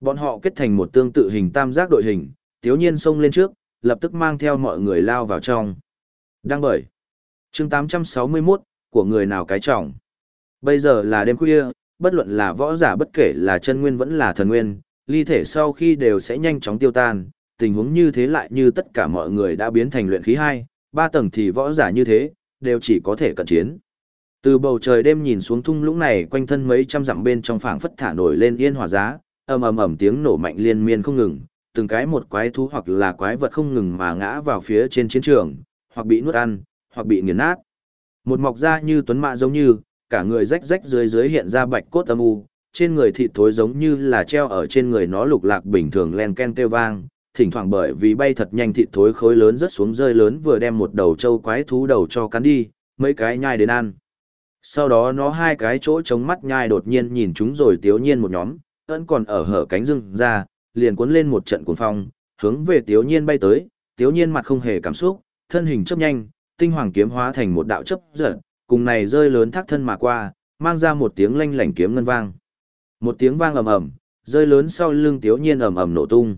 Bọn họ kết thành một tương tự hình tam giác đội hình, tiếu nhiên xông lên trước, lập tức mang theo mọi người lao vào trong. Đăng bởi. chương 861, của người nào cái trọng. Bây giờ là đêm khuya, bất luận là võ giả bất kể là chân nguyên vẫn là thần nguyên, ly thể sau khi đều sẽ nhanh chóng tiêu tan, tình huống như thế lại như tất cả mọi người đã biến thành luyện khí 2, 3 tầng thì võ giả như thế, đều chỉ có thể cận chiến. Từ bầu trời đêm nhìn xuống thung lũng này quanh thân mấy trăm dặm bên trong phảng phất thả nổi lên yên hỏa giá, ầm ầm ầm tiếng nổ mạnh liên miên không ngừng, từng cái một quái thú hoặc là quái vật không ngừng mà ngã vào phía trên chiến trường, hoặc bị nuốt ăn, hoặc bị nghiền nát. Một mọc da như tuấn mã giống như, cả người rách rách dưới dưới hiện ra bạch cốt âm u, trên người thịt thối giống như là treo ở trên người nó lục lạc bình thường len ken kêu vang, thỉnh thoảng bởi vì bay thật nhanh thịt thối khối lớn rất xuống rơi lớn vừa đem một đầu trâu quái thú đầu cho cắn đi, mấy cái nhai đến ăn. Sau đó nó hai cái chỗ trống mắt nhai đột nhiên nhìn chúng rồi tiếu nhiên một nhóm, ẩn còn ở hở cánh rừng ra, liền cuốn lên một trận cuồng phong, hướng về tiếu nhiên bay tới, tiếu nhiên mặt không hề cảm xúc, thân hình chấp nhanh, tinh hoàng kiếm hóa thành một đạo chấp giật, cùng này rơi lớn thác thân mà qua, mang ra một tiếng lanh lảnh kiếm ngân vang. Một tiếng vang ầm ầm, rơi lớn sau lưng tiếu nhiên ầm ầm nổ tung.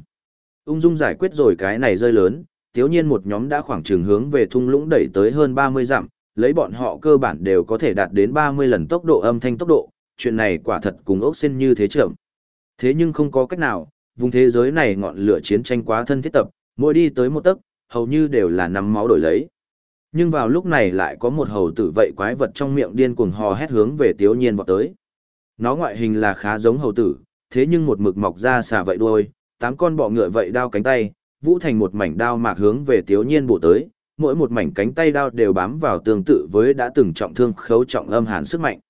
Ung dung giải quyết rồi cái này rơi lớn, tiếu nhiên một nhóm đã khoảng trường hướng về thung lũng đẩy tới hơn 30 dặm, lấy bọn họ cơ bản đều có thể đạt đến 30 lần tốc độ âm thanh tốc độ, chuyện này quả thật cùng ốc sen như thế chậm. Thế nhưng không có cách nào, vùng thế giới này ngọn lửa chiến tranh quá thân thiết tập, mỗi đi tới một tấc, hầu như đều là nắm máu đổi lấy. Nhưng vào lúc này lại có một hầu tử vậy quái vật trong miệng điên cuồng hò hét hướng về Tiếu Nhiên vọt tới. Nó ngoại hình là khá giống hầu tử, thế nhưng một mực mọc ra xà vậy đuôi, tám con bọ ngựa vậy đao cánh tay, vũ thành một mảnh đao mạc hướng về Tiếu Nhiên bổ tới, mỗi một mảnh cánh tay đao đều bám vào tương tự với đã từng trọng thương khấu trọng âm hàn sức mạnh.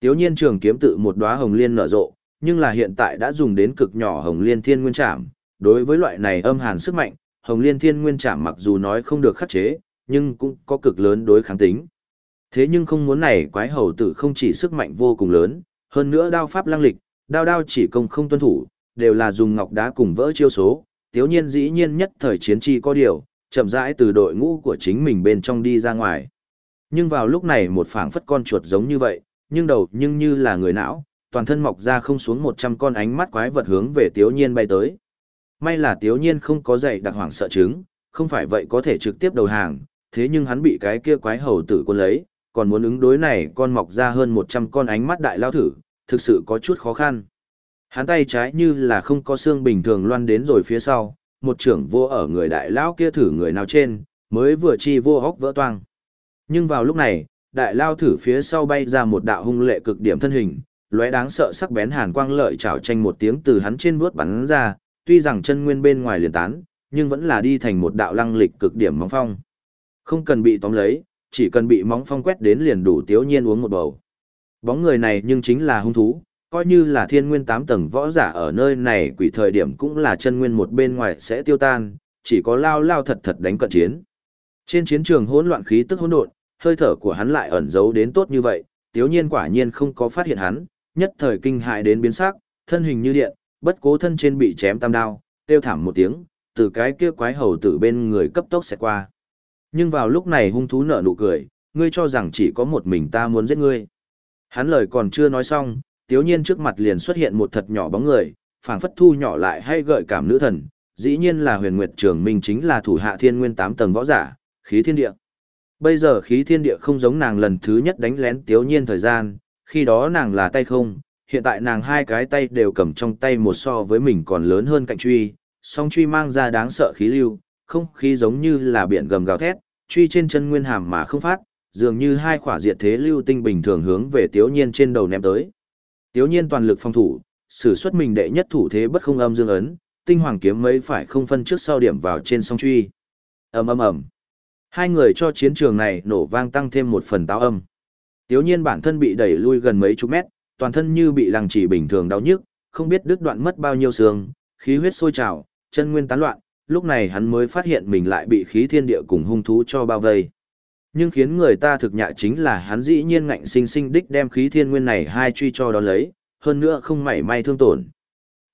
Tiếu Nhiên trường kiếm tự một đóa hồng liên nở rộ, nhưng là hiện tại đã dùng đến cực nhỏ hồng liên thiên nguyên trảm, đối với loại này âm hàn sức mạnh, hồng liên thiên nguyên trảm mặc dù nói không được khắc chế, nhưng cũng có cực lớn đối kháng tính. Thế nhưng không muốn này quái hầu tử không chỉ sức mạnh vô cùng lớn, hơn nữa đao pháp lăng lịch, đao đao chỉ công không tuân thủ, đều là dùng ngọc đá cùng vỡ chiêu số, tiếu nhiên dĩ nhiên nhất thời chiến chi có điều, chậm rãi từ đội ngũ của chính mình bên trong đi ra ngoài. Nhưng vào lúc này một phảng phất con chuột giống như vậy, nhưng đầu nhưng như là người não, toàn thân mọc ra không xuống 100 con ánh mắt quái vật hướng về tiếu nhiên bay tới. May là tiếu nhiên không có dạy đặc hoảng sợ chứng, không phải vậy có thể trực tiếp đầu hàng, thế nhưng hắn bị cái kia quái hầu tử quân lấy, còn muốn ứng đối này con mọc ra hơn 100 con ánh mắt đại lao thử, thực sự có chút khó khăn. Hắn tay trái như là không có xương bình thường loan đến rồi phía sau, một trưởng vô ở người đại lao kia thử người nào trên, mới vừa chi vô hốc vỡ toang. Nhưng vào lúc này, đại lao thử phía sau bay ra một đạo hung lệ cực điểm thân hình, lóe đáng sợ sắc bén hàn quang lợi chảo tranh một tiếng từ hắn trên vuốt bắn ra, tuy rằng chân nguyên bên ngoài liền tán, nhưng vẫn là đi thành một đạo lăng lịch cực điểm móng phong. Không cần bị tóm lấy, chỉ cần bị móng phong quét đến liền đủ tiếu nhiên uống một bầu. Bóng người này nhưng chính là hung thú, coi như là thiên nguyên tám tầng võ giả ở nơi này quỷ thời điểm cũng là chân nguyên một bên ngoài sẽ tiêu tan, chỉ có lao lao thật thật đánh cận chiến. Trên chiến trường hỗn loạn khí tức hỗn độn, hơi thở của hắn lại ẩn giấu đến tốt như vậy, tiếu nhiên quả nhiên không có phát hiện hắn, nhất thời kinh hại đến biến sắc, thân hình như điện, bất cố thân trên bị chém tam đao, tiêu thảm một tiếng, từ cái kia quái hầu tử bên người cấp tốc sẽ qua. Nhưng vào lúc này hung thú nở nụ cười, ngươi cho rằng chỉ có một mình ta muốn giết ngươi. Hắn lời còn chưa nói xong, tiếu nhiên trước mặt liền xuất hiện một thật nhỏ bóng người, phảng phất thu nhỏ lại hay gợi cảm nữ thần, dĩ nhiên là huyền nguyệt trường minh chính là thủ hạ thiên nguyên tám tầng võ giả, khí thiên địa. Bây giờ khí thiên địa không giống nàng lần thứ nhất đánh lén tiếu nhiên thời gian, khi đó nàng là tay không, hiện tại nàng hai cái tay đều cầm trong tay một so với mình còn lớn hơn cạnh truy, song truy mang ra đáng sợ khí lưu, không khí giống như là biển gầm gào thét, truy trên chân nguyên hàm mà không phát, dường như hai khỏa diệt thế lưu tinh bình thường hướng về Tiếu Nhiên trên đầu ném tới. Tiếu Nhiên toàn lực phòng thủ, sử xuất mình đệ nhất thủ thế bất không âm dương ấn, tinh hoàng kiếm mấy phải không phân trước sau điểm vào trên song truy. Ầm ầm ầm. Hai người cho chiến trường này nổ vang tăng thêm một phần táo âm. Tiếu Nhiên bản thân bị đẩy lui gần mấy chục mét, toàn thân như bị lăng chỉ bình thường đau nhức, không biết đứt đoạn mất bao nhiêu xương, khí huyết sôi trào, chân nguyên tán loạn, lúc này hắn mới phát hiện mình lại bị khí thiên địa cùng hung thú cho bao vây. Nhưng khiến người ta thực nhạ chính là hắn dĩ nhiên ngạnh sinh sinh đích đem khí thiên nguyên này hai truy cho đón lấy, hơn nữa không mảy may thương tổn.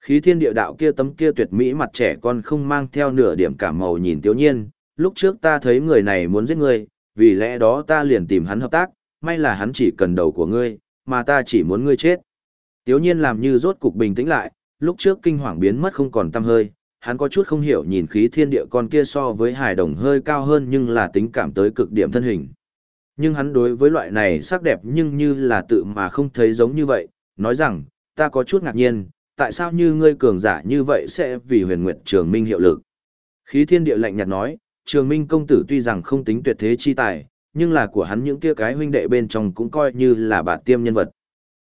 Khí thiên địa đạo kia tấm kia tuyệt mỹ mặt trẻ con không mang theo nửa điểm cảm màu nhìn tiếu nhiên, lúc trước ta thấy người này muốn giết người, vì lẽ đó ta liền tìm hắn hợp tác, may là hắn chỉ cần đầu của ngươi, mà ta chỉ muốn ngươi chết. Tiếu nhiên làm như rốt cục bình tĩnh lại, lúc trước kinh hoàng biến mất không còn tâm hơi, hắn có chút không hiểu nhìn khí thiên địa con kia so với hài đồng hơi cao hơn nhưng là tính cảm tới cực điểm thân hình. Nhưng hắn đối với loại này sắc đẹp nhưng như là tự mà không thấy giống như vậy, nói rằng, ta có chút ngạc nhiên, tại sao như ngươi cường giả như vậy sẽ vì huyền nguyệt trường minh hiệu lực. Khí thiên địa lạnh nhạt nói, trường minh công tử tuy rằng không tính tuyệt thế chi tài, nhưng là của hắn những kia cái huynh đệ bên trong cũng coi như là bạn tiêm nhân vật.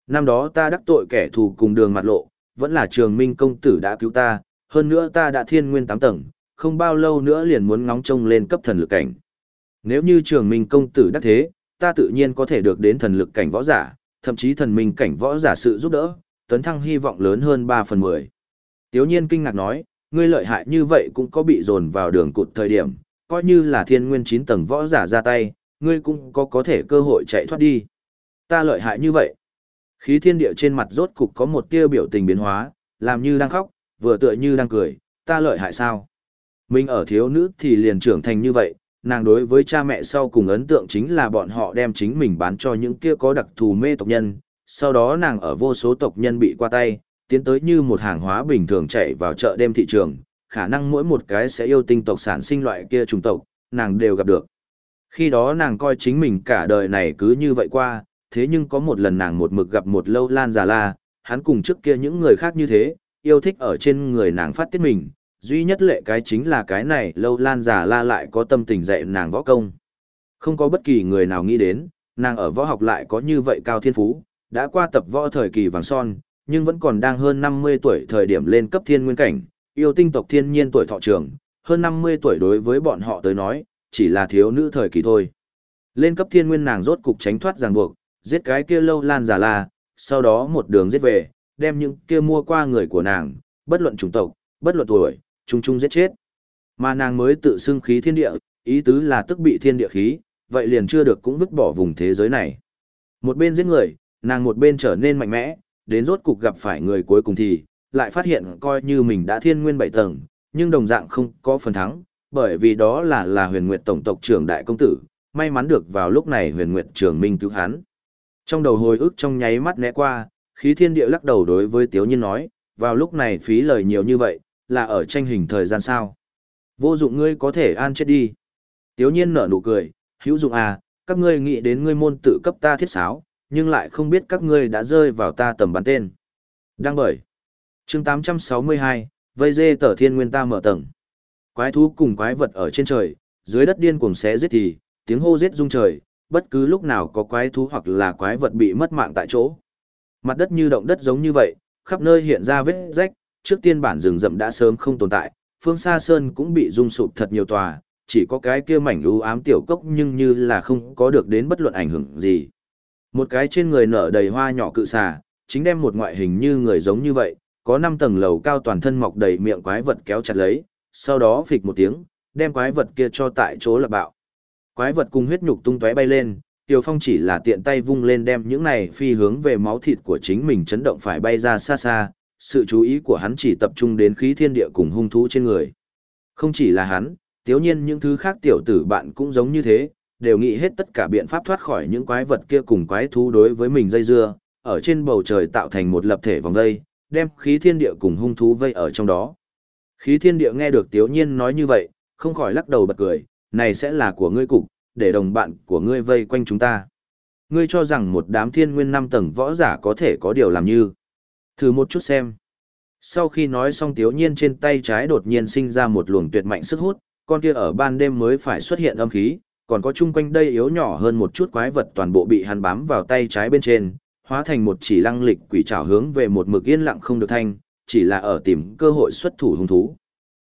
Năm đó ta đắc tội kẻ thù cùng đường mặt lộ, vẫn là trường minh công tử đã cứu ta, hơn nữa ta đã thiên nguyên tám tầng, không bao lâu nữa liền muốn ngóng trông lên cấp thần lực cảnh. Nếu như trường minh công tử đắc thế, ta tự nhiên có thể được đến thần lực cảnh võ giả, thậm chí thần minh cảnh võ giả sự giúp đỡ, tấn thăng hy vọng lớn hơn 3 phần 10. Tiếu nhiên kinh ngạc nói, ngươi lợi hại như vậy cũng có bị dồn vào đường cụt thời điểm, coi như là thiên nguyên 9 tầng võ giả ra tay, ngươi cũng có có thể cơ hội chạy thoát đi. Ta lợi hại như vậy. Khí thiên địa trên mặt rốt cục có một tia biểu tình biến hóa, làm như đang khóc, vừa tựa như đang cười, ta lợi hại sao? Mình ở thiếu nữ thì liền trưởng thành như vậy, nàng đối với cha mẹ sau cùng ấn tượng chính là bọn họ đem chính mình bán cho những kia có đặc thù mê tộc nhân, sau đó nàng ở vô số tộc nhân bị qua tay, tiến tới như một hàng hóa bình thường chạy vào chợ đêm thị trường, khả năng mỗi một cái sẽ yêu tinh tộc sản sinh loại kia trùng tộc, nàng đều gặp được. Khi đó nàng coi chính mình cả đời này cứ như vậy qua, thế nhưng có một lần nàng một mực gặp một lâu lan già la, hắn cùng trước kia những người khác như thế, yêu thích ở trên người nàng phát tiết mình, duy nhất lệ cái chính là cái này lâu lan già la lại có tâm tình dạy nàng võ công. Không có bất kỳ người nào nghĩ đến, nàng ở võ học lại có như vậy cao thiên phú, đã qua tập võ thời kỳ vàng son, nhưng vẫn còn đang hơn 50 tuổi thời điểm lên cấp thiên nguyên cảnh, yêu tinh tộc thiên nhiên tuổi thọ trường, hơn 50 tuổi đối với bọn họ tới nói, chỉ là thiếu nữ thời kỳ thôi. Lên cấp thiên nguyên nàng rốt cục tránh thoát ràng buộc, giết cái kia lâu lan giả la, sau đó một đường giết về, đem những kia mua qua người của nàng, bất luận chủng tộc, bất luận tuổi, chung chung giết chết. Mà nàng mới tự xưng khí thiên địa, ý tứ là tức bị thiên địa khí, vậy liền chưa được cũng vứt bỏ vùng thế giới này. Một bên giết người, nàng một bên trở nên mạnh mẽ, đến rốt cục gặp phải người cuối cùng thì, lại phát hiện coi như mình đã thiên nguyên bảy tầng, nhưng đồng dạng không có phần thắng, bởi vì đó là là huyền nguyệt tổng tộc trưởng đại công tử, may mắn được vào lúc này huyền nguyệt Trường minh cứu hắn. Trong đầu hồi ức trong nháy mắt né qua, khí thiên địa lắc đầu đối với tiếu nhiên nói, vào lúc này phí lời nhiều như vậy, là ở tranh hình thời gian sao. Vô dụng ngươi có thể an chết đi. Tiếu nhiên nở nụ cười, hữu dụng à, các ngươi nghĩ đến ngươi môn tự cấp ta thiết sáo, nhưng lại không biết các ngươi đã rơi vào ta tầm bắn tên. Đăng bởi. chương 862, vây dê tở thiên nguyên ta mở tầng. Quái thú cùng quái vật ở trên trời, dưới đất điên cuồng xé giết thì, tiếng hô giết rung trời, bất cứ lúc nào có quái thú hoặc là quái vật bị mất mạng tại chỗ. Mặt đất như động đất giống như vậy, khắp nơi hiện ra vết rách, trước tiên bản rừng rậm đã sớm không tồn tại, phương xa sơn cũng bị rung sụp thật nhiều tòa, chỉ có cái kia mảnh u ám tiểu cốc nhưng như là không có được đến bất luận ảnh hưởng gì. Một cái trên người nở đầy hoa nhỏ cự xà, chính đem một ngoại hình như người giống như vậy, có 5 tầng lầu cao toàn thân mọc đầy miệng quái vật kéo chặt lấy, sau đó phịch một tiếng, đem quái vật kia cho tại chỗ là bạo. Quái vật cùng huyết nhục tung tóe bay lên, Tiêu Phong chỉ là tiện tay vung lên đem những này phi hướng về máu thịt của chính mình chấn động phải bay ra xa xa, sự chú ý của hắn chỉ tập trung đến khí thiên địa cùng hung thú trên người. Không chỉ là hắn, tiếu nhiên những thứ khác tiểu tử bạn cũng giống như thế, đều nghĩ hết tất cả biện pháp thoát khỏi những quái vật kia cùng quái thú đối với mình dây dưa, ở trên bầu trời tạo thành một lập thể vòng dây, đem khí thiên địa cùng hung thú vây ở trong đó. Khí thiên địa nghe được tiếu nhiên nói như vậy, không khỏi lắc đầu bật cười, này sẽ là của ngươi cục, để đồng bạn của ngươi vây quanh chúng ta. Ngươi cho rằng một đám thiên nguyên năm tầng võ giả có thể có điều làm như. Thử một chút xem. Sau khi nói xong tiếu nhiên trên tay trái đột nhiên sinh ra một luồng tuyệt mạnh sức hút, con kia ở ban đêm mới phải xuất hiện âm khí, còn có chung quanh đây yếu nhỏ hơn một chút quái vật toàn bộ bị hắn bám vào tay trái bên trên, hóa thành một chỉ lăng lịch quỷ trảo hướng về một mực yên lặng không được thanh, chỉ là ở tìm cơ hội xuất thủ hung thú.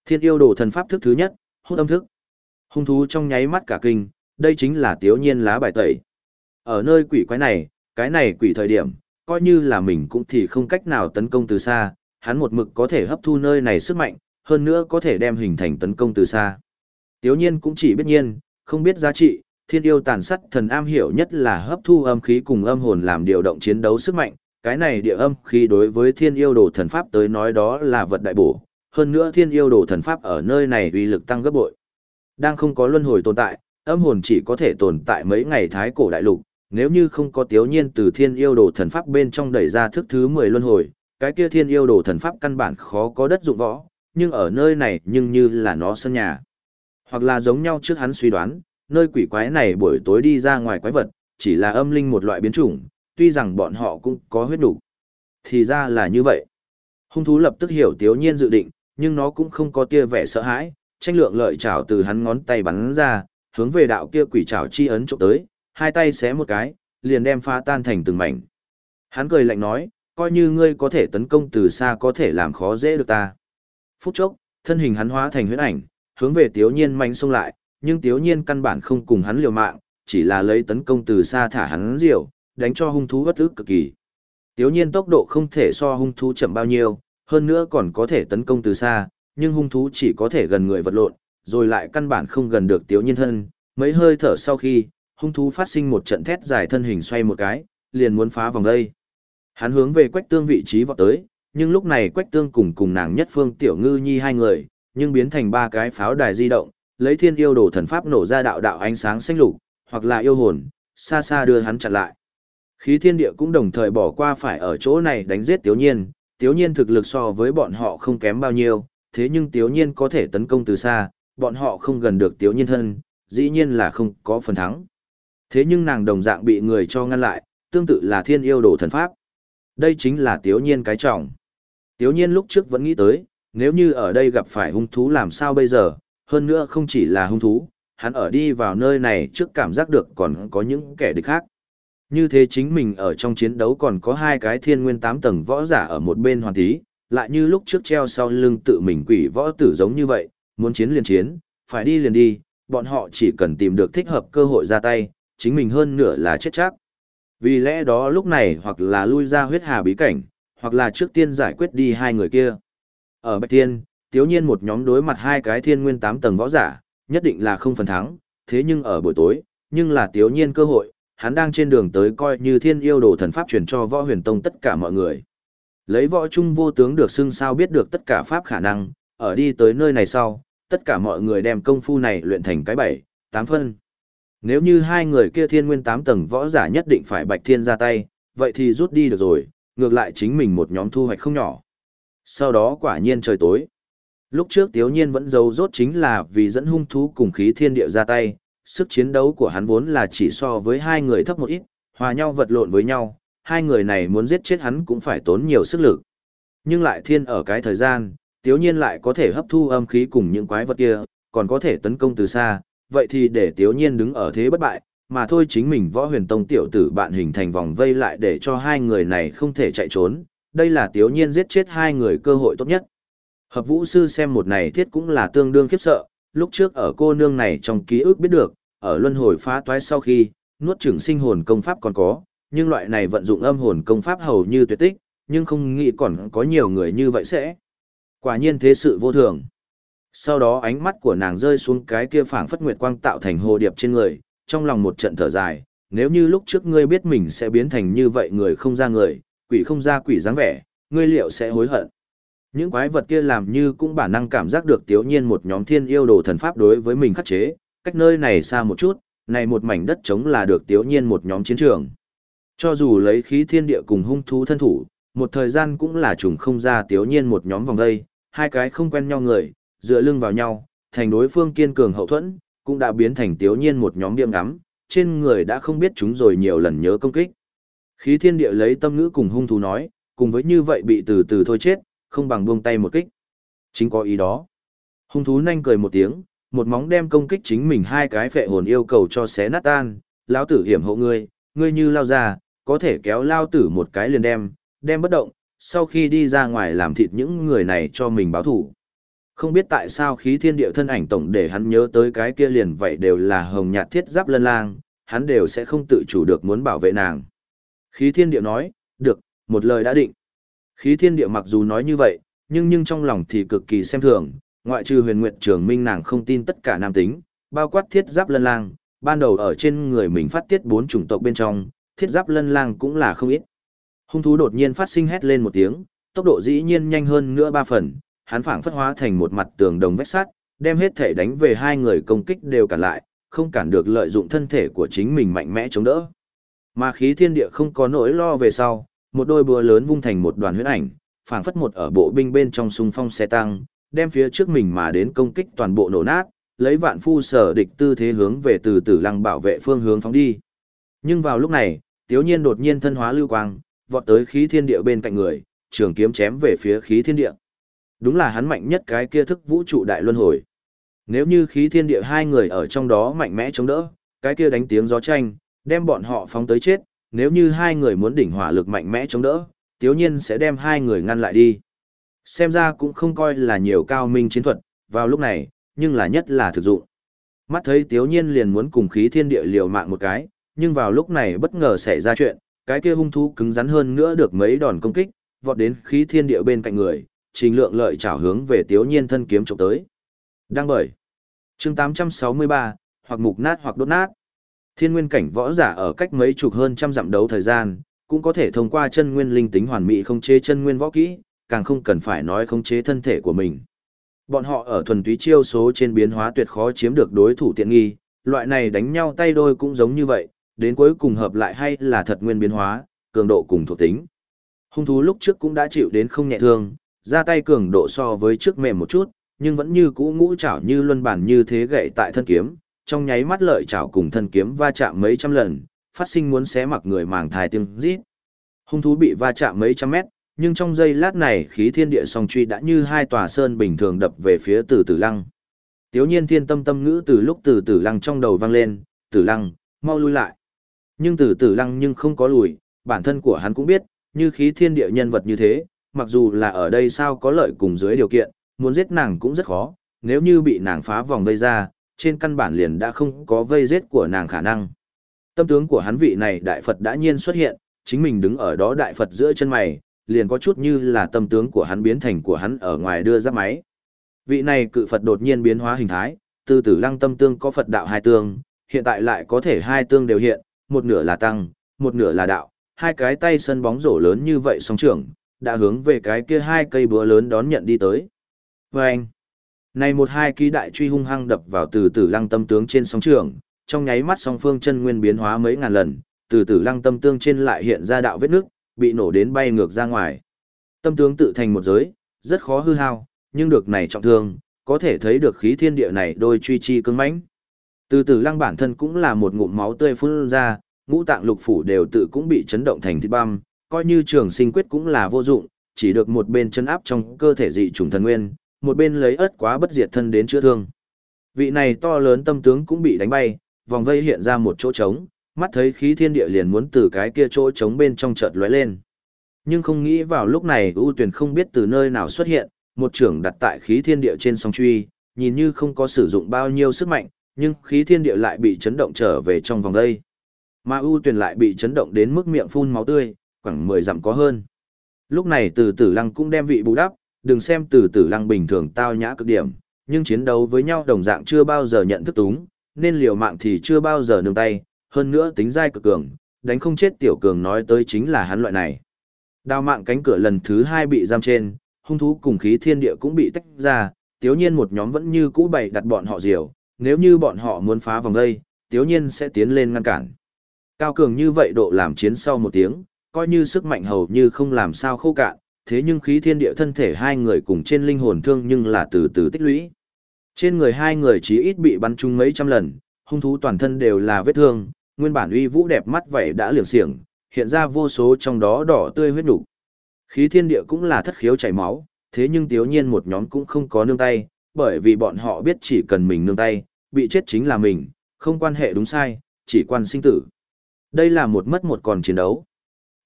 Thiên yêu đồ thần pháp thức thứ nhất, hút âm thức. Hung thú trong nháy mắt cả kinh, đây chính là tiếu nhiên lá bài tẩy. Ở nơi quỷ quái này, cái này quỷ thời điểm, coi như là mình cũng thì không cách nào tấn công từ xa, hắn một mực có thể hấp thu nơi này sức mạnh, hơn nữa có thể đem hình thành tấn công từ xa. Tiếu nhiên cũng chỉ biết nhiên, không biết giá trị, thiên yêu tàn sát thần am hiểu nhất là hấp thu âm khí cùng âm hồn làm điều động chiến đấu sức mạnh, cái này địa âm khí đối với thiên yêu đồ thần pháp tới nói đó là vật đại bổ, hơn nữa thiên yêu đồ thần pháp ở nơi này uy lực tăng gấp bội. Đang không có luân hồi tồn tại, âm hồn chỉ có thể tồn tại mấy ngày thái cổ đại lục, nếu như không có tiếu nhiên từ thiên yêu đồ thần pháp bên trong đẩy ra thức thứ 10 luân hồi, cái kia thiên yêu đồ thần pháp căn bản khó có đất dụng võ, nhưng ở nơi này nhưng như là nó sân nhà. Hoặc là giống nhau trước hắn suy đoán, nơi quỷ quái này buổi tối đi ra ngoài quái vật, chỉ là âm linh một loại biến chủng, tuy rằng bọn họ cũng có huyết đủ. Thì ra là như vậy. Hung thú lập tức hiểu tiếu nhiên dự định, nhưng nó cũng không có tia vẻ sợ hãi, tranh lượng lợi chảo từ hắn ngón tay bắn ra, hướng về đạo kia quỷ chảo chi ấn trộm tới, hai tay xé một cái, liền đem phá tan thành từng mảnh. Hắn cười lạnh nói, coi như ngươi có thể tấn công từ xa có thể làm khó dễ được ta. Phút chốc, thân hình hắn hóa thành huyễn ảnh, hướng về Tiếu Nhiên mạnh xông lại, nhưng Tiếu Nhiên căn bản không cùng hắn liều mạng, chỉ là lấy tấn công từ xa thả hắn diều, đánh cho hung thú bất ức cực kỳ. Tiếu Nhiên tốc độ không thể so hung thú chậm bao nhiêu, hơn nữa còn có thể tấn công từ xa, nhưng hung thú chỉ có thể gần người vật lộn, rồi lại căn bản không gần được Tiếu Nhiên thân. Mấy hơi thở sau khi, hung thú phát sinh một trận thét dài thân hình xoay một cái, liền muốn phá vòng đây. Hắn hướng về Quách Tương vị trí vọt tới, nhưng lúc này Quách Tương cùng cùng nàng nhất phương tiểu ngư nhi hai người, nhưng biến thành ba cái pháo đài di động, lấy thiên yêu đồ thần pháp nổ ra đạo đạo ánh sáng xanh lục, hoặc là yêu hồn, xa xa đưa hắn chặn lại. Khí thiên địa cũng đồng thời bỏ qua phải ở chỗ này đánh giết Tiếu Nhiên, Tiếu Nhiên thực lực so với bọn họ không kém bao nhiêu, thế nhưng Tiếu Nhiên có thể tấn công từ xa, bọn họ không gần được Tiếu Nhiên thân, dĩ nhiên là không có phần thắng. Thế nhưng nàng đồng dạng bị người cho ngăn lại, tương tự là thiên yêu đồ thần pháp. Đây chính là Tiếu Nhiên cái trọng. Tiếu Nhiên lúc trước vẫn nghĩ tới, nếu như ở đây gặp phải hung thú làm sao bây giờ, hơn nữa không chỉ là hung thú, hắn ở đi vào nơi này trước cảm giác được còn có những kẻ địch khác. Như thế chính mình ở trong chiến đấu còn có hai cái thiên nguyên tám tầng võ giả ở một bên hoàn tí, lại như lúc trước treo sau lưng tự mình quỷ võ tử giống như vậy, muốn chiến liền chiến, phải đi liền đi, bọn họ chỉ cần tìm được thích hợp cơ hội ra tay, chính mình hơn nửa là chết chắc. Vì lẽ đó lúc này hoặc là lui ra huyết hà bí cảnh, hoặc là trước tiên giải quyết đi hai người kia. Ở Bạch Tiên, tiếu nhiên một nhóm đối mặt hai cái thiên nguyên tám tầng võ giả, nhất định là không phần thắng, thế nhưng ở buổi tối, nhưng là tiếu nhiên cơ hội, hắn đang trên đường tới coi như thiên yêu đồ thần pháp truyền cho võ huyền tông tất cả mọi người. Lấy võ trung vô tướng được xưng sao biết được tất cả pháp khả năng, ở đi tới nơi này sau, tất cả mọi người đem công phu này luyện thành cái bảy, tám phân. Nếu như hai người kia thiên nguyên tám tầng võ giả nhất định phải bạch thiên ra tay, vậy thì rút đi được rồi, ngược lại chính mình một nhóm thu hoạch không nhỏ. Sau đó quả nhiên trời tối. Lúc trước Tiếu Nhiên vẫn giấu rốt chính là vì dẫn hung thú cùng khí thiên địa ra tay, sức chiến đấu của hắn vốn là chỉ so với hai người thấp một ít, hòa nhau vật lộn với nhau, hai người này muốn giết chết hắn cũng phải tốn nhiều sức lực. Nhưng lại thiên ở cái thời gian, Tiếu Nhiên lại có thể hấp thu âm khí cùng những quái vật kia, còn có thể tấn công từ xa, vậy thì để Tiếu Nhiên đứng ở thế bất bại, mà thôi chính mình võ huyền tông tiểu tử bạn hình thành vòng vây lại để cho hai người này không thể chạy trốn, đây là Tiếu Nhiên giết chết hai người cơ hội tốt nhất. Hợp vũ sư xem một này thiết cũng là tương đương khiếp sợ, lúc trước ở cô nương này trong ký ức biết được, ở luân hồi phá toái sau khi, nuốt chửng sinh hồn công pháp còn có, nhưng loại này vận dụng âm hồn công pháp hầu như tuyệt tích, nhưng không nghĩ còn có nhiều người như vậy sẽ. Quả nhiên thế sự vô thường. Sau đó ánh mắt của nàng rơi xuống cái kia phảng phất nguyệt quang tạo thành hồ điệp trên người, trong lòng một trận thở dài, nếu như lúc trước ngươi biết mình sẽ biến thành như vậy người không ra người, quỷ không ra quỷ dáng vẻ, ngươi liệu sẽ hối hận. Những quái vật kia làm như cũng bản năng cảm giác được tiếu nhiên một nhóm thiên yêu đồ thần pháp đối với mình khắc chế, cách nơi này xa một chút, này một mảnh đất trống là được tiếu nhiên một nhóm chiến trường. Cho dù lấy khí thiên địa cùng hung thú thân thủ, một thời gian cũng là trùng không ra tiếu nhiên một nhóm vòng đây, hai cái không quen nhau người, dựa lưng vào nhau, thành đối phương kiên cường hậu thuẫn, cũng đã biến thành tiếu nhiên một nhóm điểm ngắm, trên người đã không biết chúng rồi nhiều lần nhớ công kích. Khí thiên địa lấy tâm ngữ cùng hung thú nói, cùng với như vậy bị từ từ thôi chết, không bằng buông tay một kích. Chính có ý đó. Hung thú nhanh cười một tiếng, một móng đem công kích chính mình hai cái phệ hồn yêu cầu cho xé nát tan, lão tử hiểm hộ ngươi, ngươi như lao ra, có thể kéo lao tử một cái liền đem, đem bất động, sau khi đi ra ngoài làm thịt những người này cho mình báo thủ. Không biết tại sao khí thiên địa thân ảnh tổng để hắn nhớ tới cái kia liền vậy đều là hồng nhạt thiết giáp lân lang, hắn đều sẽ không tự chủ được muốn bảo vệ nàng. Khí thiên địa nói, được, một lời đã định. Khí thiên địa mặc dù nói như vậy, nhưng nhưng trong lòng thì cực kỳ xem thường, ngoại trừ huyền nguyện trường minh nàng không tin tất cả nam tính, bao quát thiết giáp lân lang, ban đầu ở trên người mình phát tiết bốn chủng tộc bên trong, thiết giáp lân lang cũng là không ít. Hung thú đột nhiên phát sinh hét lên một tiếng, tốc độ dĩ nhiên nhanh hơn nữa ba phần, hắn phảng phất hóa thành một mặt tường đồng vách sắt, đem hết thể đánh về hai người công kích đều cản lại, không cản được lợi dụng thân thể của chính mình mạnh mẽ chống đỡ. Mà khí thiên địa không có nỗi lo về sau, một đôi búa lớn vung thành một đoàn huyết ảnh, phảng phất một ở bộ binh bên trong xung phong xe tăng, đem phía trước mình mà đến công kích toàn bộ nổ nát, lấy vạn phu sở địch tư thế hướng về từ tử lăng bảo vệ phương hướng phóng đi. Nhưng vào lúc này, tiếu nhiên đột nhiên thân hóa lưu quang, vọt tới khí thiên địa bên cạnh người, trường kiếm chém về phía khí thiên địa. Đúng là hắn mạnh nhất cái kia thức vũ trụ đại luân hồi. Nếu như khí thiên địa hai người ở trong đó mạnh mẽ chống đỡ, cái kia đánh tiếng gió tranh, đem bọn họ phóng tới chết, nếu như hai người muốn đỉnh hỏa lực mạnh mẽ chống đỡ, tiếu nhiên sẽ đem hai người ngăn lại đi. Xem ra cũng không coi là nhiều cao minh chiến thuật, vào lúc này, nhưng là nhất là thực dụng. Mắt thấy tiếu nhiên liền muốn cùng khí thiên địa liều mạng một cái, nhưng vào lúc này bất ngờ xảy ra chuyện, cái kia hung thú cứng rắn hơn nữa được mấy đòn công kích, vọt đến khí thiên địa bên cạnh người, trình lượng lợi trảo hướng về tiếu nhiên thân kiếm chụp tới. Đang bởi. chương 863, hoặc mục nát hoặc đốt nát. Thiên nguyên cảnh võ giả ở cách mấy chục hơn trăm dặm đấu thời gian, cũng có thể thông qua chân nguyên linh tính hoàn mỹ không chế chân nguyên võ kỹ, càng không cần phải nói không chế thân thể của mình. Bọn họ ở thuần túy chiêu số trên biến hóa tuyệt khó chiếm được đối thủ tiện nghi, loại này đánh nhau tay đôi cũng giống như vậy, đến cuối cùng hợp lại hay là thật nguyên biến hóa, cường độ cùng thuộc tính. Hung thú lúc trước cũng đã chịu đến không nhẹ thương, ra tay cường độ so với trước mềm một chút, nhưng vẫn như cũ ngũ chảo như luân bản như thế gậy tại thân kiếm, trong nháy mắt lợi chảo cùng thân kiếm va chạm mấy trăm lần, phát sinh muốn xé mặc người màng thai tiếng rít. Hung thú bị va chạm mấy trăm mét, nhưng trong giây lát này khí thiên địa song truy đã như hai tòa sơn bình thường đập về phía tử tử lăng. Tiếu nhiên thiên tâm tâm ngữ từ lúc tử tử lăng trong đầu vang lên, tử lăng, mau lui lại. Nhưng tử tử lăng nhưng không có lùi, bản thân của hắn cũng biết, như khí thiên địa nhân vật như thế, mặc dù là ở đây sao có lợi cùng dưới điều kiện, muốn giết nàng cũng rất khó, nếu như bị nàng phá vòng vây ra, trên căn bản liền đã không có vây giết của nàng khả năng. Tâm tướng của hắn vị này đại Phật đã nhiên xuất hiện, chính mình đứng ở đó đại Phật giữa chân mày, liền có chút như là tâm tướng của hắn biến thành của hắn ở ngoài đưa ra máy. Vị này cự Phật đột nhiên biến hóa hình thái, từ tử lăng tâm tương có Phật đạo hai tương, hiện tại lại có thể hai tương đều hiện, một nửa là tăng, một nửa là đạo, hai cái tay sân bóng rổ lớn như vậy song trưởng, đã hướng về cái kia hai cây búa lớn đón nhận đi tới. Vâng! Này một hai ký đại truy hung hăng đập vào từ tử lăng tâm tướng trên sóng trường, trong nháy mắt song phương chân nguyên biến hóa mấy ngàn lần, từ tử lăng tâm tương trên lại hiện ra đạo vết nước, bị nổ đến bay ngược ra ngoài. Tâm tướng tự thành một giới, rất khó hư hao, nhưng được này trọng thương, có thể thấy được khí thiên địa này đôi truy chi cứng mãnh. Từ tử lăng bản thân cũng là một ngụm máu tươi phun ra, ngũ tạng lục phủ đều tự cũng bị chấn động thành thịt băm, coi như trường sinh quyết cũng là vô dụng, chỉ được một bên chấn áp trong cơ thể dị trùng thần nguyên, một bên lấy ớt quá bất diệt thân đến chữa thương. Vị này to lớn tâm tướng cũng bị đánh bay, vòng vây hiện ra một chỗ trống, mắt thấy khí thiên địa liền muốn từ cái kia chỗ trống bên trong chợt lóe lên. Nhưng không nghĩ vào lúc này ưu tuyển không biết từ nơi nào xuất hiện, một trưởng đặt tại khí thiên địa trên song truy, nhìn như không có sử dụng bao nhiêu sức mạnh, nhưng khí thiên địa lại bị chấn động trở về trong vòng đây. Mà ưu tuyển lại bị chấn động đến mức miệng phun máu tươi, khoảng 10 dặm có hơn. Lúc này từ tử lăng cũng đem vị bù đắp, đừng xem từ tử lăng bình thường tao nhã cực điểm, nhưng chiến đấu với nhau đồng dạng chưa bao giờ nhận thức túng, nên liều mạng thì chưa bao giờ nương tay, hơn nữa tính dai cực cường, đánh không chết tiểu cường nói tới chính là hắn loại này. Đào mạng cánh cửa lần thứ hai bị giam trên, hung thú cùng khí thiên địa cũng bị tách ra, tiếu nhiên một nhóm vẫn như cũ bày đặt bọn họ diều, nếu như bọn họ muốn phá vòng đây, tiếu nhiên sẽ tiến lên ngăn cản. Cao cường như vậy độ làm chiến sau một tiếng, coi như sức mạnh hầu như không làm sao khô cạn, thế nhưng khí thiên địa thân thể hai người cùng trên linh hồn thương nhưng là từ từ tích lũy. Trên người hai người chỉ ít bị bắn trúng mấy trăm lần, hung thú toàn thân đều là vết thương, nguyên bản uy vũ đẹp mắt vậy đã liều xiềng, hiện ra vô số trong đó đỏ tươi huyết đủ. Khí thiên địa cũng là thất khiếu chảy máu, thế nhưng tiếu nhiên một nhóm cũng không có nương tay, bởi vì bọn họ biết chỉ cần mình nương tay, bị chết chính là mình, không quan hệ đúng sai, chỉ quan sinh tử. Đây là một mất một còn chiến đấu.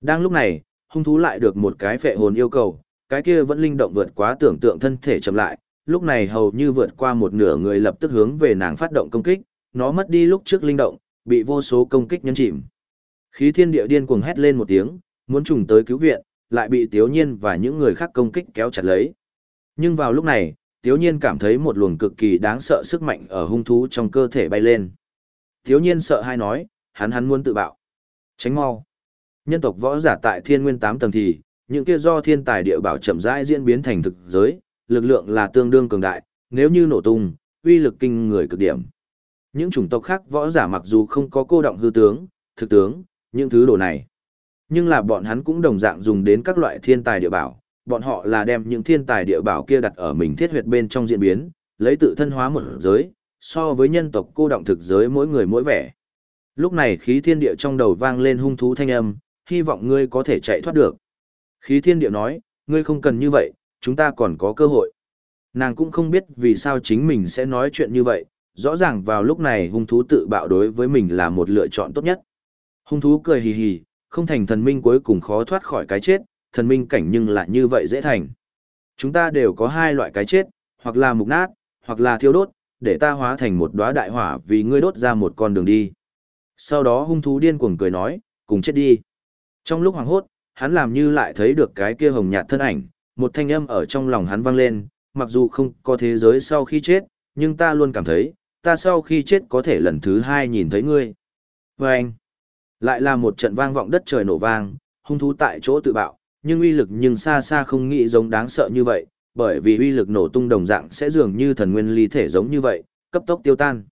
Đang lúc này, hung thú lại được một cái phệ hồn yêu cầu, cái kia vẫn linh động vượt quá tưởng tượng thân thể chậm lại, lúc này hầu như vượt qua một nửa người lập tức hướng về nàng phát động công kích, nó mất đi lúc trước linh động, bị vô số công kích nhấn chìm. Khí thiên địa điên cuồng hét lên một tiếng, muốn trùng tới cứu viện, lại bị Tiếu Nhiên và những người khác công kích kéo chặt lấy. Nhưng vào lúc này, Tiếu Nhiên cảm thấy một luồng cực kỳ đáng sợ sức mạnh ở hung thú trong cơ thể bay lên. Tiếu Nhiên sợ hai nói, hắn hắn muốn tự bạo. Tránh mau. Nhân tộc võ giả tại thiên nguyên Tám tầng thì, những kia do thiên tài địa bảo chậm rãi diễn biến thành thực giới, lực lượng là tương đương cường đại, nếu như nổ tung, uy lực kinh người cực điểm. Những chủng tộc khác võ giả mặc dù không có cô động hư tướng, thực tướng, những thứ đồ này. Nhưng là bọn hắn cũng đồng dạng dùng đến các loại thiên tài địa bảo, bọn họ là đem những thiên tài địa bảo kia đặt ở mình thiết huyệt bên trong diễn biến, lấy tự thân hóa một giới, so với nhân tộc cô động thực giới mỗi người mỗi vẻ. Lúc này khí thiên địa trong đầu vang lên hung thú thanh âm, hy vọng ngươi có thể chạy thoát được. Khí thiên địa nói, ngươi không cần như vậy, chúng ta còn có cơ hội. Nàng cũng không biết vì sao chính mình sẽ nói chuyện như vậy, rõ ràng vào lúc này hung thú tự bạo đối với mình là một lựa chọn tốt nhất. Hung thú cười hì hì, không thành thần minh cuối cùng khó thoát khỏi cái chết, thần minh cảnh nhưng lại như vậy dễ thành. Chúng ta đều có hai loại cái chết, hoặc là mục nát, hoặc là thiêu đốt, để ta hóa thành một đóa đại hỏa vì ngươi đốt ra một con đường đi. Sau đó hung thú điên cuồng cười nói, cùng chết đi. Trong lúc hoàng hốt, hắn làm như lại thấy được cái kia hồng nhạt thân ảnh, một thanh âm ở trong lòng hắn vang lên, mặc dù không có thế giới sau khi chết, nhưng ta luôn cảm thấy, ta sau khi chết có thể lần thứ hai nhìn thấy ngươi. Và anh, lại là một trận vang vọng đất trời nổ vang, hung thú tại chỗ tự bạo, nhưng uy lực nhưng xa xa không nghĩ giống đáng sợ như vậy, bởi vì uy lực nổ tung đồng dạng sẽ dường như thần nguyên ly thể giống như vậy, cấp tốc tiêu tan.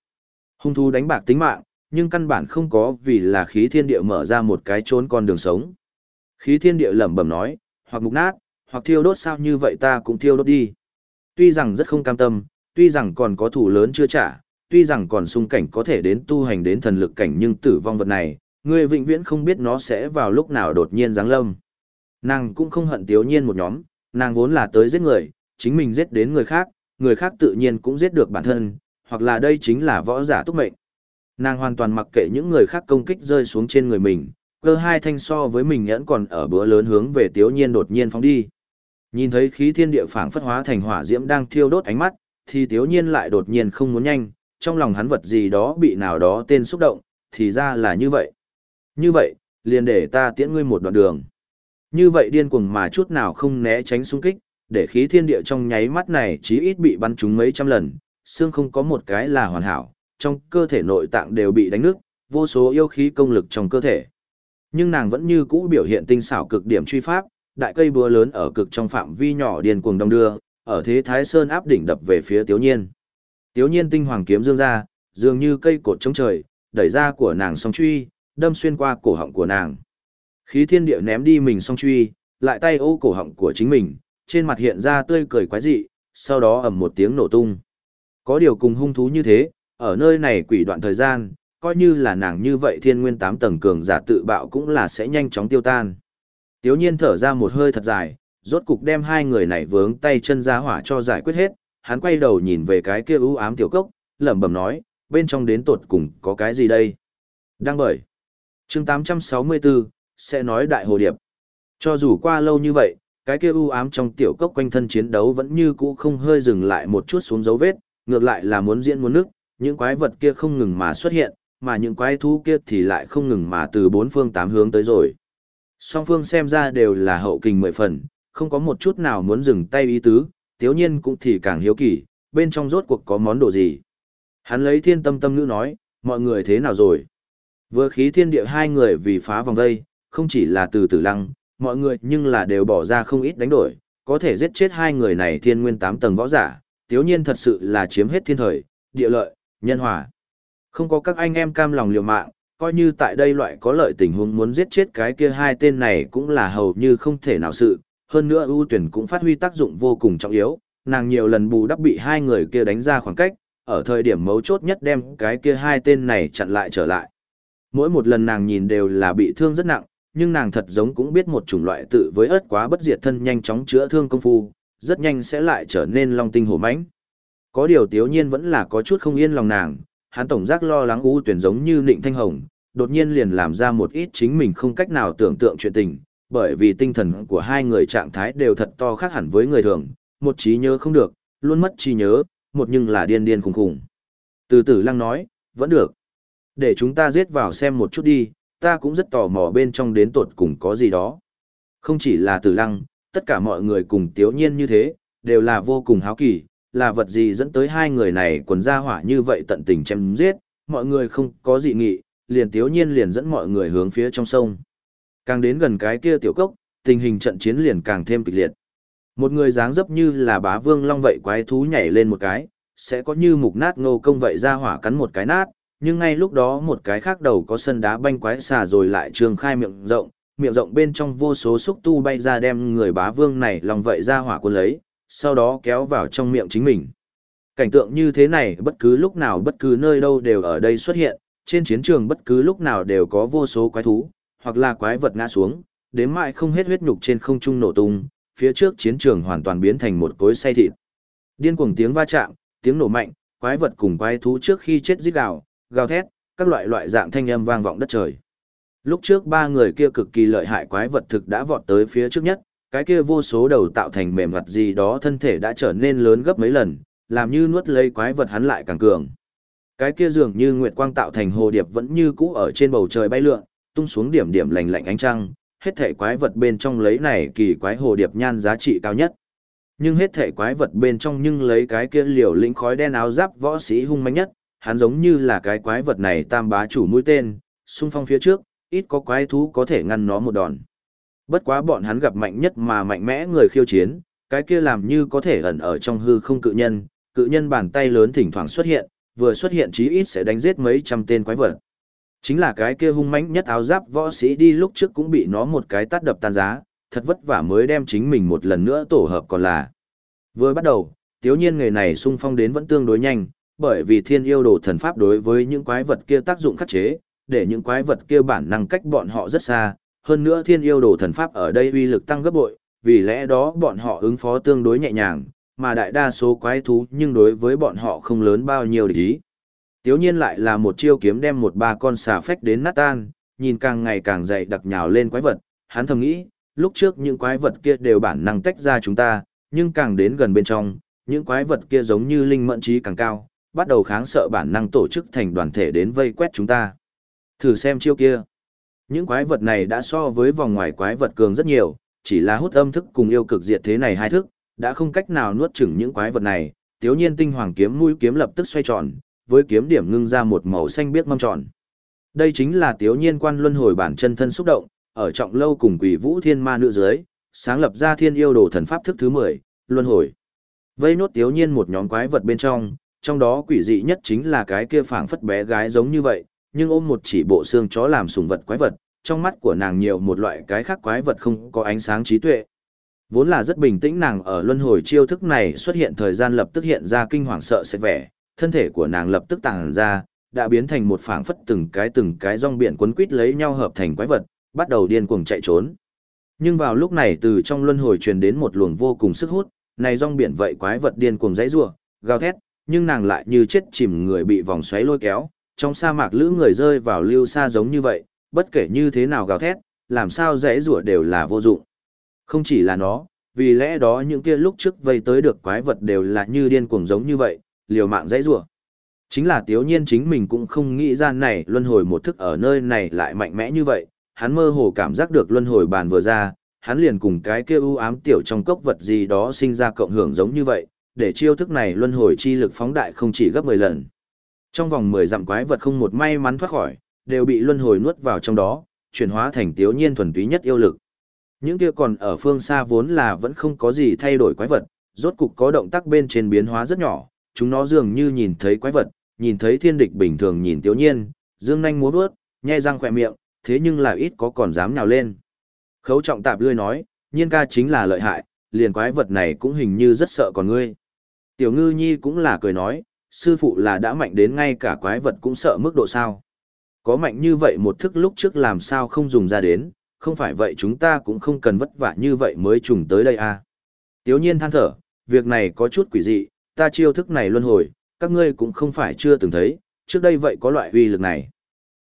Hung thú đánh bạc tính mạng, nhưng căn bản không có vì là khí thiên địa mở ra một cái trốn con đường sống. Khí thiên địa lẩm bẩm nói, hoặc mục nát, hoặc thiêu đốt sao như vậy ta cũng thiêu đốt đi. Tuy rằng rất không cam tâm, tuy rằng còn có thủ lớn chưa trả, tuy rằng còn sung cảnh có thể đến tu hành đến thần lực cảnh nhưng tử vong vật này, người vĩnh viễn không biết nó sẽ vào lúc nào đột nhiên giáng lâm. Nàng cũng không hận tiếu nhiên một nhóm, nàng vốn là tới giết người, chính mình giết đến người khác, người khác tự nhiên cũng giết được bản thân, hoặc là đây chính là võ giả túc mệnh. Nàng hoàn toàn mặc kệ những người khác công kích rơi xuống trên người mình, cơ hai thanh so với mình nhẫn còn ở bữa lớn hướng về tiếu nhiên đột nhiên phóng đi. Nhìn thấy khí thiên địa phảng phất hóa thành hỏa diễm đang thiêu đốt ánh mắt, thì tiếu nhiên lại đột nhiên không muốn nhanh, trong lòng hắn vật gì đó bị nào đó tên xúc động, thì ra là như vậy. Như vậy, liền để ta tiễn ngươi một đoạn đường. Như vậy điên cuồng mà chút nào không né tránh xung kích, để khí thiên địa trong nháy mắt này chí ít bị bắn trúng mấy trăm lần, xương không có một cái là hoàn hảo, trong cơ thể nội tạng đều bị đánh nứt, vô số yêu khí công lực trong cơ thể. Nhưng nàng vẫn như cũ biểu hiện tinh xảo cực điểm truy pháp, đại cây búa lớn ở cực trong phạm vi nhỏ điên cuồng đông đưa, ở thế Thái Sơn áp đỉnh đập về phía Tiếu Nhiên. Tiếu Nhiên tinh hoàng kiếm dương ra, dường như cây cột chống trời, đẩy ra của nàng song truy, đâm xuyên qua cổ họng của nàng. Khí thiên địa ném đi mình song truy, lại tay ô cổ họng của chính mình, trên mặt hiện ra tươi cười quái dị, sau đó ầm một tiếng nổ tung. Có điều cùng hung thú như thế, ở nơi này quỷ đoạn thời gian, coi như là nàng như vậy thiên nguyên tám tầng cường giả tự bạo cũng là sẽ nhanh chóng tiêu tan. Tiếu nhiên thở ra một hơi thật dài, rốt cục đem hai người này vướng tay chân ra hỏa cho giải quyết hết, hắn quay đầu nhìn về cái kia ưu ám tiểu cốc, lẩm bẩm nói, bên trong đến tột cùng có cái gì đây? Đang bởi. chương 864, sẽ nói đại hồ điệp. Cho dù qua lâu như vậy, cái kia ưu ám trong tiểu cốc quanh thân chiến đấu vẫn như cũ không hơi dừng lại một chút xuống dấu vết, ngược lại là muốn diễn muốn nước, những quái vật kia không ngừng mà xuất hiện, mà những quái thú kia thì lại không ngừng mà từ bốn phương tám hướng tới rồi. Song phương xem ra đều là hậu kình mười phần, không có một chút nào muốn dừng tay ý tứ, tiếu nhiên cũng thì càng hiếu kỳ, bên trong rốt cuộc có món đồ gì. Hắn lấy thiên tâm tâm ngữ nói, mọi người thế nào rồi? Vừa khí thiên địa hai người vì phá vòng vây, không chỉ là từ tử lăng, mọi người nhưng là đều bỏ ra không ít đánh đổi, có thể giết chết hai người này thiên nguyên tám tầng võ giả, tiếu nhiên thật sự là chiếm hết thiên thời, địa lợi, nhân hòa. Không có các anh em cam lòng liều mạng, coi như tại đây loại có lợi tình huống muốn giết chết cái kia hai tên này cũng là hầu như không thể nào sự, hơn nữa ưu tuyển cũng phát huy tác dụng vô cùng trọng yếu, nàng nhiều lần bù đắp bị hai người kia đánh ra khoảng cách, ở thời điểm mấu chốt nhất đem cái kia hai tên này chặn lại trở lại. Mỗi một lần nàng nhìn đều là bị thương rất nặng, nhưng nàng thật giống cũng biết một chủng loại tự với ớt quá bất diệt thân nhanh chóng chữa thương công phu, rất nhanh sẽ lại trở nên long tinh hổ mãnh. Có điều tiếu nhiên vẫn là có chút không yên lòng nàng, hắn tổng giác lo lắng u tuyển giống như nịnh thanh hồng, đột nhiên liền làm ra một ít chính mình không cách nào tưởng tượng chuyện tình, bởi vì tinh thần của hai người trạng thái đều thật to khác hẳn với người thường, một trí nhớ không được, luôn mất trí nhớ, một nhưng là điên điên khùng khùng. Từ tử lăng nói, vẫn được. Để chúng ta giết vào xem một chút đi, ta cũng rất tò mò bên trong đến tột cùng có gì đó. Không chỉ là tử lăng, tất cả mọi người cùng tiếu nhiên như thế, đều là vô cùng háo kỳ, là vật gì dẫn tới hai người này quần ra hỏa như vậy tận tình chém giết, mọi người không có gì nghị, liền tiếu nhiên liền dẫn mọi người hướng phía trong sông. Càng đến gần cái kia tiểu cốc, tình hình trận chiến liền càng thêm kịch liệt. Một người dáng dấp như là bá vương long vậy quái thú nhảy lên một cái, sẽ có như mục nát ngô công vậy ra hỏa cắn một cái nát, nhưng ngay lúc đó một cái khác đầu có sân đá banh quái xà rồi lại trường khai miệng rộng, miệng rộng bên trong vô số xúc tu bay ra đem người bá vương này lòng vậy ra hỏa quân lấy, sau đó kéo vào trong miệng chính mình. Cảnh tượng như thế này bất cứ lúc nào bất cứ nơi đâu đều ở đây xuất hiện, trên chiến trường bất cứ lúc nào đều có vô số quái thú, hoặc là quái vật ngã xuống, đến mãi không hết huyết nhục trên không trung nổ tung, phía trước chiến trường hoàn toàn biến thành một cối xay thịt. Điên cuồng tiếng va chạm, tiếng nổ mạnh, quái vật cùng quái thú trước khi chết rít gào, gào thét, các loại loại dạng thanh âm vang vọng đất trời. Lúc trước ba người kia cực kỳ lợi hại quái vật thực đã vọt tới phía trước nhất, cái kia vô số đầu tạo thành mềm vật gì đó thân thể đã trở nên lớn gấp mấy lần, làm như nuốt lấy quái vật hắn lại càng cường. Cái kia dường như nguyệt quang tạo thành hồ điệp vẫn như cũ ở trên bầu trời bay lượn, tung xuống điểm điểm lạnh lạnh ánh trăng, hết thể quái vật bên trong lấy này kỳ quái hồ điệp nhan giá trị cao nhất. Nhưng hết thể quái vật bên trong nhưng lấy cái kia liều lĩnh khói đen áo giáp võ sĩ hung manh nhất, hắn giống như là cái quái vật này tam bá chủ mũi tên, xung phong phía trước, ít có quái thú có thể ngăn nó một đòn. Bất quá bọn hắn gặp mạnh nhất mà mạnh mẽ người khiêu chiến, cái kia làm như có thể ẩn ở trong hư không cự nhân, cự nhân bàn tay lớn thỉnh thoảng xuất hiện, vừa xuất hiện chí ít sẽ đánh giết mấy trăm tên quái vật. Chính là cái kia hung mãnh nhất áo giáp võ sĩ đi lúc trước cũng bị nó một cái tát đập tan giá, thật vất vả mới đem chính mình một lần nữa tổ hợp còn là. Vừa bắt đầu, tiếu nhiên nghề này sung phong đến vẫn tương đối nhanh, bởi vì thiên yêu đồ thần pháp đối với những quái vật kia tác dụng khắc chế, để những quái vật kia bản năng cách bọn họ rất xa, hơn nữa thiên yêu đồ thần pháp ở đây uy lực tăng gấp bội, vì lẽ đó bọn họ ứng phó tương đối nhẹ nhàng, mà đại đa số quái thú nhưng đối với bọn họ không lớn bao nhiêu để ý. Tiếu nhiên lại là một chiêu kiếm đem một ba con xà phách đến nát tan, nhìn càng ngày càng dày đặc nhào lên quái vật, hắn thầm nghĩ, lúc trước những quái vật kia đều bản năng tách ra chúng ta, nhưng càng đến gần bên trong, những quái vật kia giống như linh mẫn trí càng cao, bắt đầu kháng sợ bản năng tổ chức thành đoàn thể đến vây quét chúng ta. Thử xem chiêu kia. Những quái vật này đã so với vòng ngoài quái vật cường rất nhiều, chỉ là hút âm thức cùng yêu cực diệt thế này hai thức, đã không cách nào nuốt chửng những quái vật này. Tiếu nhiên tinh hoàng kiếm mũi kiếm lập tức xoay tròn, với kiếm điểm ngưng ra một màu xanh biếc mâm tròn. Đây chính là tiếu nhiên quan luân hồi bản chân thân xúc động, ở trọng lâu cùng quỷ vũ thiên ma nữ dưới, sáng lập ra thiên yêu đồ thần pháp thức thứ 10, luân hồi. Vây nốt tiếu nhiên một nhóm quái vật bên trong, trong đó quỷ dị nhất chính là cái kia phảng phất bé gái giống như vậy, nhưng ôm một chỉ bộ xương chó làm sùng vật quái vật, trong mắt của nàng nhiều một loại cái khác quái vật không có ánh sáng trí tuệ. Vốn là rất bình tĩnh nàng ở luân hồi chiêu thức này xuất hiện thời gian lập tức hiện ra kinh hoàng sợ sẽ vẻ, thân thể của nàng lập tức tàng ra, đã biến thành một phảng phất từng cái từng cái rong biển quấn quít lấy nhau hợp thành quái vật, bắt đầu điên cuồng chạy trốn. Nhưng vào lúc này từ trong luân hồi truyền đến một luồng vô cùng sức hút, này rong biển vậy quái vật điên cuồng dãy rủa, gào thét, nhưng nàng lại như chết chìm người bị vòng xoáy lôi kéo, trong sa mạc lữ người rơi vào lưu xa giống như vậy, bất kể như thế nào gào thét, làm sao dãy rủa đều là vô dụng. Không chỉ là nó, vì lẽ đó những kia lúc trước vây tới được quái vật đều là như điên cuồng giống như vậy, liều mạng dãy rủa. Chính là tiếu nhiên chính mình cũng không nghĩ ra này luân hồi một thức ở nơi này lại mạnh mẽ như vậy, hắn mơ hồ cảm giác được luân hồi bàn vừa ra, hắn liền cùng cái kia u ám tiểu trong cốc vật gì đó sinh ra cộng hưởng giống như vậy, để chiêu thức này luân hồi chi lực phóng đại không chỉ gấp 10 lần. Trong vòng 10 dặm quái vật không một may mắn thoát khỏi, đều bị luân hồi nuốt vào trong đó, chuyển hóa thành tiếu nhiên thuần túy nhất yêu lực. Những kia còn ở phương xa vốn là vẫn không có gì thay đổi quái vật, rốt cục có động tác bên trên biến hóa rất nhỏ, chúng nó dường như nhìn thấy quái vật, nhìn thấy thiên địch bình thường nhìn tiếu nhiên, dương nhanh múa vớt, nhai răng khỏe miệng, thế nhưng là ít có còn dám nhào lên. Khấu trọng tạp lươi nói, nhiên ca chính là lợi hại, liền quái vật này cũng hình như rất sợ còn ngươi. Tiểu ngư nhi cũng là cười nói, sư phụ là đã mạnh đến ngay cả quái vật cũng sợ mức độ sao. Có mạnh như vậy một thức lúc trước làm sao không dùng ra đến, không phải vậy chúng ta cũng không cần vất vả như vậy mới trùng tới đây à. Tiếu nhiên than thở, việc này có chút quỷ dị, ta chiêu thức này luân hồi, các ngươi cũng không phải chưa từng thấy, trước đây vậy có loại uy lực này.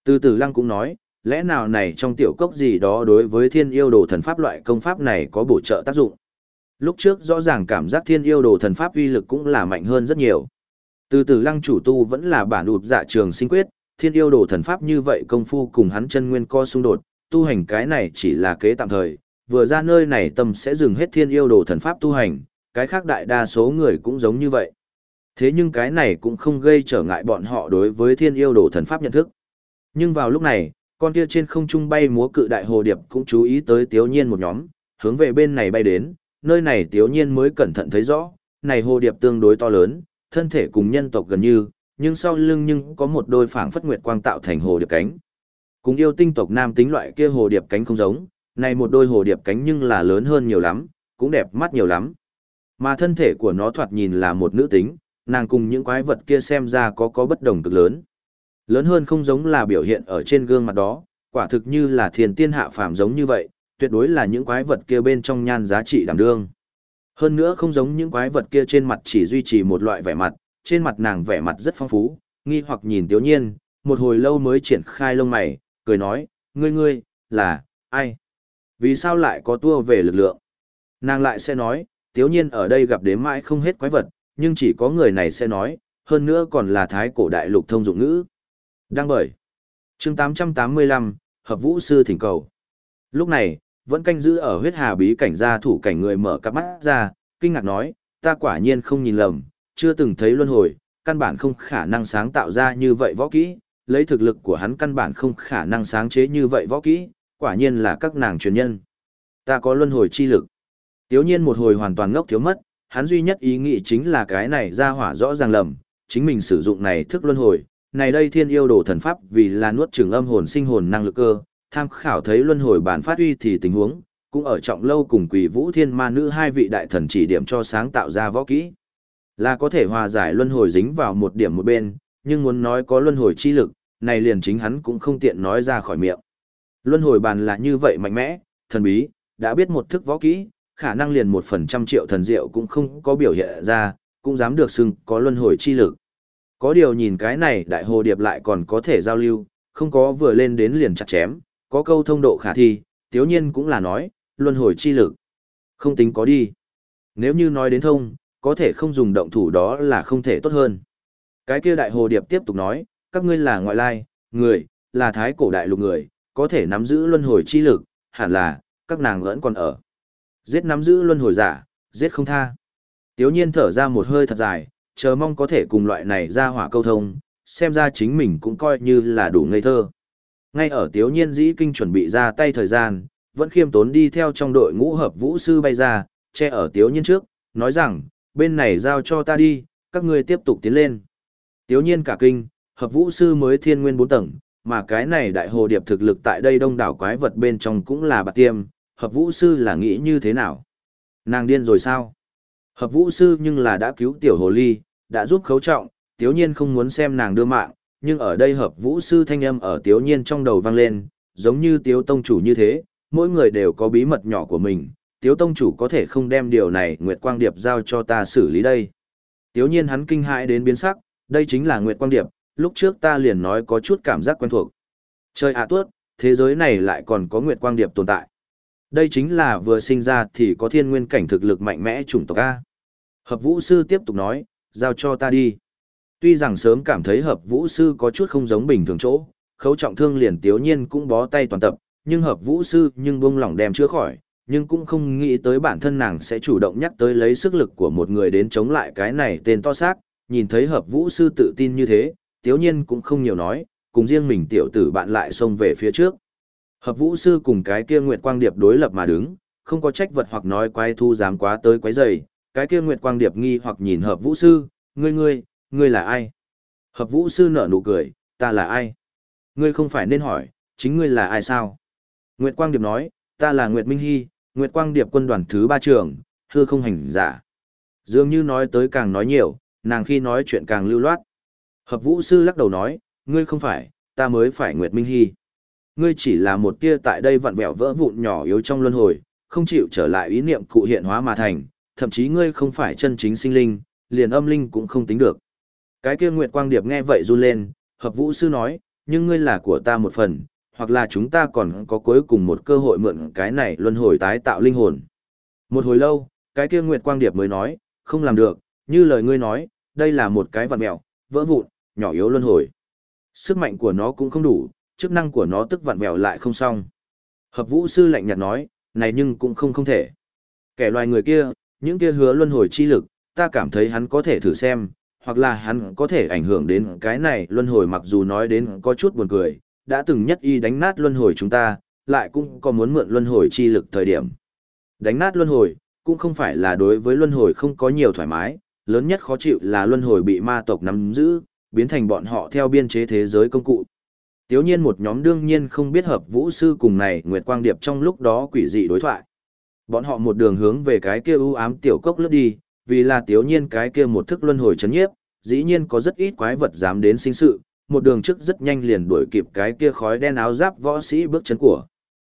Từ từ lăng cũng nói, lẽ nào này trong tiểu cốc gì đó đối với thiên yêu đồ thần pháp loại công pháp này có bổ trợ tác dụng. Lúc trước rõ ràng cảm giác thiên yêu đồ thần pháp uy lực cũng là mạnh hơn rất nhiều. Từ từ lăng chủ tu vẫn là bản ụp dạ trường sinh quyết, thiên yêu đồ thần pháp như vậy công phu cùng hắn chân nguyên co xung đột, tu hành cái này chỉ là kế tạm thời, vừa ra nơi này tâm sẽ dừng hết thiên yêu đồ thần pháp tu hành, cái khác đại đa số người cũng giống như vậy. Thế nhưng cái này cũng không gây trở ngại bọn họ đối với thiên yêu đồ thần pháp nhận thức. Nhưng vào lúc này, con kia trên không trung bay múa cự đại hồ điệp cũng chú ý tới tiếu nhiên một nhóm, hướng về bên này bay đến, nơi này tiếu nhiên mới cẩn thận thấy rõ, này hồ điệp tương đối to lớn, thân thể cùng nhân tộc gần như, nhưng sau lưng nhưng có một đôi phảng phất nguyệt quang tạo thành hồ điệp cánh. Cùng yêu tinh tộc nam tính loại kia hồ điệp cánh không giống, này một đôi hồ điệp cánh nhưng là lớn hơn nhiều lắm, cũng đẹp mắt nhiều lắm. Mà thân thể của nó thoạt nhìn là một nữ tính, nàng cùng những quái vật kia xem ra có có bất đồng cực lớn. Lớn hơn không giống là biểu hiện ở trên gương mặt đó, quả thực như là thiền tiên hạ phàm giống như vậy, tuyệt đối là những quái vật kia bên trong nhan giá trị đảm đương. Hơn nữa không giống những quái vật kia trên mặt chỉ duy trì một loại vẻ mặt, trên mặt nàng vẻ mặt rất phong phú, nghi hoặc nhìn Tiếu Nhiên, một hồi lâu mới triển khai lông mày, cười nói, ngươi ngươi, là, ai? Vì sao lại có tua về lực lượng? Nàng lại sẽ nói, Tiếu Nhiên ở đây gặp đến mãi không hết quái vật, nhưng chỉ có người này sẽ nói, hơn nữa còn là thái cổ đại lục thông dụng ngữ. Đăng bởi. chương 885, Hợp Vũ Sư Thỉnh Cầu. Lúc này, vẫn canh giữ ở huyết hà bí cảnh gia thủ cảnh người mở cặp mắt ra, kinh ngạc nói, ta quả nhiên không nhìn lầm, chưa từng thấy luân hồi, căn bản không khả năng sáng tạo ra như vậy võ kỹ, lấy thực lực của hắn căn bản không khả năng sáng chế như vậy võ kỹ, quả nhiên là các nàng truyền nhân. Ta có luân hồi chi lực. Tiếu nhiên một hồi hoàn toàn ngốc thiếu mất, hắn duy nhất ý nghĩ chính là cái này ra hỏa rõ ràng lầm, chính mình sử dụng này thức luân hồi, này đây thiên yêu đồ thần pháp vì là nuốt trường âm hồn sinh hồn năng lực cơ, tham khảo thấy luân hồi bản phát uy thì tình huống, cũng ở trọng lâu cùng quỷ vũ thiên ma nữ hai vị đại thần chỉ điểm cho sáng tạo ra võ kỹ. Là có thể hòa giải luân hồi dính vào một điểm một bên, nhưng muốn nói có luân hồi chi lực, này liền chính hắn cũng không tiện nói ra khỏi miệng. Luân hồi bàn là như vậy mạnh mẽ, thần bí, đã biết một thức võ kỹ, khả năng liền một phần trăm triệu thần diệu cũng không có biểu hiện ra, cũng dám được xưng có luân hồi chi lực. Có điều nhìn cái này đại hồ điệp lại còn có thể giao lưu, không có vừa lên đến liền chặt chém, có câu thông độ khả thi, tiếu nhiên cũng là nói, luân hồi chi lực. Không tính có đi. Nếu như nói đến thông, có thể không dùng động thủ đó là không thể tốt hơn. Cái kia đại hồ điệp tiếp tục nói, các ngươi là ngoại lai, người, là thái cổ đại lục người, có thể nắm giữ luân hồi chi lực, hẳn là, các nàng vẫn còn ở. Giết nắm giữ luân hồi giả, giết không tha. Tiếu nhiên thở ra một hơi thật dài, chờ mong có thể cùng loại này ra hỏa câu thông, xem ra chính mình cũng coi như là đủ ngây thơ. Ngay ở tiếu nhiên dĩ kinh chuẩn bị ra tay thời gian, vẫn khiêm tốn đi theo trong đội ngũ hợp vũ sư bay ra, che ở tiếu nhiên trước, nói rằng, bên này giao cho ta đi, các ngươi tiếp tục tiến lên. Tiếu nhiên cả kinh, hợp vũ sư mới thiên nguyên 4 tầng, mà cái này đại hồ điệp thực lực tại đây đông đảo quái vật bên trong cũng là bạc tiêm, hợp vũ sư là nghĩ như thế nào? Nàng điên rồi sao? Hợp vũ sư nhưng là đã cứu tiểu hồ ly, đã giúp khấu trọng, tiếu nhiên không muốn xem nàng đưa mạng, nhưng ở đây hợp vũ sư thanh âm ở tiếu nhiên trong đầu vang lên, giống như tiếu tông chủ như thế, mỗi người đều có bí mật nhỏ của mình, tiếu tông chủ có thể không đem điều này Nguyệt Quang Điệp giao cho ta xử lý đây. Tiếu nhiên hắn kinh hãi đến biến sắc, đây chính là Nguyệt Quang Điệp, lúc trước ta liền nói có chút cảm giác quen thuộc. Trời ạ tuốt, thế giới này lại còn có Nguyệt Quang Điệp tồn tại. Đây chính là vừa sinh ra thì có thiên nguyên cảnh thực lực mạnh mẽ chủng tộc A. Hợp vũ sư tiếp tục nói, giao cho ta đi. Tuy rằng sớm cảm thấy hợp vũ sư có chút không giống bình thường chỗ, khấu trọng thương liền tiếu nhiên cũng bó tay toàn tập, nhưng hợp vũ sư nhưng buông lỏng đem chữa khỏi, nhưng cũng không nghĩ tới bản thân nàng sẽ chủ động nhắc tới lấy sức lực của một người đến chống lại cái này tên to xác, nhìn thấy hợp vũ sư tự tin như thế, tiếu nhiên cũng không nhiều nói, cùng riêng mình tiểu tử bạn lại xông về phía trước. Hợp vũ sư cùng cái kia Nguyệt Quang Điệp đối lập mà đứng, không có trách vật hoặc nói quái thu dám quá tới quái dày, cái kia Nguyệt Quang Điệp nghi hoặc nhìn hợp vũ sư, ngươi ngươi, ngươi là ai? Hợp vũ sư nở nụ cười, ta là ai? Ngươi không phải nên hỏi, chính ngươi là ai sao? Nguyệt Quang Điệp nói, ta là Nguyệt Minh Hy, Nguyệt Quang Điệp quân đoàn thứ ba trường, hư không hành giả. Dường như nói tới càng nói nhiều, nàng khi nói chuyện càng lưu loát. Hợp vũ sư lắc đầu nói, ngươi không phải, ta mới phải Nguyệt Minh Hy. Ngươi chỉ là một tia tại đây vặn vẹo vỡ vụn nhỏ yếu trong luân hồi, không chịu trở lại ý niệm cụ hiện hóa mà thành, thậm chí ngươi không phải chân chính sinh linh, liền âm linh cũng không tính được. Cái kia Nguyệt Quang Điệp nghe vậy run lên, hợp vũ sư nói, nhưng ngươi là của ta một phần, hoặc là chúng ta còn có cuối cùng một cơ hội mượn cái này luân hồi tái tạo linh hồn. Một hồi lâu, cái kia Nguyệt Quang Điệp mới nói, không làm được, như lời ngươi nói, đây là một cái vật mèo, vỡ vụn, nhỏ yếu luân hồi. Sức mạnh của nó cũng không đủ, chức năng của nó tức vặn vẹo lại không xong. Hợp vũ sư lạnh nhạt nói, này nhưng cũng không không thể. Kẻ loài người kia, những kia hứa luân hồi chi lực, ta cảm thấy hắn có thể thử xem, hoặc là hắn có thể ảnh hưởng đến cái này luân hồi mặc dù nói đến có chút buồn cười, đã từng nhất y đánh nát luân hồi chúng ta, lại cũng có muốn mượn luân hồi chi lực thời điểm. Đánh nát luân hồi, cũng không phải là đối với luân hồi không có nhiều thoải mái, lớn nhất khó chịu là luân hồi bị ma tộc nắm giữ, biến thành bọn họ theo biên chế thế giới công cụ. Tiếu nhiên một nhóm đương nhiên không biết hợp vũ sư cùng này Nguyệt Quang Điệp trong lúc đó quỷ dị đối thoại. Bọn họ một đường hướng về cái kia u ám tiểu cốc lướt đi, vì là tiếu nhiên cái kia một thức luân hồi chấn nhiếp, dĩ nhiên có rất ít quái vật dám đến sinh sự, một đường trước rất nhanh liền đuổi kịp cái kia khói đen áo giáp võ sĩ bước chân của.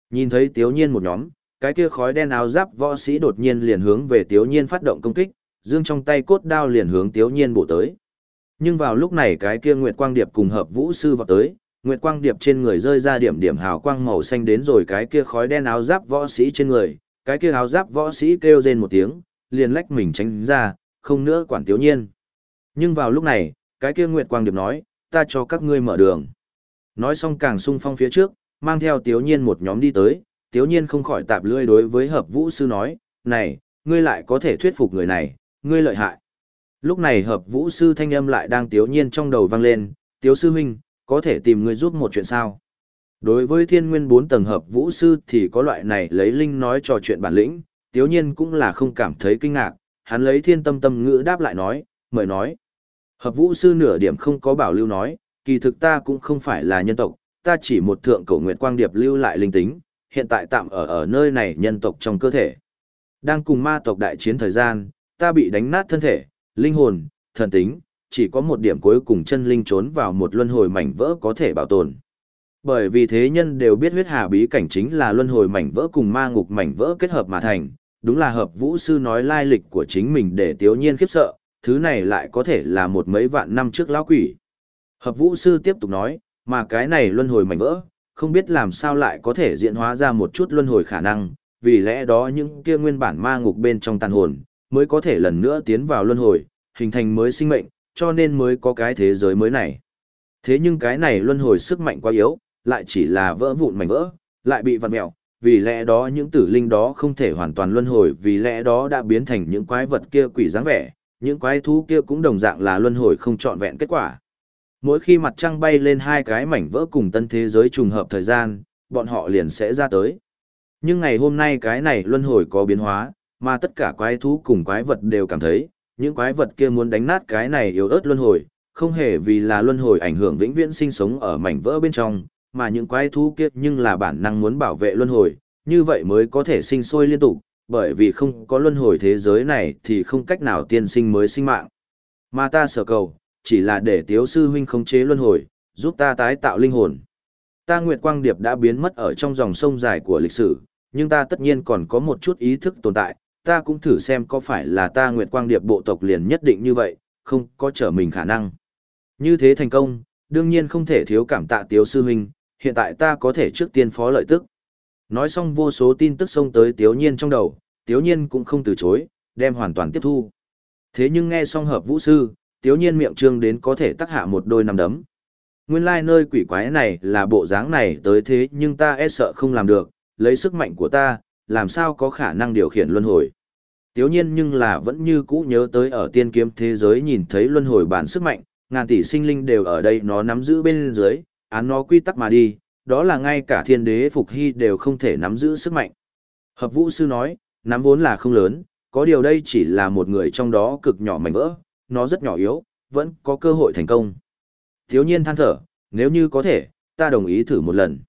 Nhìn thấy tiếu nhiên một nhóm, cái kia khói đen áo giáp võ sĩ đột nhiên liền hướng về tiếu nhiên phát động công kích, dương trong tay cốt đao liền hướng tiếu nhiên bổ tới. Nhưng vào lúc này cái kia Nguyệt Quang Điệp cùng hợp vũ sư vào tới, Nguyệt Quang Điệp trên người rơi ra điểm điểm hào quang màu xanh đến rồi cái kia khói đen áo giáp võ sĩ trên người, cái kia áo giáp võ sĩ kêu rên một tiếng, liền lách mình tránh ra, không nữa quản tiếu nhiên. Nhưng vào lúc này, cái kia Nguyệt Quang Điệp nói, ta cho các ngươi mở đường. Nói xong càng sung phong phía trước, mang theo tiếu nhiên một nhóm đi tới, tiếu nhiên không khỏi tạp lưỡi đối với hợp vũ sư nói, này, ngươi lại có thể thuyết phục người này, ngươi lợi hại. Lúc này hợp vũ sư thanh âm lại đang tiếu nhiên trong đầu vang lên, tiếu sư huynh, có thể tìm ngươi giúp một chuyện sao? Đối với thiên nguyên bốn tầng hợp vũ sư thì có loại này lấy linh nói trò chuyện bản lĩnh, tiếu nhiên cũng là không cảm thấy kinh ngạc, hắn lấy thiên tâm tâm ngữ đáp lại nói, mời nói. Hợp vũ sư nửa điểm không có bảo lưu nói, kỳ thực ta cũng không phải là nhân tộc, ta chỉ một thượng cổ nguyệt quang điệp lưu lại linh tính, hiện tại tạm ở ở nơi này nhân tộc trong cơ thể. Đang cùng ma tộc đại chiến thời gian, ta bị đánh nát thân thể, linh hồn, thần tính, chỉ có một điểm cuối cùng chân linh trốn vào một luân hồi mảnh vỡ có thể bảo tồn. Bởi vì thế nhân đều biết huyết hà bí cảnh chính là luân hồi mảnh vỡ cùng ma ngục mảnh vỡ kết hợp mà thành, đúng là hợp vũ sư nói lai lịch của chính mình để tiếu nhiên khiếp sợ, thứ này lại có thể là một mấy vạn năm trước lão quỷ. Hợp vũ sư tiếp tục nói, mà cái này luân hồi mảnh vỡ, không biết làm sao lại có thể diễn hóa ra một chút luân hồi khả năng, vì lẽ đó những kia nguyên bản ma ngục bên trong tàn hồn, mới có thể lần nữa tiến vào luân hồi, hình thành mới sinh mệnh, cho nên mới có cái thế giới mới này. Thế nhưng cái này luân hồi sức mạnh quá yếu, lại chỉ là vỡ vụn mảnh vỡ, lại bị vặn mẹo, vì lẽ đó những tử linh đó không thể hoàn toàn luân hồi, vì lẽ đó đã biến thành những quái vật kia quỷ dáng vẻ, những quái thú kia cũng đồng dạng là luân hồi không trọn vẹn kết quả. Mỗi khi mặt trăng bay lên hai cái mảnh vỡ cùng tân thế giới trùng hợp thời gian, bọn họ liền sẽ ra tới. Nhưng ngày hôm nay cái này luân hồi có biến hóa, mà tất cả quái thú cùng quái vật đều cảm thấy, những quái vật kia muốn đánh nát cái này yếu ớt luân hồi, không hề vì là luân hồi ảnh hưởng vĩnh viễn sinh sống ở mảnh vỡ bên trong, mà những quái thú kia nhưng là bản năng muốn bảo vệ luân hồi, như vậy mới có thể sinh sôi liên tục, bởi vì không có luân hồi thế giới này thì không cách nào tiên sinh mới sinh mạng. Mà ta sở cầu, chỉ là để tiếu sư huynh khống chế luân hồi, giúp ta tái tạo linh hồn. Ta Nguyệt Quang Điệp đã biến mất ở trong dòng sông dài của lịch sử, nhưng ta tất nhiên còn có một chút ý thức tồn tại, ta cũng thử xem có phải là ta Nguyệt Quang Điệp bộ tộc liền nhất định như vậy, không có trở mình khả năng. Như thế thành công, đương nhiên không thể thiếu cảm tạ Tiếu Sư Huynh, hiện tại ta có thể trước tiên phó lợi tức. Nói xong vô số tin tức xông tới Tiếu Nhiên trong đầu, Tiếu Nhiên cũng không từ chối, đem hoàn toàn tiếp thu. Thế nhưng nghe xong hợp vũ sư, Tiếu Nhiên miệng trương đến có thể tắc hạ một đôi nằm đấm. Nguyên lai like nơi quỷ quái này là bộ dáng này tới thế nhưng ta e sợ không làm được, lấy sức mạnh của ta, làm sao có khả năng điều khiển luân hồi. Tiếu nhiên nhưng là vẫn như cũ nhớ tới ở tiên kiếm thế giới nhìn thấy luân hồi bản sức mạnh, ngàn tỷ sinh linh đều ở đây nó nắm giữ bên dưới, án nó quy tắc mà đi, đó là ngay cả thiên đế Phục Hy đều không thể nắm giữ sức mạnh. Hợp vũ sư nói, nắm vốn là không lớn, có điều đây chỉ là một người trong đó cực nhỏ mảnh vỡ, nó rất nhỏ yếu, vẫn có cơ hội thành công. Thiếu nhiên than thở, nếu như có thể, ta đồng ý thử một lần.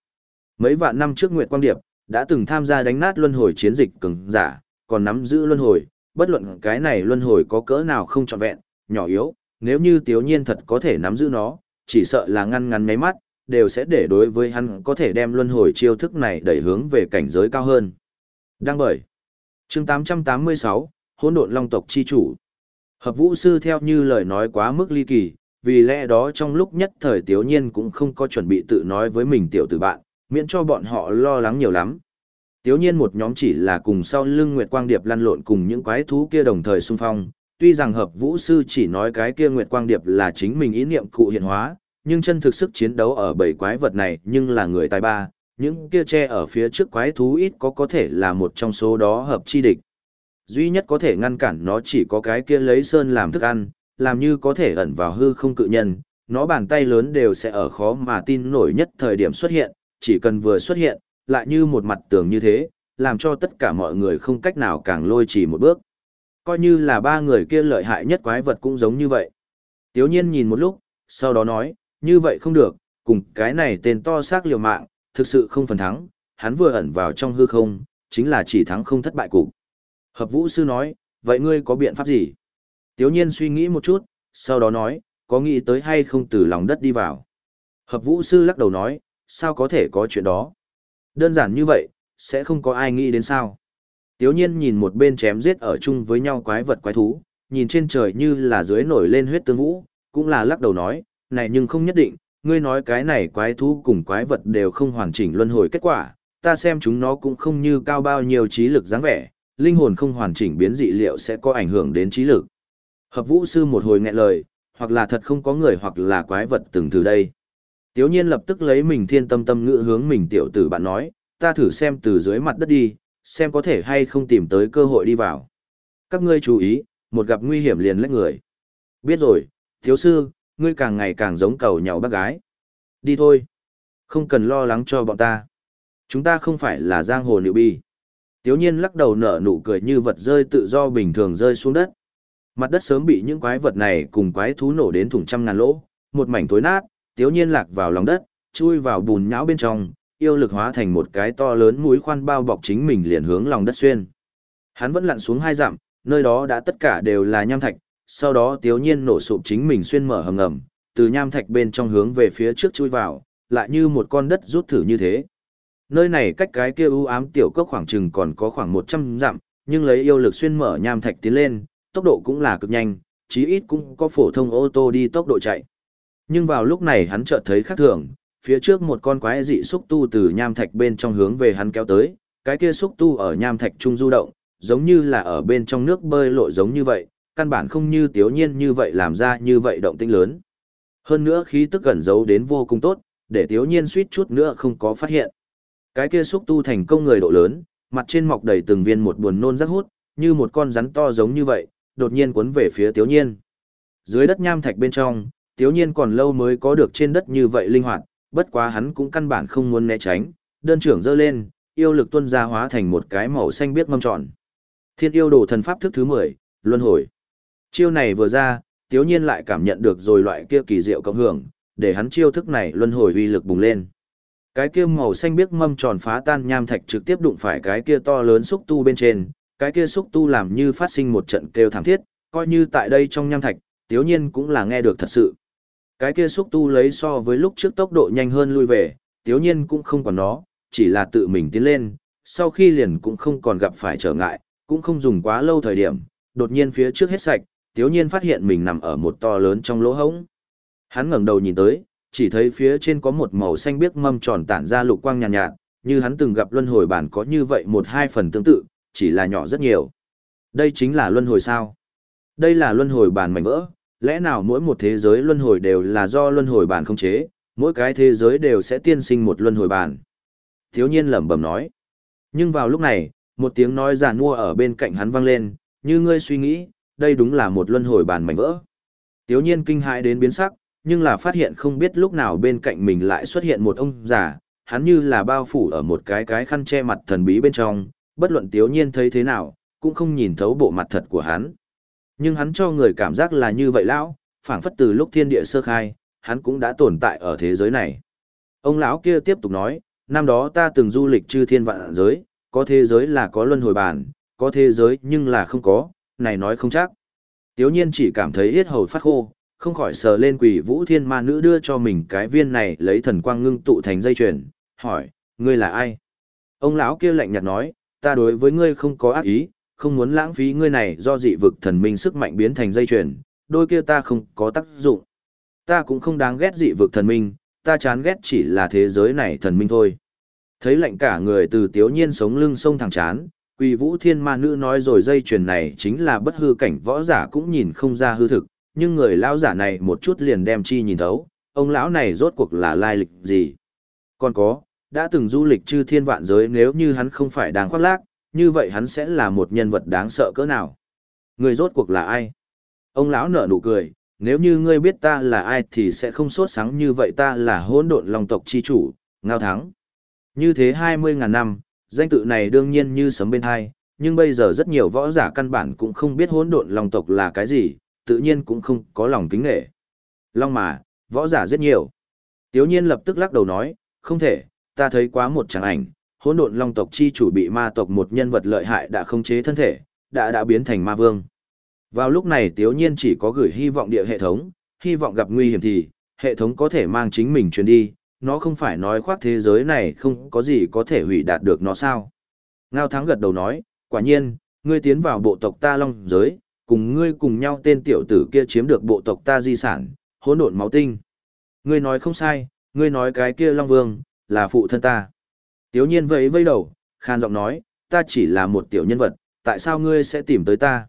Mấy vạn năm trước Nguyệt Quang Điệp, đã từng tham gia đánh nát luân hồi chiến dịch cường giả, còn nắm giữ luân hồi, bất luận cái này luân hồi có cỡ nào không trọn vẹn, nhỏ yếu, nếu như Tiếu Nhiên thật có thể nắm giữ nó, chỉ sợ là ngăn ngắn mấy mắt, đều sẽ để đối với hắn có thể đem luân hồi chiêu thức này đẩy hướng về cảnh giới cao hơn. Đăng bởi chương 886, hỗn độn long tộc chi chủ. Hợp vũ sư theo như lời nói quá mức ly kỳ, vì lẽ đó trong lúc nhất thời Tiếu Nhiên cũng không có chuẩn bị tự nói với mình tiểu tử bạn, miễn cho bọn họ lo lắng nhiều lắm. Tiếu nhiên một nhóm chỉ là cùng sau lưng Nguyệt Quang Điệp lăn lộn cùng những quái thú kia đồng thời xung phong, tuy rằng hợp vũ sư chỉ nói cái kia Nguyệt Quang Điệp là chính mình ý niệm cụ hiện hóa, nhưng chân thực sức chiến đấu ở bảy quái vật này nhưng là người tài ba, những kia che ở phía trước quái thú ít có có thể là một trong số đó hợp chi địch. Duy nhất có thể ngăn cản nó chỉ có cái kia lấy sơn làm thức ăn, làm như có thể ẩn vào hư không cự nhân, nó bàn tay lớn đều sẽ ở khó mà tin nổi nhất thời điểm xuất hiện, chỉ cần vừa xuất hiện, lại như một mặt tường như thế, làm cho tất cả mọi người không cách nào càng lôi chỉ một bước. Coi như là ba người kia lợi hại nhất quái vật cũng giống như vậy. Tiếu nhiên nhìn một lúc, sau đó nói, như vậy không được, cùng cái này tên to xác liều mạng, thực sự không phần thắng, hắn vừa ẩn vào trong hư không, chính là chỉ thắng không thất bại cục. Hợp vũ sư nói, vậy ngươi có biện pháp gì? Tiếu nhiên suy nghĩ một chút, sau đó nói, có nghĩ tới hay không từ lòng đất đi vào. Hợp vũ sư lắc đầu nói, sao có thể có chuyện đó? Đơn giản như vậy, sẽ không có ai nghĩ đến sao. Tiếu nhiên nhìn một bên chém giết ở chung với nhau quái vật quái thú, nhìn trên trời như là dưới nổi lên huyết tương vũ, cũng là lắc đầu nói, này nhưng không nhất định, ngươi nói cái này quái thú cùng quái vật đều không hoàn chỉnh luân hồi kết quả, ta xem chúng nó cũng không như cao bao nhiêu trí lực dáng vẻ, linh hồn không hoàn chỉnh biến dị liệu sẽ có ảnh hưởng đến trí lực. Hợp vũ sư một hồi nghẹn lời, hoặc là thật không có người hoặc là quái vật từng từ đây. Tiếu nhiên lập tức lấy mình thiên tâm tâm ngữ hướng mình tiểu tử bạn nói, ta thử xem từ dưới mặt đất đi, xem có thể hay không tìm tới cơ hội đi vào. Các ngươi chú ý, một gặp nguy hiểm liền lấy người. Biết rồi, thiếu sư, ngươi càng ngày càng giống cầu nhau bác gái. Đi thôi. Không cần lo lắng cho bọn ta. Chúng ta không phải là giang hồ nữ bi. Tiếu nhiên lắc đầu nở nụ cười như vật rơi tự do bình thường rơi xuống đất. Mặt đất sớm bị những quái vật này cùng quái thú nổ đến thủng trăm ngàn lỗ, một mảnh tối nát, tiếu nhiên lạc vào lòng đất, chui vào bùn nhão bên trong, yêu lực hóa thành một cái to lớn mũi khoan bao bọc chính mình liền hướng lòng đất xuyên. Hắn vẫn lặn xuống hai dặm, nơi đó đã tất cả đều là nham thạch, sau đó tiếu nhiên nổ sụp chính mình xuyên mở hầm ngầm, từ nham thạch bên trong hướng về phía trước chui vào, lại như một con đất rút thử như thế. Nơi này cách cái kia u ám tiểu cốc khoảng chừng còn có khoảng 100 dặm, nhưng lấy yêu lực xuyên mở nham thạch tiến lên, tốc độ cũng là cực nhanh, chí ít cũng có phổ thông ô tô đi tốc độ chạy. Nhưng vào lúc này hắn chợt thấy khác thường, phía trước một con quái dị xúc tu từ nham thạch bên trong hướng về hắn kéo tới, cái kia xúc tu ở nham thạch trung du động, giống như là ở bên trong nước bơi lội giống như vậy, căn bản không như tiểu nhiên như vậy làm ra như vậy động tĩnh lớn. Hơn nữa khí tức gần giấu đến vô cùng tốt, để tiểu nhiên suýt chút nữa không có phát hiện. Cái kia xúc tu thành công người độ lớn, mặt trên mọc đầy từng viên một buồn nôn rất hút, như một con rắn to giống như vậy, đột nhiên cuốn về phía tiểu nhiên. Dưới đất nham thạch bên trong, tiểu nhiên còn lâu mới có được trên đất như vậy linh hoạt, bất quá hắn cũng căn bản không muốn né tránh, đơn trưởng giơ lên, yêu lực tuân ra hóa thành một cái màu xanh biếc mâm tròn. Thiên yêu đồ thần pháp thức thứ 10, luân hồi. Chiêu này vừa ra, Tiếu Nhiên lại cảm nhận được rồi loại kia kỳ diệu cộng hưởng, để hắn chiêu thức này luân hồi uy lực bùng lên. Cái kia màu xanh biếc mâm tròn phá tan nham thạch trực tiếp đụng phải cái kia to lớn xúc tu bên trên, cái kia xúc tu làm như phát sinh một trận kêu thảm thiết, coi như tại đây trong nham thạch, Tiếu Nhiên cũng là nghe được thật sự. Cái kia xúc tu lấy so với lúc trước tốc độ nhanh hơn lui về, Tiếu Nhiên cũng không còn nó, chỉ là tự mình tiến lên, sau khi liền cũng không còn gặp phải trở ngại, cũng không dùng quá lâu thời điểm, đột nhiên phía trước hết sạch, tiếu nhiên phát hiện mình nằm ở một to lớn trong lỗ hổng. Hắn ngẩng đầu nhìn tới, chỉ thấy phía trên có một màu xanh biếc mâm tròn tản ra lục quang nhàn nhạt, nhạt, như hắn từng gặp luân hồi bản có như vậy một hai phần tương tự, chỉ là nhỏ rất nhiều. Đây chính là luân hồi sao? Đây là luân hồi bản mảnh vỡ, lẽ nào mỗi một thế giới luân hồi đều là do luân hồi bản không chế, mỗi cái thế giới đều sẽ tiên sinh một luân hồi bản. Thiếu nhiên lẩm bẩm nói. Nhưng vào lúc này, một tiếng nói giàn mua ở bên cạnh hắn vang lên, như ngươi suy nghĩ, đây đúng là một luân hồi bàn mảnh vỡ. Tiếu nhiên kinh hãi đến biến sắc, nhưng là phát hiện không biết lúc nào bên cạnh mình lại xuất hiện một ông già, hắn như là bao phủ ở một cái cái khăn che mặt thần bí bên trong, bất luận tiếu nhiên thấy thế nào, cũng không nhìn thấu bộ mặt thật của hắn. Nhưng hắn cho người cảm giác là như vậy lão, phảng phất từ lúc thiên địa sơ khai, hắn cũng đã tồn tại ở thế giới này. Ông lão kia tiếp tục nói, năm đó ta từng du lịch chư thiên vạn giới, có thế giới là có luân hồi bàn, có thế giới nhưng là không có, này nói không chắc. Tiếu nhiên chỉ cảm thấy yết hầu phát khô, không khỏi sờ lên quỷ vũ thiên ma nữ đưa cho mình cái viên này lấy thần quang ngưng tụ thành dây chuyền, hỏi, ngươi là ai? Ông lão kia lạnh nhạt nói, ta đối với ngươi không có ác ý, không muốn lãng phí ngươi này do dị vực thần minh sức mạnh biến thành dây chuyền, đôi kia ta không có tác dụng. Ta cũng không đáng ghét dị vực thần minh, ta chán ghét chỉ là thế giới này thần minh thôi. Thấy lạnh cả người từ tiếu nhiên sống lưng sông thẳng chán, quỳ vũ thiên ma nữ nói rồi dây chuyền này chính là bất hư cảnh võ giả cũng nhìn không ra hư thực, nhưng người lão giả này một chút liền đem chi nhìn thấu, ông lão này rốt cuộc là lai lịch gì. Còn có, đã từng du lịch chư thiên vạn giới nếu như hắn không phải đáng khoác lác, như vậy hắn sẽ là một nhân vật đáng sợ cỡ nào. Người rốt cuộc là ai? Ông lão nở nụ cười, nếu như ngươi biết ta là ai thì sẽ không sốt sáng như vậy ta là hỗn độn long tộc chi chủ, ngao thắng. Như thế hai mươi ngàn năm, danh tự này đương nhiên như sấm bên hai, nhưng bây giờ rất nhiều võ giả căn bản cũng không biết hỗn độn long tộc là cái gì, tự nhiên cũng không có lòng kính nghệ. Long mà, võ giả rất nhiều. Tiếu nhiên lập tức lắc đầu nói, không thể, ta thấy quá một tràng ảnh, hỗn độn long tộc chi chủ bị ma tộc một nhân vật lợi hại đã khống chế thân thể, đã đã biến thành ma vương. Vào lúc này Tiếu nhiên chỉ có gửi hy vọng địa hệ thống, hy vọng gặp nguy hiểm thì, hệ thống có thể mang chính mình truyền đi, nó không phải nói khoác thế giới này không có gì có thể hủy đạt được nó sao. Ngao Thắng gật đầu nói, quả nhiên, ngươi tiến vào bộ tộc ta long giới, cùng ngươi cùng nhau tên tiểu tử kia chiếm được bộ tộc ta di sản, hỗn độn máu tinh. Ngươi nói không sai, ngươi nói cái kia long vương, là phụ thân ta. Tiếu nhiên vẫy vây đầu, khan giọng nói, ta chỉ là một tiểu nhân vật, tại sao ngươi sẽ tìm tới ta?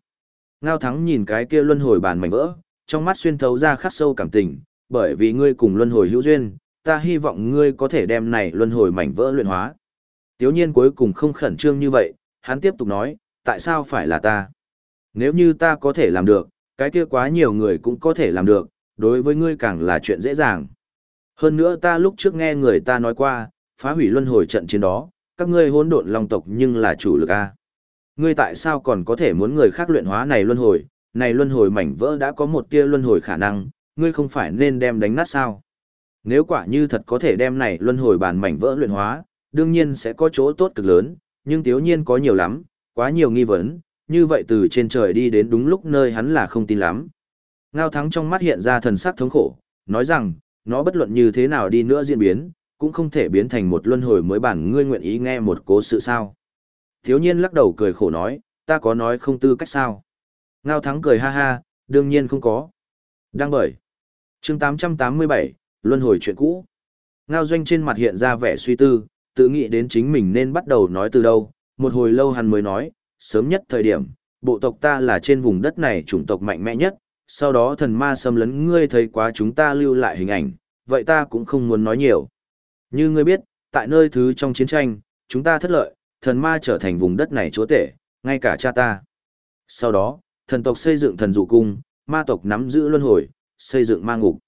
Ngao Thắng nhìn cái kia luân hồi bàn mảnh vỡ, trong mắt xuyên thấu ra khắc sâu cảm tình, bởi vì ngươi cùng luân hồi hữu duyên, ta hy vọng ngươi có thể đem này luân hồi mảnh vỡ luyện hóa. Tiếu nhiên cuối cùng không khẩn trương như vậy, hắn tiếp tục nói, tại sao phải là ta? Nếu như ta có thể làm được, cái kia quá nhiều người cũng có thể làm được, đối với ngươi càng là chuyện dễ dàng. Hơn nữa ta lúc trước nghe người ta nói qua, phá hủy luân hồi trận chiến đó, các ngươi hỗn độn long tộc nhưng là chủ lực a. Ngươi tại sao còn có thể muốn người khác luyện hóa này luân hồi, này luân hồi mảnh vỡ đã có một tia luân hồi khả năng, ngươi không phải nên đem đánh nát sao? Nếu quả như thật có thể đem này luân hồi bàn mảnh vỡ luyện hóa, đương nhiên sẽ có chỗ tốt cực lớn, nhưng thiếu nhiên có nhiều lắm, quá nhiều nghi vấn, như vậy từ trên trời đi đến đúng lúc nơi hắn là không tin lắm. Ngao thắng trong mắt hiện ra thần sắc thống khổ, nói rằng, nó bất luận như thế nào đi nữa diễn biến, cũng không thể biến thành một luân hồi mới bản ngươi nguyện ý nghe một cố sự sao. Thiếu nhiên lắc đầu cười khổ nói, ta có nói không tư cách sao. Ngao thắng cười ha ha, đương nhiên không có. Đang bởi. chương 887, luân hồi chuyện cũ. Ngao doanh trên mặt hiện ra vẻ suy tư, tự nghĩ đến chính mình nên bắt đầu nói từ đâu, một hồi lâu hắn mới nói, sớm nhất thời điểm, bộ tộc ta là trên vùng đất này chủng tộc mạnh mẽ nhất, sau đó thần ma xâm lấn ngươi thấy quá chúng ta lưu lại hình ảnh, vậy ta cũng không muốn nói nhiều. Như ngươi biết, tại nơi thứ trong chiến tranh, chúng ta thất lợi, thần ma trở thành vùng đất này chúa tể, ngay cả cha ta. Sau đó, thần tộc xây dựng thần dụ cung, ma tộc nắm giữ luân hồi, xây dựng ma ngục.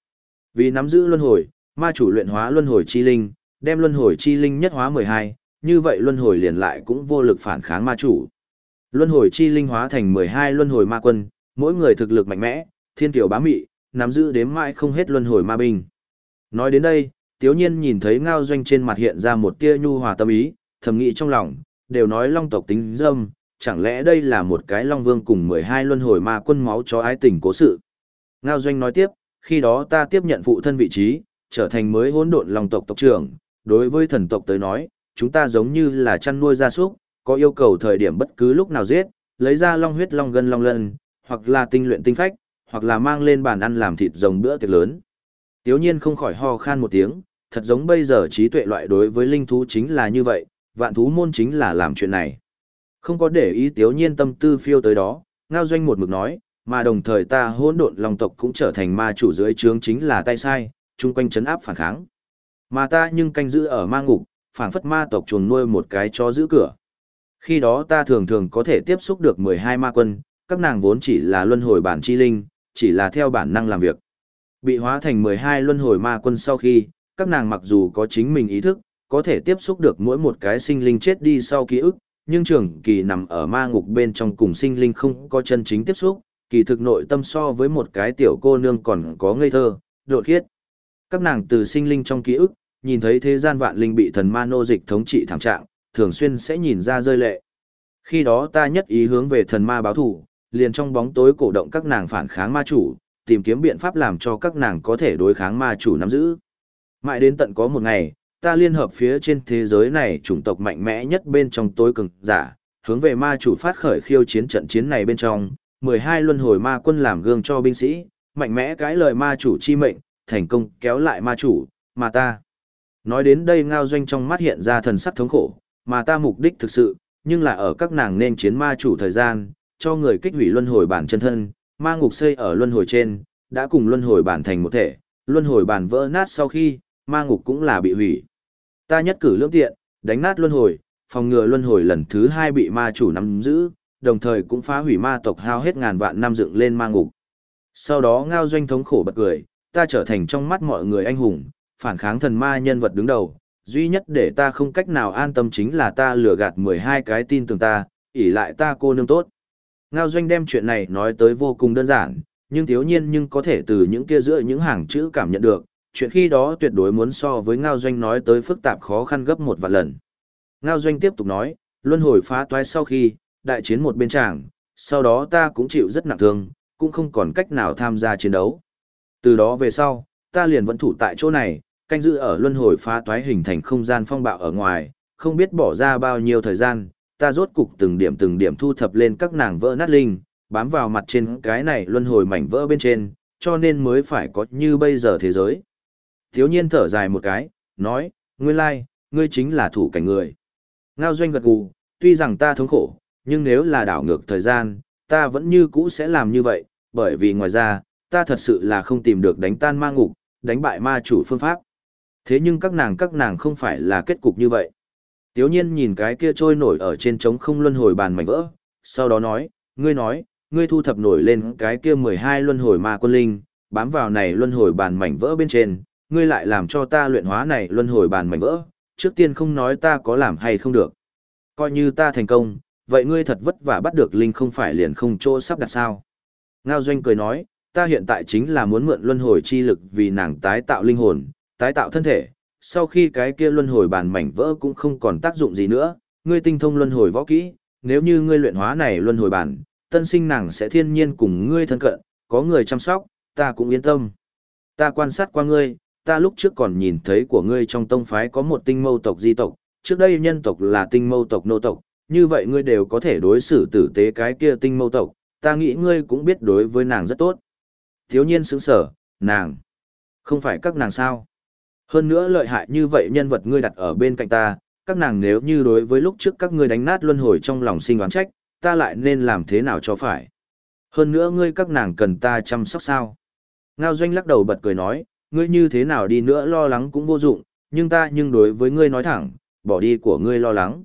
Vì nắm giữ luân hồi, ma chủ luyện hóa luân hồi chi linh, đem luân hồi chi linh nhất hóa 12, như vậy luân hồi liền lại cũng vô lực phản kháng ma chủ. Luân hồi chi linh hóa thành 12 luân hồi ma quân, mỗi người thực lực mạnh mẽ, thiên tiểu bá mị, nắm giữ đếm mãi không hết luân hồi ma binh. Nói đến đây, Tiếu Nhiên nhìn thấy Ngao Doanh trên mặt hiện ra một tia nhu hòa tâm ý, thầm nghĩ trong lòng, đều nói long tộc tính dâm, chẳng lẽ đây là một cái long vương cùng 12 luân hồi ma quân máu cho ái tình cố sự. Ngao Doanh nói tiếp, khi đó ta tiếp nhận phụ thân vị trí, trở thành mới hỗn độn long tộc tộc trưởng, đối với thần tộc tới nói, chúng ta giống như là chăn nuôi gia súc, có yêu cầu thời điểm bất cứ lúc nào giết, lấy ra long huyết long gân long lân, hoặc là tinh luyện tinh phách, hoặc là mang lên bàn ăn làm thịt rồng bữa tiệc lớn. Tiếu nhiên không khỏi ho khan một tiếng, thật giống bây giờ trí tuệ loại đối với linh thú chính là như vậy, vạn thú môn chính là làm chuyện này. Không có để ý tiếu nhiên tâm tư phiêu tới đó, ngao doanh một mực nói, mà đồng thời ta hỗn độn long tộc cũng trở thành ma chủ dưới trướng chính là tay sai, chung quanh chấn áp phản kháng. Mà ta nhưng canh giữ ở ma ngục, phản phất ma tộc chuồng nuôi một cái chó giữ cửa. Khi đó ta thường thường có thể tiếp xúc được 12 ma quân, các nàng vốn chỉ là luân hồi bản chi linh, chỉ là theo bản năng làm việc. Bị hóa thành 12 luân hồi ma quân sau khi, các nàng mặc dù có chính mình ý thức, có thể tiếp xúc được mỗi một cái sinh linh chết đi sau ký ức, nhưng trường kỳ nằm ở ma ngục bên trong cùng sinh linh không có chân chính tiếp xúc, kỳ thực nội tâm so với một cái tiểu cô nương còn có ngây thơ, đột khiết. Các nàng từ sinh linh trong ký ức, nhìn thấy thế gian vạn linh bị thần ma nô dịch thống trị thảm trạng, thường xuyên sẽ nhìn ra rơi lệ. Khi đó ta nhất ý hướng về thần ma báo thủ, liền trong bóng tối cổ động các nàng phản kháng ma chủ, tìm kiếm biện pháp làm cho các nàng có thể đối kháng ma chủ nắm giữ. Mãi đến tận có một ngày, ta liên hợp phía trên thế giới này chủng tộc mạnh mẽ nhất bên trong tối cường giả, hướng về ma chủ phát khởi khiêu chiến trận chiến này bên trong, 12 luân hồi ma quân làm gương cho binh sĩ, mạnh mẽ cái lời ma chủ chi mệnh, thành công kéo lại ma chủ, mà ta. Nói đến đây ngao doanh trong mắt hiện ra thần sắc thống khổ, mà ta mục đích thực sự, nhưng là ở các nàng nên chiến ma chủ thời gian, cho người kích hủy luân hồi bản chân thân, ma ngục xây ở luân hồi trên, đã cùng luân hồi bản thành một thể, luân hồi bản vỡ nát sau khi, ma ngục cũng là bị hủy. Ta nhất cử lưỡng tiện, đánh nát luân hồi, phòng ngừa luân hồi lần thứ hai bị ma chủ nắm giữ, đồng thời cũng phá hủy ma tộc hao hết ngàn vạn năm dựng lên ma ngục. Sau đó ngao doanh thống khổ bật cười, ta trở thành trong mắt mọi người anh hùng, phản kháng thần ma nhân vật đứng đầu, duy nhất để ta không cách nào an tâm chính là ta lừa gạt 12 cái tin tưởng ta, ỷ lại ta cô nương tốt. Ngao doanh đem chuyện này nói tới vô cùng đơn giản, nhưng thiếu nhiên nhưng có thể từ những kia giữa những hàng chữ cảm nhận được, chuyện khi đó tuyệt đối muốn so với Ngao Doanh nói tới phức tạp khó khăn gấp một vạn lần. Ngao Doanh tiếp tục nói, luân hồi phá toái sau khi, đại chiến một bên tràng, sau đó ta cũng chịu rất nặng thương, cũng không còn cách nào tham gia chiến đấu. Từ đó về sau, ta liền vẫn thủ tại chỗ này, canh giữ ở luân hồi phá toái hình thành không gian phong bạo ở ngoài, không biết bỏ ra bao nhiêu thời gian, ta rốt cục từng điểm từng điểm thu thập lên các nàng vỡ nát linh, bám vào mặt trên cái này luân hồi mảnh vỡ bên trên, cho nên mới phải có như bây giờ thế giới. Thiếu nhiên thở dài một cái, nói, nguyên lai, ngươi chính là thủ cảnh người. Ngao doanh gật gù, tuy rằng ta thống khổ, nhưng nếu là đảo ngược thời gian, ta vẫn như cũ sẽ làm như vậy, bởi vì ngoài ra, ta thật sự là không tìm được đánh tan ma ngục, đánh bại ma chủ phương pháp. Thế nhưng các nàng các nàng không phải là kết cục như vậy. Tiếu nhiên nhìn cái kia trôi nổi ở trên trống không luân hồi bàn mảnh vỡ, sau đó nói, ngươi nói, ngươi thu thập nổi lên cái kia 12 luân hồi ma quân linh, bám vào này luân hồi bàn mảnh vỡ bên trên, ngươi lại làm cho ta luyện hóa này luân hồi bàn mảnh vỡ, trước tiên không nói ta có làm hay không được. Coi như ta thành công, vậy ngươi thật vất vả bắt được linh không phải liền không chỗ sắp đặt sao. Ngao Doanh cười nói, ta hiện tại chính là muốn mượn luân hồi chi lực vì nàng tái tạo linh hồn, tái tạo thân thể, sau khi cái kia luân hồi bàn mảnh vỡ cũng không còn tác dụng gì nữa, ngươi tinh thông luân hồi võ kỹ, nếu như ngươi luyện hóa này luân hồi bàn, tân sinh nàng sẽ thiên nhiên cùng ngươi thân cận, có người chăm sóc, ta cũng yên tâm. Ta quan sát qua ngươi, ta lúc trước còn nhìn thấy của ngươi trong tông phái có một tinh mâu tộc di tộc, trước đây nhân tộc là tinh mâu tộc nô tộc, như vậy ngươi đều có thể đối xử tử tế cái kia tinh mâu tộc, ta nghĩ ngươi cũng biết đối với nàng rất tốt. Thiếu nhiên sững sở, nàng, không phải các nàng sao. Hơn nữa lợi hại như vậy nhân vật ngươi đặt ở bên cạnh ta, các nàng nếu như đối với lúc trước các ngươi đánh nát luân hồi trong lòng sinh oán trách, ta lại nên làm thế nào cho phải. Hơn nữa ngươi các nàng cần ta chăm sóc sao. Ngao doanh lắc đầu bật cười nói, ngươi như thế nào đi nữa lo lắng cũng vô dụng, nhưng ta nhưng đối với ngươi nói thẳng, bỏ đi của ngươi lo lắng.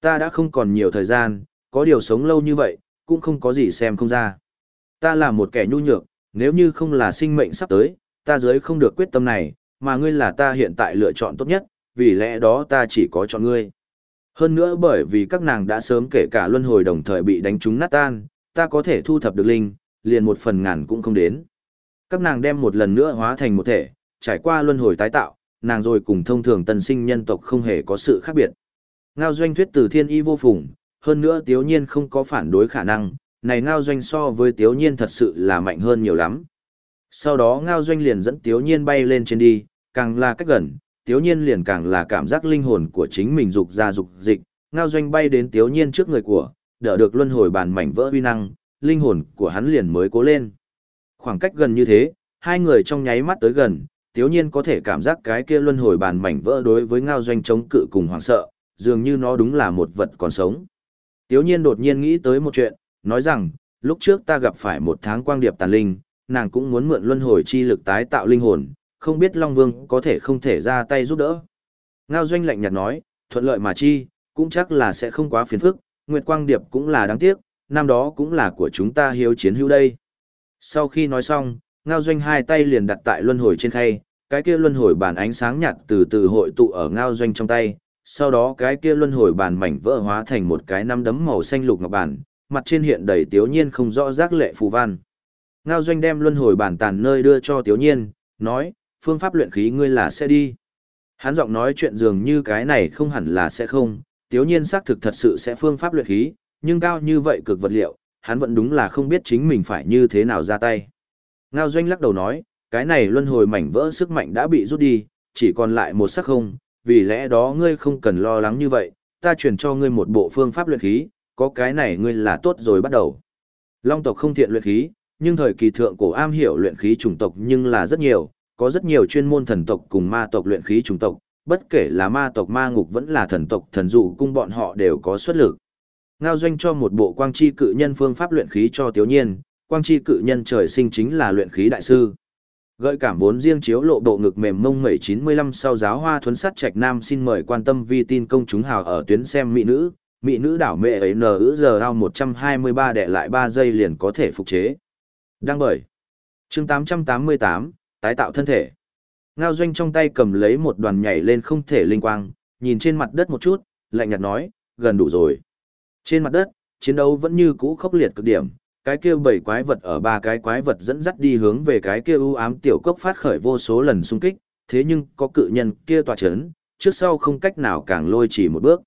Ta đã không còn nhiều thời gian, có điều sống lâu như vậy, cũng không có gì xem không ra. Ta là một kẻ nhu nhược, nếu như không là sinh mệnh sắp tới, ta giới không được quyết tâm này, mà ngươi là ta hiện tại lựa chọn tốt nhất, vì lẽ đó ta chỉ có chọn ngươi. Hơn nữa bởi vì các nàng đã sớm kể cả luân hồi đồng thời bị đánh trúng nát tan, ta có thể thu thập được linh, liền một phần ngàn cũng không đến. Các nàng đem một lần nữa hóa thành một thể, trải qua luân hồi tái tạo, nàng rồi cùng thông thường tân sinh nhân tộc không hề có sự khác biệt. Ngao doanh thuyết từ thiên y vô phùng, hơn nữa tiếu nhiên không có phản đối khả năng, này ngao doanh so với tiếu nhiên thật sự là mạnh hơn nhiều lắm. Sau đó ngao doanh liền dẫn tiếu nhiên bay lên trên đi, càng là cách gần, tiếu nhiên liền càng là cảm giác linh hồn của chính mình dục ra dục dịch, ngao doanh bay đến tiếu nhiên trước người của, đỡ được luân hồi bàn mảnh vỡ uy năng, linh hồn của hắn liền mới cố lên. Khoảng cách gần như thế, hai người trong nháy mắt tới gần, tiếu nhiên có thể cảm giác cái kia luân hồi bàn mảnh vỡ đối với ngao doanh chống cự cùng hoảng sợ, dường như nó đúng là một vật còn sống. Tiếu nhiên đột nhiên nghĩ tới một chuyện, nói rằng, lúc trước ta gặp phải một tháng quang điệp tàn linh, nàng cũng muốn mượn luân hồi chi lực tái tạo linh hồn, không biết Long Vương có thể không thể ra tay giúp đỡ. Ngao doanh lạnh nhạt nói, thuận lợi mà chi, cũng chắc là sẽ không quá phiền phức, Nguyệt Quang Điệp cũng là đáng tiếc, năm đó cũng là của chúng ta hiếu chiến hữu đây. Sau khi nói xong, Ngao doanh hai tay liền đặt tại luân hồi trên khay, cái kia luân hồi bản ánh sáng nhạt từ từ hội tụ ở Ngao doanh trong tay, sau đó cái kia luân hồi bàn mảnh vỡ hóa thành một cái năm đấm màu xanh lục ngọc bản, mặt trên hiện đầy tiểu nhiên không rõ rác lệ phù văn. Ngao doanh đem luân hồi bản tàn nơi đưa cho tiểu nhiên, nói, phương pháp luyện khí ngươi là sẽ đi. Hắn giọng nói chuyện dường như cái này không hẳn là sẽ không, tiểu nhiên xác thực thật sự sẽ phương pháp luyện khí, nhưng cao như vậy cực vật liệu, hắn vẫn đúng là không biết chính mình phải như thế nào ra tay. Ngao doanh lắc đầu nói, cái này luân hồi mảnh vỡ sức mạnh đã bị rút đi, chỉ còn lại một sắc không, vì lẽ đó ngươi không cần lo lắng như vậy, ta truyền cho ngươi một bộ phương pháp luyện khí, có cái này ngươi là tốt rồi bắt đầu. Long tộc không thiện luyện khí, nhưng thời kỳ thượng cổ am hiểu luyện khí chủng tộc nhưng là rất nhiều, có rất nhiều chuyên môn thần tộc cùng ma tộc luyện khí chủng tộc, bất kể là ma tộc ma ngục vẫn là thần tộc thần dụ cung bọn họ đều có xuất lực. Ngao doanh cho một bộ quang chi cự nhân phương pháp luyện khí cho Tiểu Nhiên, quang chi cự nhân trời sinh chính là luyện khí đại sư. Gợi cảm vốn riêng chiếu lộ bộ ngực mềm mông 795 sau giáo hoa thuấn sắt trạch nam xin mời quan tâm vi tin công chúng hào ở tuyến xem mỹ nữ, mỹ nữ đảo mẹ ấy nở ữ giờ ao 123 đệ lại 3 giây liền có thể phục chế. Đăng bởi. chương 888, tái tạo thân thể. Ngao doanh trong tay cầm lấy một đoàn nhảy lên không thể linh quang, nhìn trên mặt đất một chút, lạnh nhạt nói, gần đủ rồi. Trên mặt đất, chiến đấu vẫn như cũ khốc liệt cực điểm, cái kia bảy quái vật ở ba cái quái vật dẫn dắt đi hướng về cái kia u ám tiểu cốc phát khởi vô số lần xung kích, thế nhưng có cự nhân kia tỏa chấn, trước sau không cách nào càng lôi chỉ một bước.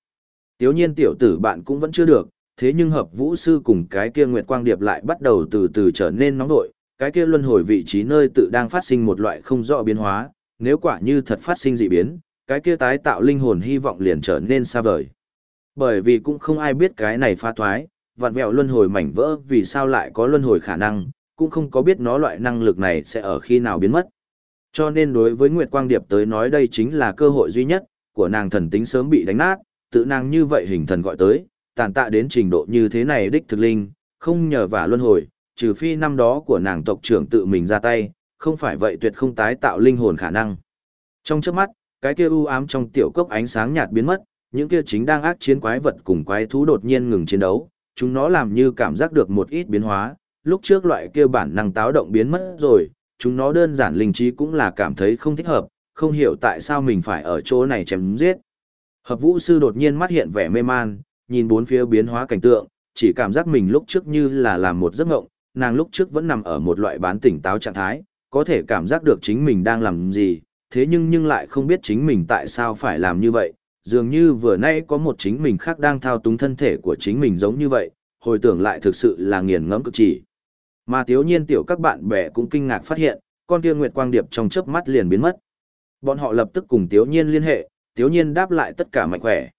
Tiếu nhiên tiểu tử bạn cũng vẫn chưa được, thế nhưng hợp vũ sư cùng cái kia nguyệt quang điệp lại bắt đầu từ từ trở nên nóng nội, cái kia luân hồi vị trí nơi tự đang phát sinh một loại không rõ biến hóa, nếu quả như thật phát sinh dị biến, cái kia tái tạo linh hồn hy vọng liền trở nên xa vời. Bởi vì cũng không ai biết cái này phá thoái, vạn vẹo luân hồi mảnh vỡ vì sao lại có luân hồi khả năng, cũng không có biết nó loại năng lực này sẽ ở khi nào biến mất. Cho nên đối với Nguyệt Quang Điệp tới nói đây chính là cơ hội duy nhất, của nàng thần tính sớm bị đánh nát, tự nàng như vậy hình thần gọi tới, tàn tạ đến trình độ như thế này đích thực linh, không nhờ vả luân hồi, trừ phi năm đó của nàng tộc trưởng tự mình ra tay, không phải vậy tuyệt không tái tạo linh hồn khả năng. Trong chớp mắt, cái kia u ám trong tiểu cốc ánh sáng nhạt biến mất, những kia chính đang ác chiến quái vật cùng quái thú đột nhiên ngừng chiến đấu, chúng nó làm như cảm giác được một ít biến hóa, lúc trước loại kia bản năng táo động biến mất rồi, chúng nó đơn giản linh trí cũng là cảm thấy không thích hợp, không hiểu tại sao mình phải ở chỗ này chém giết. Hợp vũ sư đột nhiên mắt hiện vẻ mê man, nhìn bốn phía biến hóa cảnh tượng, chỉ cảm giác mình lúc trước như là làm một giấc ngộng, nàng lúc trước vẫn nằm ở một loại bán tỉnh táo trạng thái, có thể cảm giác được chính mình đang làm gì, thế nhưng nhưng lại không biết chính mình tại sao phải làm như vậy, dường như vừa nay có một chính mình khác đang thao túng thân thể của chính mình giống như vậy, hồi tưởng lại thực sự là nghiền ngẫm cực chỉ. Mà thiếu nhiên tiểu các bạn bè cũng kinh ngạc phát hiện, con kia Nguyệt Quang Điệp trong chớp mắt liền biến mất. Bọn họ lập tức cùng thiếu nhiên liên hệ, thiếu nhiên đáp lại tất cả mạnh khỏe.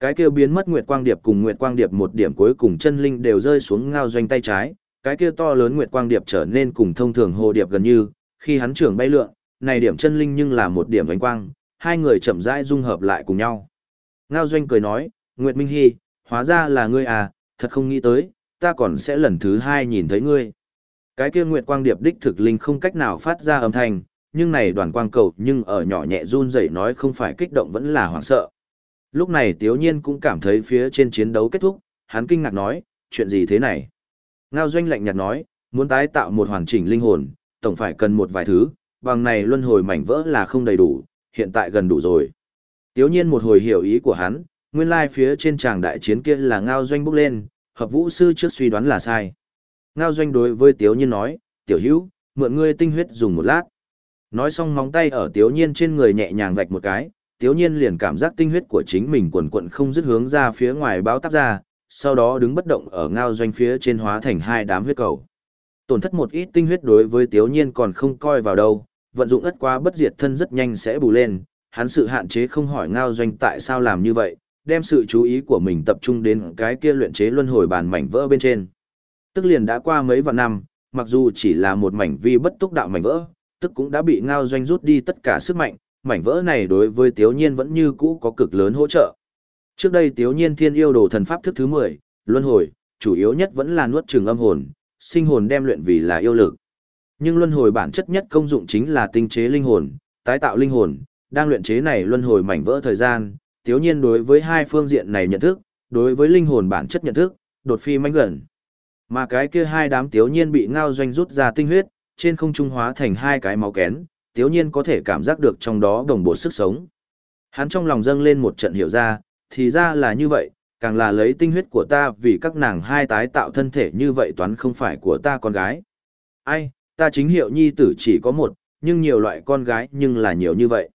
Cái kia biến mất Nguyệt Quang Điệp cùng Nguyệt Quang Điệp một điểm cuối cùng chân linh đều rơi xuống ngao doanh tay trái, cái kia to lớn Nguyệt Quang Điệp trở nên cùng thông thường hồ điệp gần như, khi hắn trưởng bay lượn, này điểm chân linh nhưng là một điểm ánh quang, hai người chậm rãi dung hợp lại cùng nhau. Ngao doanh cười nói, Nguyệt Minh Hy, hóa ra là ngươi à, thật không nghĩ tới, ta còn sẽ lần thứ hai nhìn thấy ngươi. Cái kia Nguyệt Quang Điệp đích thực linh không cách nào phát ra âm thanh, nhưng này đoàn quang cầu nhưng ở nhỏ nhẹ run rẩy nói không phải kích động vẫn là hoảng sợ. Lúc này Tiếu Nhiên cũng cảm thấy phía trên chiến đấu kết thúc, hắn kinh ngạc nói, chuyện gì thế này? Ngao Doanh lạnh nhạt nói, muốn tái tạo một hoàn chỉnh linh hồn, tổng phải cần một vài thứ, bằng này luân hồi mảnh vỡ là không đầy đủ, hiện tại gần đủ rồi. Tiếu Nhiên một hồi hiểu ý của hắn, nguyên lai phía trên tràng đại chiến kia là Ngao Doanh bốc lên, hợp vũ sư trước suy đoán là sai. Ngao Doanh đối với Tiếu Nhiên nói, tiểu hữu, mượn ngươi tinh huyết dùng một lát. Nói xong móng tay ở Tiếu Nhiên trên người nhẹ nhàng vạch một cái, Tiếu Nhiên liền cảm giác tinh huyết của chính mình quần quận không dứt hướng ra phía ngoài báo tắp ra, sau đó đứng bất động ở ngao doanh phía trên hóa thành hai đám huyết cầu. Tổn thất một ít tinh huyết đối với Tiếu Nhiên còn không coi vào đâu, vận dụng ất quá bất diệt thân rất nhanh sẽ bù lên, hắn sự hạn chế không hỏi ngao doanh tại sao làm như vậy, đem sự chú ý của mình tập trung đến cái kia luyện chế luân hồi bàn mảnh vỡ bên trên. Tức liền đã qua mấy vạn năm, mặc dù chỉ là một mảnh vi bất túc đạo mảnh vỡ, tức cũng đã bị ngao doanh rút đi tất cả sức mạnh, mảnh vỡ này đối với Tiếu Nhiên vẫn như cũ có cực lớn hỗ trợ. Trước đây Tiếu Nhiên Thiên yêu đồ thần pháp thức thứ 10, luân hồi, chủ yếu nhất vẫn là nuốt trường âm hồn, sinh hồn đem luyện vì là yêu lực. Nhưng luân hồi bản chất nhất công dụng chính là tinh chế linh hồn, tái tạo linh hồn, đang luyện chế này luân hồi mảnh vỡ thời gian, Tiếu Nhiên đối với hai phương diện này nhận thức, đối với linh hồn bản chất nhận thức, đột phi mãnh gần. Mà cái kia hai đám Tiếu Nhiên bị ngao doanh rút ra tinh huyết, trên không trung hóa thành hai cái máu kén, tiếu nhiên có thể cảm giác được trong đó đồng bộ sức sống. Hắn trong lòng dâng lên một trận hiểu ra, thì ra là như vậy, càng là lấy tinh huyết của ta vì các nàng hai tái tạo thân thể như vậy toán không phải của ta con gái. Ai, ta chính hiệu nhi tử chỉ có một, nhưng nhiều loại con gái nhưng là nhiều như vậy.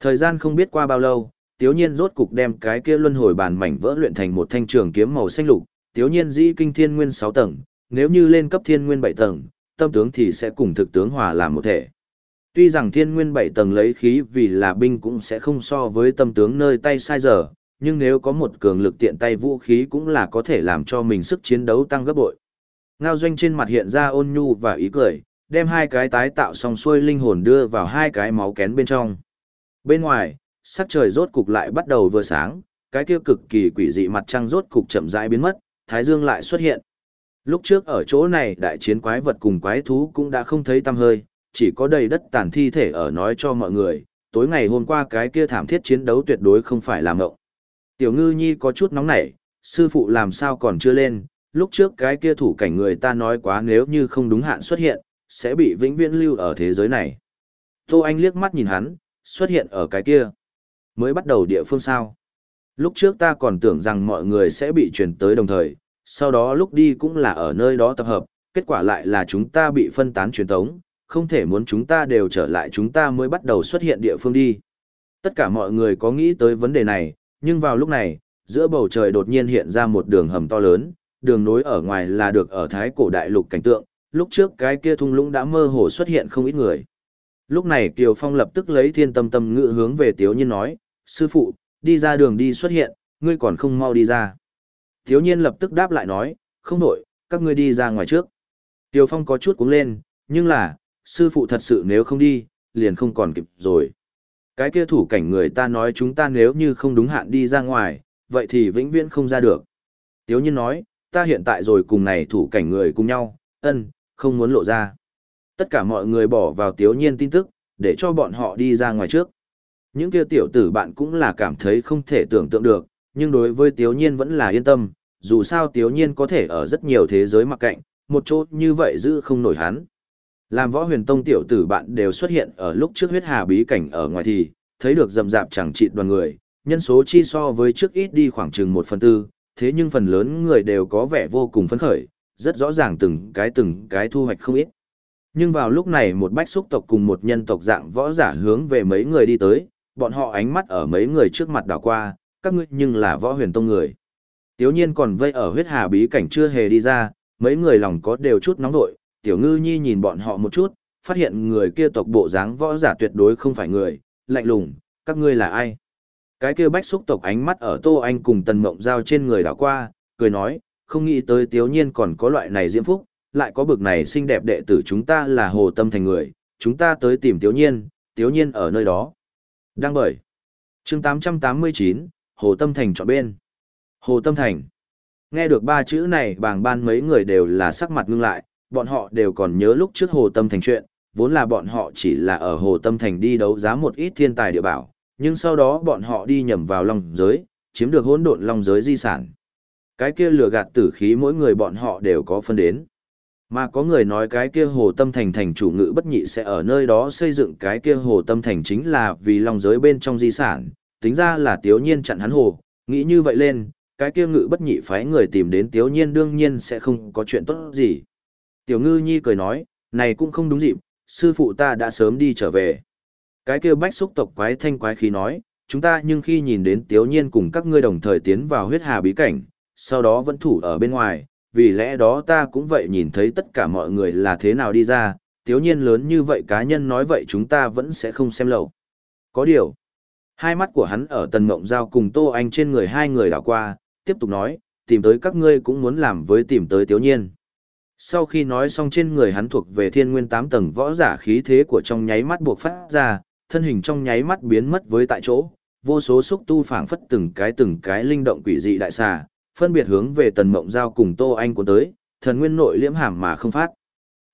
Thời gian không biết qua bao lâu, tiếu nhiên rốt cục đem cái kia luân hồi bàn mảnh vỡ luyện thành một thanh trường kiếm màu xanh lục, tiếu nhiên dĩ kinh thiên nguyên 6 tầng, nếu như lên cấp thiên nguyên 7 tầng, tâm tướng thì sẽ cùng thực tướng hòa làm một thể. Tuy rằng thiên nguyên bảy tầng lấy khí vì là binh cũng sẽ không so với tâm tướng nơi tay sai giờ, nhưng nếu có một cường lực tiện tay vũ khí cũng là có thể làm cho mình sức chiến đấu tăng gấp bội. Ngao doanh trên mặt hiện ra ôn nhu và ý cười, đem hai cái tái tạo xong xuôi linh hồn đưa vào hai cái máu kén bên trong. Bên ngoài, sắc trời rốt cục lại bắt đầu vừa sáng, cái kia cực kỳ quỷ dị mặt trăng rốt cục chậm rãi biến mất, thái dương lại xuất hiện. Lúc trước ở chỗ này đại chiến quái vật cùng quái thú cũng đã không thấy tăm hơi, chỉ có đầy đất tàn thi thể ở nói cho mọi người, tối ngày hôm qua cái kia thảm thiết chiến đấu tuyệt đối không phải là mộng. Tiểu ngư nhi có chút nóng nảy, sư phụ làm sao còn chưa lên, lúc trước cái kia thủ cảnh người ta nói quá nếu như không đúng hạn xuất hiện, sẽ bị vĩnh viễn lưu ở thế giới này. Tô Anh liếc mắt nhìn hắn, xuất hiện ở cái kia. Mới bắt đầu địa phương sao. Lúc trước ta còn tưởng rằng mọi người sẽ bị chuyển tới đồng thời, sau đó lúc đi cũng là ở nơi đó tập hợp, kết quả lại là chúng ta bị phân tán truyền tống, không thể muốn chúng ta đều trở lại chúng ta mới bắt đầu xuất hiện địa phương đi. Tất cả mọi người có nghĩ tới vấn đề này, nhưng vào lúc này, giữa bầu trời đột nhiên hiện ra một đường hầm to lớn, đường nối ở ngoài là được ở thái cổ đại lục cảnh tượng, lúc trước cái kia thung lũng đã mơ hồ xuất hiện không ít người. Lúc này Kiều Phong lập tức lấy thiên tâm tâm ngự hướng về Tiếu Nhiên nói, sư phụ, đi ra đường đi xuất hiện, ngươi còn không mau đi ra. Tiếu Nhiên lập tức đáp lại nói, không đổi, các ngươi đi ra ngoài trước. Kiều Phong có chút cuống lên, nhưng là, sư phụ thật sự nếu không đi, liền không còn kịp rồi. Cái kia thủ cảnh người ta nói chúng ta nếu như không đúng hạn đi ra ngoài, vậy thì vĩnh viễn không ra được. Tiếu nhiên nói, ta hiện tại rồi cùng này thủ cảnh người cùng nhau, ân, không muốn lộ ra. Tất cả mọi người bỏ vào tiếu nhiên tin tức, để cho bọn họ đi ra ngoài trước. Những kia tiểu tử bạn cũng là cảm thấy không thể tưởng tượng được, nhưng đối với tiếu nhiên vẫn là yên tâm, dù sao tiếu nhiên có thể ở rất nhiều thế giới mặc cạnh, một chỗ như vậy giữ không nổi hắn. Làm võ huyền tông tiểu tử bạn đều xuất hiện ở lúc trước huyết hà bí cảnh ở ngoài thì, thấy được rầm rạp chẳng trị đoàn người, nhân số chi so với trước ít đi khoảng chừng một phần tư, thế nhưng phần lớn người đều có vẻ vô cùng phấn khởi, rất rõ ràng từng cái từng cái thu hoạch không ít. Nhưng vào lúc này một bách xúc tộc cùng một nhân tộc dạng võ giả hướng về mấy người đi tới, bọn họ ánh mắt ở mấy người trước mặt đảo qua, các ngươi nhưng là võ huyền tông người. Tiếu nhiên còn vây ở huyết hà bí cảnh chưa hề đi ra, mấy người lòng có đều chút nóng vội, tiểu ngư nhi nhìn bọn họ một chút, phát hiện người kia tộc bộ dáng võ giả tuyệt đối không phải người, lạnh lùng, các ngươi là ai? Cái kia bách xúc tộc ánh mắt ở Tô Anh cùng Tần Mộng Giao trên người đảo qua, cười nói, không nghĩ tới tiếu nhiên còn có loại này diễm phúc, lại có bực này xinh đẹp đệ tử chúng ta là hồ tâm thành người, chúng ta tới tìm tiếu nhiên, tiếu nhiên ở nơi đó. Đăng bởi. chương 889, Hồ Tâm Thành chọn bên. Hồ Tâm Thành. Nghe được ba chữ này bàng ban mấy người đều là sắc mặt ngưng lại, bọn họ đều còn nhớ lúc trước Hồ Tâm Thành chuyện, vốn là bọn họ chỉ là ở Hồ Tâm Thành đi đấu giá một ít thiên tài địa bảo, nhưng sau đó bọn họ đi nhầm vào long giới, chiếm được hỗn độn long giới di sản. Cái kia lừa gạt tử khí mỗi người bọn họ đều có phân đến. Mà có người nói cái kia hồ tâm thành thành chủ ngữ bất nhị sẽ ở nơi đó xây dựng cái kia hồ tâm thành chính là vì lòng giới bên trong di sản, tính ra là tiếu nhiên chặn hắn hồ, nghĩ như vậy lên, cái kia ngự bất nhị phái người tìm đến tiếu nhiên đương nhiên sẽ không có chuyện tốt gì. Tiểu ngư nhi cười nói, này cũng không đúng dịp, sư phụ ta đã sớm đi trở về. Cái kia bách xúc tộc quái thanh quái khí nói, chúng ta nhưng khi nhìn đến tiếu nhiên cùng các ngươi đồng thời tiến vào huyết hà bí cảnh, sau đó vẫn thủ ở bên ngoài, vì lẽ đó ta cũng vậy nhìn thấy tất cả mọi người là thế nào đi ra, tiếu nhiên lớn như vậy cá nhân nói vậy chúng ta vẫn sẽ không xem lậu. Có điều, hai mắt của hắn ở tần mộng giao cùng tô anh trên người hai người đảo qua, tiếp tục nói, tìm tới các ngươi cũng muốn làm với tìm tới tiếu nhiên. Sau khi nói xong trên người hắn thuộc về thiên nguyên tám tầng võ giả khí thế của trong nháy mắt buộc phát ra, thân hình trong nháy mắt biến mất với tại chỗ, vô số xúc tu phảng phất từng cái từng cái linh động quỷ dị đại xà, phân biệt hướng về Tần Mộng Giao cùng Tô Anh cuốn tới, thần nguyên nội liễm hàm mà không phát.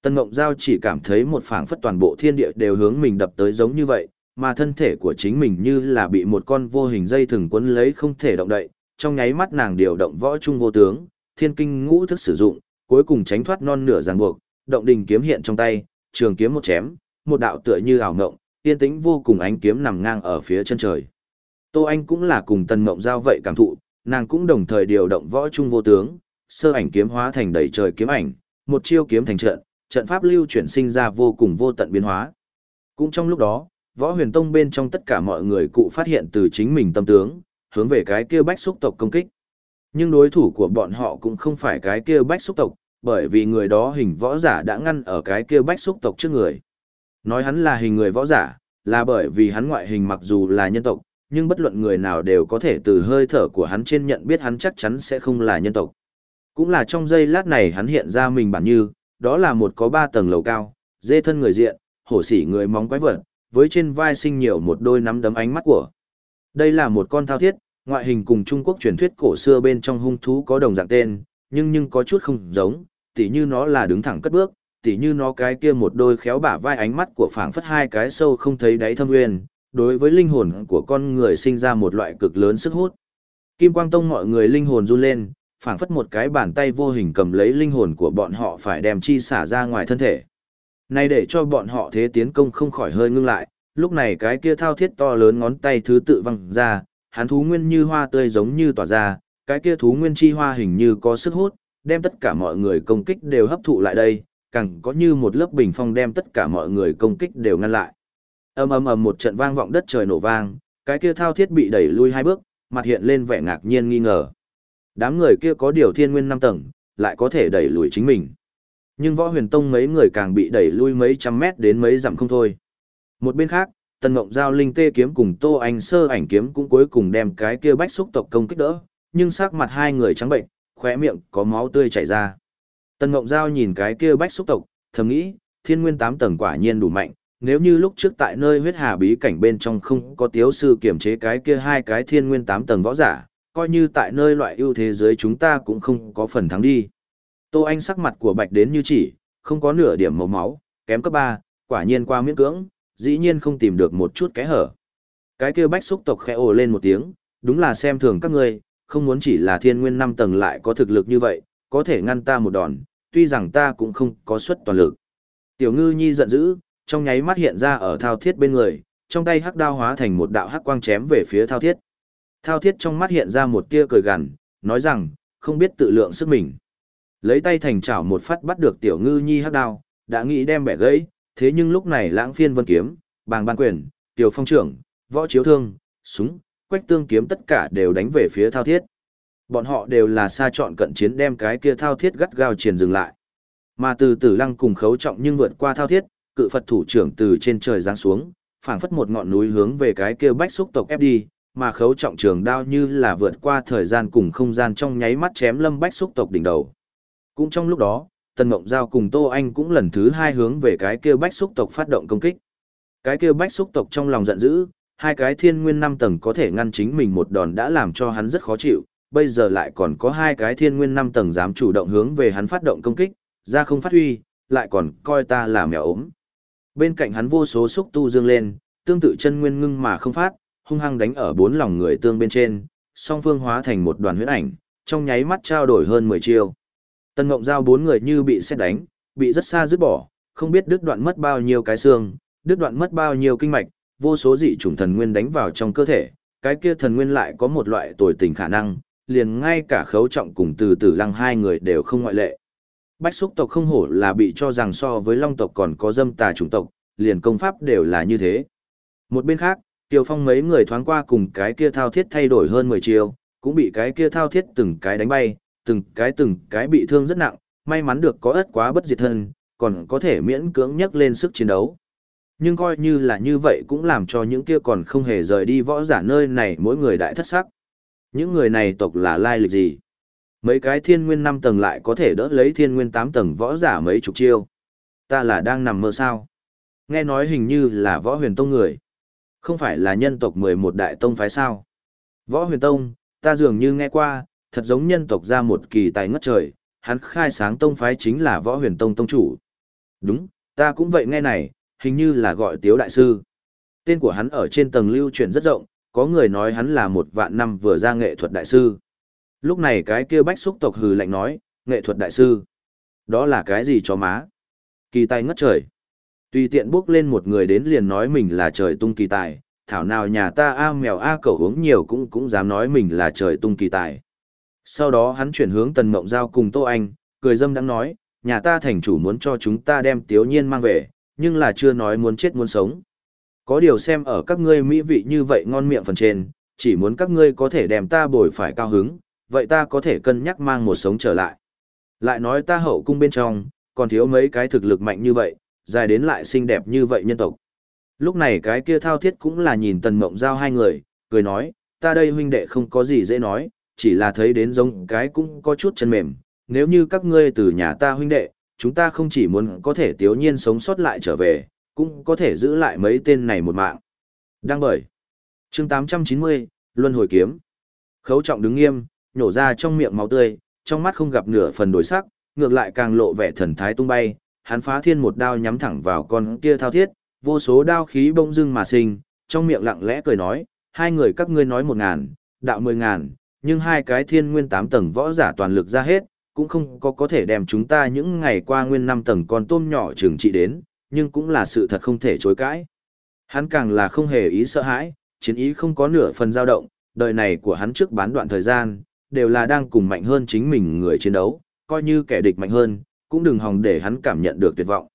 Tần Mộng Giao chỉ cảm thấy một phảng phất toàn bộ thiên địa đều hướng mình đập tới giống như vậy, mà thân thể của chính mình như là bị một con vô hình dây thừng quấn lấy không thể động đậy, trong nháy mắt nàng điều động võ trung vô tướng, thiên kinh ngũ thức sử dụng, cuối cùng tránh thoát non nửa ràng buộc, động đình kiếm hiện trong tay, trường kiếm một chém, một đạo tựa như ảo ngộng, yên tĩnh vô cùng ánh kiếm nằm ngang ở phía chân trời. Tô Anh cũng là cùng Tần Mộng Giao vậy cảm thụ, nàng cũng đồng thời điều động võ trung vô tướng, sơ ảnh kiếm hóa thành đầy trời kiếm ảnh, một chiêu kiếm thành trận, trận pháp lưu chuyển sinh ra vô cùng vô tận biến hóa. Cũng trong lúc đó, võ huyền tông bên trong tất cả mọi người cụ phát hiện từ chính mình tâm tướng, hướng về cái kia bách xúc tộc công kích. Nhưng đối thủ của bọn họ cũng không phải cái kia bách xúc tộc, bởi vì người đó hình võ giả đã ngăn ở cái kia bách xúc tộc trước người. Nói hắn là hình người võ giả, là bởi vì hắn ngoại hình mặc dù là nhân tộc, nhưng bất luận người nào đều có thể từ hơi thở của hắn trên nhận biết hắn chắc chắn sẽ không là nhân tộc. Cũng là trong giây lát này hắn hiện ra mình bản như, đó là một có ba tầng lầu cao, dê thân người diện, hổ sỉ người móng quái vật, với trên vai sinh nhiều một đôi nắm đấm ánh mắt của. Đây là một con thao thiết, ngoại hình cùng Trung Quốc truyền thuyết cổ xưa bên trong hung thú có đồng dạng tên, nhưng nhưng có chút không giống, tỉ như nó là đứng thẳng cất bước, tỉ như nó cái kia một đôi khéo bả vai ánh mắt của phảng phất hai cái sâu không thấy đáy thâm nguyên, đối với linh hồn của con người sinh ra một loại cực lớn sức hút. Kim Quang Tông mọi người linh hồn run lên, phảng phất một cái bàn tay vô hình cầm lấy linh hồn của bọn họ phải đem chi xả ra ngoài thân thể. Này để cho bọn họ thế tiến công không khỏi hơi ngưng lại, lúc này cái kia thao thiết to lớn ngón tay thứ tự văng ra, hắn thú nguyên như hoa tươi giống như tỏa ra, cái kia thú nguyên chi hoa hình như có sức hút, đem tất cả mọi người công kích đều hấp thụ lại đây, càng có như một lớp bình phong đem tất cả mọi người công kích đều ngăn lại. Ầm ầm ầm một trận vang vọng đất trời nổ vang, cái kia thao thiết bị đẩy lui hai bước, mặt hiện lên vẻ ngạc nhiên nghi ngờ. Đám người kia có điều thiên nguyên năm tầng, lại có thể đẩy lùi chính mình. Nhưng võ huyền tông mấy người càng bị đẩy lui mấy trăm mét đến mấy dặm không thôi. Một bên khác, tần ngộng giao linh tê kiếm cùng tô anh sơ ảnh kiếm cũng cuối cùng đem cái kia bách xúc tộc công kích đỡ, nhưng sắc mặt hai người trắng bệnh, khóe miệng có máu tươi chảy ra. Tần ngộng giao nhìn cái kia bách xúc tộc, thầm nghĩ, thiên nguyên tám tầng quả nhiên đủ mạnh, nếu như lúc trước tại nơi huyết hà bí cảnh bên trong không có tiếu sư kiểm chế cái kia hai cái thiên nguyên tám tầng võ giả, coi như tại nơi loại ưu thế giới chúng ta cũng không có phần thắng đi. Tô Anh sắc mặt của bạch đến như chỉ, không có nửa điểm màu máu, kém cấp 3, quả nhiên qua miễn cưỡng, dĩ nhiên không tìm được một chút cái hở. Cái kia bách xúc tộc khẽ ồ lên một tiếng, đúng là xem thường các ngươi, không muốn chỉ là thiên nguyên 5 tầng lại có thực lực như vậy, có thể ngăn ta một đòn, tuy rằng ta cũng không có suất toàn lực. Tiểu ngư nhi giận dữ, trong nháy mắt hiện ra ở thao thiết bên người, trong tay hắc đao hóa thành một đạo hắc quang chém về phía thao thiết. Thao thiết trong mắt hiện ra một tia cười gằn, nói rằng, không biết tự lượng sức mình. Lấy tay thành chảo một phát bắt được tiểu ngư nhi hắc đao, đã nghĩ đem bẻ gãy, thế nhưng lúc này lãng phiên vân kiếm, bàng ban quyền, tiểu phong trưởng, võ chiếu thương, súng, quách tương kiếm tất cả đều đánh về phía thao thiết. Bọn họ đều là xa chọn cận chiến đem cái kia thao thiết gắt gao triền dừng lại. Mà từ tử lăng cùng khấu trọng nhưng vượt qua thao thiết, cự Phật thủ trưởng từ trên trời giáng xuống, phảng phất một ngọn núi hướng về cái kia bách xúc tộc ép đi, mà khấu trọng trường đao như là vượt qua thời gian cùng không gian trong nháy mắt chém lâm bách xúc tộc đỉnh đầu. Cũng trong lúc đó, Tần Mộng Giao cùng Tô Anh cũng lần thứ hai hướng về cái kia bách xúc tộc phát động công kích. Cái kia bách xúc tộc trong lòng giận dữ, hai cái thiên nguyên năm tầng có thể ngăn chính mình một đòn đã làm cho hắn rất khó chịu, bây giờ lại còn có hai cái thiên nguyên năm tầng dám chủ động hướng về hắn phát động công kích, ra không phát huy, lại còn coi ta là mèo ốm. Bên cạnh hắn vô số xúc tu dương lên, tương tự chân nguyên ngưng mà không phát, hung hăng đánh ở bốn lòng người tương bên trên, song phương hóa thành một đoàn huyết ảnh, trong nháy mắt trao đổi hơn 10 chiêu. Tần Ngộng Giao bốn người như bị xét đánh, bị rất xa dứt bỏ, không biết đứt đoạn mất bao nhiêu cái xương, đứt đoạn mất bao nhiêu kinh mạch, vô số dị chủng thần nguyên đánh vào trong cơ thể, cái kia thần nguyên lại có một loại tồi tình khả năng, liền ngay cả khấu trọng cùng từ từ lăng hai người đều không ngoại lệ. Bách xúc tộc không hổ là bị cho rằng so với long tộc còn có dâm tà chủng tộc, liền công pháp đều là như thế. Một bên khác, Tiêu Phong mấy người thoáng qua cùng cái kia thao thiết thay đổi hơn 10 chiều, cũng bị cái kia thao thiết từng cái đánh bay, từng cái từng cái bị thương rất nặng, may mắn được có ất quá bất diệt thân, còn có thể miễn cưỡng nhấc lên sức chiến đấu. Nhưng coi như là như vậy cũng làm cho những kia còn không hề rời đi võ giả nơi này mỗi người đại thất sắc. Những người này tộc là lai lịch gì? Mấy cái thiên nguyên 5 tầng lại có thể đỡ lấy thiên nguyên 8 tầng võ giả mấy chục chiêu. Ta là đang nằm mơ sao? Nghe nói hình như là võ huyền tông người. Không phải là nhân tộc 11 đại tông phái sao? Võ huyền tông, ta dường như nghe qua, thật giống nhân tộc ra một kỳ tài ngất trời, hắn khai sáng tông phái chính là võ huyền tông tông chủ. Đúng, ta cũng vậy nghe này, hình như là gọi tiếu đại sư. Tên của hắn ở trên tầng lưu truyền rất rộng, có người nói hắn là một vạn năm vừa ra nghệ thuật đại sư. Lúc này cái kia bách xúc tộc hừ lạnh nói, nghệ thuật đại sư. Đó là cái gì cho má? Kỳ tài ngất trời. Tùy tiện bước lên một người đến liền nói mình là trời tung kỳ tài, thảo nào nhà ta a mèo a cẩu uống nhiều cũng cũng dám nói mình là trời tung kỳ tài. Sau đó hắn chuyển hướng tần mộng giao cùng Tô Anh, cười dâm đang nói, nhà ta thành chủ muốn cho chúng ta đem tiếu nhiên mang về, nhưng là chưa nói muốn chết muốn sống. Có điều xem ở các ngươi mỹ vị như vậy ngon miệng phần trên, chỉ muốn các ngươi có thể đem ta bồi phải cao hứng, vậy ta có thể cân nhắc mang một sống trở lại. Lại nói ta hậu cung bên trong, còn thiếu mấy cái thực lực mạnh như vậy, dài đến lại xinh đẹp như vậy nhân tộc. Lúc này cái kia thao thiết cũng là nhìn tần mộng giao hai người, cười nói, ta đây huynh đệ không có gì dễ nói, chỉ là thấy đến giống cái cũng có chút chân mềm, nếu như các ngươi từ nhà ta huynh đệ, chúng ta không chỉ muốn có thể tiếu nhiên sống sót lại trở về, cũng có thể giữ lại mấy tên này một mạng. Đăng bởi. chương 890, Luân Hồi Kiếm. Khấu trọng đứng nghiêm, nhổ ra trong miệng máu tươi, trong mắt không gặp nửa phần đổi sắc, ngược lại càng lộ vẻ thần thái tung bay, hắn phá thiên một đao nhắm thẳng vào con kia thao thiết, vô số đao khí bỗng dưng mà sinh, trong miệng lặng lẽ cười nói, hai người các ngươi nói một ngàn, đạo mười ngàn, nhưng hai cái thiên nguyên tám tầng võ giả toàn lực ra hết, cũng không có có thể đem chúng ta những ngày qua nguyên năm tầng con tôm nhỏ trường trị đến, nhưng cũng là sự thật không thể chối cãi. Hắn càng là không hề ý sợ hãi, chiến ý không có nửa phần dao động, đời này của hắn trước bán đoạn thời gian, đều là đang cùng mạnh hơn chính mình người chiến đấu, coi như kẻ địch mạnh hơn, cũng đừng hòng để hắn cảm nhận được tuyệt vọng.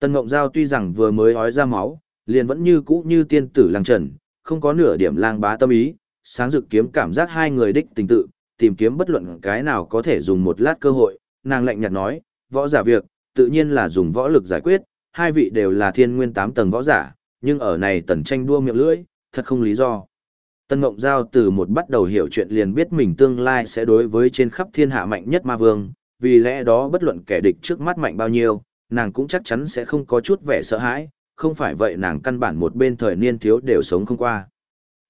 Tần Ngộng Giao tuy rằng vừa mới ói ra máu, liền vẫn như cũ như tiên tử lang trần, không có nửa điểm lang bá tâm ý, sáng dực kiếm cảm giác hai người đích tình tự, tìm kiếm bất luận cái nào có thể dùng một lát cơ hội, nàng lạnh nhạt nói, võ giả việc, tự nhiên là dùng võ lực giải quyết, hai vị đều là thiên nguyên tám tầng võ giả, nhưng ở này tần tranh đua miệng lưỡi, thật không lý do. Tân Ngộng Giao từ một bắt đầu hiểu chuyện liền biết mình tương lai sẽ đối với trên khắp thiên hạ mạnh nhất ma vương, vì lẽ đó bất luận kẻ địch trước mắt mạnh bao nhiêu, nàng cũng chắc chắn sẽ không có chút vẻ sợ hãi, không phải vậy nàng căn bản một bên thời niên thiếu đều sống không qua.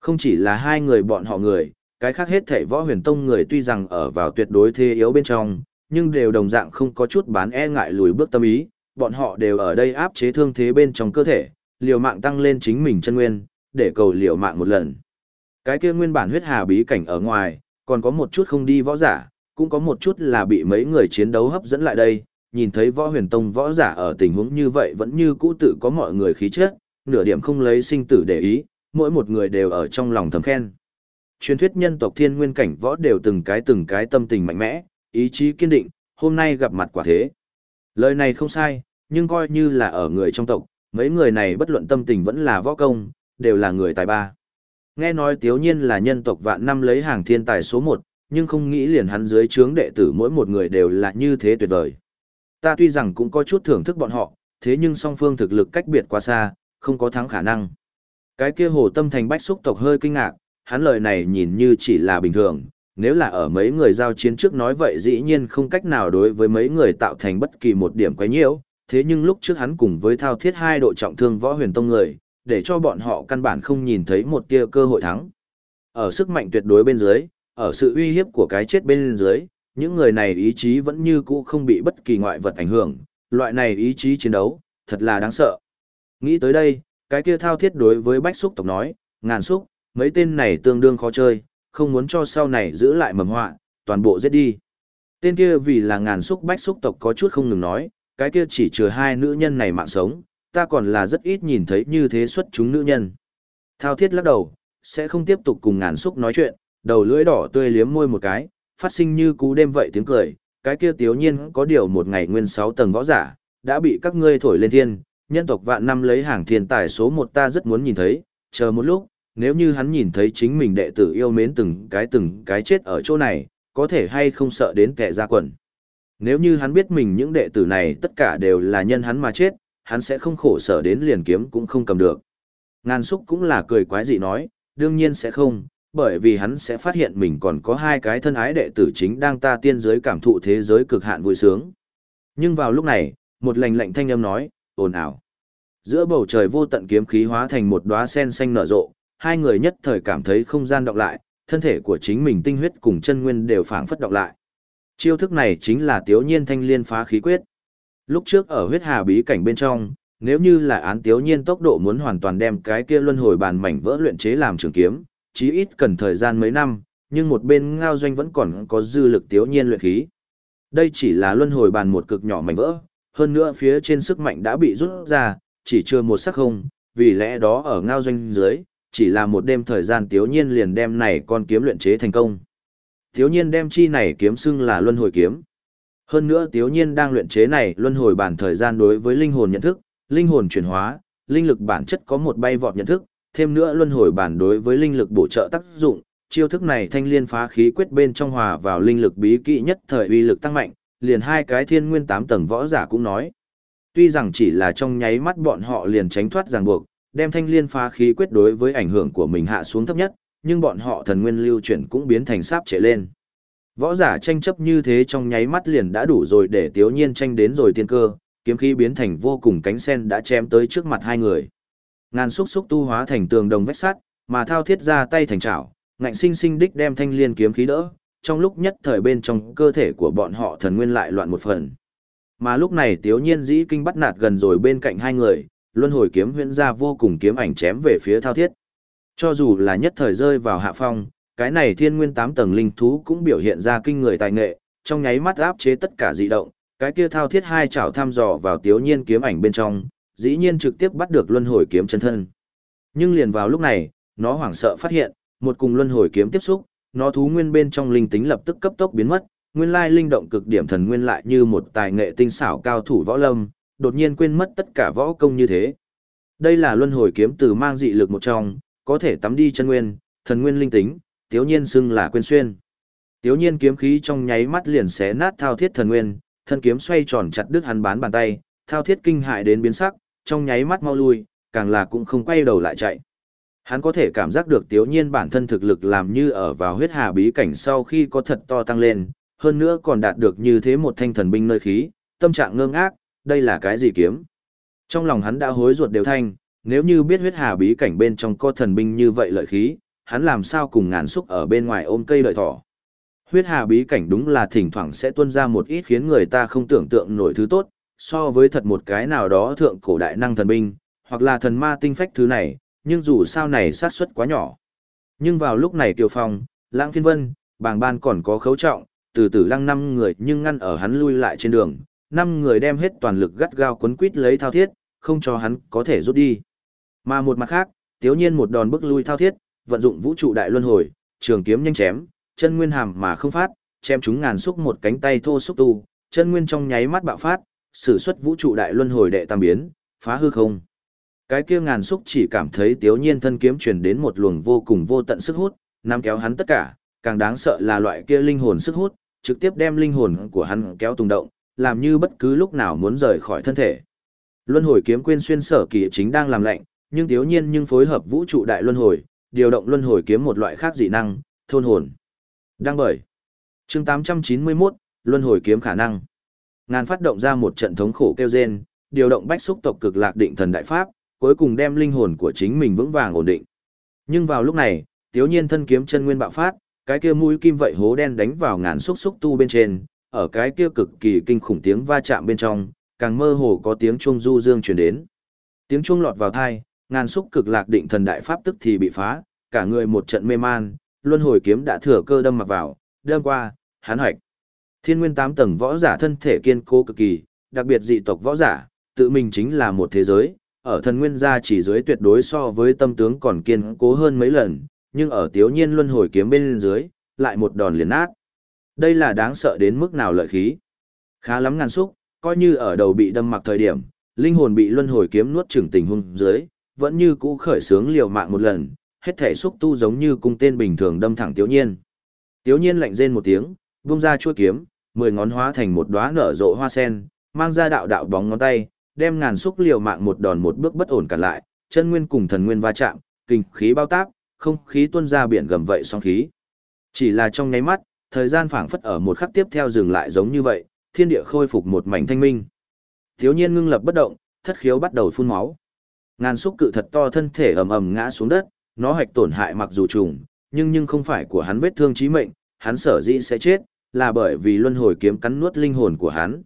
Không chỉ là hai người bọn họ người, cái khác hết thảy võ huyền tông người tuy rằng ở vào tuyệt đối thế yếu bên trong, nhưng đều đồng dạng không có chút bán e ngại lùi bước tâm ý, bọn họ đều ở đây áp chế thương thế bên trong cơ thể, liều mạng tăng lên chính mình chân nguyên, để cầu liều mạng một lần. Cái kia nguyên bản huyết hà bí cảnh ở ngoài, còn có một chút không đi võ giả, cũng có một chút là bị mấy người chiến đấu hấp dẫn lại đây, nhìn thấy võ huyền tông võ giả ở tình huống như vậy vẫn như cũ tự có mọi người khí chất, nửa điểm không lấy sinh tử để ý, mỗi một người đều ở trong lòng thầm khen. Truyền thuyết nhân tộc thiên nguyên cảnh võ đều từng cái từng cái tâm tình mạnh mẽ, ý chí kiên định, hôm nay gặp mặt quả thế. Lời này không sai, nhưng coi như là ở người trong tộc, mấy người này bất luận tâm tình vẫn là võ công, đều là người tài ba. Nghe nói tiếu nhiên là nhân tộc vạn năm lấy hàng thiên tài số một, nhưng không nghĩ liền hắn dưới trướng đệ tử mỗi một người đều là như thế tuyệt vời. Ta tuy rằng cũng có chút thưởng thức bọn họ, thế nhưng song phương thực lực cách biệt quá xa, không có thắng khả năng. Cái kia hồ tâm thành bách xúc tộc hơi kinh ngạc, hắn lời này nhìn như chỉ là bình thường, nếu là ở mấy người giao chiến trước nói vậy dĩ nhiên không cách nào đối với mấy người tạo thành bất kỳ một điểm quấy nhiễu, thế nhưng lúc trước hắn cùng với thao thiết hai độ trọng thương võ huyền tông người, để cho bọn họ căn bản không nhìn thấy một tia cơ hội thắng. Ở sức mạnh tuyệt đối bên dưới, ở sự uy hiếp của cái chết bên dưới, những người này ý chí vẫn như cũ không bị bất kỳ ngoại vật ảnh hưởng, loại này ý chí chiến đấu, thật là đáng sợ. Nghĩ tới đây, cái kia thao thiết đối với bách xúc tộc nói, ngàn xúc, mấy tên này tương đương khó chơi, không muốn cho sau này giữ lại mầm họa, toàn bộ giết đi. Tên kia vì là ngàn xúc bách xúc tộc có chút không ngừng nói, cái kia chỉ trừ hai nữ nhân này mạng sống, ta còn là rất ít nhìn thấy như thế xuất chúng nữ nhân. Thao thiết lắc đầu, sẽ không tiếp tục cùng ngàn xúc nói chuyện, đầu lưỡi đỏ tươi liếm môi một cái, phát sinh như cú đêm vậy tiếng cười, cái kia tiếu nhiên có điều một ngày nguyên sáu tầng võ giả, đã bị các ngươi thổi lên thiên, nhân tộc vạn năm lấy hàng thiên tài số một ta rất muốn nhìn thấy, chờ một lúc, nếu như hắn nhìn thấy chính mình đệ tử yêu mến từng cái từng cái chết ở chỗ này, có thể hay không sợ đến kẻ ra quần. Nếu như hắn biết mình những đệ tử này tất cả đều là nhân hắn mà chết, hắn sẽ không khổ sở đến liền kiếm cũng không cầm được. Ngàn xúc cũng là cười quái dị nói, đương nhiên sẽ không, bởi vì hắn sẽ phát hiện mình còn có hai cái thân ái đệ tử chính đang ta tiên giới cảm thụ thế giới cực hạn vui sướng. Nhưng vào lúc này, một lành lạnh thanh âm nói, ồn ào. Giữa bầu trời vô tận kiếm khí hóa thành một đóa sen xanh nở rộ, hai người nhất thời cảm thấy không gian đọc lại, thân thể của chính mình tinh huyết cùng chân nguyên đều phảng phất đọc lại. Chiêu thức này chính là Tiếu Nhiên Thanh Liên phá khí quyết. Lúc trước ở huyết hà bí cảnh bên trong, nếu như là án Tiếu Nhiên tốc độ muốn hoàn toàn đem cái kia luân hồi bàn mảnh vỡ luyện chế làm trường kiếm, chí ít cần thời gian mấy năm, nhưng một bên ngao doanh vẫn còn có dư lực Tiếu Nhiên luyện khí. Đây chỉ là luân hồi bàn một cực nhỏ mảnh vỡ, hơn nữa phía trên sức mạnh đã bị rút ra, chỉ chưa một sắc không, vì lẽ đó ở ngao doanh dưới, chỉ là một đêm thời gian Tiếu Nhiên liền đem này con kiếm luyện chế thành công. Tiếu Nhiên đem chi này kiếm xưng là luân hồi kiếm. Hơn nữa Tiếu Nhiên đang luyện chế này luân hồi bản thời gian đối với linh hồn nhận thức, linh hồn chuyển hóa, linh lực bản chất có một bay vọt nhận thức, thêm nữa luân hồi bản đối với linh lực bổ trợ tác dụng, chiêu thức này thanh liên phá khí quyết bên trong hòa vào linh lực bí kỵ nhất thời uy lực tăng mạnh, liền hai cái thiên nguyên tám tầng võ giả cũng nói. Tuy rằng chỉ là trong nháy mắt bọn họ liền tránh thoát ràng buộc, đem thanh liên phá khí quyết đối với ảnh hưởng của mình hạ xuống thấp nhất, nhưng bọn họ thần nguyên lưu chuyển cũng biến thành sáp trệ lên. Võ giả tranh chấp như thế trong nháy mắt liền đã đủ rồi để tiếu nhiên tranh đến rồi tiên cơ, kiếm khí biến thành vô cùng cánh sen đã chém tới trước mặt hai người. Ngàn xúc xúc tu hóa thành tường đồng vách sắt, mà thao thiết ra tay thành chảo, ngạnh sinh sinh đích đem thanh liên kiếm khí đỡ, trong lúc nhất thời bên trong cơ thể của bọn họ thần nguyên lại loạn một phần. Mà lúc này tiếu nhiên dĩ kinh bắt nạt gần rồi bên cạnh hai người, luân hồi kiếm huyễn ra vô cùng kiếm ảnh chém về phía thao thiết. Cho dù là nhất thời rơi vào hạ phong, cái này thiên nguyên tám tầng linh thú cũng biểu hiện ra kinh người tài nghệ, trong nháy mắt áp chế tất cả dị động, cái kia thao thiết hai chảo thăm dò vào tiếu nhiên kiếm ảnh bên trong, dĩ nhiên trực tiếp bắt được luân hồi kiếm chân thân. Nhưng liền vào lúc này, nó hoảng sợ phát hiện, một cùng luân hồi kiếm tiếp xúc, nó thú nguyên bên trong linh tính lập tức cấp tốc biến mất, nguyên lai linh động cực điểm thần nguyên lại như một tài nghệ tinh xảo cao thủ võ lâm, đột nhiên quên mất tất cả võ công như thế. Đây là luân hồi kiếm từ mang dị lực một trong, có thể tắm đi chân nguyên, thần nguyên linh tính, tiếu nhiên xưng là quên xuyên. Tiếu nhiên kiếm khí trong nháy mắt liền xé nát thao thiết thần nguyên, thân kiếm xoay tròn chặt đứt hắn bán bàn tay, thao thiết kinh hại đến biến sắc, trong nháy mắt mau lui, càng là cũng không quay đầu lại chạy. Hắn có thể cảm giác được tiếu nhiên bản thân thực lực làm như ở vào huyết hà bí cảnh sau khi có thật to tăng lên, hơn nữa còn đạt được như thế một thanh thần binh nơi khí, tâm trạng ngơ ngác, đây là cái gì kiếm? Trong lòng hắn đã hối ruột đều thanh, nếu như biết huyết hà bí cảnh bên trong có thần binh như vậy lợi khí, hắn làm sao cùng ngàn xúc ở bên ngoài ôm cây đợi thỏ. Huyết hà bí cảnh đúng là thỉnh thoảng sẽ tuôn ra một ít khiến người ta không tưởng tượng nổi thứ tốt, so với thật một cái nào đó thượng cổ đại năng thần binh, hoặc là thần ma tinh phách thứ này, nhưng dù sao này sát suất quá nhỏ. Nhưng vào lúc này Kiều Phong, Lãng Phiên Vân, bàng ban còn có khấu trọng, từ từ lăng năm người nhưng ngăn ở hắn lui lại trên đường, năm người đem hết toàn lực gắt gao quấn quít lấy thao thiết, không cho hắn có thể rút đi. Mà một mặt khác, tiếu nhiên một đòn bức lui thao thiết, vận dụng vũ trụ đại luân hồi, trường kiếm nhanh chém, chân nguyên hàm mà không phát, chém chúng ngàn xúc một cánh tay thô xúc tu, chân nguyên trong nháy mắt bạo phát, sử xuất vũ trụ đại luân hồi đệ tam biến, phá hư không. Cái kia ngàn xúc chỉ cảm thấy tiếu nhiên thân kiếm truyền đến một luồng vô cùng vô tận sức hút, nắm kéo hắn tất cả, càng đáng sợ là loại kia linh hồn sức hút, trực tiếp đem linh hồn của hắn kéo tung động, làm như bất cứ lúc nào muốn rời khỏi thân thể. Luân hồi kiếm quên xuyên sở kỳ chính đang làm lạnh, nhưng tiếu nhiên nhưng phối hợp vũ trụ đại luân hồi, điều động luân hồi kiếm một loại khác dị năng, thôn hồn. Đang bởi. chương 891, luân hồi kiếm khả năng. Ngàn phát động ra một trận thống khổ kêu rên, điều động bách xúc tộc cực lạc định thần đại pháp, cuối cùng đem linh hồn của chính mình vững vàng ổn định. Nhưng vào lúc này, tiếu nhiên thân kiếm chân nguyên bạo phát, cái kia mũi kim vậy hố đen đánh vào ngàn xúc xúc tu bên trên, ở cái kia cực kỳ kinh khủng tiếng va chạm bên trong, càng mơ hồ có tiếng chuông du dương truyền đến. Tiếng chuông lọt vào tai, ngàn xúc cực lạc định thần đại pháp tức thì bị phá, cả người một trận mê man, luân hồi kiếm đã thừa cơ đâm mặc vào, đâm qua, hắn hoạch. Thiên nguyên tám tầng võ giả thân thể kiên cố cực kỳ, đặc biệt dị tộc võ giả, tự mình chính là một thế giới, ở thần nguyên gia chỉ dưới tuyệt đối so với tâm tướng còn kiên cố hơn mấy lần, nhưng ở tiếu nhiên luân hồi kiếm bên dưới, lại một đòn liền nát. Đây là đáng sợ đến mức nào lợi khí. Khá lắm ngàn xúc, coi như ở đầu bị đâm mặc thời điểm, linh hồn bị luân hồi kiếm nuốt chửng tình huống dưới, vẫn như cũ khởi sướng liều mạng một lần, hết thể xúc tu giống như cung tên bình thường đâm thẳng Tiếu Nhiên. Tiếu Nhiên lạnh rên một tiếng, vung ra chuôi kiếm, mười ngón hóa thành một đóa nở rộ hoa sen, mang ra đạo đạo bóng ngón tay, đem ngàn xúc liều mạng một đòn một bước bất ổn cả lại, chân nguyên cùng thần nguyên va chạm, kinh khí bao táp, không khí tuôn ra biển gầm vậy sóng khí. Chỉ là trong nháy mắt, thời gian phảng phất ở một khắc tiếp theo dừng lại giống như vậy, thiên địa khôi phục một mảnh thanh minh. Thiếu nhiên ngưng lập bất động, thất khiếu bắt đầu phun máu. Ngàn xúc cự thật to thân thể ầm ầm ngã xuống đất, nó hạch tổn hại mặc dù trùng, nhưng nhưng không phải của hắn vết thương chí mệnh, hắn sở dĩ sẽ chết, là bởi vì luân hồi kiếm cắn nuốt linh hồn của hắn.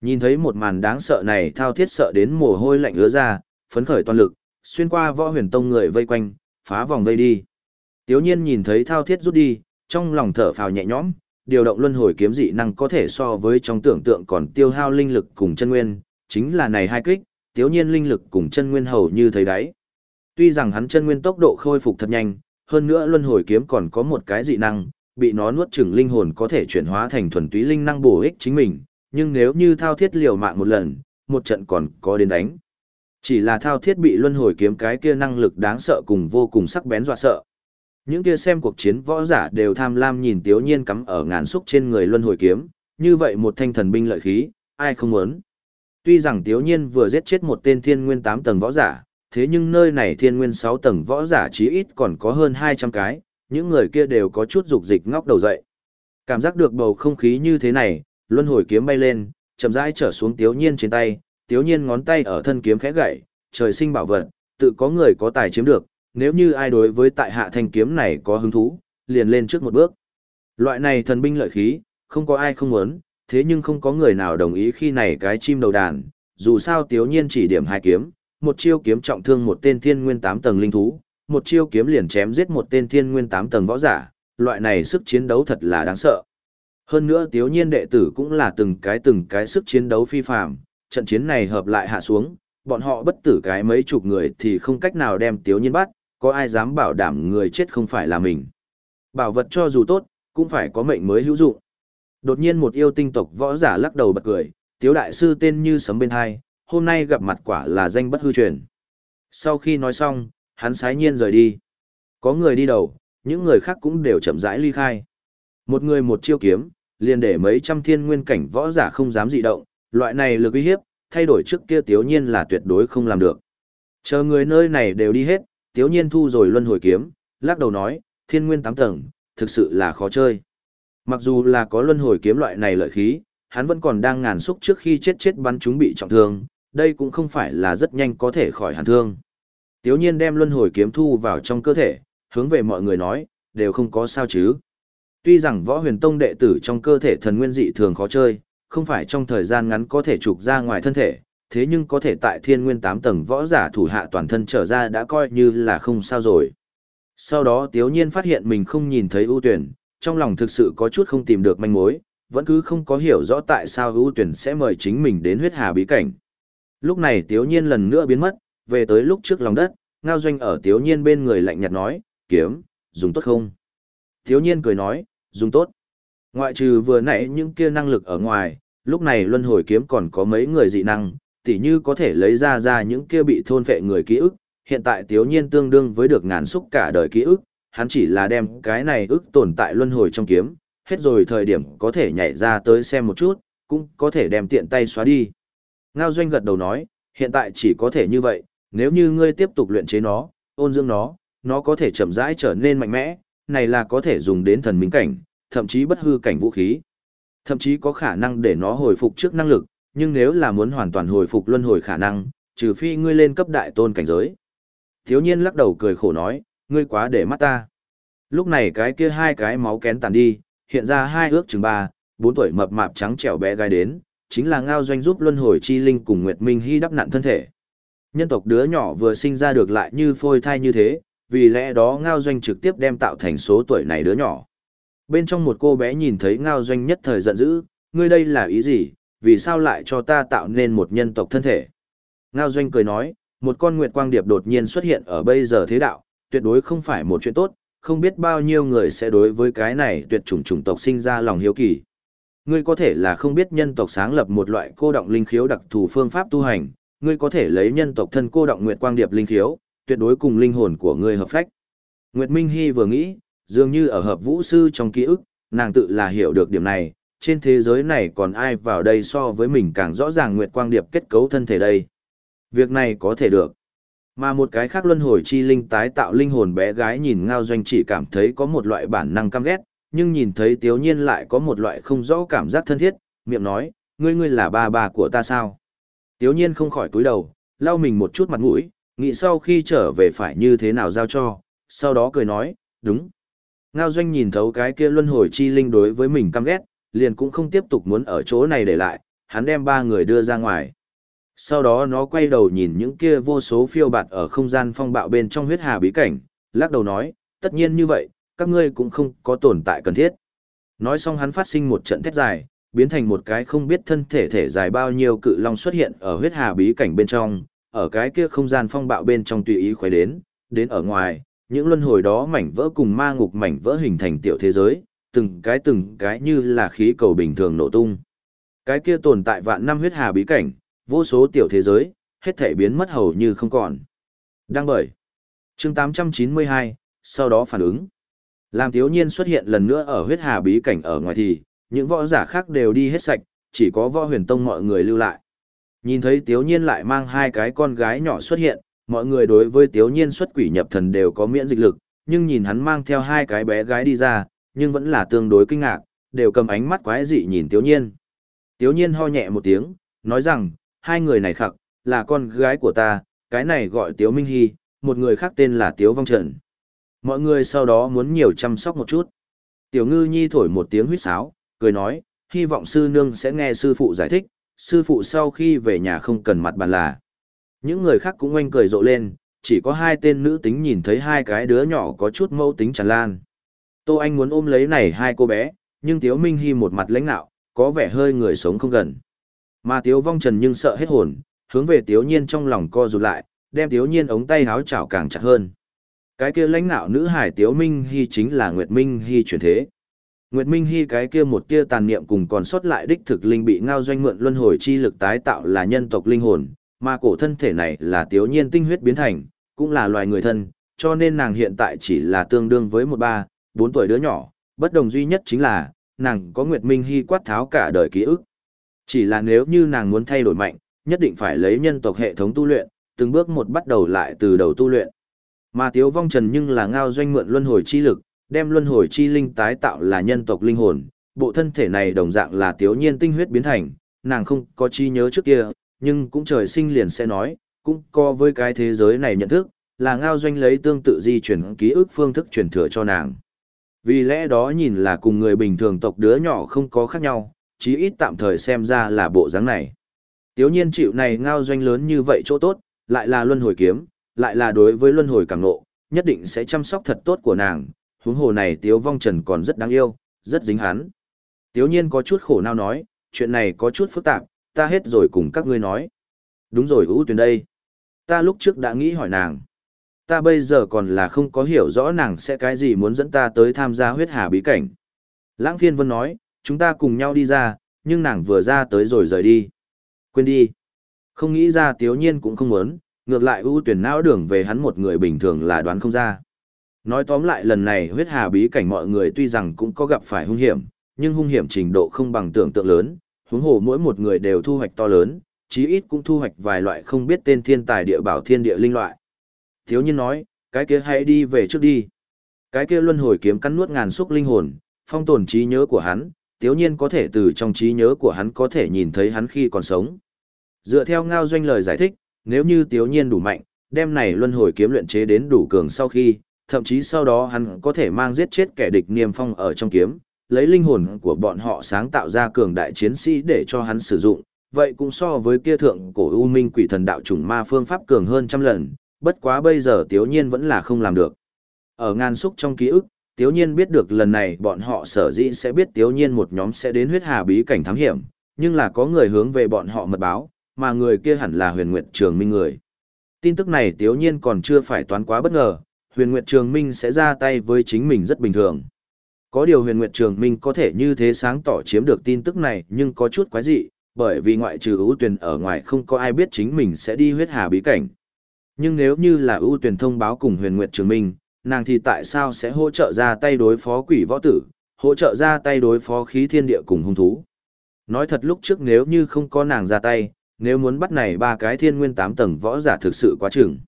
Nhìn thấy một màn đáng sợ này thao thiết sợ đến mồ hôi lạnh ứa ra, phấn khởi toàn lực, xuyên qua võ huyền tông người vây quanh, phá vòng vây đi. Tiếu nhiên nhìn thấy thao thiết rút đi, trong lòng thở phào nhẹ nhõm, điều động luân hồi kiếm dị năng có thể so với trong tưởng tượng còn tiêu hao linh lực cùng chân nguyên, chính là này hai kích, tiếu nhiên linh lực cùng chân nguyên hầu như thấy đáy. Tuy rằng hắn chân nguyên tốc độ khôi phục thật nhanh, hơn nữa luân hồi kiếm còn có một cái dị năng, bị nó nuốt chửng linh hồn có thể chuyển hóa thành thuần túy linh năng bổ ích chính mình, nhưng nếu như thao thiết liều mạng một lần, một trận còn có đến đánh. Chỉ là thao thiết bị luân hồi kiếm cái kia năng lực đáng sợ cùng vô cùng sắc bén dọa sợ. Những kia xem cuộc chiến võ giả đều tham lam nhìn Tiếu Nhiên cắm ở ngàn xúc trên người luân hồi kiếm, như vậy một thanh thần binh lợi khí, ai không muốn. Tuy rằng Tiếu Nhiên vừa giết chết một tên thiên nguyên 8 tầng võ giả, thế nhưng nơi này thiên nguyên 6 tầng võ giả chí ít còn có hơn 200 cái, những người kia đều có chút dục dịch ngóc đầu dậy. Cảm giác được bầu không khí như thế này, luân hồi kiếm bay lên, chậm rãi trở xuống Tiếu Nhiên trên tay, Tiếu Nhiên ngón tay ở thân kiếm khẽ gậy, trời sinh bảo vật, tự có người có tài chiếm được, nếu như ai đối với tại hạ thanh kiếm này có hứng thú, liền lên trước một bước. Loại này thần binh lợi khí, không có ai không muốn, thế nhưng không có người nào đồng ý khi này cái chim đầu đàn, dù sao Tiếu Nhiên chỉ điểm hai kiếm, một chiêu kiếm trọng thương một tên thiên nguyên tám tầng linh thú, một chiêu kiếm liền chém giết một tên thiên nguyên tám tầng võ giả, loại này sức chiến đấu thật là đáng sợ. Hơn nữa Tiếu Nhiên đệ tử cũng là từng cái từng cái sức chiến đấu phi phàm, trận chiến này hợp lại hạ xuống, bọn họ bất tử cái mấy chục người thì không cách nào đem Tiếu Nhiên bắt, có ai dám bảo đảm người chết không phải là mình. Bảo vật cho dù tốt, cũng phải có mệnh mới hữu dụng. Đột nhiên một yêu tinh tộc võ giả lắc đầu bật cười, tiếu đại sư tên như sấm bên hai, hôm nay gặp mặt quả là danh bất hư truyền. Sau khi nói xong, hắn sái nhiên rời đi. Có người đi đầu, những người khác cũng đều chậm rãi ly khai. Một người một chiêu kiếm, liền để mấy trăm thiên nguyên cảnh võ giả không dám dị động, loại này lực uy hiếp, thay đổi trước kia tiếu nhiên là tuyệt đối không làm được. Chờ người nơi này đều đi hết, tiếu nhiên thu rồi luân hồi kiếm, lắc đầu nói, thiên nguyên tám tầng, thực sự là khó chơi. Mặc dù là có luân hồi kiếm loại này lợi khí, hắn vẫn còn đang ngàn xúc trước khi chết chết bắn chúng bị trọng thương, đây cũng không phải là rất nhanh có thể khỏi hàn thương. Tiếu nhiên đem luân hồi kiếm thu vào trong cơ thể, hướng về mọi người nói, đều không có sao chứ. Tuy rằng võ huyền tông đệ tử trong cơ thể thần nguyên dị thường khó chơi, không phải trong thời gian ngắn có thể trục ra ngoài thân thể, thế nhưng có thể tại thiên nguyên 8 tầng võ giả thủ hạ toàn thân trở ra đã coi như là không sao rồi. Sau đó tiếu nhiên phát hiện mình không nhìn thấy ưu tuyển, trong lòng thực sự có chút không tìm được manh mối, vẫn cứ không có hiểu rõ tại sao ưu tuyển sẽ mời chính mình đến huyết hà bí cảnh. Lúc này tiếu nhiên lần nữa biến mất, về tới lúc trước lòng đất, ngao doanh ở tiếu nhiên bên người lạnh nhạt nói, kiếm, dùng tốt không? Tiếu nhiên cười nói, dùng tốt. Ngoại trừ vừa nãy những kia năng lực ở ngoài, lúc này luân hồi kiếm còn có mấy người dị năng, tỉ như có thể lấy ra ra những kia bị thôn phệ người ký ức, hiện tại tiếu nhiên tương đương với được ngàn xúc cả đời ký ức, hắn chỉ là đem cái này ức tồn tại luân hồi trong kiếm, hết rồi thời điểm có thể nhảy ra tới xem một chút, cũng có thể đem tiện tay xóa đi. Ngao Doanh gật đầu nói, hiện tại chỉ có thể như vậy, nếu như ngươi tiếp tục luyện chế nó, ôn dưỡng nó, nó có thể chậm rãi trở nên mạnh mẽ, này là có thể dùng đến thần minh cảnh, thậm chí bất hư cảnh vũ khí. Thậm chí có khả năng để nó hồi phục trước năng lực, nhưng nếu là muốn hoàn toàn hồi phục luân hồi khả năng, trừ phi ngươi lên cấp đại tôn cảnh giới. Thiếu nhiên lắc đầu cười khổ nói, ngươi quá để mắt ta. Lúc này cái kia hai cái máu kén tàn đi, hiện ra hai ước chừng ba, bốn tuổi mập mạp trắng trẻo bé gái đến, chính là ngao doanh giúp luân hồi chi linh cùng Nguyệt Minh Hy đắp nặn thân thể. Nhân tộc đứa nhỏ vừa sinh ra được lại như phôi thai như thế, vì lẽ đó ngao doanh trực tiếp đem tạo thành số tuổi này đứa nhỏ. Bên trong một cô bé nhìn thấy ngao doanh nhất thời giận dữ, ngươi đây là ý gì, vì sao lại cho ta tạo nên một nhân tộc thân thể? Ngao doanh cười nói, một con nguyệt quang điệp đột nhiên xuất hiện ở bây giờ thế đạo, tuyệt đối không phải một chuyện tốt, không biết bao nhiêu người sẽ đối với cái này tuyệt chủng chủng tộc sinh ra lòng hiếu kỳ. Ngươi có thể là không biết nhân tộc sáng lập một loại cô động linh khiếu đặc thù phương pháp tu hành, ngươi có thể lấy nhân tộc thân cô động nguyệt quang điệp linh khiếu, tuyệt đối cùng linh hồn của ngươi hợp phách. Nguyệt Minh Hy vừa nghĩ, dường như ở hợp vũ sư trong ký ức, nàng tự là hiểu được điểm này, trên thế giới này còn ai vào đây so với mình càng rõ ràng nguyệt quang điệp kết cấu thân thể đây. Việc này có thể được. Mà một cái khác luân hồi chi linh tái tạo linh hồn bé gái nhìn ngao doanh chỉ cảm thấy có một loại bản năng căm ghét, nhưng nhìn thấy tiếu nhiên lại có một loại không rõ cảm giác thân thiết, miệng nói, ngươi ngươi là ba bà của ta sao? Tiếu nhiên không khỏi cúi đầu, lau mình một chút mặt mũi, nghĩ sau khi trở về phải như thế nào giao cho, sau đó cười nói, đúng. Ngao doanh nhìn thấu cái kia luân hồi chi linh đối với mình căm ghét, liền cũng không tiếp tục muốn ở chỗ này để lại, hắn đem ba người đưa ra ngoài. Sau đó nó quay đầu nhìn những kia vô số phiêu bạt ở không gian phong bạo bên trong huyết hà bí cảnh, lắc đầu nói, tất nhiên như vậy, các ngươi cũng không có tồn tại cần thiết. Nói xong hắn phát sinh một trận thét dài, biến thành một cái không biết thân thể thể dài bao nhiêu cự long xuất hiện ở huyết hà bí cảnh bên trong, ở cái kia không gian phong bạo bên trong tùy ý khuấy đến, đến ở ngoài, những luân hồi đó mảnh vỡ cùng ma ngục mảnh vỡ hình thành tiểu thế giới, từng cái từng cái như là khí cầu bình thường nổ tung. Cái kia tồn tại vạn năm huyết hà bí cảnh, vô số tiểu thế giới, hết thể biến mất hầu như không còn. Đăng bởi. chương 892, sau đó phản ứng. Làm thiếu nhiên xuất hiện lần nữa ở huyết hà bí cảnh ở ngoài thì, những võ giả khác đều đi hết sạch, chỉ có võ huyền tông mọi người lưu lại. Nhìn thấy tiếu nhiên lại mang hai cái con gái nhỏ xuất hiện, mọi người đối với tiếu nhiên xuất quỷ nhập thần đều có miễn dịch lực, nhưng nhìn hắn mang theo hai cái bé gái đi ra, nhưng vẫn là tương đối kinh ngạc, đều cầm ánh mắt quái dị nhìn tiếu nhiên. Tiếu nhiên ho nhẹ một tiếng, nói rằng, hai người này khặc, là con gái của ta, cái này gọi tiếu minh hy, một người khác tên là tiếu vong trần. Mọi người sau đó muốn nhiều chăm sóc một chút. Tiểu ngư nhi thổi một tiếng huýt sáo, cười nói, hy vọng sư nương sẽ nghe sư phụ giải thích, sư phụ sau khi về nhà không cần mặt bàn là. Những người khác cũng oanh cười rộ lên, chỉ có hai tên nữ tính nhìn thấy hai cái đứa nhỏ có chút mâu tính tràn lan. Tô Anh muốn ôm lấy này hai cô bé, nhưng Tiếu Minh Hy một mặt lãnh nạo, có vẻ hơi người sống không gần. Mà Tiếu Vong Trần nhưng sợ hết hồn, hướng về Tiếu Nhiên trong lòng co rụt lại, đem Tiếu Nhiên ống tay háo chảo càng chặt hơn. Cái kia lãnh nạo nữ hải Tiếu Minh Hy chính là Nguyệt Minh Hy chuyển thế. Nguyệt Minh Hy cái kia một tia tàn niệm cùng còn sót lại đích thực linh bị ngao doanh mượn luân hồi chi lực tái tạo là nhân tộc linh hồn, mà cổ thân thể này là tiếu nhiên tinh huyết biến thành, cũng là loài người thân, cho nên nàng hiện tại chỉ là tương đương với một ba, bốn tuổi đứa nhỏ, bất đồng duy nhất chính là, nàng có Nguyệt Minh Hy quát tháo cả đời ký ức. Chỉ là nếu như nàng muốn thay đổi mạnh, nhất định phải lấy nhân tộc hệ thống tu luyện, từng bước một bắt đầu lại từ đầu tu luyện. Mà Tiếu Vong Trần nhưng là ngao doanh mượn luân hồi chi lực, đem luân hồi chi linh tái tạo là nhân tộc linh hồn, bộ thân thể này đồng dạng là Tiếu Nhiên tinh huyết biến thành, nàng không có chi nhớ trước kia, nhưng cũng trời sinh liền sẽ nói, cũng co với cái thế giới này nhận thức, là ngao doanh lấy tương tự di chuyển ký ức phương thức truyền thừa cho nàng. Vì lẽ đó nhìn là cùng người bình thường tộc đứa nhỏ không có khác nhau, chí ít tạm thời xem ra là bộ dáng này. Tiếu nhiên chịu này ngao doanh lớn như vậy chỗ tốt, lại là luân hồi kiếm, lại là đối với luân hồi càng nộ, nhất định sẽ chăm sóc thật tốt của nàng, huống hồ này tiếu vong trần còn rất đáng yêu, rất dính hắn. Tiếu nhiên có chút khổ nào nói, chuyện này có chút phức tạp, ta hết rồi cùng các ngươi nói. Đúng rồi ưu tuyển đây. Ta lúc trước đã nghĩ hỏi nàng. Ta bây giờ còn là không có hiểu rõ nàng sẽ cái gì muốn dẫn ta tới tham gia huyết hà bí cảnh. Lãng phiên vân nói, chúng ta cùng nhau đi ra, nhưng nàng vừa ra tới rồi rời đi. Quên đi. Không nghĩ ra tiếu nhiên cũng không muốn, ngược lại ưu tuyển não đường về hắn một người bình thường là đoán không ra. Nói tóm lại lần này huyết hà bí cảnh mọi người tuy rằng cũng có gặp phải hung hiểm, nhưng hung hiểm trình độ không bằng tưởng tượng lớn, huống hồ mỗi một người đều thu hoạch to lớn, chí ít cũng thu hoạch vài loại không biết tên thiên tài địa bảo thiên địa linh loại. Thiếu nhiên nói, cái kia hãy đi về trước đi. Cái kia luân hồi kiếm cắn nuốt ngàn xúc linh hồn, phong tồn trí nhớ của hắn, tiếu nhiên có thể từ trong trí nhớ của hắn có thể nhìn thấy hắn khi còn sống. Dựa theo ngao doanh lời giải thích, nếu như tiếu nhiên đủ mạnh, đem này luân hồi kiếm luyện chế đến đủ cường sau khi, thậm chí sau đó hắn có thể mang giết chết kẻ địch niềm phong ở trong kiếm, lấy linh hồn của bọn họ sáng tạo ra cường đại chiến sĩ để cho hắn sử dụng, vậy cũng so với kia thượng cổ u minh quỷ thần đạo chủng ma phương pháp cường hơn trăm lần, bất quá bây giờ tiếu nhiên vẫn là không làm được. Ở ngàn xúc trong ký ức, tiếu nhiên biết được lần này bọn họ sở dĩ sẽ biết tiếu nhiên một nhóm sẽ đến huyết hà bí cảnh thám hiểm, nhưng là có người hướng về bọn họ mật báo, mà người kia hẳn là huyền nguyệt trường minh người. Tin tức này tiếu nhiên còn chưa phải toán quá bất ngờ, huyền nguyệt trường minh sẽ ra tay với chính mình rất bình thường. Có điều huyền nguyệt trường minh có thể như thế sáng tỏ chiếm được tin tức này nhưng có chút quái dị, bởi vì ngoại trừ ưu tuyển ở ngoài không có ai biết chính mình sẽ đi huyết hà bí cảnh. Nhưng nếu như là ưu tuyển thông báo cùng huyền nguyệt trường minh, nàng thì tại sao sẽ hỗ trợ ra tay đối phó quỷ võ tử, hỗ trợ ra tay đối phó khí thiên địa cùng hung thú. Nói thật lúc trước nếu như không có nàng ra tay, nếu muốn bắt này ba cái thiên nguyên tám tầng võ giả thực sự quá chừng.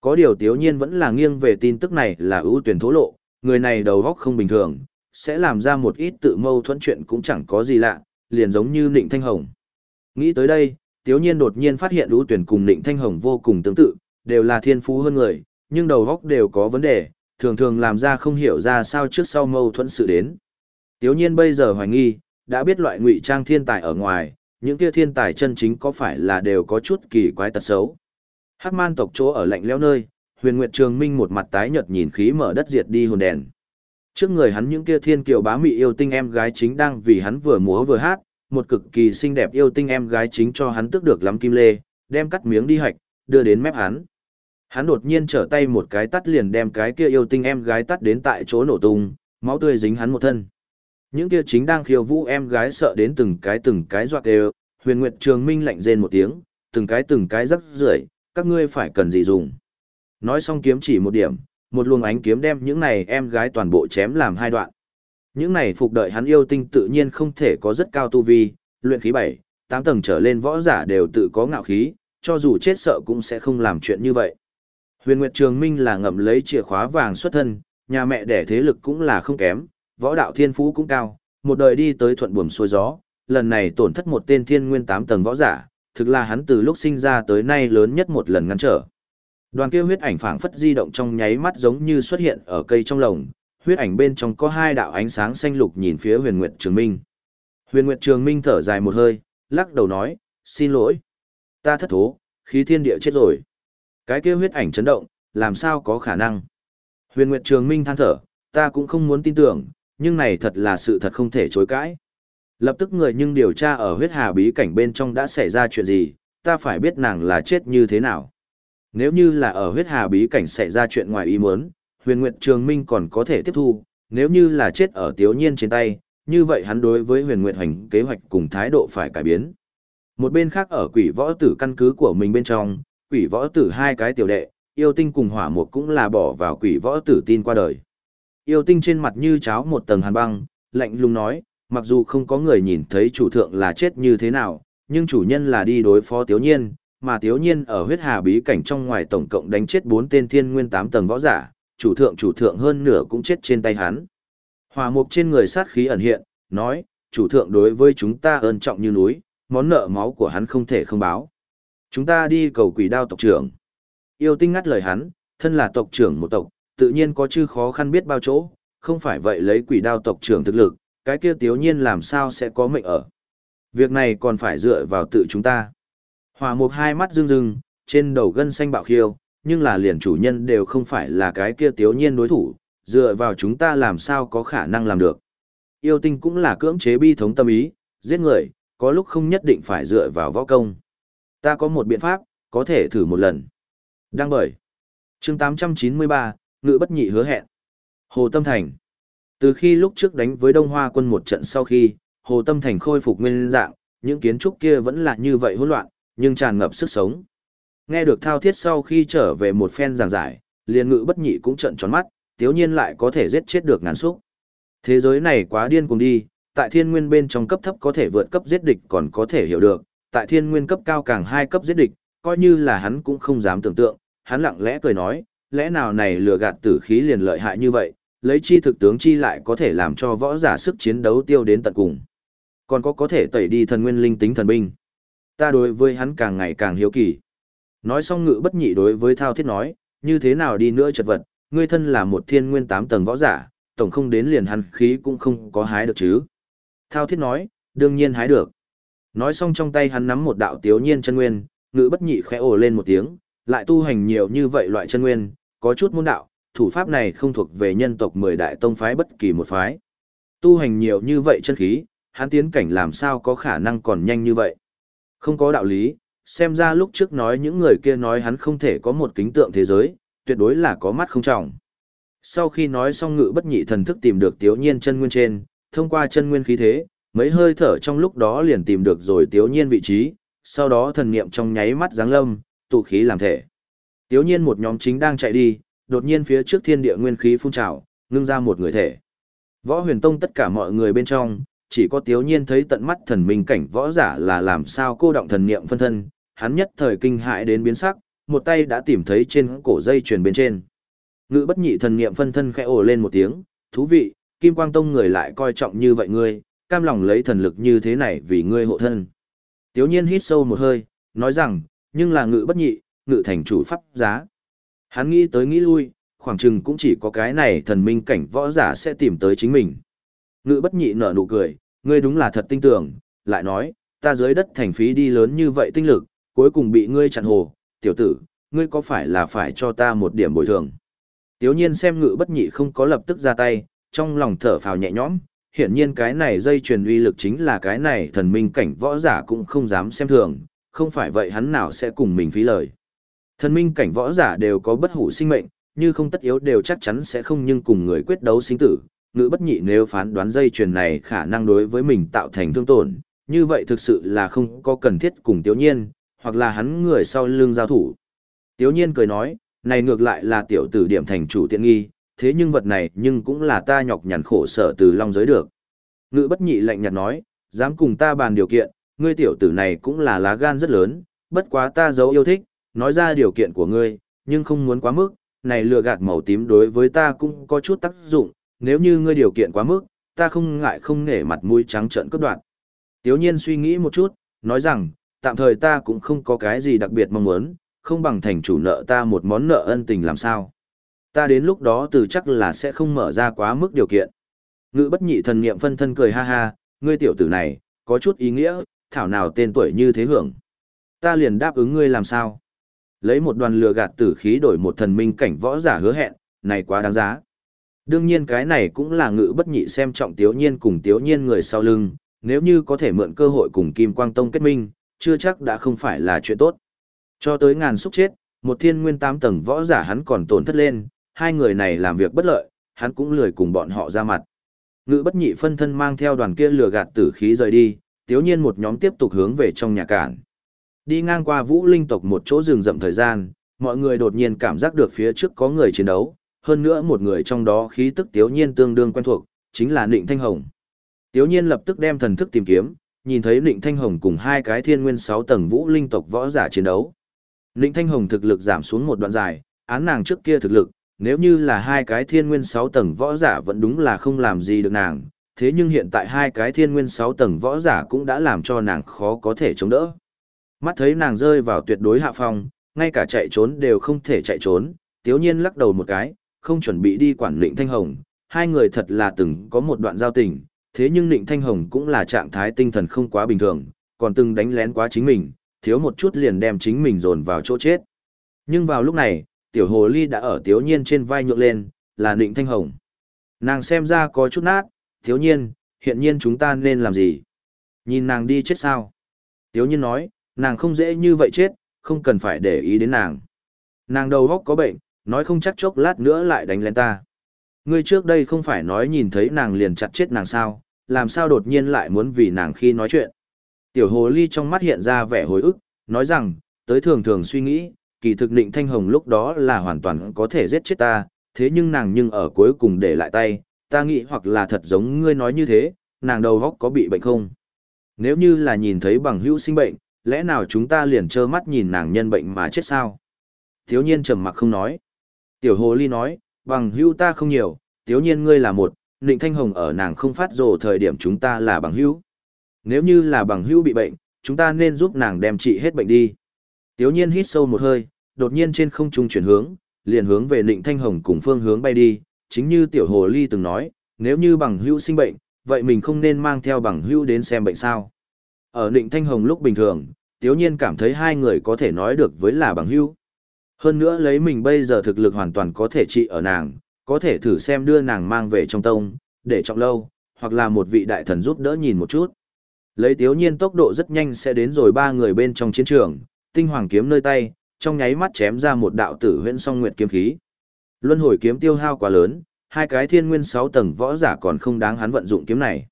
Có điều tiếu nhiên vẫn là nghiêng về tin tức này là ưu tuyển thố lộ, người này đầu góc không bình thường, sẽ làm ra một ít tự mâu thuẫn chuyện cũng chẳng có gì lạ, liền giống như Nịnh Thanh Hồng. Nghĩ tới đây, tiếu nhiên đột nhiên phát hiện ưu tuyển cùng Nịnh Thanh Hồng vô cùng tương tự, đều là thiên phú hơn người, nhưng đầu góc đều có vấn đề, thường thường làm ra không hiểu ra sao trước sau mâu thuẫn sự đến. Tiếu nhiên bây giờ hoài nghi, đã biết loại ngụy trang thiên tài ở ngoài, những kia thiên tài chân chính có phải là đều có chút kỳ quái tật xấu. Hắc man tộc chỗ ở lạnh lẽo nơi, huyền nguyệt trường minh một mặt tái nhợt nhìn khí mở đất diệt đi hồn đèn. Trước người hắn những kia thiên kiều bá mị yêu tinh em gái chính đang vì hắn vừa múa vừa hát, một cực kỳ xinh đẹp yêu tinh em gái chính cho hắn tức được lắm kim lê, đem cắt miếng đi hạch, đưa đến mép hắn. Hắn đột nhiên trở tay một cái tắt liền đem cái kia yêu tinh em gái tắt đến tại chỗ nổ tung, máu tươi dính hắn một thân. Những kia chính đang khiêu vũ em gái sợ đến từng cái từng cái doạc đều, huyền nguyệt trường minh lạnh rên một tiếng, từng cái từng cái rắc rưởi các ngươi phải cần gì dùng. Nói xong kiếm chỉ một điểm, một luồng ánh kiếm đem những này em gái toàn bộ chém làm hai đoạn. Những này phục đợi hắn yêu tinh tự nhiên không thể có rất cao tu vi, luyện khí 7, 8 tầng trở lên võ giả đều tự có ngạo khí, cho dù chết sợ cũng sẽ không làm chuyện như vậy. Huyền Nguyệt Trường Minh là ngậm lấy chìa khóa vàng xuất thân, nhà mẹ đẻ thế lực cũng là không kém, võ đạo thiên phú cũng cao, một đời đi tới thuận buồm xuôi gió, lần này tổn thất một tên thiên nguyên 8 tầng võ giả, thực là hắn từ lúc sinh ra tới nay lớn nhất một lần ngăn trở. Đoàn kia huyết ảnh phảng phất di động trong nháy mắt giống như xuất hiện ở cây trong lồng, huyết ảnh bên trong có hai đạo ánh sáng xanh lục nhìn phía Huyền Nguyệt Trường Minh. Huyền Nguyệt Trường Minh thở dài một hơi, lắc đầu nói, xin lỗi. Ta thất thố, khí thiên địa chết rồi. Cái kia huyết ảnh chấn động, làm sao có khả năng. Huyền Nguyệt Trường Minh than thở, ta cũng không muốn tin tưởng, nhưng này thật là sự thật không thể chối cãi. Lập tức người nhưng điều tra ở huyết hà bí cảnh bên trong đã xảy ra chuyện gì, ta phải biết nàng là chết như thế nào. Nếu như là ở huyết hà bí cảnh xảy ra chuyện ngoài ý muốn, huyền nguyệt trường minh còn có thể tiếp thu, nếu như là chết ở tiếu nhiên trên tay, như vậy hắn đối với huyền nguyệt hành kế hoạch cùng thái độ phải cải biến. Một bên khác ở quỷ võ tử căn cứ của mình bên trong, quỷ võ tử hai cái tiểu đệ, yêu tinh cùng hỏa mục cũng là bỏ vào quỷ võ tử tin qua đời. Yêu tinh trên mặt như cháo một tầng hàn băng, lạnh lùng nói, mặc dù không có người nhìn thấy chủ thượng là chết như thế nào, nhưng chủ nhân là đi đối phó tiếu nhiên, mà tiếu nhiên ở huyết hà bí cảnh trong ngoài tổng cộng đánh chết bốn tên thiên nguyên tám tầng võ giả, chủ thượng chủ thượng hơn nửa cũng chết trên tay hắn. Hỏa mục trên người sát khí ẩn hiện, nói, chủ thượng đối với chúng ta ơn trọng như núi, món nợ máu của hắn không thể không báo. Chúng ta đi cầu quỷ đao tộc trưởng. Yêu tinh ngắt lời hắn, thân là tộc trưởng một tộc, tự nhiên có chư khó khăn biết bao chỗ, không phải vậy lấy quỷ đao tộc trưởng thực lực, cái kia tiếu nhiên làm sao sẽ có mệnh ở. Việc này còn phải dựa vào tự chúng ta. Hòa mục hai mắt rưng rưng, trên đầu gân xanh bạo khiêu, nhưng là liền chủ nhân đều không phải là cái kia tiếu nhiên đối thủ, dựa vào chúng ta làm sao có khả năng làm được. Yêu tinh cũng là cưỡng chế bi thống tâm ý, giết người, có lúc không nhất định phải dựa vào võ công. Ta có một biện pháp, có thể thử một lần. Đăng bởi. chương 893, Ngự bất nhị hứa hẹn. Hồ Tâm Thành. Từ khi lúc trước đánh với Đông Hoa quân một trận sau khi, Hồ Tâm Thành khôi phục nguyên dạng, những kiến trúc kia vẫn là như vậy hỗn loạn, nhưng tràn ngập sức sống. Nghe được thao thiết sau khi trở về một phen giảng giải, liền ngự bất nhị cũng trận tròn mắt, tiếu nhiên lại có thể giết chết được ngàn xúc. Thế giới này quá điên cùng đi, tại thiên nguyên bên trong cấp thấp có thể vượt cấp giết địch còn có thể hiểu được, tại thiên nguyên cấp cao càng hai cấp giết địch, coi như là hắn cũng không dám tưởng tượng, hắn lặng lẽ cười nói, lẽ nào này lừa gạt tử khí liền lợi hại như vậy, lấy chi thực tướng chi lại có thể làm cho võ giả sức chiến đấu tiêu đến tận cùng. Còn có có thể tẩy đi thần nguyên linh tính thần binh. Ta đối với hắn càng ngày càng hiếu kỳ. Nói xong ngự bất nhị đối với thao thiết nói, như thế nào đi nữa chật vật, ngươi thân là một thiên nguyên tám tầng võ giả, tổng không đến liền hắn khí cũng không có hái được chứ. Thao thiết nói, đương nhiên hái được. Nói xong trong tay hắn nắm một đạo tiếu nhiên chân nguyên, ngự bất nhị khẽ ồ lên một tiếng, lại tu hành nhiều như vậy loại chân nguyên, có chút môn đạo, thủ pháp này không thuộc về nhân tộc mười đại tông phái bất kỳ một phái. Tu hành nhiều như vậy chân khí, hắn tiến cảnh làm sao có khả năng còn nhanh như vậy. Không có đạo lý, xem ra lúc trước nói những người kia nói hắn không thể có một kính tượng thế giới, tuyệt đối là có mắt không trọng. Sau khi nói xong ngự bất nhị thần thức tìm được tiếu nhiên chân nguyên trên, thông qua chân nguyên khí thế, mấy hơi thở trong lúc đó liền tìm được rồi tiếu nhiên vị trí, sau đó thần niệm trong nháy mắt giáng lâm, tụ khí làm thể. Tiếu nhiên một nhóm chính đang chạy đi, đột nhiên phía trước thiên địa nguyên khí phun trào, ngưng ra một người thể. Võ huyền tông tất cả mọi người bên trong, chỉ có tiếu nhiên thấy tận mắt thần minh cảnh võ giả là làm sao cô động thần niệm phân thân, hắn nhất thời kinh hại đến biến sắc, một tay đã tìm thấy trên cổ dây chuyền bên trên. Ngự bất nhị thần niệm phân thân khẽ ồ lên một tiếng, thú vị, Kim Quang Tông người lại coi trọng như vậy ngươi, cam lòng lấy thần lực như thế này vì ngươi hộ thân. Tiếu nhiên hít sâu một hơi, nói rằng, nhưng là ngự bất nhị, ngự thành chủ pháp giá. Hắn nghĩ tới nghĩ lui, khoảng chừng cũng chỉ có cái này thần minh cảnh võ giả sẽ tìm tới chính mình. Ngự bất nhị nở nụ cười, ngươi đúng là thật tinh tưởng, lại nói, ta dưới đất thành phí đi lớn như vậy tinh lực, cuối cùng bị ngươi chặn hồ, tiểu tử, ngươi có phải là phải cho ta một điểm bồi thường. Tiếu nhiên xem ngự bất nhị không có lập tức ra tay, trong lòng thở phào nhẹ nhõm, hiển nhiên cái này dây truyền uy lực chính là cái này thần minh cảnh võ giả cũng không dám xem thường, không phải vậy hắn nào sẽ cùng mình phí lời. Thần minh cảnh võ giả đều có bất hủ sinh mệnh, như không tất yếu đều chắc chắn sẽ không nhưng cùng người quyết đấu sinh tử. Ngữ bất nhị nếu phán đoán dây truyền này khả năng đối với mình tạo thành thương tổn, như vậy thực sự là không có cần thiết cùng tiểu Nhiên, hoặc là hắn người sau lưng giao thủ. Tiểu Nhiên cười nói, này ngược lại là tiểu tử điểm thành chủ tiện nghi, thế nhưng vật này nhưng cũng là ta nhọc nhằn khổ sở từ long giới được. Ngữ bất nhị lạnh nhạt nói, dám cùng ta bàn điều kiện, ngươi tiểu tử này cũng là lá gan rất lớn, bất quá ta giấu yêu thích, nói ra điều kiện của ngươi, nhưng không muốn quá mức, này lừa gạt màu tím đối với ta cũng có chút tác dụng, nếu như ngươi điều kiện quá mức, ta không ngại không nể mặt mũi trắng trợn cướp đoạn. Tiếu nhiên suy nghĩ một chút, nói rằng, tạm thời ta cũng không có cái gì đặc biệt mong muốn, không bằng thành chủ nợ ta một món nợ ân tình làm sao. Ta đến lúc đó từ chắc là sẽ không mở ra quá mức điều kiện. Ngữ bất nhị thần niệm phân thân cười ha ha, ngươi tiểu tử này, có chút ý nghĩa, thảo nào tên tuổi như thế hưởng. Ta liền đáp ứng ngươi làm sao. Lấy một đoàn lừa gạt tử khí đổi một thần minh cảnh võ giả hứa hẹn, này quá đáng giá. Đương nhiên cái này cũng là ngự bất nhị xem trọng tiếu nhiên cùng tiếu nhiên người sau lưng, nếu như có thể mượn cơ hội cùng Kim Quang Tông kết minh, chưa chắc đã không phải là chuyện tốt. Cho tới ngàn xúc chết, một thiên nguyên tám tầng võ giả hắn còn tổn thất lên, hai người này làm việc bất lợi, hắn cũng lười cùng bọn họ ra mặt. Ngự bất nhị phân thân mang theo đoàn kia lừa gạt tử khí rời đi, tiếu nhiên một nhóm tiếp tục hướng về trong nhà cản. Đi ngang qua vũ linh tộc một chỗ rừng rậm thời gian, mọi người đột nhiên cảm giác được phía trước có người chiến đấu, hơn nữa một người trong đó khí tức tiếu nhiên tương đương quen thuộc, chính là Nịnh Thanh Hồng. Tiếu nhiên lập tức đem thần thức tìm kiếm, nhìn thấy Nịnh Thanh Hồng cùng hai cái thiên nguyên 6 tầng vũ linh tộc võ giả chiến đấu. Nịnh Thanh Hồng thực lực giảm xuống một đoạn dài, án nàng trước kia thực lực, nếu như là hai cái thiên nguyên 6 tầng võ giả vẫn đúng là không làm gì được nàng, thế nhưng hiện tại hai cái thiên nguyên 6 tầng võ giả cũng đã làm cho nàng khó có thể chống đỡ. Mắt thấy nàng rơi vào tuyệt đối hạ phong, ngay cả chạy trốn đều không thể chạy trốn, tiếu nhiên lắc đầu một cái, không chuẩn bị đi quản lĩnh Thanh Hồng, hai người thật là từng có một đoạn giao tình, thế nhưng Nịnh Thanh Hồng cũng là trạng thái tinh thần không quá bình thường, còn từng đánh lén quá chính mình, thiếu một chút liền đem chính mình dồn vào chỗ chết. Nhưng vào lúc này, tiểu hồ ly đã ở tiếu nhiên trên vai nhượng lên, là Nịnh Thanh Hồng. Nàng xem ra có chút nát, thiếu nhiên, hiện nhiên chúng ta nên làm gì? Nhìn nàng đi chết sao? Tiếu nhiên nói, nàng không dễ như vậy chết, không cần phải để ý đến nàng. Nàng đầu góc có bệnh, nói không chắc chốc lát nữa lại đánh lên ta. Ngươi trước đây không phải nói nhìn thấy nàng liền chặt chết nàng sao, làm sao đột nhiên lại muốn vì nàng khi nói chuyện. Tiểu hồ ly trong mắt hiện ra vẻ hồi ức, nói rằng, tới thường thường suy nghĩ, kỳ thực định thanh hồng lúc đó là hoàn toàn có thể giết chết ta, thế nhưng nàng nhưng ở cuối cùng để lại tay, ta nghĩ hoặc là thật giống ngươi nói như thế, nàng đầu góc có bị bệnh không. Nếu như là nhìn thấy bằng hữu sinh bệnh, lẽ nào chúng ta liền trơ mắt nhìn nàng nhân bệnh mà chết sao? Thiếu nhiên trầm mặc không nói. Tiểu hồ ly nói, bằng hữu ta không nhiều, tiếu nhiên ngươi là một, Nịnh Thanh Hồng ở nàng không phát rồ thời điểm chúng ta là bằng hữu. Nếu như là bằng hữu bị bệnh, chúng ta nên giúp nàng đem trị hết bệnh đi. Tiếu nhiên hít sâu một hơi, đột nhiên trên không trung chuyển hướng, liền hướng về Nịnh Thanh Hồng cùng phương hướng bay đi, chính như tiểu hồ ly từng nói, nếu như bằng hữu sinh bệnh, vậy mình không nên mang theo bằng hữu đến xem bệnh sao. Ở Nịnh Thanh Hồng lúc bình thường, Tiếu nhiên cảm thấy hai người có thể nói được với là bằng hữu. Hơn nữa lấy mình bây giờ thực lực hoàn toàn có thể trị ở nàng, có thể thử xem đưa nàng mang về trong tông, để trọng lâu, hoặc là một vị đại thần giúp đỡ nhìn một chút. Lấy tiếu nhiên tốc độ rất nhanh sẽ đến rồi ba người bên trong chiến trường, tinh hoàng kiếm nơi tay, trong nháy mắt chém ra một đạo tử huyễn song nguyệt kiếm khí. Luân hồi kiếm tiêu hao quá lớn, hai cái thiên nguyên sáu tầng võ giả còn không đáng hắn vận dụng kiếm này.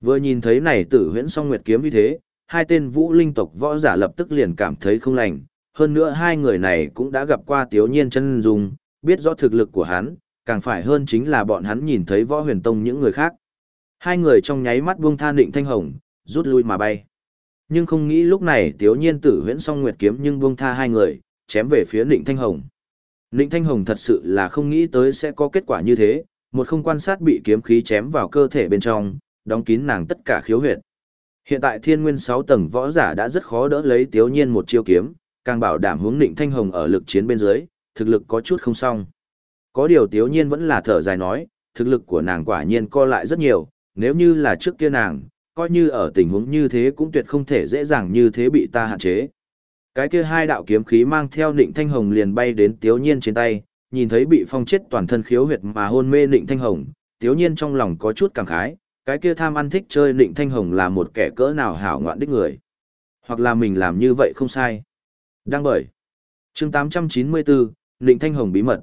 Vừa nhìn thấy này tử huyễn song nguyệt kiếm như thế, hai tên vũ linh tộc võ giả lập tức liền cảm thấy không lành, hơn nữa hai người này cũng đã gặp qua Tiếu Nhiên chân dung, biết rõ thực lực của hắn, càng phải hơn chính là bọn hắn nhìn thấy võ huyền tông những người khác. Hai người trong nháy mắt buông tha định thanh hồng, rút lui mà bay. Nhưng không nghĩ lúc này Tiếu Nhiên tử huyễn song nguyệt kiếm nhưng buông tha hai người, chém về phía định thanh hồng. Định thanh hồng thật sự là không nghĩ tới sẽ có kết quả như thế, một không quan sát bị kiếm khí chém vào cơ thể bên trong, đóng kín nàng tất cả khiếu huyệt. Hiện tại thiên nguyên 6 tầng võ giả đã rất khó đỡ lấy Tiếu Nhiên một chiêu kiếm, càng bảo đảm hướng định thanh hồng ở lực chiến bên dưới, thực lực có chút không xong. Có điều tiếu nhiên vẫn là thở dài nói, thực lực của nàng quả nhiên co lại rất nhiều, nếu như là trước kia nàng, coi như ở tình huống như thế cũng tuyệt không thể dễ dàng như thế bị ta hạn chế. Cái kia hai đạo kiếm khí mang theo Nịnh Thanh Hồng liền bay đến Tiếu Nhiên trên tay, nhìn thấy bị phong chết toàn thân khiếu huyệt mà hôn mê Nịnh Thanh Hồng, Tiếu Nhiên trong lòng có chút cảm khái, cái kia tham ăn thích chơi Nịnh Thanh Hồng là một kẻ cỡ nào hảo ngoạn đích người. Hoặc là mình làm như vậy không sai. Đăng bởi. chương 894, Nịnh Thanh Hồng bí mật.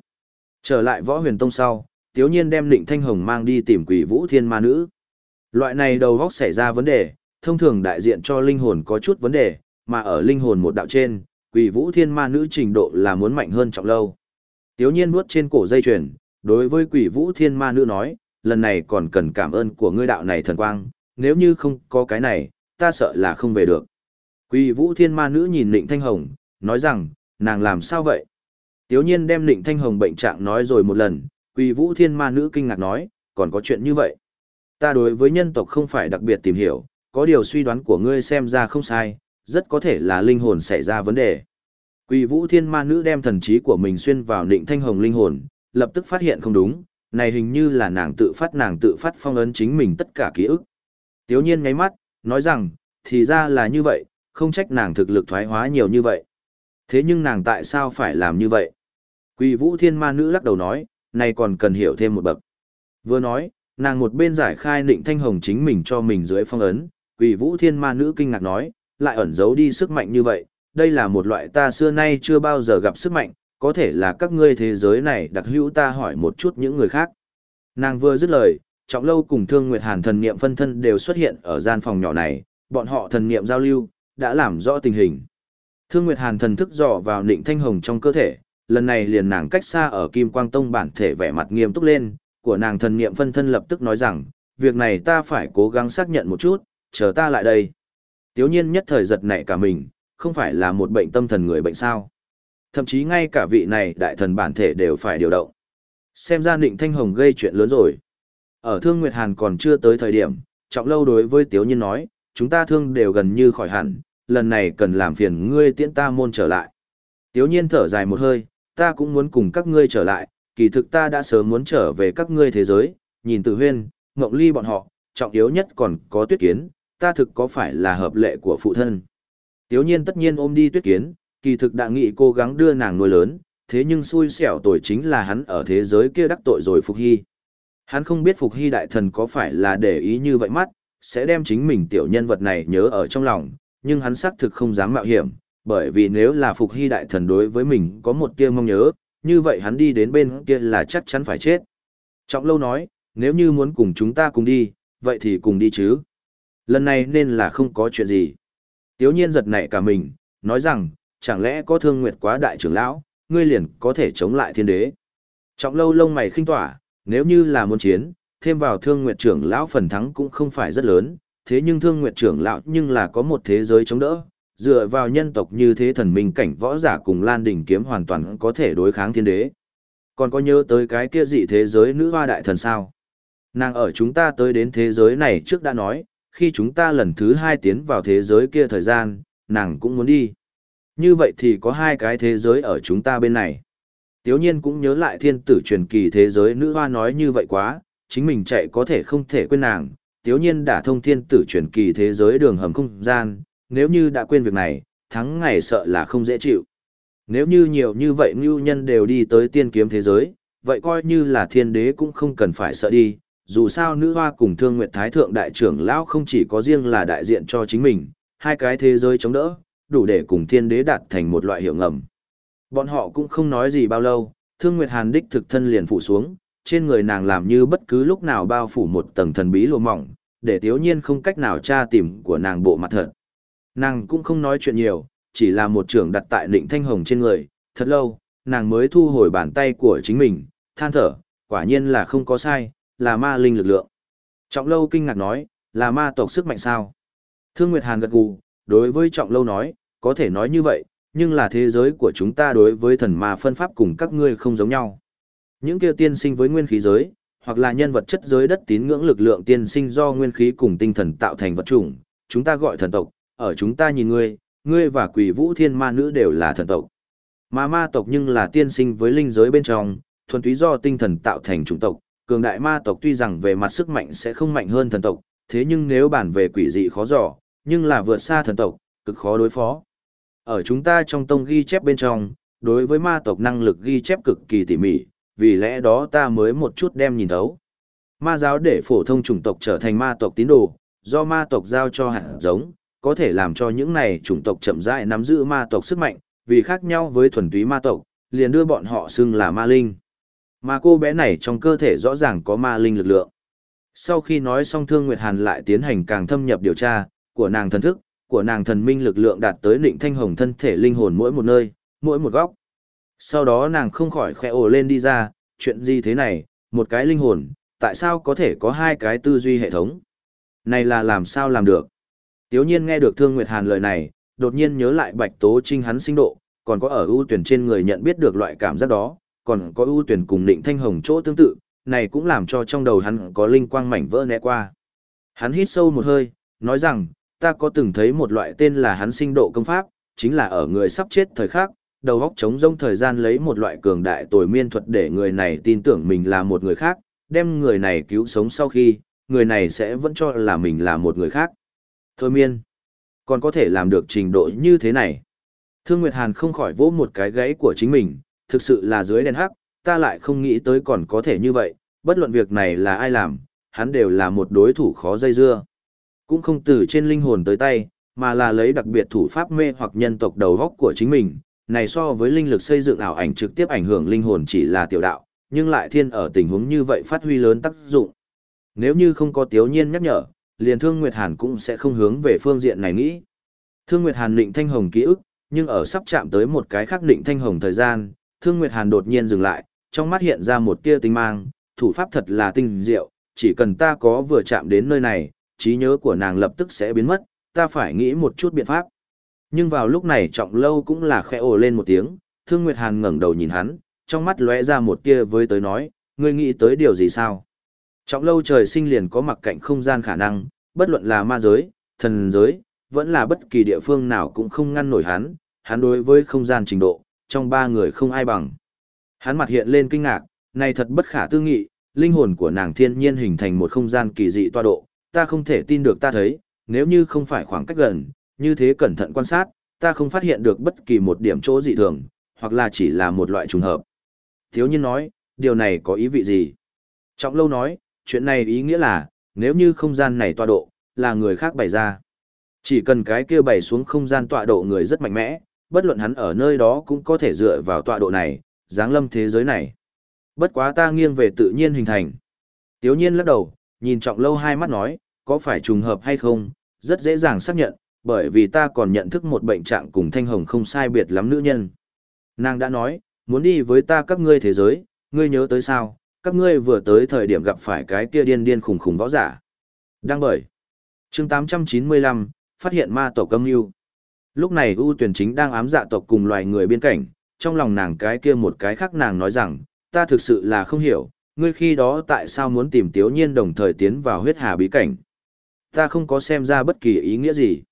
Trở lại võ huyền tông sau, tiếu nhiên đem Nịnh Thanh Hồng mang đi tìm quỷ vũ thiên ma nữ. Loại này đầu góc xảy ra vấn đề, thông thường đại diện cho linh hồn có chút vấn đề, mà ở linh hồn một đạo trên, quỷ vũ thiên ma nữ trình độ là muốn mạnh hơn trọng lâu. Tiếu nhiên vuốt trên cổ dây chuyền, đối với quỷ vũ thiên ma nữ nói, lần này còn cần cảm ơn của ngươi đạo này thần quang, nếu như không có cái này, ta sợ là không về được. Quỷ vũ thiên ma nữ nhìn Nịnh Thanh Hồng, nói rằng, nàng làm sao vậy? Tiếu nhiên đem Nịnh Thanh Hồng bệnh trạng nói rồi một lần, quỷ Vũ Thiên Ma Nữ kinh ngạc nói, còn có chuyện như vậy. Ta đối với nhân tộc không phải đặc biệt tìm hiểu, có điều suy đoán của ngươi xem ra không sai, rất có thể là linh hồn xảy ra vấn đề. Quỷ Vũ Thiên Ma Nữ đem thần trí của mình xuyên vào Nịnh Thanh Hồng linh hồn, lập tức phát hiện không đúng, này hình như là nàng tự phát nàng tự phát phong ấn chính mình tất cả ký ức. Tiếu nhiên ngáy mắt, nói rằng, thì ra là như vậy, không trách nàng thực lực thoái hóa nhiều như vậy. Thế nhưng nàng tại sao phải làm như vậy? Quỷ vũ thiên ma nữ lắc đầu nói, này còn cần hiểu thêm một bậc. Vừa nói, nàng một bên giải khai định thanh hồng chính mình cho mình dưới phong ấn, quỷ vũ thiên ma nữ kinh ngạc nói, lại ẩn giấu đi sức mạnh như vậy, đây là một loại ta xưa nay chưa bao giờ gặp sức mạnh, có thể là các ngươi thế giới này đặc hữu ta hỏi một chút những người khác. Nàng vừa dứt lời, Trọng Lâu cùng Thương Nguyệt Hàn thần niệm phân thân đều xuất hiện ở gian phòng nhỏ này, bọn họ thần niệm giao lưu, đã làm rõ tình hình. Thương Nguyệt Hàn thần thức dò vào Nịnh Thanh Hồng trong cơ thể, lần này liền nàng cách xa ở Kim Quang Tông bản thể vẻ mặt nghiêm túc lên, của nàng thần niệm phân thân lập tức nói rằng, việc này ta phải cố gắng xác nhận một chút, chờ ta lại đây. Tiếu nhiên nhất thời giật nảy cả mình, không phải là một bệnh tâm thần người bệnh sao. Thậm chí ngay cả vị này đại thần bản thể đều phải điều động. Xem ra định Thanh Hồng gây chuyện lớn rồi. Ở Thương Nguyệt Hàn còn chưa tới thời điểm, Trọng Lâu đối với Tiếu Nhiên nói, chúng ta thương đều gần như khỏi hẳn, lần này cần làm phiền ngươi tiễn ta môn trở lại. Tiếu Nhiên thở dài một hơi, ta cũng muốn cùng các ngươi trở lại, kỳ thực ta đã sớm muốn trở về các ngươi thế giới, nhìn Tử Huyên, Ngộng Ly bọn họ, trọng yếu nhất còn có Tuyết Kiến, ta thực có phải là hợp lệ của phụ thân. Tiếu Nhiên tất nhiên ôm đi Tuyết Kiến, kỳ thực đã nghị cố gắng đưa nàng nuôi lớn, thế nhưng xui xẻo tội chính là hắn ở thế giới kia đắc tội rồi Phục Hy. Hắn không biết Phục Hy đại thần có phải là để ý như vậy mắt, sẽ đem chính mình tiểu nhân vật này nhớ ở trong lòng, nhưng hắn xác thực không dám mạo hiểm, bởi vì nếu là Phục Hy đại thần đối với mình có một tia mong nhớ, như vậy hắn đi đến bên kia là chắc chắn phải chết. Trọng lâu nói, nếu như muốn cùng chúng ta cùng đi, vậy thì cùng đi chứ. Lần này nên là không có chuyện gì. Tiếu nhiên giật nảy cả mình, nói rằng, chẳng lẽ có thương nguyệt quá đại trưởng lão, ngươi liền có thể chống lại thiên đế. Trọng lâu lông mày khinh tỏa, nếu như là muốn chiến, thêm vào thương nguyệt trưởng lão phần thắng cũng không phải rất lớn, thế nhưng thương nguyệt trưởng lão nhưng là có một thế giới chống đỡ, dựa vào nhân tộc như thế thần minh cảnh võ giả cùng Lan đỉnh kiếm hoàn toàn có thể đối kháng thiên đế. Còn có nhớ tới cái kia dị thế giới nữ hoa đại thần sao? Nàng ở chúng ta tới đến thế giới này trước đã nói, khi chúng ta lần thứ hai tiến vào thế giới kia thời gian, nàng cũng muốn đi. Như vậy thì có hai cái thế giới ở chúng ta bên này. Tiếu nhiên cũng nhớ lại thiên tử truyền kỳ thế giới nữ hoa nói như vậy quá, chính mình chạy có thể không thể quên nàng. Tiếu nhiên đã thông thiên tử truyền kỳ thế giới đường hầm không gian, nếu như đã quên việc này, thắng ngày sợ là không dễ chịu. Nếu như nhiều như vậy ngưu nhân đều đi tới tiên kiếm thế giới, vậy coi như là thiên đế cũng không cần phải sợ đi, dù sao nữ hoa cùng thương nguyệt thái thượng đại trưởng lão không chỉ có riêng là đại diện cho chính mình, hai cái thế giới chống đỡ, đủ để cùng thiên đế đạt thành một loại hiệu ngầm. Bọn họ cũng không nói gì bao lâu, thương nguyệt hàn đích thực thân liền phụ xuống, trên người nàng làm như bất cứ lúc nào bao phủ một tầng thần bí lùa mỏng, để thiếu nhiên không cách nào tra tìm của nàng bộ mặt thật. Nàng cũng không nói chuyện nhiều, chỉ là một trưởng đặt tại định thanh hồng trên người, thật lâu, nàng mới thu hồi bàn tay của chính mình, than thở, quả nhiên là không có sai, là ma linh lực lượng. Trọng lâu kinh ngạc nói, là ma tộc sức mạnh sao? Thương Nguyệt Hàn gật gù, đối với Trọng lâu nói, có thể nói như vậy, nhưng là thế giới của chúng ta đối với thần ma phân pháp cùng các ngươi không giống nhau. Những kia tiên sinh với nguyên khí giới, hoặc là nhân vật chất giới đất tín ngưỡng lực lượng tiên sinh do nguyên khí cùng tinh thần tạo thành vật chủng, chúng ta gọi thần tộc, ở chúng ta nhìn ngươi, ngươi và quỷ vũ thiên ma nữ đều là thần tộc. Mà ma tộc nhưng là tiên sinh với linh giới bên trong, thuần túy do tinh thần tạo thành chủng tộc, cường đại ma tộc tuy rằng về mặt sức mạnh sẽ không mạnh hơn thần tộc, thế nhưng nếu bản về quỷ dị khó dò, nhưng là vượt xa thần tộc, cực khó đối phó. Ở chúng ta trong tông ghi chép bên trong, đối với ma tộc năng lực ghi chép cực kỳ tỉ mỉ, vì lẽ đó ta mới một chút đem nhìn thấu. Ma giáo để phổ thông chủng tộc trở thành ma tộc tín đồ, do ma tộc giao cho hạt giống, có thể làm cho những này chủng tộc chậm rãi nắm giữ ma tộc sức mạnh, vì khác nhau với thuần túy ma tộc, liền đưa bọn họ xưng là ma linh. Mà cô bé này trong cơ thể rõ ràng có ma linh lực lượng. Sau khi nói xong Thương Nguyệt Hàn lại tiến hành càng thâm nhập điều tra, của nàng thần thức, của nàng thần minh lực lượng đạt tới định thanh hồng thân thể linh hồn mỗi một nơi, mỗi một góc. Sau đó nàng không khỏi khẽ ồ lên đi ra, chuyện gì thế này, một cái linh hồn, tại sao có thể có hai cái tư duy hệ thống? Này là làm sao làm được? Tiếu nhiên nghe được Thương Nguyệt Hàn lời này, đột nhiên nhớ lại Bạch Tố Trinh hắn sinh độ, còn có ở ưu tuyển trên người nhận biết được loại cảm giác đó, còn có ưu tuyển cùng định thanh hồng chỗ tương tự, này cũng làm cho trong đầu hắn có linh quang mảnh vỡ né qua. Hắn hít sâu một hơi, nói rằng, ta có từng thấy một loại tên là hắn sinh độ công pháp, chính là ở người sắp chết thời khắc, đầu óc chống rông thời gian lấy một loại cường đại tồi miên thuật để người này tin tưởng mình là một người khác, đem người này cứu sống sau khi, người này sẽ vẫn cho là mình là một người khác. Thôi miên, còn có thể làm được trình độ như thế này. Thương Nguyệt Hàn không khỏi vỗ một cái gãy của chính mình, thực sự là dưới đèn hắc, ta lại không nghĩ tới còn có thể như vậy, bất luận việc này là ai làm, hắn đều là một đối thủ khó dây dưa. Cũng không từ trên linh hồn tới tay, mà là lấy đặc biệt thủ pháp mê hoặc nhân tộc đầu góc của chính mình, này so với linh lực xây dựng ảo ảnh trực tiếp ảnh hưởng linh hồn chỉ là tiểu đạo, nhưng lại thiên ở tình huống như vậy phát huy lớn tác dụng. Nếu như không có Tiếu Nhiên nhắc nhở, liền Thương Nguyệt Hàn cũng sẽ không hướng về phương diện này nghĩ. Thương Nguyệt Hàn định thanh hồng ký ức, nhưng ở sắp chạm tới một cái khác định thanh hồng thời gian, Thương Nguyệt Hàn đột nhiên dừng lại, trong mắt hiện ra một tia tinh mang, thủ pháp thật là tinh diệu, chỉ cần ta có vừa chạm đến nơi này, trí nhớ của nàng lập tức sẽ biến mất, ta phải nghĩ một chút biện pháp. Nhưng vào lúc này trọng lâu cũng là khẽ ồ lên một tiếng, Thương Nguyệt Hàn ngẩng đầu nhìn hắn, trong mắt lóe ra một tia với tới nói, ngươi nghĩ tới điều gì sao? Trọng lâu trời sinh liền có mặc cạnh không gian khả năng, bất luận là ma giới, thần giới, vẫn là bất kỳ địa phương nào cũng không ngăn nổi hắn, hắn đối với không gian trình độ, trong ba người không ai bằng. Hắn mặt hiện lên kinh ngạc, này thật bất khả tư nghị, linh hồn của nàng thiên nhiên hình thành một không gian kỳ dị toa độ, ta không thể tin được ta thấy, nếu như không phải khoảng cách gần, như thế cẩn thận quan sát, ta không phát hiện được bất kỳ một điểm chỗ dị thường, hoặc là chỉ là một loại trùng hợp. Thiếu nhiên nói, điều này có ý vị gì? Trọng lâu nói, chuyện này ý nghĩa là, nếu như không gian này tọa độ, là người khác bày ra. Chỉ cần cái kia bày xuống không gian tọa độ người rất mạnh mẽ, bất luận hắn ở nơi đó cũng có thể dựa vào tọa độ này, giáng lâm thế giới này. Bất quá ta nghiêng về tự nhiên hình thành. Tiếu nhiên lắc đầu, nhìn trọng lâu hai mắt nói, có phải trùng hợp hay không, rất dễ dàng xác nhận, bởi vì ta còn nhận thức một bệnh trạng cùng thanh hồng không sai biệt lắm nữ nhân. Nàng đã nói, muốn đi với ta các ngươi thế giới, ngươi nhớ tới sao, các ngươi vừa tới thời điểm gặp phải cái kia điên điên khủng khủng võ giả. Đang bởi. chương 895, phát hiện ma tổ âm yêu. Lúc này u tuyển chính đang ám dạ tộc cùng loài người biên cảnh, trong lòng nàng cái kia một cái khác nàng nói rằng, ta thực sự là không hiểu, ngươi khi đó tại sao muốn tìm tiếu nhiên đồng thời tiến vào huyết hà bí cảnh. Ta không có xem ra bất kỳ ý nghĩa gì.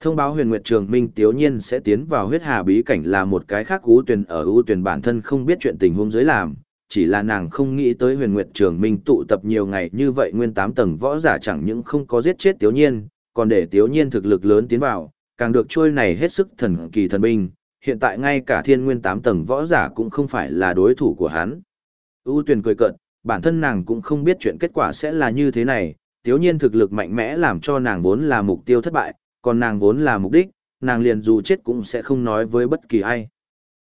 Thông báo huyền nguyệt trường minh tiếu nhiên sẽ tiến vào huyết hà bí cảnh là một cái khác ưu tuyển ở ưu tuyển bản thân không biết chuyện tình huống dưới làm, chỉ là nàng không nghĩ tới huyền nguyệt trường minh tụ tập nhiều ngày như vậy nguyên tám tầng võ giả chẳng những không có giết chết tiểu nhiên, còn để tiểu nhiên thực lực lớn tiến vào, càng được trôi này hết sức thần kỳ thần binh, hiện tại ngay cả thiên nguyên tám tầng võ giả cũng không phải là đối thủ của hắn. ưu tuyển cười cợt, bản thân nàng cũng không biết chuyện kết quả sẽ là như thế này, tiểu nhiên thực lực mạnh mẽ làm cho nàng vốn là mục tiêu thất bại, còn nàng vốn là mục đích, nàng liền dù chết cũng sẽ không nói với bất kỳ ai.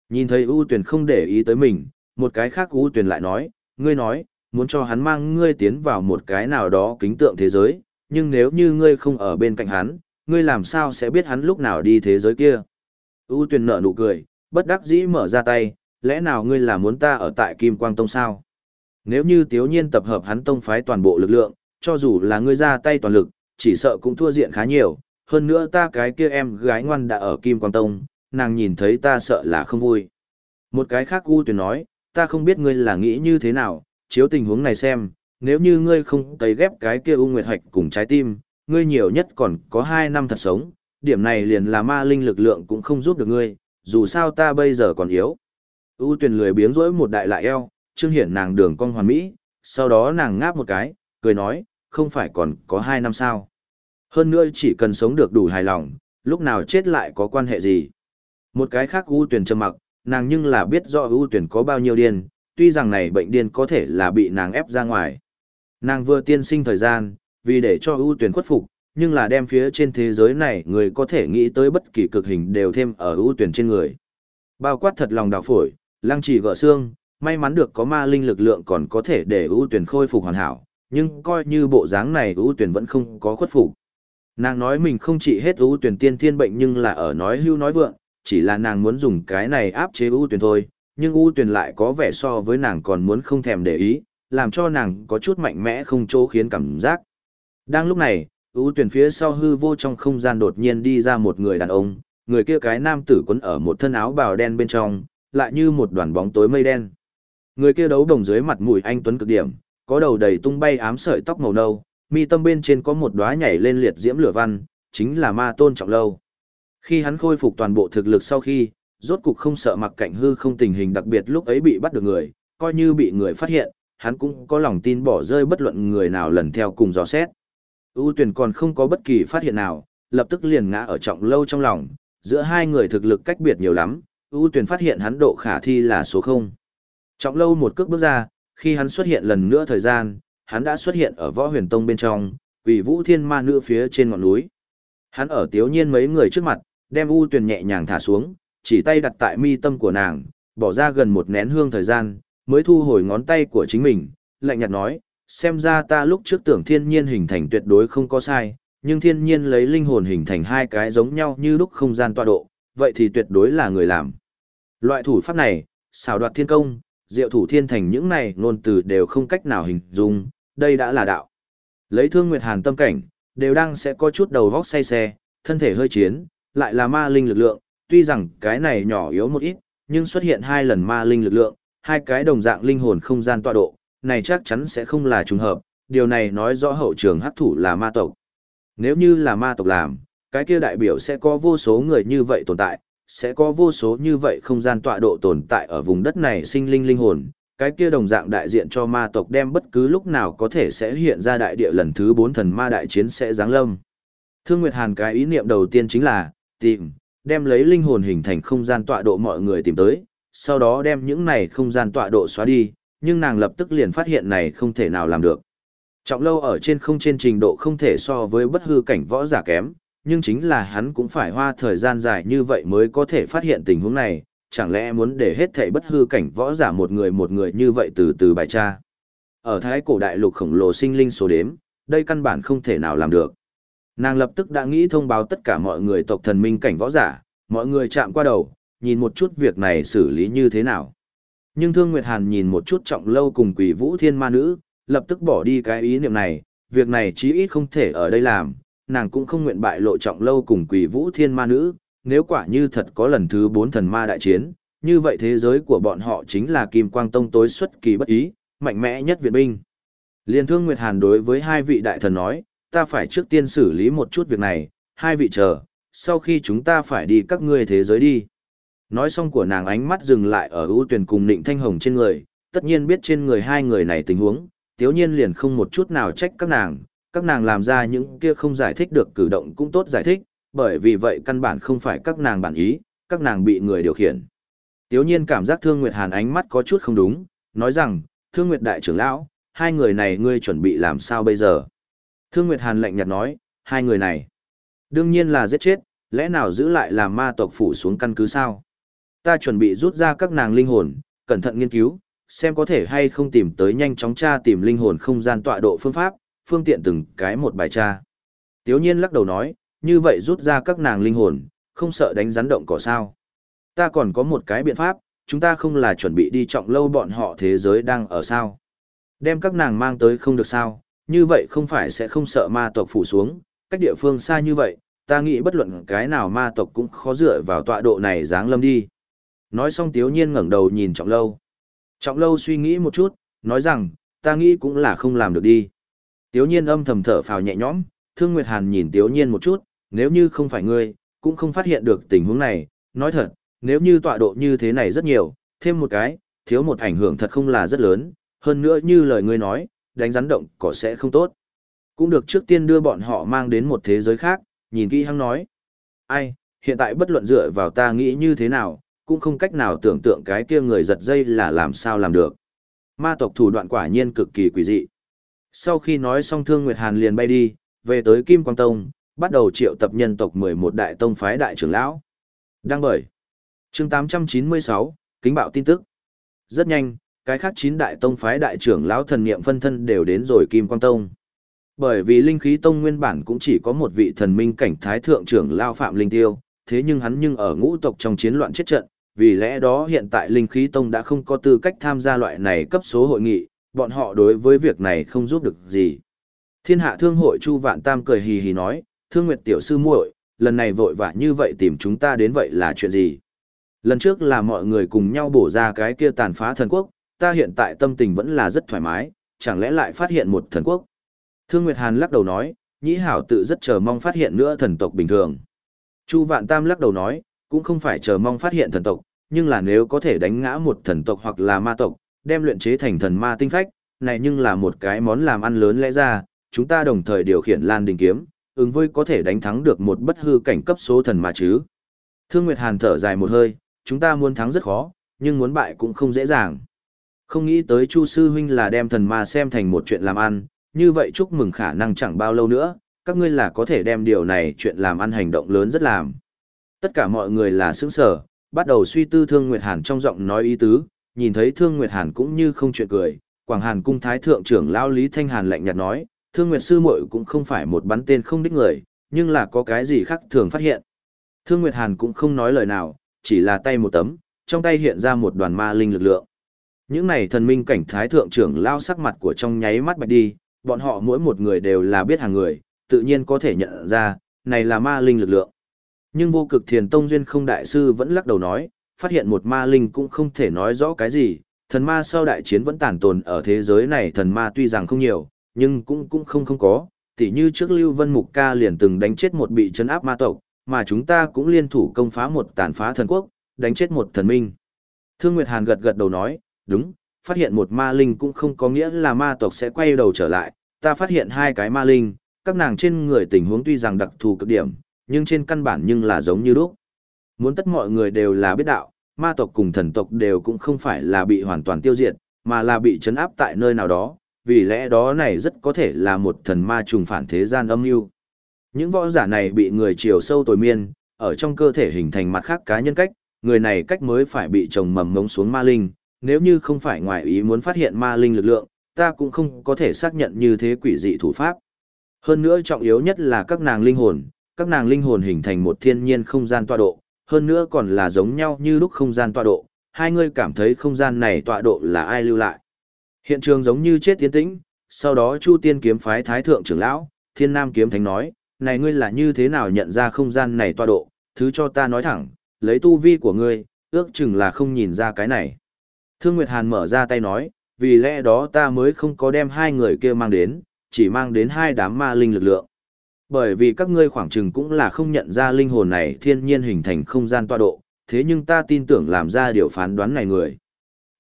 Nhìn thấy ưu tuyển không để ý tới mình, một cái khác U tuyển lại nói, ngươi nói, muốn cho hắn mang ngươi tiến vào một cái nào đó kính tượng thế giới, nhưng nếu như ngươi không ở bên cạnh hắn, ngươi làm sao sẽ biết hắn lúc nào đi thế giới kia. U tuyển nở nụ cười, bất đắc dĩ mở ra tay, lẽ nào ngươi là muốn ta ở tại Kim Quang Tông sao? Nếu như tiếu nhiên tập hợp hắn tông phái toàn bộ lực lượng, cho dù là ngươi ra tay toàn lực, chỉ sợ cũng thua diện khá nhiều, hơn nữa ta cái kia em gái ngoan đã ở Kim Quang Tông, nàng nhìn thấy ta sợ là không vui. Một cái khác U tuyển nói, ta không biết ngươi là nghĩ như thế nào, chiếu tình huống này xem, nếu như ngươi không tấy ghép cái kia U Nguyệt Hạch cùng trái tim, ngươi nhiều nhất còn có 2 năm thật sống, điểm này liền là ma linh lực lượng cũng không giúp được ngươi, dù sao ta bây giờ còn yếu. U tuyển lười biếng rỗi một đại lại eo, trương hiển nàng đường cong hoàn mỹ, sau đó nàng ngáp một cái, cười nói, không phải còn có 2 năm sao. Hơn nữa chỉ cần sống được đủ hài lòng, lúc nào chết lại có quan hệ gì. Một cái khác U tuyển trầm mặc, nàng nhưng là biết rõ ưu tuyển có bao nhiêu điên, tuy rằng này bệnh điên có thể là bị nàng ép ra ngoài. Nàng vừa tiên sinh thời gian, vì để cho ưu tuyển khuất phục, nhưng là đem phía trên thế giới này người có thể nghĩ tới bất kỳ cực hình đều thêm ở ưu tuyển trên người. Bao quát thật lòng đào phổi, lăng chỉ gỡ xương, may mắn được có ma linh lực lượng còn có thể để ưu tuyển khôi phục hoàn hảo, nhưng coi như bộ dáng này ưu tuyển vẫn không có khuất phục. Nàng nói mình không chỉ hết ưu tuyển tiên thiên bệnh nhưng là ở nói hưu nói vượng, chỉ là nàng muốn dùng cái này áp chế ưu tuyển thôi, nhưng ưu tuyển lại có vẻ so với nàng còn muốn không thèm để ý, làm cho nàng có chút mạnh mẽ không chỗ khiến cảm giác. Đang lúc này, ưu tuyển phía sau hư vô trong không gian đột nhiên đi ra một người đàn ông, người kia cái nam tử quấn ở một thân áo bào đen bên trong, lại như một đoàn bóng tối mây đen. Người kia đấu đồng dưới mặt mũi anh tuấn cực điểm, có đầu đầy tung bay ám sợi tóc màu nâu, mi tâm bên trên có một đóa nhảy lên liệt diễm lửa văn, chính là ma tôn trọng lâu. Khi hắn khôi phục toàn bộ thực lực sau khi, rốt cục không sợ mặc cảnh hư không tình hình đặc biệt lúc ấy bị bắt được người, coi như bị người phát hiện, hắn cũng có lòng tin bỏ rơi bất luận người nào lần theo cùng dò xét. ưu tuyển còn không có bất kỳ phát hiện nào, lập tức liền ngã ở trọng lâu trong lòng, giữa hai người thực lực cách biệt nhiều lắm, ưu tuyển phát hiện hắn độ khả thi là số 0. Trọng lâu một cước bước ra, khi hắn xuất hiện lần nữa thời gian, hắn đã xuất hiện ở võ huyền tông bên trong, quỷ vũ thiên ma nữ phía trên ngọn núi. Hắn ở tiếu nhiên mấy người trước mặt, đem u tuyền nhẹ nhàng thả xuống, chỉ tay đặt tại mi tâm của nàng, bỏ ra gần một nén hương thời gian, mới thu hồi ngón tay của chính mình, lạnh nhạt nói, xem ra ta lúc trước tưởng thiên nhiên hình thành tuyệt đối không có sai, nhưng thiên nhiên lấy linh hồn hình thành hai cái giống nhau như lúc không gian tọa độ, vậy thì tuyệt đối là người làm. Loại thủ pháp này, xảo đoạt thiên công, diệu thủ thiên thành những này ngôn từ đều không cách nào hình dung, đây đã là đạo. Lấy thương nguyệt hàn tâm cảnh, đều đang sẽ có chút đầu vóc say xe, thân thể hơi chiến, lại là ma linh lực lượng, tuy rằng cái này nhỏ yếu một ít, nhưng xuất hiện hai lần ma linh lực lượng, hai cái đồng dạng linh hồn không gian tọa độ, này chắc chắn sẽ không là trùng hợp, điều này nói rõ hậu trường hắc thủ là ma tộc. Nếu như là ma tộc làm, cái kia đại biểu sẽ có vô số người như vậy tồn tại, sẽ có vô số như vậy không gian tọa độ tồn tại ở vùng đất này sinh linh linh hồn, cái kia đồng dạng đại diện cho ma tộc đem bất cứ lúc nào có thể sẽ hiện ra đại địa lần thứ bốn thần ma đại chiến sẽ giáng lâm. Thương Nguyệt Hàn cái ý niệm đầu tiên chính là, tìm, đem lấy linh hồn hình thành không gian tọa độ mọi người tìm tới, sau đó đem những này không gian tọa độ xóa đi, nhưng nàng lập tức liền phát hiện này không thể nào làm được. Trọng lâu ở trên không trên trình độ không thể so với bất hư cảnh võ giả kém, nhưng chính là hắn cũng phải hoa thời gian dài như vậy mới có thể phát hiện tình huống này, chẳng lẽ muốn để hết thảy bất hư cảnh võ giả một người một người như vậy từ từ bài tra. Ở thái cổ đại lục khổng lồ sinh linh số đếm, đây căn bản không thể nào làm được. Nàng lập tức đã nghĩ thông báo tất cả mọi người tộc thần minh cảnh võ giả, mọi người chạm qua đầu, nhìn một chút việc này xử lý như thế nào. Nhưng Thương Nguyệt Hàn nhìn một chút trọng lâu cùng quỷ vũ thiên ma nữ, lập tức bỏ đi cái ý niệm này, việc này chí ít không thể ở đây làm, nàng cũng không nguyện bại lộ trọng lâu cùng quỷ vũ thiên ma nữ, nếu quả như thật có lần thứ bốn thần ma đại chiến, như vậy thế giới của bọn họ chính là kim quang tông tối xuất kỳ bất ý, mạnh mẽ nhất Việt binh. Liên thương Nguyệt Hàn đối với hai vị đại thần nói, ta phải trước tiên xử lý một chút việc này, hai vị chờ, sau khi chúng ta phải đi các ngươi thế giới đi. Nói xong của nàng ánh mắt dừng lại ở ưu tuyển cùng nịnh thanh hồng trên người, tất nhiên biết trên người hai người này tình huống, tiếu nhiên liền không một chút nào trách các nàng, các nàng làm ra những kia không giải thích được cử động cũng tốt giải thích, bởi vì vậy căn bản không phải các nàng bản ý, các nàng bị người điều khiển. Tiếu nhiên cảm giác Thương Nguyệt Hàn ánh mắt có chút không đúng, nói rằng, Thương Nguyệt Đại trưởng lão, hai người này ngươi chuẩn bị làm sao bây giờ? Thương Nguyệt Hàn lạnh nhạt nói, hai người này, đương nhiên là giết chết, lẽ nào giữ lại làm ma tộc phủ xuống căn cứ sao? Ta chuẩn bị rút ra các nàng linh hồn, cẩn thận nghiên cứu, xem có thể hay không tìm tới nhanh chóng tra tìm linh hồn không gian tọa độ phương pháp, phương tiện từng cái một bài tra. Tiếu nhiên lắc đầu nói, như vậy rút ra các nàng linh hồn, không sợ đánh rắn động cỏ sao. Ta còn có một cái biện pháp, chúng ta không là chuẩn bị đi trọng lâu bọn họ thế giới đang ở sao. Đem các nàng mang tới không được sao, như vậy không phải sẽ không sợ ma tộc phủ xuống, cách địa phương xa như vậy, ta nghĩ bất luận cái nào ma tộc cũng khó dựa vào tọa độ này dáng lâm đi. Nói xong tiếu nhiên ngẩng đầu nhìn trọng lâu. Trọng lâu suy nghĩ một chút, nói rằng, ta nghĩ cũng là không làm được đi. Tiếu nhiên âm thầm thở phào nhẹ nhõm, Thương Nguyệt Hàn nhìn Tiếu nhiên một chút, nếu như không phải ngươi, cũng không phát hiện được tình huống này, nói thật, nếu như tọa độ như thế này rất nhiều, thêm một cái, thiếu một ảnh hưởng thật không là rất lớn, hơn nữa như lời ngươi nói, đánh rắn động cỏ sẽ không tốt. Cũng được trước tiên đưa bọn họ mang đến một thế giới khác, nhìn kỹ hăng nói. Ai, hiện tại bất luận dựa vào ta nghĩ như thế nào, cũng không cách nào tưởng tượng cái kia người giật dây là làm sao làm được. Ma tộc thủ đoạn quả nhiên cực kỳ quỷ dị. Sau khi nói xong Thương Nguyệt Hàn liền bay đi, về tới Kim Quang Tông, bắt đầu triệu tập nhân tộc 11 đại tông phái đại trưởng lão. Đăng bởi. chương 896, kính bạo tin tức. Rất nhanh, cái khác chín đại tông phái đại trưởng lão thần niệm phân thân đều đến rồi Kim Quang Tông. Bởi vì linh khí tông nguyên bản cũng chỉ có một vị thần minh cảnh thái thượng trưởng lao Phạm Linh Tiêu, thế nhưng hắn nhưng ở ngũ tộc trong chiến loạn chết trận, vì lẽ đó hiện tại linh khí tông đã không có tư cách tham gia loại này cấp số hội nghị, bọn họ đối với việc này không giúp được gì. Thiên hạ thương hội Chu Vạn Tam cười hì hì nói, thương nguyệt tiểu sư muội, lần này vội vã như vậy tìm chúng ta đến vậy là chuyện gì? Lần trước là mọi người cùng nhau bổ ra cái kia tàn phá thần quốc, ta hiện tại tâm tình vẫn là rất thoải mái, chẳng lẽ lại phát hiện một thần quốc? Thương Nguyệt Hàn lắc đầu nói, nhĩ hảo tự rất chờ mong phát hiện nữa thần tộc bình thường. Chu Vạn Tam lắc đầu nói, cũng không phải chờ mong phát hiện thần tộc, nhưng là nếu có thể đánh ngã một thần tộc hoặc là ma tộc, đem luyện chế thành thần ma tinh phách, này nhưng là một cái món làm ăn lớn lẽ ra, chúng ta đồng thời điều khiển Lan Đình kiếm, ứng với có thể đánh thắng được một bất hư cảnh cấp số thần ma chứ. Thương Nguyệt Hàn thở dài một hơi, chúng ta muốn thắng rất khó, nhưng muốn bại cũng không dễ dàng. Không nghĩ tới Chu sư huynh là đem thần ma xem thành một chuyện làm ăn, như vậy chúc mừng khả năng chẳng bao lâu nữa, các ngươi là có thể đem điều này chuyện làm ăn hành động lớn rất làm. Tất cả mọi người là sững sở, bắt đầu suy tư Thương Nguyệt Hàn trong giọng nói ý tứ, nhìn thấy Thương Nguyệt Hàn cũng như không chuyện cười, Quảng Hàn cung thái thượng trưởng lão Lý Thanh Hàn lạnh nhạt nói, Thương Nguyệt sư muội cũng không phải một bắn tên không đích người, nhưng là có cái gì khác thường phát hiện. Thương Nguyệt Hàn cũng không nói lời nào, chỉ là tay một tấm, trong tay hiện ra một đoàn ma linh lực lượng. Những này thần minh cảnh thái thượng trưởng lao sắc mặt của trong nháy mắt bạch đi, bọn họ mỗi một người đều là biết hàng người, tự nhiên có thể nhận ra, này là ma linh lực lượng. Nhưng vô cực thiền tông duyên không đại sư vẫn lắc đầu nói, phát hiện một ma linh cũng không thể nói rõ cái gì, thần ma sau đại chiến vẫn tàn tồn ở thế giới này thần ma tuy rằng không nhiều, nhưng cũng cũng không không có, tỉ như trước Lưu Vân Mục Ca liền từng đánh chết một bị chấn áp ma tộc, mà chúng ta cũng liên thủ công phá một tàn phá thần quốc, đánh chết một thần minh. Thương Nguyệt Hàn gật gật đầu nói, đúng, phát hiện một ma linh cũng không có nghĩa là ma tộc sẽ quay đầu trở lại, ta phát hiện hai cái ma linh, các nàng trên người tình huống tuy rằng đặc thù cực điểm, nhưng trên căn bản nhưng là giống như lúc. Muốn tất mọi người đều là biết đạo, ma tộc cùng thần tộc đều cũng không phải là bị hoàn toàn tiêu diệt, mà là bị chấn áp tại nơi nào đó, vì lẽ đó này rất có thể là một thần ma trùng phản thế gian âm mưu. Những võ giả này bị người chiều sâu tồi miên, ở trong cơ thể hình thành mặt khác cá nhân cách, người này cách mới phải bị trồng mầm ngống xuống ma linh, nếu như không phải ngoài ý muốn phát hiện ma linh lực lượng, ta cũng không có thể xác nhận như thế quỷ dị thủ pháp. Hơn nữa trọng yếu nhất là các nàng linh hồn, các nàng linh hồn hình thành một thiên nhiên không gian tọa độ, hơn nữa còn là giống nhau như lúc không gian tọa độ, hai người cảm thấy không gian này tọa độ là ai lưu lại. Hiện trường giống như chết tiến tĩnh, sau đó Chu Tiên kiếm phái thái thượng trưởng lão, Thiên Nam kiếm thánh nói, này ngươi là như thế nào nhận ra không gian này tọa độ, thứ cho ta nói thẳng, lấy tu vi của ngươi, ước chừng là không nhìn ra cái này. Thương Nguyệt Hàn mở ra tay nói, vì lẽ đó ta mới không có đem hai người kia mang đến, chỉ mang đến hai đám ma linh lực lượng. Bởi vì các ngươi khoảng chừng cũng là không nhận ra linh hồn này thiên nhiên hình thành không gian tọa độ, thế nhưng ta tin tưởng làm ra điều phán đoán này người.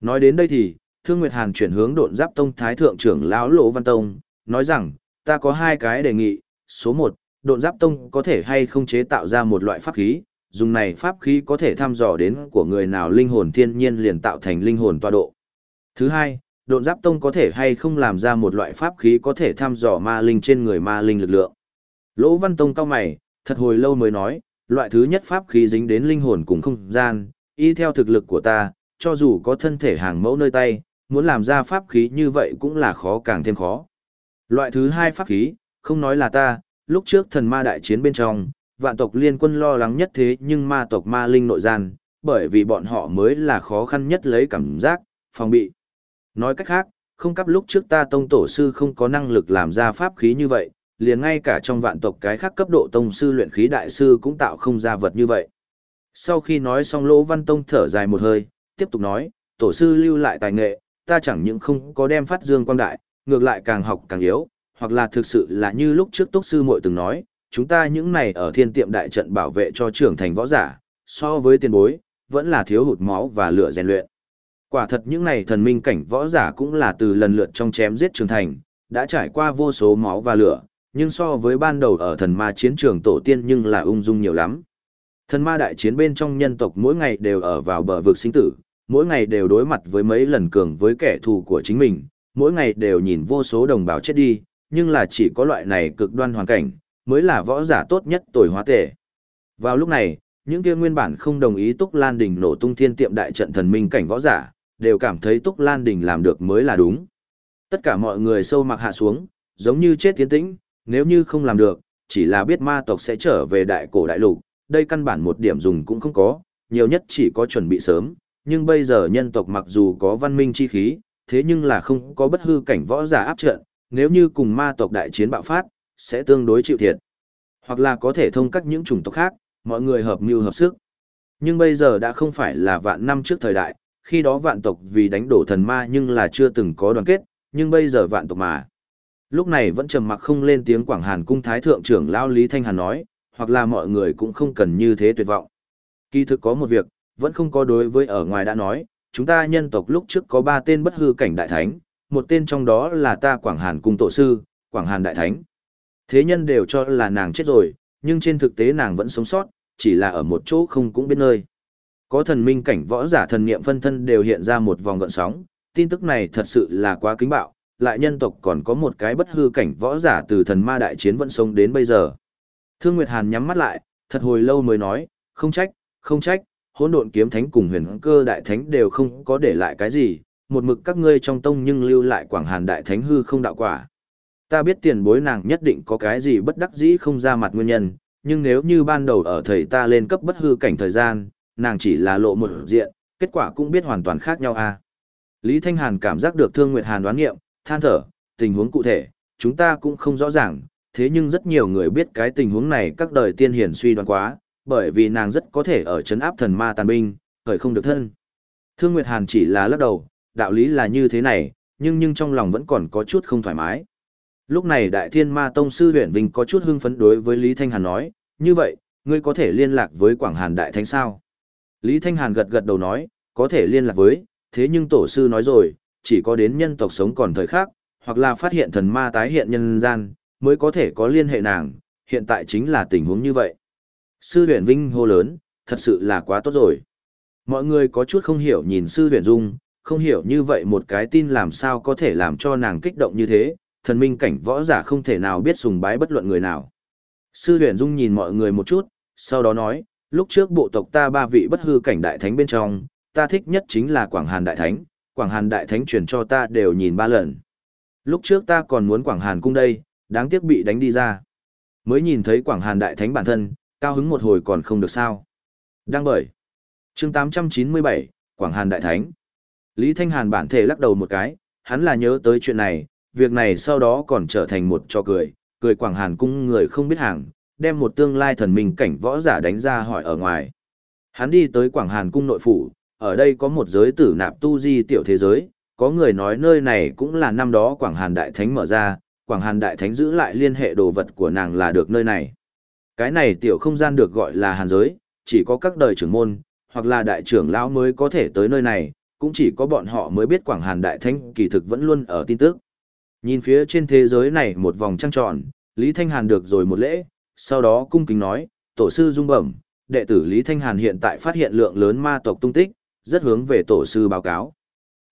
Nói đến đây thì, Thương Nguyệt Hàn chuyển hướng độn giáp tông thái thượng trưởng lão Lỗ Văn Tông, nói rằng, ta có hai cái đề nghị, số một, độn giáp tông có thể hay không chế tạo ra một loại pháp khí, dùng này pháp khí có thể thăm dò đến của người nào linh hồn thiên nhiên liền tạo thành linh hồn tọa độ. Thứ hai, độn giáp tông có thể hay không làm ra một loại pháp khí có thể thăm dò ma linh trên người ma linh lực lượng. Lỗ Văn Tông cao mày, thật hồi lâu mới nói, loại thứ nhất pháp khí dính đến linh hồn cùng không gian, y theo thực lực của ta, cho dù có thân thể hàng mẫu nơi tay, muốn làm ra pháp khí như vậy cũng là khó càng thêm khó. Loại thứ hai pháp khí, không nói là ta, lúc trước thần ma đại chiến bên trong, vạn tộc liên quân lo lắng nhất thế nhưng ma tộc ma linh nội gian, bởi vì bọn họ mới là khó khăn nhất lấy cảm giác, phòng bị. Nói cách khác, không cấp lúc trước ta tông tổ sư không có năng lực làm ra pháp khí như vậy, liền ngay cả trong vạn tộc cái khác cấp độ tông sư luyện khí đại sư cũng tạo không ra vật như vậy. Sau khi nói xong Lỗ Văn Tông thở dài một hơi, tiếp tục nói, tổ sư lưu lại tài nghệ, ta chẳng những không có đem phát dương quang đại, ngược lại càng học càng yếu, hoặc là thực sự là như lúc trước túc sư muội từng nói, chúng ta những này ở thiên tiệm đại trận bảo vệ cho trưởng thành võ giả, so với tiền bối, vẫn là thiếu hụt máu và lửa rèn luyện. Quả thật những này thần minh cảnh võ giả cũng là từ lần lượt trong chém giết trưởng thành, đã trải qua vô số máu và lửa, nhưng so với ban đầu ở thần ma chiến trường tổ tiên nhưng là ung dung nhiều lắm. Thần ma đại chiến bên trong nhân tộc mỗi ngày đều ở vào bờ vực sinh tử, mỗi ngày đều đối mặt với mấy lần cường với kẻ thù của chính mình, mỗi ngày đều nhìn vô số đồng bào chết đi, nhưng là chỉ có loại này cực đoan hoàn cảnh, mới là võ giả tốt nhất tồi hóa tể. Vào lúc này, những kia nguyên bản không đồng ý Túc Lan Đình nổ tung thiên tiệm đại trận thần minh cảnh võ giả, đều cảm thấy Túc Lan Đình làm được mới là đúng. Tất cả mọi người sâu mặc hạ xuống, giống như chết tiến tĩnh, nếu như không làm được, chỉ là biết ma tộc sẽ trở về đại cổ đại lục, đây căn bản một điểm dùng cũng không có, nhiều nhất chỉ có chuẩn bị sớm, nhưng bây giờ nhân tộc mặc dù có văn minh chi khí, thế nhưng là không có bất hư cảnh võ giả áp trận, nếu như cùng ma tộc đại chiến bạo phát, sẽ tương đối chịu thiệt. Hoặc là có thể thông các những chủng tộc khác, mọi người hợp mưu hợp sức. Nhưng bây giờ đã không phải là vạn năm trước thời đại, khi đó vạn tộc vì đánh đổ thần ma nhưng là chưa từng có đoàn kết, nhưng bây giờ vạn tộc mà. Lúc này vẫn trầm mặc không lên tiếng Quảng Hàn cung thái thượng trưởng lao Lý Thanh Hàn nói, hoặc là mọi người cũng không cần như thế tuyệt vọng. Kỳ thực có một việc, vẫn không có đối với ở ngoài đã nói, chúng ta nhân tộc lúc trước có ba tên bất hư cảnh đại thánh, một tên trong đó là ta Quảng Hàn cung tổ sư, Quảng Hàn đại thánh. Thế nhân đều cho là nàng chết rồi, nhưng trên thực tế nàng vẫn sống sót, chỉ là ở một chỗ không cũng biết nơi. Có thần minh cảnh võ giả thần niệm phân thân đều hiện ra một vòng gợn sóng, tin tức này thật sự là quá kính bạo, lại nhân tộc còn có một cái bất hư cảnh võ giả từ thần ma đại chiến vẫn sống đến bây giờ. Thương Nguyệt Hàn nhắm mắt lại, thật hồi lâu mới nói, không trách, không trách, hỗn độn kiếm thánh cùng huyền cơ đại thánh đều không có để lại cái gì, một mực các ngươi trong tông nhưng lưu lại quảng hàn đại thánh hư không đạo quả. Ta biết tiền bối nàng nhất định có cái gì bất đắc dĩ không ra mặt nguyên nhân, nhưng nếu như ban đầu ở thầy ta lên cấp bất hư cảnh thời gian, nàng chỉ là lộ một diện, kết quả cũng biết hoàn toàn khác nhau à. Lý Thanh Hàn cảm giác được Thương Nguyệt Hàn đoán nghiệm, than thở, tình huống cụ thể, chúng ta cũng không rõ ràng, thế nhưng rất nhiều người biết cái tình huống này các đời tiên hiển suy đoán quá, bởi vì nàng rất có thể ở chấn áp thần ma tàn binh, khởi không được thân. Thương Nguyệt Hàn chỉ là lắc đầu, đạo lý là như thế này, nhưng nhưng trong lòng vẫn còn có chút không thoải mái. Lúc này Đại Thiên Ma Tông Sư Huyền Vinh có chút hưng phấn đối với Lý Thanh Hàn nói, như vậy, ngươi có thể liên lạc với Quảng Hàn Đại Thánh sao? Lý Thanh Hàn gật gật đầu nói, có thể liên lạc với, thế nhưng Tổ Sư nói rồi, chỉ có đến nhân tộc sống còn thời khác, hoặc là phát hiện thần ma tái hiện nhân gian, mới có thể có liên hệ nàng, hiện tại chính là tình huống như vậy. Sư Huyền Vinh hô lớn, thật sự là quá tốt rồi. Mọi người có chút không hiểu nhìn sư Huyền Dung, không hiểu như vậy một cái tin làm sao có thể làm cho nàng kích động như thế, thần minh cảnh võ giả không thể nào biết sùng bái bất luận người nào. Sư Huyền Dung nhìn mọi người một chút, sau đó nói, lúc trước bộ tộc ta ba vị bất hư cảnh đại thánh bên trong, ta thích nhất chính là Quảng Hàn đại thánh, Quảng Hàn đại thánh truyền cho ta đều nhìn ba lần. Lúc trước ta còn muốn Quảng Hàn cung đây, đáng tiếc bị đánh đi ra. Mới nhìn thấy Quảng Hàn đại thánh bản thân, cao hứng một hồi còn không được sao. Đang bởi. chương 897, Quảng Hàn đại thánh. Lý Thanh Hàn bản thể lắc đầu một cái, hắn là nhớ tới chuyện này, việc này sau đó còn trở thành một trò cười, cười Quảng Hàn cung người không biết hàng, đem một tương lai thần minh cảnh võ giả đánh ra hỏi ở ngoài. Hắn đi tới Quảng Hàn cung nội phủ, ở đây có một giới tử nạp tu di tiểu thế giới, có người nói nơi này cũng là năm đó Quảng Hàn Đại Thánh mở ra, Quảng Hàn Đại Thánh giữ lại liên hệ đồ vật của nàng là được nơi này. Cái này tiểu không gian được gọi là Hàn giới, chỉ có các đời trưởng môn, hoặc là đại trưởng lão mới có thể tới nơi này, cũng chỉ có bọn họ mới biết Quảng Hàn Đại Thánh kỳ thực vẫn luôn ở tin tức. Nhìn phía trên thế giới này một vòng trăng tròn, Lý Thanh Hàn được rồi một lễ, sau đó cung kính nói, tổ sư dung bẩm, đệ tử Lý Thanh Hàn hiện tại phát hiện lượng lớn ma tộc tung tích, rất hướng về tổ sư báo cáo.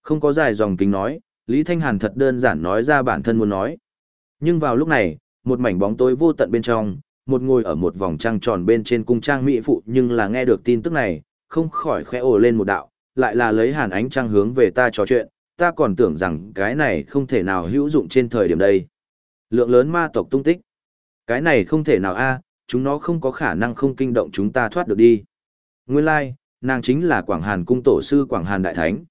Không có dài dòng kính nói, Lý Thanh Hàn thật đơn giản nói ra bản thân muốn nói. Nhưng vào lúc này, một mảnh bóng tối vô tận bên trong, một ngồi ở một vòng trăng tròn bên trên cung trang mỹ phụ nhưng là nghe được tin tức này, không khỏi khẽ ồ lên một đạo, lại là lấy hàn ánh trăng hướng về ta trò chuyện, ta còn tưởng rằng cái này không thể nào hữu dụng trên thời điểm đây. Lượng lớn ma tộc tung tích. Cái này không thể nào a, chúng nó không có khả năng không kinh động chúng ta thoát được đi. Nguyên lai, like, nàng chính là Quảng Hàn cung tổ sư Quảng Hàn Đại Thánh.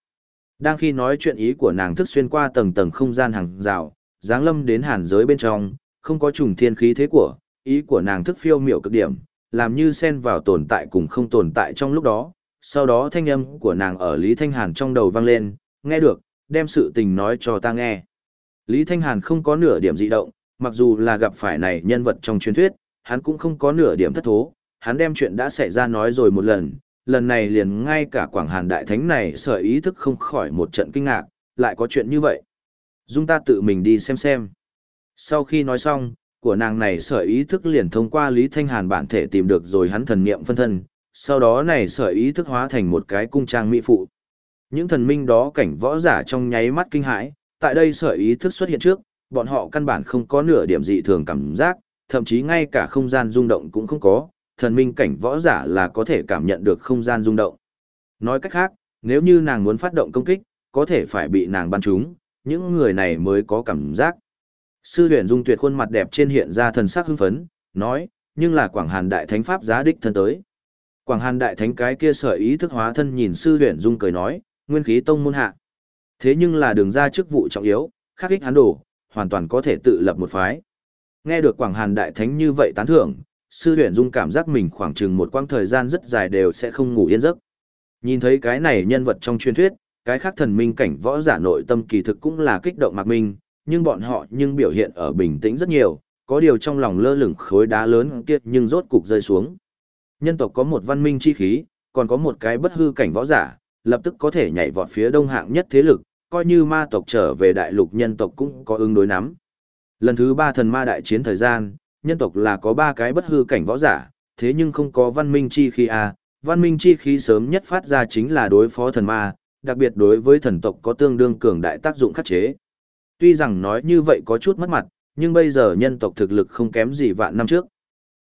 Đang khi nói chuyện ý của nàng thức xuyên qua tầng tầng không gian hàng rào, dáng lâm đến hàn giới bên trong, không có trùng thiên khí thế của, ý của nàng thức phiêu miểu cực điểm, làm như xen vào tồn tại cùng không tồn tại trong lúc đó. Sau đó thanh âm của nàng ở Lý Thanh Hàn trong đầu vang lên, nghe được, đem sự tình nói cho ta nghe. Lý Thanh Hàn không có nửa điểm dị động, mặc dù là gặp phải này nhân vật trong truyền thuyết, hắn cũng không có nửa điểm thất thố, hắn đem chuyện đã xảy ra nói rồi một lần, lần này liền ngay cả Quảng Hàn Đại Thánh này sở ý thức không khỏi một trận kinh ngạc, lại có chuyện như vậy. Dung ta tự mình đi xem xem. Sau khi nói xong, của nàng này sở ý thức liền thông qua Lý Thanh Hàn bản thể tìm được rồi hắn thần niệm phân thân, sau đó này sở ý thức hóa thành một cái cung trang mỹ phụ. Những thần minh đó cảnh võ giả trong nháy mắt kinh hãi, tại đây sở ý thức xuất hiện trước, bọn họ căn bản không có nửa điểm dị thường cảm giác, thậm chí ngay cả không gian rung động cũng không có, thần minh cảnh võ giả là có thể cảm nhận được không gian rung động. Nói cách khác, nếu như nàng muốn phát động công kích, có thể phải bị nàng bắn trúng, những người này mới có cảm giác. Sư huyền dung tuyệt khuôn mặt đẹp trên hiện ra thần sắc hưng phấn, nói, nhưng là Quảng Hàn Đại Thánh Pháp giá đích thân tới. Quảng Hàn Đại Thánh cái kia sở ý thức hóa thân nhìn sư huyền dung cười nói, nguyên khí tông môn hạ. Thế nhưng là đường ra chức vụ trọng yếu, khắc ích hắn đổ, hoàn toàn có thể tự lập một phái. Nghe được Quảng Hàn Đại Thánh như vậy tán thưởng, sư huyền dung cảm giác mình khoảng chừng một quãng thời gian rất dài đều sẽ không ngủ yên giấc. Nhìn thấy cái này nhân vật trong truyền thuyết, cái khác thần minh cảnh võ giả nội tâm kỳ thực cũng là kích động mạc minh, nhưng bọn họ nhưng biểu hiện ở bình tĩnh rất nhiều, có điều trong lòng lơ lửng khối đá lớn kia nhưng rốt cục rơi xuống. Nhân tộc có một văn minh chi khí, còn có một cái bất hư cảnh võ giả, lập tức có thể nhảy vọt phía đông hạng nhất thế lực, coi như ma tộc trở về đại lục nhân tộc cũng có ứng đối nắm. Lần thứ ba thần ma đại chiến thời gian, nhân tộc là có ba cái bất hư cảnh võ giả, thế nhưng không có văn minh chi khí a, văn minh chi khí sớm nhất phát ra chính là đối phó thần ma, đặc biệt đối với thần tộc có tương đương cường đại tác dụng khắc chế. Tuy rằng nói như vậy có chút mất mặt, nhưng bây giờ nhân tộc thực lực không kém gì vạn năm trước.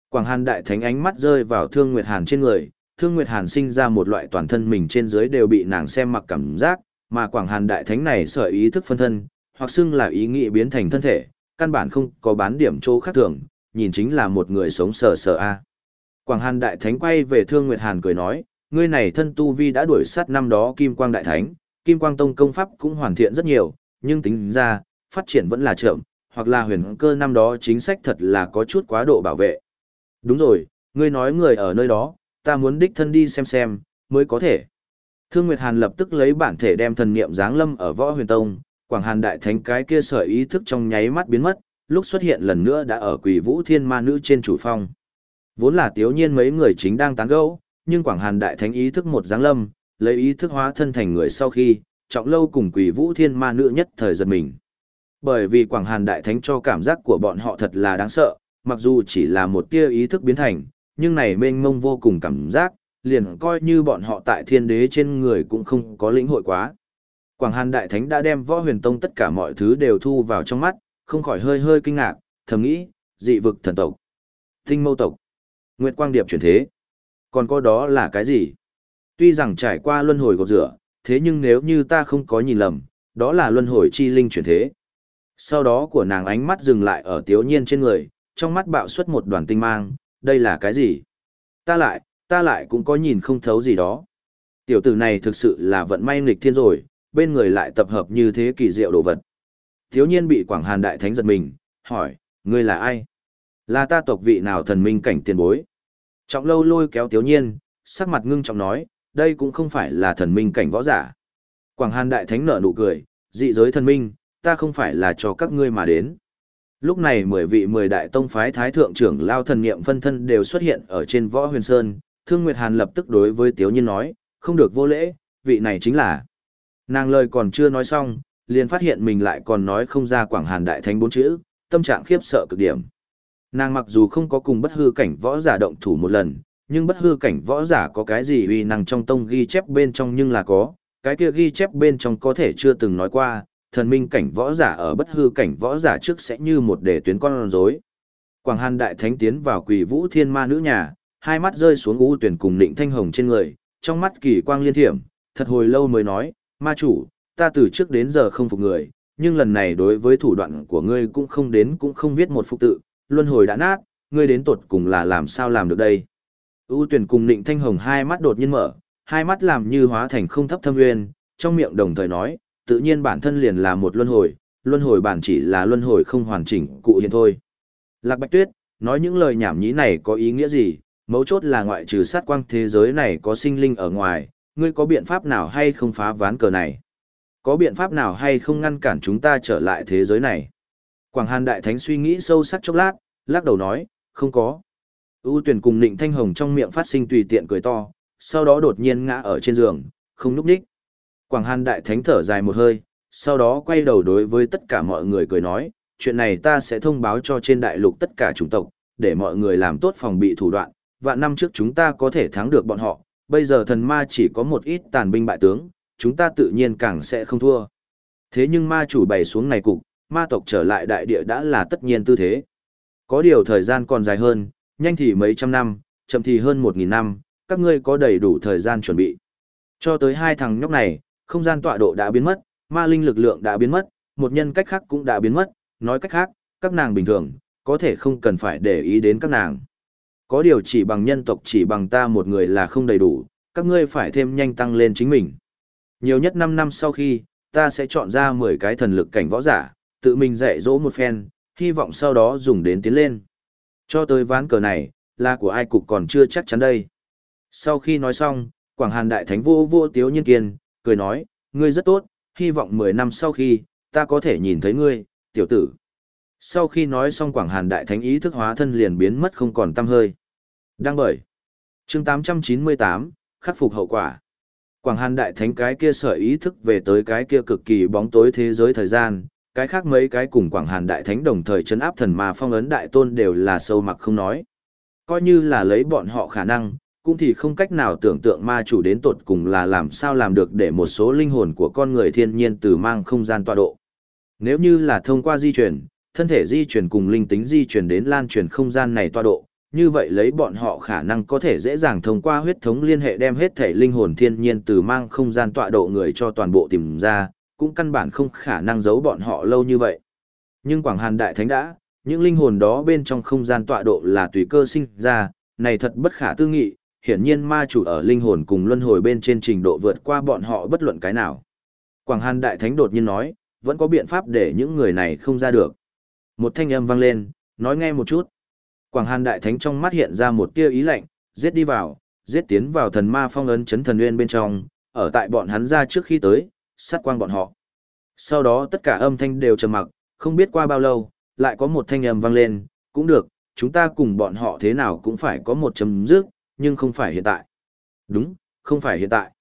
Quảng Hàn đại thánh ánh mắt rơi vào Thương Nguyệt Hàn trên người, Thương Nguyệt Hàn sinh ra một loại toàn thân mình trên dưới đều bị nàng xem mặc cảm giác, mà Quảng Hàn Đại Thánh này sở ý thức phân thân, hoặc xưng là ý nghĩ biến thành thân thể, căn bản không có bán điểm chỗ khác thường, nhìn chính là một người sống sờ sờ a. Quảng Hàn Đại Thánh quay về Thương Nguyệt Hàn cười nói, ngươi này thân tu vi đã đuổi sát năm đó Kim Quang Đại Thánh, Kim Quang Tông công pháp cũng hoàn thiện rất nhiều, nhưng tính ra, phát triển vẫn là chậm, hoặc là huyền cơ năm đó chính sách thật là có chút quá độ bảo vệ. Đúng rồi, ngươi nói người ở nơi đó, ta muốn đích thân đi xem xem, mới có thể. Thương Nguyệt Hàn lập tức lấy bản thể đem thần niệm giáng lâm ở võ huyền tông, Quảng Hàn đại thánh cái kia sợi ý thức trong nháy mắt biến mất, lúc xuất hiện lần nữa đã ở quỷ vũ thiên ma nữ trên chủ phong. Vốn là tiếu nhiên mấy người chính đang tán gẫu, nhưng Quảng Hàn đại thánh ý thức một giáng lâm, lấy ý thức hóa thân thành người sau khi, trọng lâu cùng quỷ vũ thiên ma nữ nhất thời giật mình. Bởi vì Quảng Hàn đại thánh cho cảm giác của bọn họ thật là đáng sợ, mặc dù chỉ là một tia ý thức biến thành, nhưng này mênh mông vô cùng cảm giác, liền coi như bọn họ tại thiên đế trên người cũng không có lĩnh hội quá. Quảng Hàn Đại Thánh đã đem võ huyền tông tất cả mọi thứ đều thu vào trong mắt, không khỏi hơi hơi kinh ngạc, thầm nghĩ, dị vực thần tộc, tinh mâu tộc, nguyệt quang điệp chuyển thế. Còn có đó là cái gì? Tuy rằng trải qua luân hồi gột rửa, thế nhưng nếu như ta không có nhìn lầm, đó là luân hồi chi linh chuyển thế. Sau đó của nàng ánh mắt dừng lại ở tiếu nhiên trên người, trong mắt bạo xuất một đoàn tinh mang, đây là cái gì? Ta lại, ta lại cũng có nhìn không thấu gì đó. Tiểu tử này thực sự là vận may nghịch thiên rồi, bên người lại tập hợp như thế kỳ diệu đồ vật. Thiếu nhiên bị Quảng Hàn Đại Thánh giật mình, hỏi, ngươi là ai? Là ta tộc vị nào thần minh cảnh tiền bối? Trọng lâu lôi kéo thiếu nhiên, sắc mặt ngưng trọng nói, đây cũng không phải là thần minh cảnh võ giả. Quảng Hàn Đại Thánh nở nụ cười, dị giới thần minh, ta không phải là cho các ngươi mà đến. Lúc này mười vị mười đại tông phái thái thượng trưởng lao thần niệm phân thân đều xuất hiện ở trên võ huyền sơn, Thương Nguyệt Hàn lập tức đối với Tiếu Nhiên nói, không được vô lễ, vị này chính là. Nàng lời còn chưa nói xong, liền phát hiện mình lại còn nói không ra Quảng Hàn Đại Thánh bốn chữ, tâm trạng khiếp sợ cực điểm. Nàng mặc dù không có cùng bất hư cảnh võ giả động thủ một lần, nhưng bất hư cảnh võ giả có cái gì uy năng trong tông ghi chép bên trong nhưng là có, cái kia ghi chép bên trong có thể chưa từng nói qua, thần minh cảnh võ giả ở bất hư cảnh võ giả trước sẽ như một đề tuyến con rối. Quảng Hàn Đại Thánh tiến vào quỷ vũ thiên ma nữ nhà, hai mắt rơi xuống u tuyển cùng định thanh hồng trên người, trong mắt kỳ quang liên thiểm, thật hồi lâu mới nói, ma chủ, ta từ trước đến giờ không phục người, nhưng lần này đối với thủ đoạn của ngươi cũng không đến cũng không viết một phục tự, luân hồi đã nát, ngươi đến tột cùng là làm sao làm được đây. U tuyển cùng định thanh hồng hai mắt đột nhiên mở, hai mắt làm như hóa thành không thấp thâm nguyên, trong miệng đồng thời nói, tự nhiên bản thân liền là một luân hồi, luân hồi bản chỉ là luân hồi không hoàn chỉnh cụ hiện thôi. Lạc Bạch Tuyết, nói những lời nhảm nhí này có ý nghĩa gì, mấu chốt là ngoại trừ sát quang thế giới này có sinh linh ở ngoài, ngươi có biện pháp nào hay không phá ván cờ này? Có biện pháp nào hay không ngăn cản chúng ta trở lại thế giới này? Quảng Hàn Đại Thánh suy nghĩ sâu sắc chốc lát, lắc đầu nói, không có. U tuyển cùng Nịnh Thanh Hồng trong miệng phát sinh tùy tiện cười to, sau đó đột nhiên ngã ở trên giường, không núp đích. Quảng Hàn Đại Thánh thở dài một hơi, sau đó quay đầu đối với tất cả mọi người cười nói, chuyện này ta sẽ thông báo cho trên đại lục tất cả chủng tộc, để mọi người làm tốt phòng bị thủ đoạn, và năm trước chúng ta có thể thắng được bọn họ, bây giờ thần ma chỉ có một ít tàn binh bại tướng, chúng ta tự nhiên càng sẽ không thua. Thế nhưng ma chủ bày xuống này cục, ma tộc trở lại đại địa đã là tất nhiên tư thế. Có điều thời gian còn dài hơn, nhanh thì mấy trăm năm, chậm thì hơn một nghìn năm, các ngươi có đầy đủ thời gian chuẩn bị. Cho tới hai thằng nhóc này, không gian tọa độ đã biến mất, ma linh lực lượng đã biến mất, một nhân cách khác cũng đã biến mất, nói cách khác, các nàng bình thường, có thể không cần phải để ý đến các nàng. Có điều chỉ bằng nhân tộc chỉ bằng ta một người là không đầy đủ, các ngươi phải thêm nhanh tăng lên chính mình. Nhiều nhất 5 năm sau khi, ta sẽ chọn ra 10 cái thần lực cảnh võ giả, tự mình dạy dỗ một phen, hy vọng sau đó dùng đến tiến lên. Cho tới ván cờ này, là của ai cục còn chưa chắc chắn đây. Sau khi nói xong, Quảng Hàn Đại Thánh vô vô tiếu nhiên kiên, cười nói, ngươi rất tốt, hy vọng 10 năm sau khi, ta có thể nhìn thấy ngươi, tiểu tử. Sau khi nói xong Quảng Hàn Đại Thánh ý thức hóa thân liền biến mất không còn tăm hơi. Đăng bởi. chương 898, khắc phục hậu quả. Quảng Hàn Đại Thánh cái kia sở ý thức về tới cái kia cực kỳ bóng tối thế giới thời gian, cái khác mấy cái cùng Quảng Hàn Đại Thánh đồng thời chấn áp thần ma phong ấn đại tôn đều là sâu mặc không nói. Coi như là lấy bọn họ khả năng, cũng thì không cách nào tưởng tượng ma chủ đến tột cùng là làm sao làm được để một số linh hồn của con người thiên nhiên từ mang không gian tọa độ. Nếu như là thông qua di chuyển, thân thể di chuyển cùng linh tính di chuyển đến lan truyền không gian này tọa độ, như vậy lấy bọn họ khả năng có thể dễ dàng thông qua huyết thống liên hệ đem hết thể linh hồn thiên nhiên từ mang không gian tọa độ người cho toàn bộ tìm ra, cũng căn bản không khả năng giấu bọn họ lâu như vậy. Nhưng Quảng Hàn Đại Thánh đã, những linh hồn đó bên trong không gian tọa độ là tùy cơ sinh ra, này thật bất khả tư nghị, hiển nhiên ma chủ ở linh hồn cùng luân hồi bên trên trình độ vượt qua bọn họ bất luận cái nào. Quảng Hàn Đại Thánh đột nhiên nói, vẫn có biện pháp để những người này không ra được. Một thanh âm vang lên, nói nghe một chút. Quảng Hàn Đại Thánh trong mắt hiện ra một tia ý lạnh, giết đi vào, giết tiến vào thần ma phong ấn chấn thần nguyên bên trong, ở tại bọn hắn ra trước khi tới, sát quang bọn họ. Sau đó tất cả âm thanh đều trầm mặc, không biết qua bao lâu, lại có một thanh âm vang lên, cũng được, chúng ta cùng bọn họ thế nào cũng phải có một chấm dứt, nhưng không phải hiện tại. Đúng, không phải hiện tại.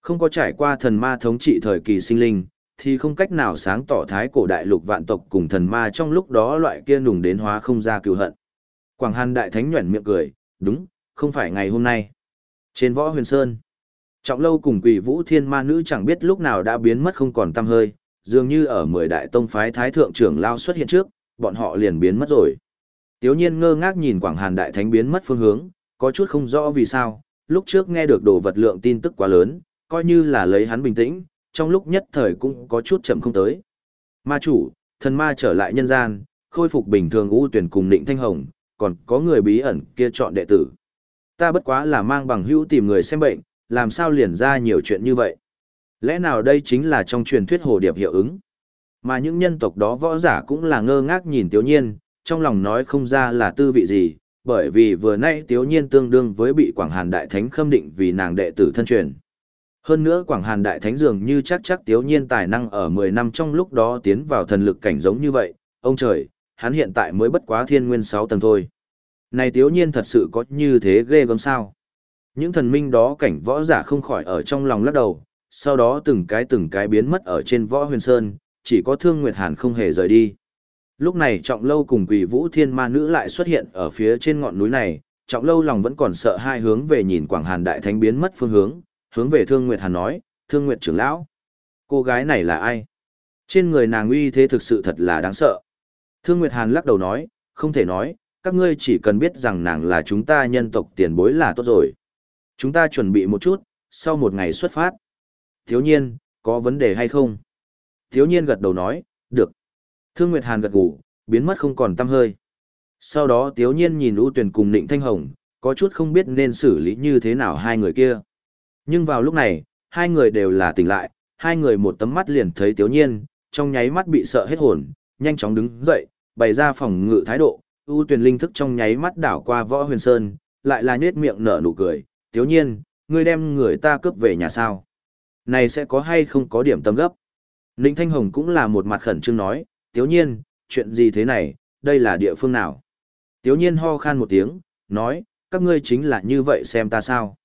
Không có trải qua thần ma thống trị thời kỳ sinh linh, thì không cách nào sáng tỏ thái cổ đại lục vạn tộc cùng thần ma trong lúc đó loại kia nùng đến hóa không ra cựu hận. Quảng Hàn đại thánh nhuẩn miệng cười, đúng, không phải ngày hôm nay. Trên võ huyền sơn, trọng lâu cùng quỷ vũ thiên ma nữ chẳng biết lúc nào đã biến mất không còn tăm hơi, dường như ở mười đại tông phái thái thượng trưởng lao xuất hiện trước, bọn họ liền biến mất rồi. Tiếu nhiên ngơ ngác nhìn Quảng Hàn đại thánh biến mất phương hướng, có chút không rõ vì sao, lúc trước nghe được đồ vật lượng tin tức quá lớn, coi như là lấy hắn bình tĩnh, trong lúc nhất thời cũng có chút chậm không tới. Ma chủ, thần ma trở lại nhân gian, khôi phục bình thường ưu tuyển cùng định thanh hồng, còn có người bí ẩn kia chọn đệ tử. Ta bất quá là mang bằng hữu tìm người xem bệnh, làm sao liền ra nhiều chuyện như vậy. Lẽ nào đây chính là trong truyền thuyết hồ điệp hiệu ứng? Mà những nhân tộc đó võ giả cũng là ngơ ngác nhìn tiểu Nhiên, trong lòng nói không ra là tư vị gì, bởi vì vừa nay Tiếu Nhiên tương đương với bị Quảng Hàn Đại Thánh khâm định vì nàng đệ tử thân truyền. Hơn nữa Quảng Hàn Đại Thánh dường như chắc chắc Tiếu Nhiên tài năng ở 10 năm trong lúc đó tiến vào thần lực cảnh giống như vậy, ông trời, hắn hiện tại mới bất quá thiên nguyên 6 tầng thôi. Này Tiếu Nhiên thật sự có như thế ghê gớm sao? Những thần minh đó cảnh võ giả không khỏi ở trong lòng lắc đầu, sau đó từng cái từng cái biến mất ở trên võ huyền sơn, chỉ có Thương Nguyệt Hàn không hề rời đi. Lúc này Trọng Lâu cùng Quỷ Vũ Thiên Ma Nữ lại xuất hiện ở phía trên ngọn núi này, Trọng Lâu lòng vẫn còn sợ hai hướng về nhìn Quảng Hàn Đại Thánh biến mất phương hướng, hướng về Thương Nguyệt Hàn nói, Thương Nguyệt trưởng lão, cô gái này là ai? Trên người nàng uy thế thực sự thật là đáng sợ. Thương Nguyệt Hàn lắc đầu nói, không thể nói, các ngươi chỉ cần biết rằng nàng là chúng ta nhân tộc tiền bối là tốt rồi. Chúng ta chuẩn bị một chút, sau một ngày xuất phát. Thiếu nhiên, có vấn đề hay không? Thiếu nhiên gật đầu nói, được. Thương Nguyệt Hàn gật gù, biến mất không còn tăm hơi. Sau đó Tiếu Nhiên nhìn U Tuyền cùng Nịnh Thanh Hồng, có chút không biết nên xử lý như thế nào hai người kia. Nhưng vào lúc này, hai người đều là tỉnh lại, hai người một tấm mắt liền thấy Tiếu Nhiên, trong nháy mắt bị sợ hết hồn, nhanh chóng đứng dậy, bày ra phòng ngự thái độ, U Tuyền linh thức trong nháy mắt đảo qua Võ Huyền Sơn, lại là nhếch miệng nở nụ cười, "Tiếu Nhiên, ngươi đem người ta cướp về nhà sao? Này sẽ có hay không có điểm tâm gấp?" Ninh Thanh Hồng cũng là một mặt khẩn trương nói, Tiếu Nhiên, chuyện gì thế này, đây là địa phương nào? Tiếu Nhiên ho khan một tiếng, nói, các ngươi chính là như vậy xem ta sao?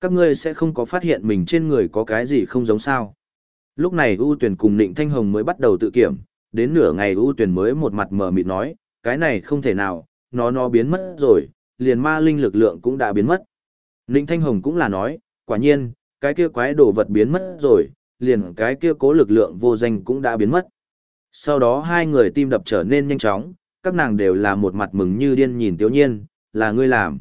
Các ngươi sẽ không có phát hiện mình trên người có cái gì không giống sao? Lúc này U Tuyền cùng Ninh Thanh Hồng mới bắt đầu tự kiểm, đến nửa ngày U Tuyền mới một mặt mờ mịt nói, cái này không thể nào, nó nó biến mất rồi, liền ma linh lực lượng cũng đã biến mất. Ninh Thanh Hồng cũng là nói, quả nhiên, cái kia quái đồ vật biến mất rồi, liền cái kia cố lực lượng vô danh cũng đã biến mất. Sau đó hai người tim đập trở nên nhanh chóng, các nàng đều là một mặt mừng như điên nhìn Tiếu Nhiên, là ngươi làm.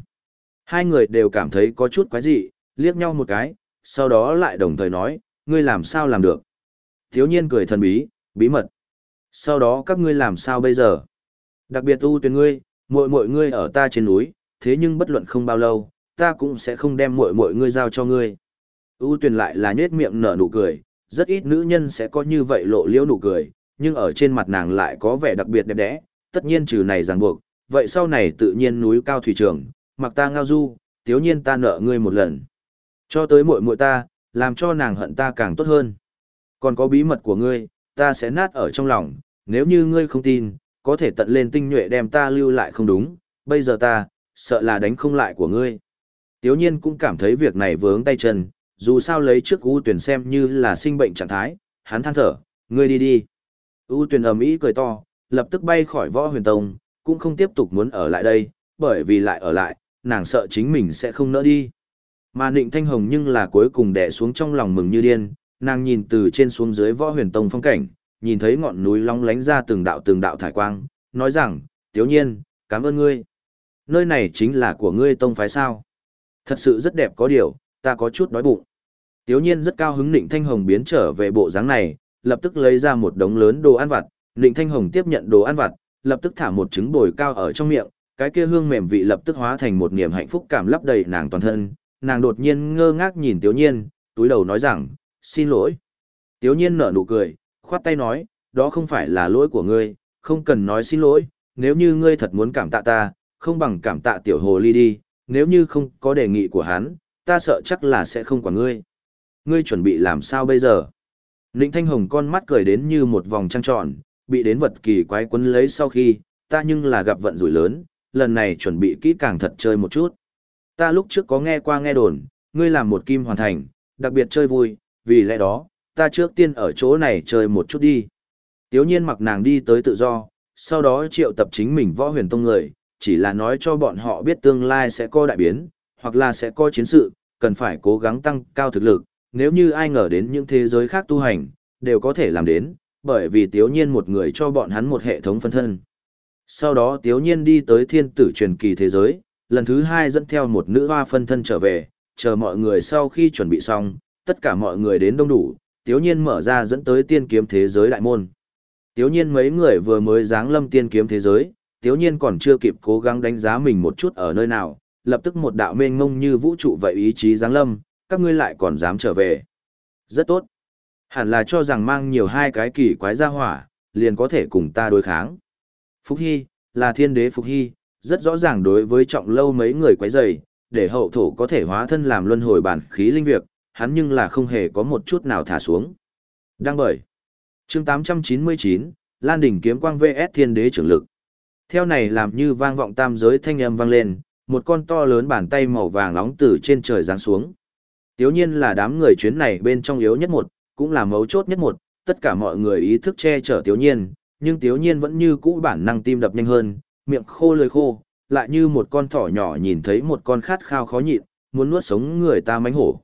Hai người đều cảm thấy có chút quái dị, liếc nhau một cái, sau đó lại đồng thời nói, ngươi làm sao làm được. Tiếu Nhiên cười thần bí, bí mật. Sau đó các ngươi làm sao bây giờ? Đặc biệt ưu tuyển ngươi, muội muội ngươi ở ta trên núi, thế nhưng bất luận không bao lâu, ta cũng sẽ không đem muội muội ngươi giao cho ngươi. ưu tuyển lại là nhếch miệng nở nụ cười, rất ít nữ nhân sẽ có như vậy lộ liễu nụ cười, nhưng ở trên mặt nàng lại có vẻ đặc biệt đẹp đẽ, tất nhiên trừ này ràng buộc, vậy sau này tự nhiên núi cao thủy trường, mặc ta ngao du, tiếu nhiên ta nợ ngươi một lần. Cho tới muội muội ta, làm cho nàng hận ta càng tốt hơn. Còn có bí mật của ngươi, ta sẽ nát ở trong lòng, nếu như ngươi không tin, có thể tận lên tinh nhuệ đem ta lưu lại không đúng, bây giờ ta, sợ là đánh không lại của ngươi. Tiếu nhiên cũng cảm thấy việc này vướng tay chân, dù sao lấy trước U tuyển xem như là sinh bệnh trạng thái, hắn than thở, ngươi đi đi. U tuyển ầm ĩ cười to, lập tức bay khỏi võ huyền tông, cũng không tiếp tục muốn ở lại đây, bởi vì lại ở lại, nàng sợ chính mình sẽ không nỡ đi. Mà Nịnh Thanh Hồng nhưng là cuối cùng đè xuống trong lòng mừng như điên, nàng nhìn từ trên xuống dưới võ huyền tông phong cảnh, nhìn thấy ngọn núi long lánh ra từng đạo từng đạo thải quang, nói rằng, tiếu nhiên, cảm ơn ngươi. nơi này chính là của ngươi tông phái sao. Thật sự rất đẹp có điều, ta có chút đói bụng. Tiếu nhiên rất cao hứng Nịnh Thanh Hồng biến trở về bộ dáng này, lập tức lấy ra một đống lớn đồ ăn vặt. Nịnh Thanh Hồng tiếp nhận đồ ăn vặt, lập tức thả một trứng bồi cao ở trong miệng, cái kia hương mềm vị lập tức hóa thành một niềm hạnh phúc cảm lấp đầy nàng toàn thân. Nàng đột nhiên ngơ ngác nhìn Tiếu nhiên, túi đầu nói rằng, xin lỗi. Tiếu nhiên nở nụ cười, khoát tay nói, đó không phải là lỗi của ngươi, không cần nói xin lỗi, nếu như ngươi thật muốn cảm tạ ta, không bằng cảm tạ tiểu hồ ly đi, nếu như không có đề nghị của hắn, ta sợ chắc là sẽ không quản ngươi. Ngươi chuẩn bị làm sao bây giờ? Ninh Thanh Hồng con mắt cười đến như một vòng trăng tròn, bị đến vật kỳ quái quấn lấy sau khi, ta nhưng là gặp vận rủi lớn, lần này chuẩn bị kỹ càng thật chơi một chút. Ta lúc trước có nghe qua nghe đồn, ngươi làm một kim hoàn thành, đặc biệt chơi vui, vì lẽ đó, ta trước tiên ở chỗ này chơi một chút đi. Tiếu nhiên mặc nàng đi tới tự do, sau đó triệu tập chính mình võ huyền tông người, chỉ là nói cho bọn họ biết tương lai sẽ có đại biến, hoặc là sẽ có chiến sự, cần phải cố gắng tăng cao thực lực, nếu như ai ngờ đến những thế giới khác tu hành, đều có thể làm đến, bởi vì tiếu nhiên một người cho bọn hắn một hệ thống phân thân. Sau đó tiếu nhiên đi tới thiên tử truyền kỳ thế giới, lần thứ hai dẫn theo một nữ hoa phân thân trở về, chờ mọi người sau khi chuẩn bị xong, tất cả mọi người đến đông đủ, tiếu nhiên mở ra dẫn tới tiên kiếm thế giới đại môn. Tiếu nhiên mấy người vừa mới giáng lâm tiên kiếm thế giới, tiếu nhiên còn chưa kịp cố gắng đánh giá mình một chút ở nơi nào, lập tức một đạo mênh ngông như vũ trụ vậy ý chí giáng lâm, các ngươi lại còn dám trở về. Rất tốt. Hẳn là cho rằng mang nhiều hai cái kỳ quái ra hỏa, liền có thể cùng ta đối kháng. Phúc Hy, là thiên đế Phúc Hy, rất rõ ràng đối với trọng lâu mấy người quái dày, để hậu thổ có thể hóa thân làm luân hồi bản khí linh việc, hắn nhưng là không hề có một chút nào thả xuống. Đăng bởi. chương 899, Lan đỉnh kiếm quang VS thiên đế trưởng lực. Theo này làm như vang vọng tam giới thanh âm vang lên, một con to lớn bàn tay màu vàng nóng từ trên trời giáng xuống. Tiếu nhiên là đám người chuyến này bên trong yếu nhất một, cũng là mấu chốt nhất một, tất cả mọi người ý thức che chở tiếu nhiên, nhưng tiếu nhiên vẫn như cũ bản năng tim đập nhanh hơn, miệng khô lưỡi khô, lại như một con thỏ nhỏ nhìn thấy một con khát khao khó nhịn, muốn nuốt sống người ta mánh hổ.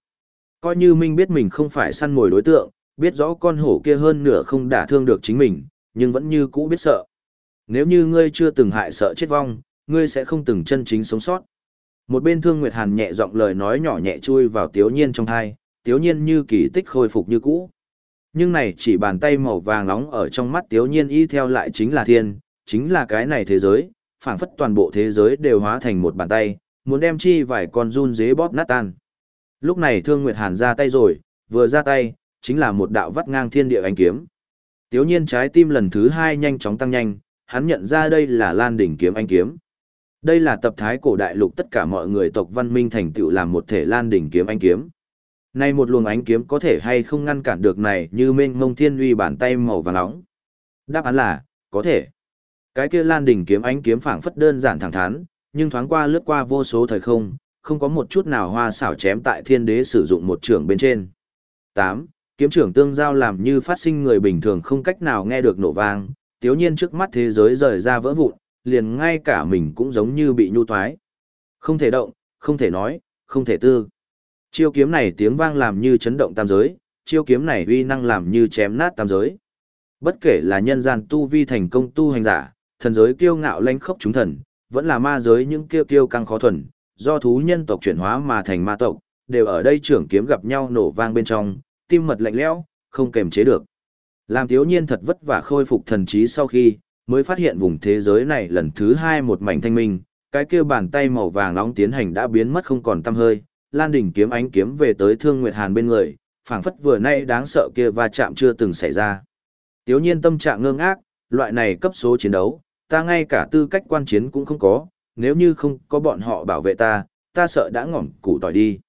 Coi như Minh biết mình không phải săn mồi đối tượng, biết rõ con hổ kia hơn nửa không đả thương được chính mình, nhưng vẫn như cũ biết sợ. Nếu như ngươi chưa từng hại sợ chết vong, ngươi sẽ không từng chân chính sống sót. Một bên Thương Nguyệt Hàn nhẹ giọng lời nói nhỏ nhẹ chui vào Tiếu Nhiên trong thai, Tiếu Nhiên như kỳ tích khôi phục như cũ. Nhưng này chỉ bàn tay màu vàng nóng ở trong mắt Tiếu Nhiên y theo lại chính là thiên, chính là cái này thế giới, phảng phất toàn bộ thế giới đều hóa thành một bàn tay, muốn đem chi vài con run dế bóp nát tan. Lúc này Thương Nguyệt Hàn ra tay rồi, vừa ra tay, chính là một đạo vắt ngang thiên địa ánh kiếm. Tiếu nhiên trái tim lần thứ hai nhanh chóng tăng nhanh, hắn nhận ra đây là Lan đỉnh kiếm anh kiếm. Đây là tập thái cổ đại lục tất cả mọi người tộc văn minh thành tựu làm một thể Lan đỉnh kiếm anh kiếm. Nay một luồng ánh kiếm có thể hay không ngăn cản được này như mênh mông thiên uy bàn tay màu vàng nóng. Đáp án là, có thể. Cái kia Lan đỉnh kiếm ánh kiếm phảng phất đơn giản thẳng thắn, nhưng thoáng qua lướt qua vô số thời không, không có một chút nào hoa xảo chém tại thiên đế sử dụng một trường bên trên. 8. Kiếm trưởng tương giao làm như phát sinh người bình thường không cách nào nghe được nổ vang, tiếu nhiên trước mắt thế giới rời ra vỡ vụn, liền ngay cả mình cũng giống như bị nhu thoái. Không thể động, không thể nói, không thể tư. Chiêu kiếm này tiếng vang làm như chấn động tam giới, chiêu kiếm này uy năng làm như chém nát tam giới. Bất kể là nhân gian tu vi thành công tu hành giả, thần giới kiêu ngạo lãnh khốc chúng thần, vẫn là ma giới những kiêu kiêu căng khó thuần, do thú nhân tộc chuyển hóa mà thành ma tộc, đều ở đây trưởng kiếm gặp nhau nổ vang bên trong, tim mật lạnh lẽo, không kềm chế được. Làm thiếu nhiên thật vất vả khôi phục thần trí sau khi, mới phát hiện vùng thế giới này lần thứ hai một mảnh thanh minh, cái kia bàn tay màu vàng nóng tiến hành đã biến mất không còn tăm hơi, Lan đỉnh kiếm ánh kiếm về tới Thương Nguyệt Hàn bên người, phảng phất vừa nay đáng sợ kia va chạm chưa từng xảy ra. Tiếu nhiên tâm trạng ngơ ngác, loại này cấp số chiến đấu, ta ngay cả tư cách quan chiến cũng không có, nếu như không có bọn họ bảo vệ ta, ta sợ đã ngỏm củ tỏi đi.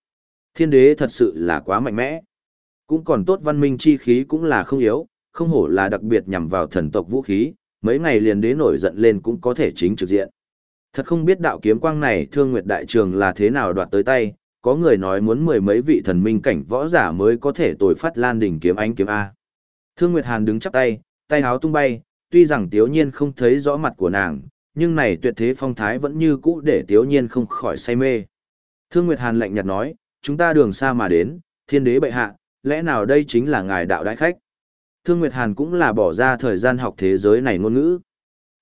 Thiên đế thật sự là quá mạnh mẽ. Cũng còn tốt văn minh chi khí cũng là không yếu, không hổ là đặc biệt nhằm vào thần tộc vũ khí, mấy ngày liền đế nổi giận lên cũng có thể chính trực diện. Thật không biết đạo kiếm quang này thương nguyệt đại trường là thế nào đoạt tới tay, có người nói muốn mười mấy vị thần minh cảnh võ giả mới có thể tồi phát lan đỉnh kiếm ánh kiếm A. Thương Nguyệt Hàn đứng chắp tay, tay háo tung bay, tuy rằng tiếu nhiên không thấy rõ mặt của nàng, nhưng này tuyệt thế phong thái vẫn như cũ để tiếu nhiên không khỏi say mê. Thương Nguyệt Hàn lạnh nhạt nói, chúng ta đường xa mà đến, thiên đế bệ hạ, lẽ nào đây chính là ngài đạo đại khách? Thương Nguyệt Hàn cũng là bỏ ra thời gian học thế giới này ngôn ngữ.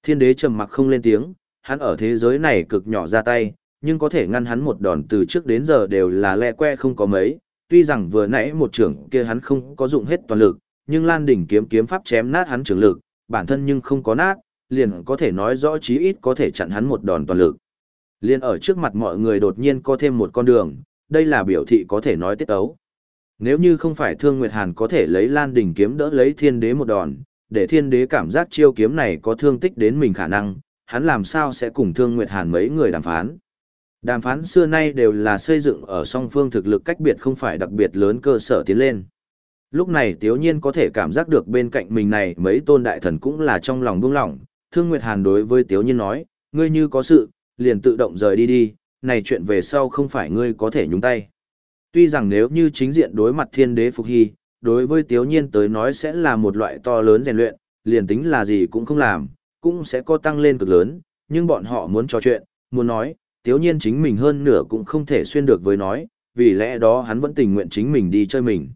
Thiên đế trầm mặc không lên tiếng, hắn ở thế giới này cực nhỏ ra tay, nhưng có thể ngăn hắn một đòn từ trước đến giờ đều là lẹ que không có mấy, tuy rằng vừa nãy một trưởng kia hắn không có dụng hết toàn lực, nhưng Lan đỉnh kiếm kiếm pháp chém nát hắn trưởng lực, bản thân nhưng không có nát, liền có thể nói rõ chí ít có thể chặn hắn một đòn toàn lực. Liên ở trước mặt mọi người đột nhiên có thêm một con đường, đây là biểu thị có thể nói tiết ấu. Nếu như không phải Thương Nguyệt Hàn có thể lấy Lan đỉnh kiếm đỡ lấy thiên đế một đòn, để thiên đế cảm giác chiêu kiếm này có thương tích đến mình khả năng, hắn làm sao sẽ cùng Thương Nguyệt Hàn mấy người đàm phán. Đàm phán xưa nay đều là xây dựng ở song phương thực lực cách biệt không phải đặc biệt lớn cơ sở tiến lên. Lúc này Tiếu Nhiên có thể cảm giác được bên cạnh mình này mấy tôn đại thần cũng là trong lòng buông lỏng, Thương Nguyệt Hàn đối với Tiếu Nhiên nói, ngươi như có sự, liền tự động rời đi đi, này chuyện về sau không phải ngươi có thể nhúng tay. Tuy rằng nếu như chính diện đối mặt thiên đế Phục Hy, đối với Tiếu Nhiên tới nói sẽ là một loại to lớn rèn luyện, liền tính là gì cũng không làm, cũng sẽ có tăng lên cực lớn, nhưng bọn họ muốn trò chuyện, muốn nói, Tiếu Nhiên chính mình hơn nửa cũng không thể xuyên được với nói, vì lẽ đó hắn vẫn tình nguyện chính mình đi chơi mình.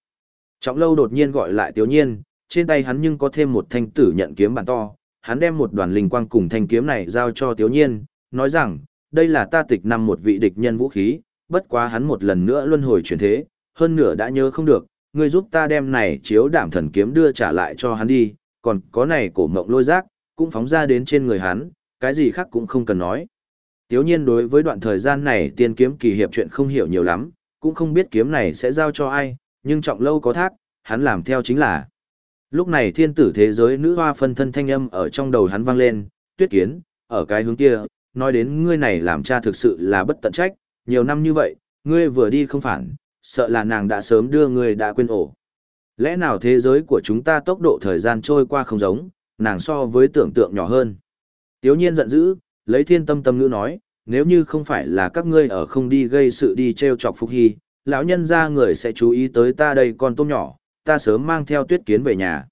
Trọng lâu đột nhiên gọi lại Tiếu Nhiên, trên tay hắn nhưng có thêm một thanh tử nhận kiếm bản to, hắn đem một đoàn linh quang cùng thanh kiếm này giao cho Tiếu Nhiên, nói rằng, đây là ta tịch năm một vị địch nhân vũ khí, bất quá hắn một lần nữa luân hồi chuyển thế, hơn nửa đã nhớ không được, ngươi giúp ta đem này chiếu đảm thần kiếm đưa trả lại cho hắn đi, còn có này cổ mộng lôi giác, cũng phóng ra đến trên người hắn, cái gì khác cũng không cần nói. Tiếu nhiên đối với đoạn thời gian này tiên kiếm kỳ hiệp chuyện không hiểu nhiều lắm, cũng không biết kiếm này sẽ giao cho ai, nhưng trọng lâu có thác, hắn làm theo chính là. Lúc này thiên tử thế giới nữ hoa phân thân thanh âm ở trong đầu hắn vang lên, tuyết kiến, ở cái hướng kia, nói đến ngươi này làm cha thực sự là bất tận trách, nhiều năm như vậy, ngươi vừa đi không phản, sợ là nàng đã sớm đưa ngươi đã quên ổ. Lẽ nào thế giới của chúng ta tốc độ thời gian trôi qua không giống, nàng so với tưởng tượng nhỏ hơn. Tiếu nhiên giận dữ, lấy thiên tâm tâm ngữ nói, nếu như không phải là các ngươi ở không đi gây sự đi treo chọc Phục Hy, lão nhân ra người sẽ chú ý tới ta đây con tôm nhỏ, ta sớm mang theo tuyết kiến về nhà.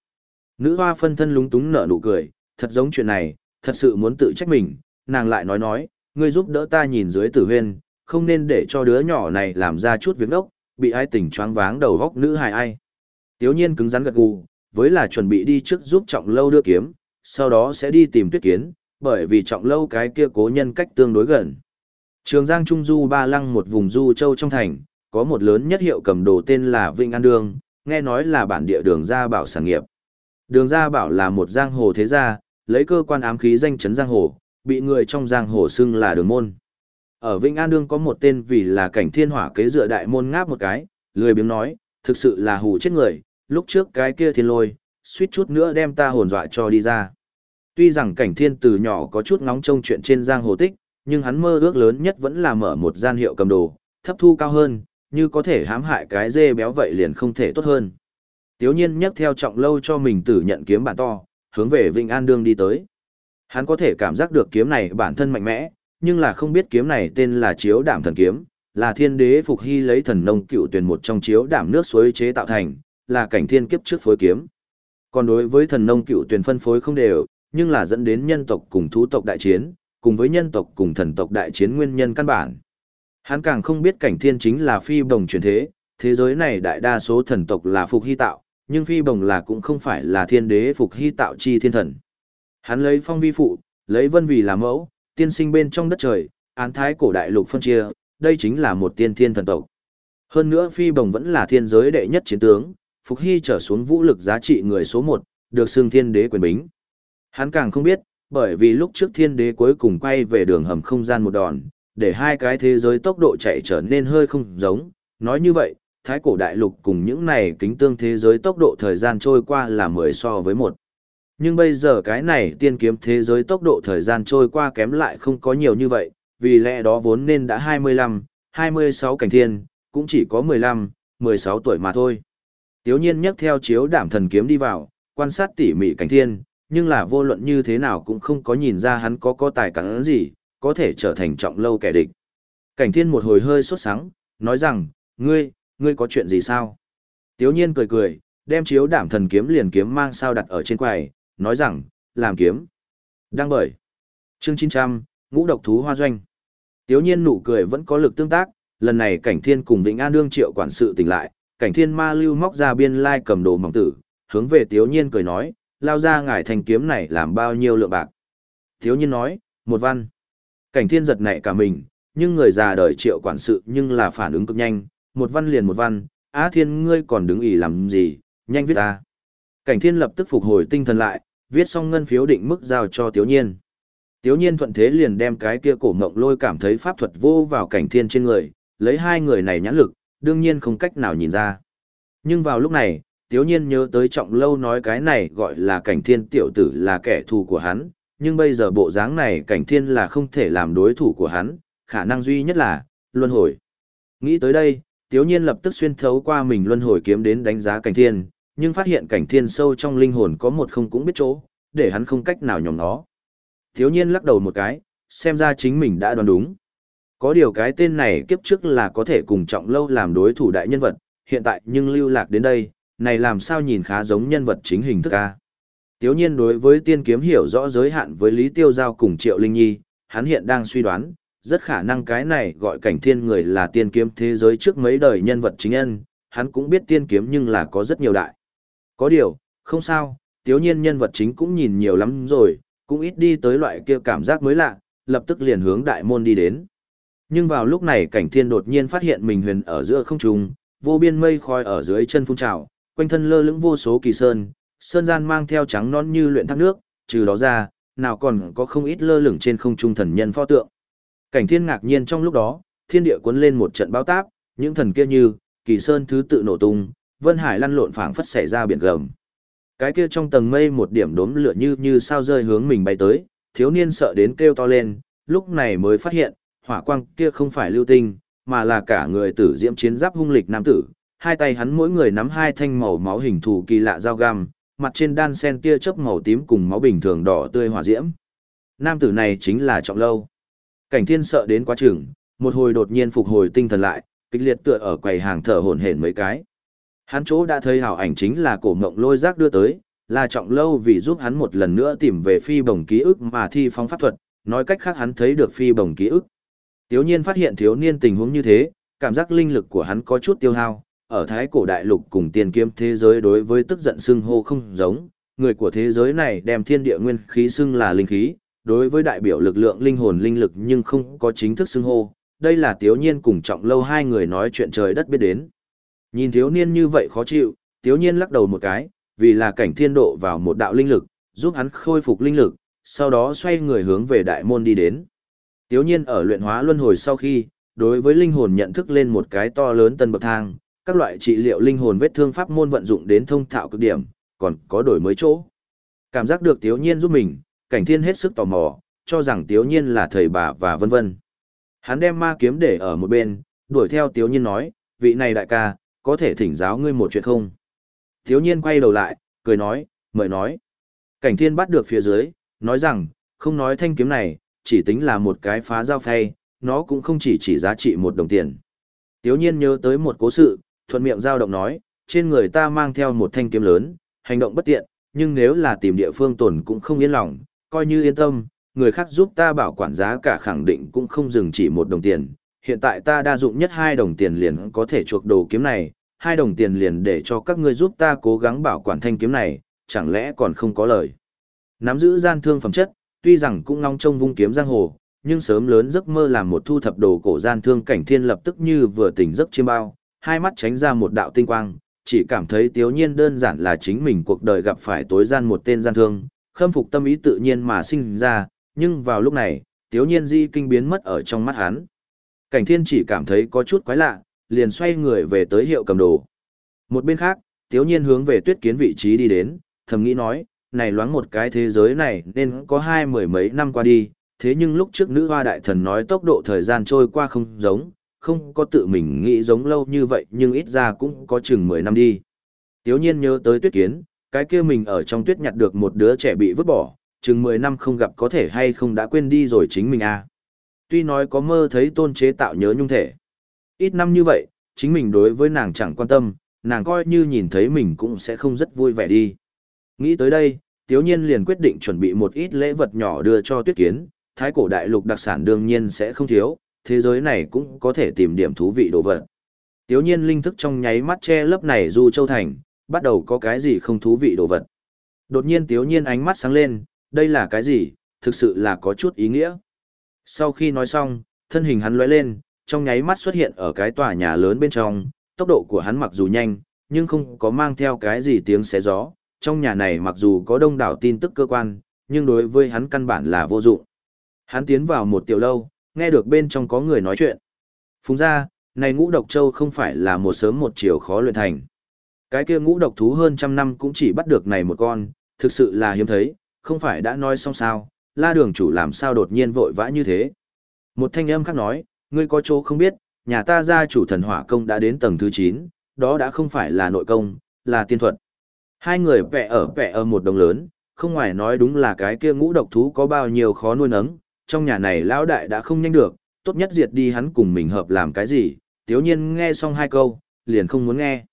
Nữ hoa phân thân lúng túng nở nụ cười, thật giống chuyện này, thật sự muốn tự trách mình, nàng lại nói nói, ngươi giúp đỡ ta nhìn dưới tử huyên, không nên để cho đứa nhỏ này làm ra chút việc đốc, bị ai tỉnh choáng váng đầu góc nữ hài ai. Tiếu nhiên cứng rắn gật gù, với là chuẩn bị đi trước giúp trọng lâu đưa kiếm, sau đó sẽ đi tìm tuyết kiến, bởi vì trọng lâu cái kia cố nhân cách tương đối gần. Trường Giang Trung Du Ba Lăng một vùng du châu trong thành, có một lớn nhất hiệu cầm đồ tên là Vinh An Đường, nghe nói là bản địa đường gia bảo sản nghiệp. Đường gia bảo là một giang hồ thế gia, lấy cơ quan ám khí danh chấn giang hồ, bị người trong giang hồ xưng là đường môn. Ở Vĩnh An Đương có một tên vì là cảnh thiên hỏa kế dựa đại môn ngáp một cái, lười biếng nói, thực sự là hù chết người, lúc trước cái kia thiên lôi, suýt chút nữa đem ta hồn dọa cho đi ra. Tuy rằng cảnh thiên từ nhỏ có chút ngóng trông chuyện trên giang hồ tích, nhưng hắn mơ ước lớn nhất vẫn là mở một gian hiệu cầm đồ, thấp thu cao hơn, như có thể hãm hại cái dê béo vậy liền không thể tốt hơn. Tiếu nhiên nhắc theo trọng lâu cho mình tử nhận kiếm bản to, hướng về Vĩnh An Đương đi tới. Hắn có thể cảm giác được kiếm này bản thân mạnh mẽ, nhưng là không biết kiếm này tên là chiếu đảm thần kiếm, là thiên đế phục hy lấy thần nông cựu tuyển một trong chiếu đảm nước suối chế tạo thành, là cảnh thiên kiếp trước phối kiếm. Còn đối với thần nông cựu tuyển phân phối không đều, nhưng là dẫn đến nhân tộc cùng thú tộc đại chiến, cùng với nhân tộc cùng thần tộc đại chiến nguyên nhân căn bản. Hắn càng không biết cảnh thiên chính là phi bồng truyền thế, thế giới này đại đa số thần tộc là phục hy tạo, nhưng phi bồng là cũng không phải là thiên đế phục hy tạo chi thiên thần. Hắn lấy phong vi phụ, lấy vân vì làm mẫu, tiên sinh bên trong đất trời, án thái cổ đại lục phân chia, đây chính là một tiên thiên thần tộc. Hơn nữa phi bồng vẫn là thiên giới đệ nhất chiến tướng, phục hy trở xuống vũ lực giá trị người số một, được xưng thiên đế quyền bính. Hắn càng không biết, bởi vì lúc trước thiên đế cuối cùng quay về đường hầm không gian một đòn, để hai cái thế giới tốc độ chạy trở nên hơi không giống. Nói như vậy, thái cổ đại lục cùng những này kính tương thế giới tốc độ thời gian trôi qua là 10 so với một. Nhưng bây giờ cái này tiên kiếm thế giới tốc độ thời gian trôi qua kém lại không có nhiều như vậy, vì lẽ đó vốn nên đã 25, 26 cảnh thiên, cũng chỉ có 15, 16 tuổi mà thôi. Tiếu nhiên nhấc theo chiếu đảm thần kiếm đi vào, quan sát tỉ mỉ cảnh thiên, nhưng là vô luận như thế nào cũng không có nhìn ra hắn có có tài cắn gì, có thể trở thành trọng lâu kẻ địch. Cảnh thiên một hồi hơi sốt sắng, nói rằng, ngươi, ngươi có chuyện gì sao? Tiếu nhiên cười cười, đem chiếu đảm thần kiếm liền kiếm mang sao đặt ở trên quầy, nói rằng, làm kiếm. Đăng bởi. Chương 900, ngũ độc thú hoa doanh. Tiếu nhiên nụ cười vẫn có lực tương tác, lần này cảnh thiên cùng Vĩnh An đương triệu quản sự tỉnh lại, cảnh thiên ma lưu móc ra biên lai cầm đồ mỏng tử, hướng về tiếu nhiên cười nói, lao ra ngải thành kiếm này làm bao nhiêu lượng bạc. Tiếu nhiên nói, một văn. Cảnh thiên giật nảy cả mình, nhưng người già đời triệu quản sự nhưng là phản ứng cực nhanh, một văn liền một văn, á thiên ngươi còn đứng ỉ làm gì, nhanh viết ta. Cảnh thiên lập tức phục hồi tinh thần lại, viết xong ngân phiếu định mức giao cho Tiếu Nhiên. Tiếu Nhiên thuận thế liền đem cái kia cổ mộng lôi cảm thấy pháp thuật vô vào cảnh thiên trên người, lấy hai người này nhãn lực, đương nhiên không cách nào nhìn ra. Nhưng vào lúc này, Tiếu Nhiên nhớ tới trọng lâu nói cái này gọi là cảnh thiên tiểu tử là kẻ thù của hắn, nhưng bây giờ bộ dáng này cảnh thiên là không thể làm đối thủ của hắn, khả năng duy nhất là, luân hồi. Nghĩ tới đây, Tiếu Nhiên lập tức xuyên thấu qua mình luân hồi kiếm đến đánh giá cảnh thiên, nhưng phát hiện cảnh thiên sâu trong linh hồn có một không cũng biết chỗ, để hắn không cách nào nhòm nó. thiếu Nhiên lắc đầu một cái, xem ra chính mình đã đoán đúng. Có điều cái tên này kiếp trước là có thể cùng trọng lâu làm đối thủ đại nhân vật, hiện tại nhưng lưu lạc đến đây, này làm sao nhìn khá giống nhân vật chính hình thức a. Tiếu nhiên đối với tiên kiếm hiểu rõ giới hạn với Lý Tiêu Giao cùng Triệu Linh Nhi, hắn hiện đang suy đoán, rất khả năng cái này gọi cảnh thiên người là tiên kiếm thế giới trước mấy đời nhân vật chính nhân, hắn cũng biết tiên kiếm nhưng là có rất nhiều đại. Có điều, không sao, tiếu nhiên nhân vật chính cũng nhìn nhiều lắm rồi, cũng ít đi tới loại kia cảm giác mới lạ, lập tức liền hướng đại môn đi đến. Nhưng vào lúc này cảnh thiên đột nhiên phát hiện mình huyền ở giữa không trung, vô biên mây khói ở dưới chân phun trào, quanh thân lơ lửng vô số kỳ sơn, sơn gian mang theo trắng non như luyện thác nước, trừ đó ra, nào còn có không ít lơ lửng trên không trung thần nhân pho tượng. Cảnh thiên ngạc nhiên trong lúc đó, thiên địa cuốn lên một trận bão táp, những thần kia như, kỳ sơn thứ tự nổ tung, vân hải lăn lộn phảng phất xảy ra biển gầm. Cái kia trong tầng mây một điểm đốm lửa như như sao rơi hướng mình bay tới, thiếu niên sợ đến kêu to lên, lúc này mới phát hiện, hỏa quang kia không phải lưu tinh, mà là cả người tử diễm chiến giáp hung lịch nam tử, hai tay hắn mỗi người nắm hai thanh màu máu hình thù kỳ lạ dao găm, mặt trên đan sen tia chớp màu tím cùng máu bình thường đỏ tươi hỏa diễm. Nam tử này chính là Trọng Lâu. Cảnh Thiên sợ đến quá chừng, một hồi đột nhiên phục hồi tinh thần lại, kịch liệt tựa ở quầy hàng thở hổn hển mấy cái. Hắn chỗ đã thấy hảo ảnh chính là cổ mộng lôi giác đưa tới, là Trọng Lâu vì giúp hắn một lần nữa tìm về phi bồng ký ức mà thi phóng pháp thuật, nói cách khác hắn thấy được phi bồng ký ức. Tiếu nhiên phát hiện thiếu niên tình huống như thế, cảm giác linh lực của hắn có chút tiêu hao, ở thái cổ đại lục cùng tiền kiếm thế giới đối với tức giận xưng hô không giống, người của thế giới này đem thiên địa nguyên khí xưng là linh khí, đối với đại biểu lực lượng linh hồn linh lực nhưng không có chính thức xưng hô, đây là tiếu nhiên cùng trọng lâu hai người nói chuyện trời đất biết đến. Nhìn thiếu niên như vậy khó chịu, tiếu nhiên lắc đầu một cái, vì là cảnh thiên độ vào một đạo linh lực, giúp hắn khôi phục linh lực, sau đó xoay người hướng về đại môn đi đến. Tiếu nhiên ở luyện hóa luân hồi sau khi, đối với linh hồn nhận thức lên một cái to lớn tân bậc thang, các loại trị liệu linh hồn vết thương pháp môn vận dụng đến thông thạo cực điểm, còn có đổi mới chỗ. Cảm giác được Tiếu Nhiên giúp mình, Cảnh Thiên hết sức tò mò, cho rằng Tiếu Nhiên là thầy bà và vân vân. Hắn đem ma kiếm để ở một bên, đuổi theo Tiếu Nhiên nói, vị này đại ca, có thể thỉnh giáo ngươi một chuyện không? Thiếu Nhiên quay đầu lại, cười nói, mời nói. Cảnh Thiên bắt được phía dưới, nói rằng, không nói thanh kiếm này, chỉ tính là một cái phá giao phay, nó cũng không chỉ chỉ giá trị một đồng tiền. Tiếu Nhiên nhớ tới một cố sự, thuận miệng giao động nói, trên người ta mang theo một thanh kiếm lớn, hành động bất tiện, nhưng nếu là tìm địa phương tồn cũng không yên lòng, coi như yên tâm, người khác giúp ta bảo quản giá cả khẳng định cũng không dừng chỉ một đồng tiền. Hiện tại ta đa dụng nhất hai đồng tiền liền có thể chuộc đồ kiếm này, hai đồng tiền liền để cho các ngươi giúp ta cố gắng bảo quản thanh kiếm này, chẳng lẽ còn không có lời. Nắm giữ gian thương phẩm chất, tuy rằng cũng ngong trông vung kiếm giang hồ, nhưng sớm lớn giấc mơ làm một thu thập đồ cổ gian thương cảnh thiên lập tức như vừa tỉnh giấc chiêm bao, hai mắt tránh ra một đạo tinh quang, chỉ cảm thấy tiếu nhiên đơn giản là chính mình cuộc đời gặp phải tối gian một tên gian thương, khâm phục tâm ý tự nhiên mà sinh ra, nhưng vào lúc này, tiếu nhiên di kinh biến mất ở trong mắt hắn. Cảnh thiên chỉ cảm thấy có chút quái lạ, liền xoay người về tới hiệu cầm đồ. Một bên khác, tiếu nhiên hướng về tuyết kiến vị trí đi đến, thầm nghĩ nói, này loáng một cái thế giới này nên có hai mười mấy năm qua đi, thế nhưng lúc trước nữ hoa đại thần nói tốc độ thời gian trôi qua không giống, không có tự mình nghĩ giống lâu như vậy nhưng ít ra cũng có chừng 10 năm đi. Tiếu nhiên nhớ tới tuyết kiến, cái kia mình ở trong tuyết nhặt được một đứa trẻ bị vứt bỏ, chừng 10 năm không gặp có thể hay không đã quên đi rồi chính mình à. Tuy nói có mơ thấy tôn chế tạo nhớ nhung thể. Ít năm như vậy, chính mình đối với nàng chẳng quan tâm, nàng coi như nhìn thấy mình cũng sẽ không rất vui vẻ đi. Nghĩ tới đây, Tiếu Nhiên liền quyết định chuẩn bị một ít lễ vật nhỏ đưa cho Tuyết Kiến, thái cổ đại lục đặc sản đương nhiên sẽ không thiếu, thế giới này cũng có thể tìm điểm thú vị đồ vật. Tiếu nhiên linh thức trong nháy mắt che lấp này du châu thành, bắt đầu có cái gì không thú vị đồ vật. Đột nhiên tiếu nhiên ánh mắt sáng lên, đây là cái gì, thực sự là có chút ý nghĩa. Sau khi nói xong, thân hình hắn lóe lên, trong nháy mắt xuất hiện ở cái tòa nhà lớn bên trong, tốc độ của hắn mặc dù nhanh, nhưng không có mang theo cái gì tiếng xé gió. Trong nhà này mặc dù có đông đảo tin tức cơ quan, nhưng đối với hắn căn bản là vô dụng. Hắn tiến vào một tiểu lâu, nghe được bên trong có người nói chuyện. Phùng ra, này ngũ độc châu không phải là một sớm một chiều khó luyện thành. Cái kia ngũ độc thú hơn trăm năm cũng chỉ bắt được này một con, thực sự là hiếm thấy, không phải đã nói xong sao, la đường chủ làm sao đột nhiên vội vã như thế. Một thanh âm khác nói, ngươi có chỗ không biết, nhà ta gia chủ thần hỏa công đã đến tầng thứ 9, đó đã không phải là nội công, là tiên thuật. Hai người vẽ ở vẽ ở một đồng lớn, không ngoài nói đúng là cái kia ngũ độc thú có bao nhiêu khó nuôi nấng, trong nhà này lão đại đã không nhanh được, tốt nhất diệt đi hắn cùng mình hợp làm cái gì, tiếu nhiên nghe xong hai câu, liền không muốn nghe.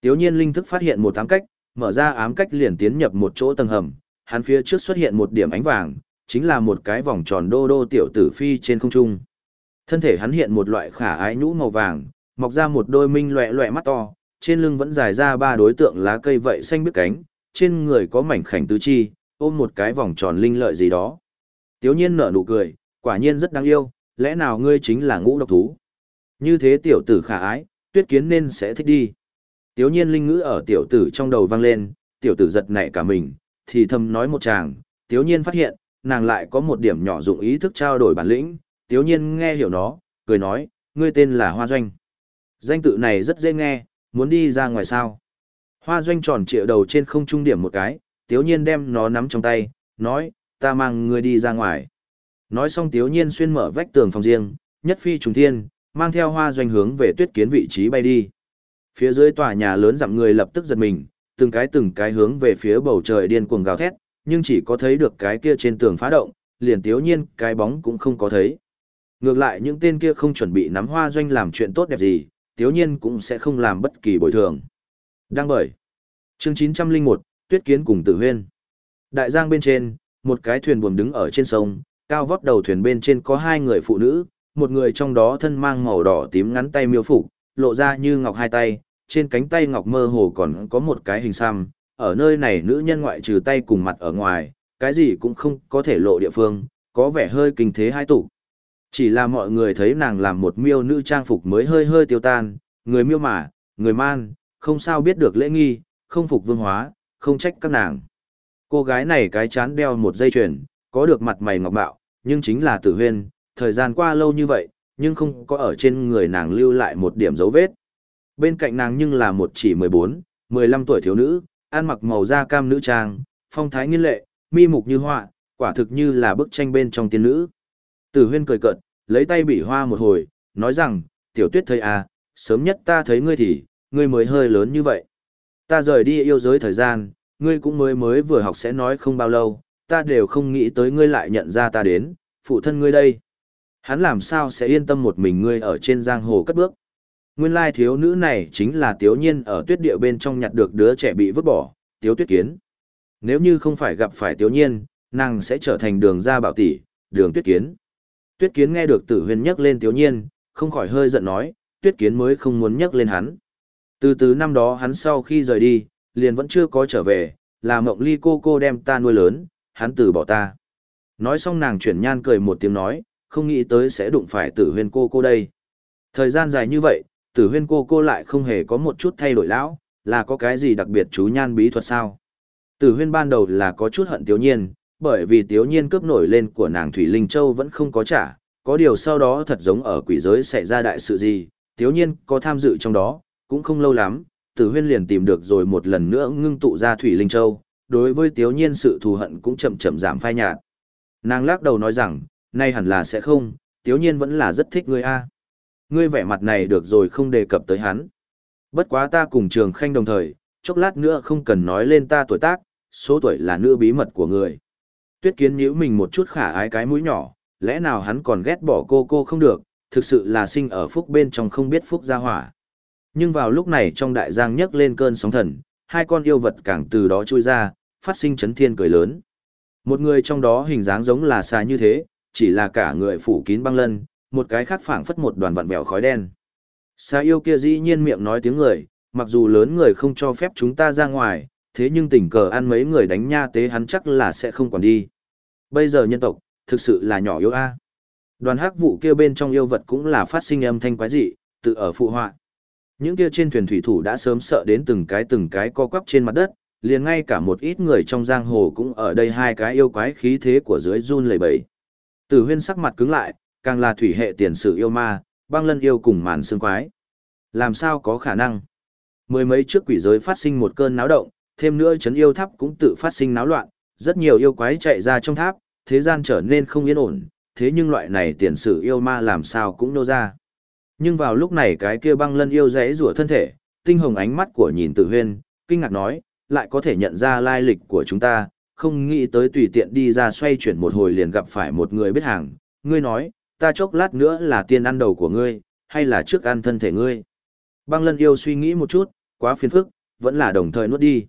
Tiếu nhiên linh thức phát hiện một ám cách, mở ra ám cách liền tiến nhập một chỗ tầng hầm, hắn phía trước xuất hiện một điểm ánh vàng, chính là một cái vòng tròn đô đô tiểu tử phi trên không trung. Thân thể hắn hiện một loại khả ái nhũ màu vàng, mọc ra một đôi minh loẹ loẹ mắt to, trên lưng vẫn dài ra ba đối tượng lá cây vậy xanh biết cánh, trên người có mảnh khảnh tứ chi, ôm một cái vòng tròn linh lợi gì đó. Tiếu nhiên nở nụ cười, quả nhiên rất đáng yêu, lẽ nào ngươi chính là ngũ độc thú? Như thế tiểu tử khả ái, tuyết kiến nên sẽ thích đi. Tiếu nhiên linh ngữ ở tiểu tử trong đầu vang lên, tiểu tử giật nảy cả mình, thì thầm nói một chàng, tiếu nhiên phát hiện, nàng lại có một điểm nhỏ dụng ý thức trao đổi bản lĩnh, tiếu nhiên nghe hiểu nó, cười nói, ngươi tên là Hoa Doanh. Danh tự này rất dễ nghe, muốn đi ra ngoài sao. Hoa Doanh tròn trịa đầu trên không trung điểm một cái, tiếu nhiên đem nó nắm trong tay, nói, ta mang ngươi đi ra ngoài. Nói xong tiếu nhiên xuyên mở vách tường phòng riêng, nhất phi trùng thiên, mang theo hoa doanh hướng về tuyết kiến vị trí bay đi. Phía dưới tòa nhà lớn dặm người lập tức giật mình, từng cái từng cái hướng về phía bầu trời điên cuồng gào thét, nhưng chỉ có thấy được cái kia trên tường phá động, liền tiếu nhiên cái bóng cũng không có thấy. Ngược lại những tên kia không chuẩn bị nắm hoa doanh làm chuyện tốt đẹp gì, tiếu nhiên cũng sẽ không làm bất kỳ bồi thường. Đăng bởi. Chương 901, Tuyết Kiến cùng Tử Huyên. Đại giang bên trên, một cái thuyền buồm đứng ở trên sông, cao vóc đầu thuyền bên trên có hai người phụ nữ, một người trong đó thân mang màu đỏ tím ngắn tay miêu phục, lộ ra như ngọc hai tay, trên cánh tay ngọc mơ hồ còn có một cái hình xăm, ở nơi này nữ nhân ngoại trừ tay cùng mặt ở ngoài, cái gì cũng không có thể lộ địa phương, có vẻ hơi kinh thế hai tụ. Chỉ là mọi người thấy nàng làm một miêu nữ trang phục mới hơi hơi tiêu tan, người miêu mà, người man, không sao biết được lễ nghi, không phục vương hóa, không trách các nàng. Cô gái này cái chán đeo một dây chuyền, có được mặt mày ngọc bạo, nhưng chính là tử huyên, thời gian qua lâu như vậy, nhưng không có ở trên người nàng lưu lại một điểm dấu vết. Bên cạnh nàng nhưng là một chỉ 14, 15 tuổi thiếu nữ, ăn mặc màu da cam nữ trang, phong thái nghiên lệ, mi mục như họa, quả thực như là bức tranh bên trong tiên nữ. Tử huyên cười cợt, lấy tay bị hoa một hồi, nói rằng, tiểu tuyết thầy à, sớm nhất ta thấy ngươi thì, ngươi mới hơi lớn như vậy. Ta rời đi yêu giới thời gian, ngươi cũng mới mới vừa học sẽ nói không bao lâu, ta đều không nghĩ tới ngươi lại nhận ra ta đến, phụ thân ngươi đây. Hắn làm sao sẽ yên tâm một mình ngươi ở trên giang hồ cất bước. Nguyên lai thiếu nữ này chính là tiếu nhiên ở tuyết địa bên trong nhặt được đứa trẻ bị vứt bỏ, tiếu tuyết kiến. Nếu như không phải gặp phải tiếu nhiên, nàng sẽ trở thành đường gia bảo tỷ, đường tuyết kiến. Tuyết kiến nghe được tử huyền nhắc lên tiếu nhiên, không khỏi hơi giận nói, tuyết kiến mới không muốn nhắc lên hắn. Từ từ năm đó hắn sau khi rời đi, liền vẫn chưa có trở về, là mộng ly cô cô đem ta nuôi lớn, hắn từ bỏ ta. Nói xong nàng chuyển nhan cười một tiếng nói, không nghĩ tới sẽ đụng phải tử huyên cô cô đây. Thời gian dài như vậy, tử huyên cô cô lại không hề có một chút thay đổi lão, là có cái gì đặc biệt chú nhan bí thuật sao? Tử huyên ban đầu là có chút hận Tiểu nhiên, bởi vì Tiểu nhiên cướp nổi lên của nàng Thủy Linh Châu vẫn không có trả, có điều sau đó thật giống ở quỷ giới xảy ra đại sự gì, Tiểu nhiên có tham dự trong đó, cũng không lâu lắm, tử huyên liền tìm được rồi một lần nữa ngưng tụ ra Thủy Linh Châu, đối với Tiểu nhiên sự thù hận cũng chậm chậm giảm phai nhạt. Nàng lắc đầu nói rằng, nay hẳn là sẽ không, Tiểu nhiên vẫn là rất thích ngươi a. Ngươi vẻ mặt này được rồi không đề cập tới hắn. Bất quá ta cùng trường khanh đồng thời, chốc lát nữa không cần nói lên ta tuổi tác, số tuổi là nữ bí mật của người. Tuyết kiến nhíu mình một chút khả ái cái mũi nhỏ, lẽ nào hắn còn ghét bỏ cô cô không được, thực sự là sinh ở phúc bên trong không biết phúc gia hỏa. Nhưng vào lúc này trong đại giang nhấc lên cơn sóng thần, hai con yêu vật càng từ đó chui ra, phát sinh chấn thiên cười lớn. Một người trong đó hình dáng giống là xà như thế, chỉ là cả người phủ kín băng lân, một cái khác phảng phất một đoàn vặn vẹo khói đen. sa yêu kia dĩ nhiên miệng nói tiếng người, mặc dù lớn người không cho phép chúng ta ra ngoài, thế nhưng tình cờ ăn mấy người đánh nha tế hắn chắc là sẽ không còn đi. Bây giờ nhân tộc, thực sự là nhỏ yếu a. Đoàn hắc vụ kia bên trong yêu vật cũng là phát sinh âm thanh quái dị, tự ở phụ họa. Những kia trên thuyền thủy thủ đã sớm sợ đến từng cái từng cái co quắp trên mặt đất, liền ngay cả một ít người trong giang hồ cũng ở đây hai cái yêu quái khí thế của dưới run lẩy bẩy. Tử huyên sắc mặt cứng lại, càng là thủy hệ tiền sử yêu ma, băng lân yêu cùng màn xương quái. Làm sao có khả năng? Mười mấy trước quỷ giới phát sinh một cơn náo động, thêm nữa chấn yêu tháp cũng tự phát sinh náo loạn, rất nhiều yêu quái chạy ra trong tháp, thế gian trở nên không yên ổn, thế nhưng loại này tiền sử yêu ma làm sao cũng nô ra. Nhưng vào lúc này cái kia băng lân yêu rẽ rủa thân thể, tinh hồng ánh mắt của nhìn tử huyên, kinh ngạc nói, lại có thể nhận ra lai lịch của chúng ta, không nghĩ tới tùy tiện đi ra xoay chuyển một hồi liền gặp phải một người biết hàng, ngươi nói, ta chốc lát nữa là tiên ăn đầu của ngươi, hay là trước ăn thân thể ngươi. Băng lân yêu suy nghĩ một chút, quá phiền phức, vẫn là đồng thời nuốt đi.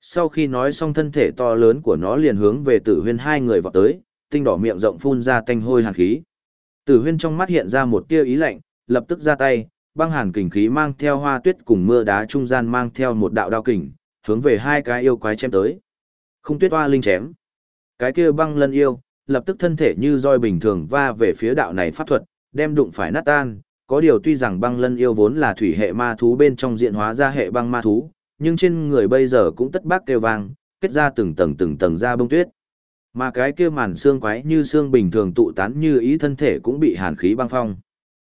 Sau khi nói xong thân thể to lớn của nó liền hướng về tử huyên hai người vọt tới, tinh đỏ miệng rộng phun ra tanh hôi hàn khí. Tử huyên trong mắt hiện ra một tia ý lạnh, lập tức ra tay, băng hàn kình khí mang theo hoa tuyết cùng mưa đá trung gian mang theo một đạo đao kình, hướng về hai cái yêu quái chém tới. Không tuyết hoa linh chém. Cái kia băng lân yêu, lập tức thân thể như roi bình thường va về phía đạo này pháp thuật, đem đụng phải nát tan. Có điều tuy rằng băng lân yêu vốn là thủy hệ ma thú bên trong diện hóa ra hệ băng ma thú, nhưng trên người bây giờ cũng tất bác kêu vang, kết ra từng tầng từng tầng ra bông tuyết. Mà cái kia màn xương quái như xương bình thường tụ tán như ý thân thể cũng bị hàn khí băng phong.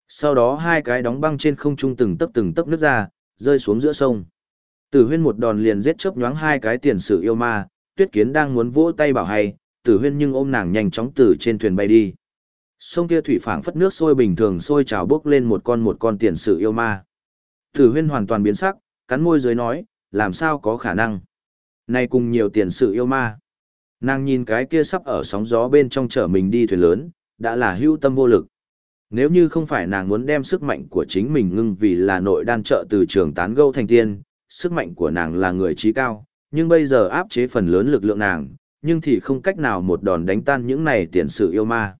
Sau đó hai cái đóng băng trên không trung từng tấc từng tấc nước ra, rơi xuống giữa sông. Tử huyên một đòn liền giết chớp nhoáng hai cái tiền sử yêu ma, tuyết kiến đang muốn vỗ tay bảo hay, tử huyên nhưng ôm nàng nhanh chóng từ trên thuyền bay đi. Sông kia thủy phảng phất nước sôi bình thường sôi trào bốc lên một con một con tiền sử yêu ma. Tử huyên hoàn toàn biến sắc, cắn môi dưới nói, làm sao có khả năng. Này cùng nhiều tiền sử yêu ma. Nàng nhìn cái kia sắp ở sóng gió bên trong chở mình đi thuyền lớn, đã là hưu tâm vô lực. Nếu như không phải nàng muốn đem sức mạnh của chính mình ngưng vì là nội đan trợ từ trường tán gâu thành tiên, sức mạnh của nàng là người trí cao, nhưng bây giờ áp chế phần lớn lực lượng nàng, nhưng thì không cách nào một đòn đánh tan những này tiền sử yêu ma.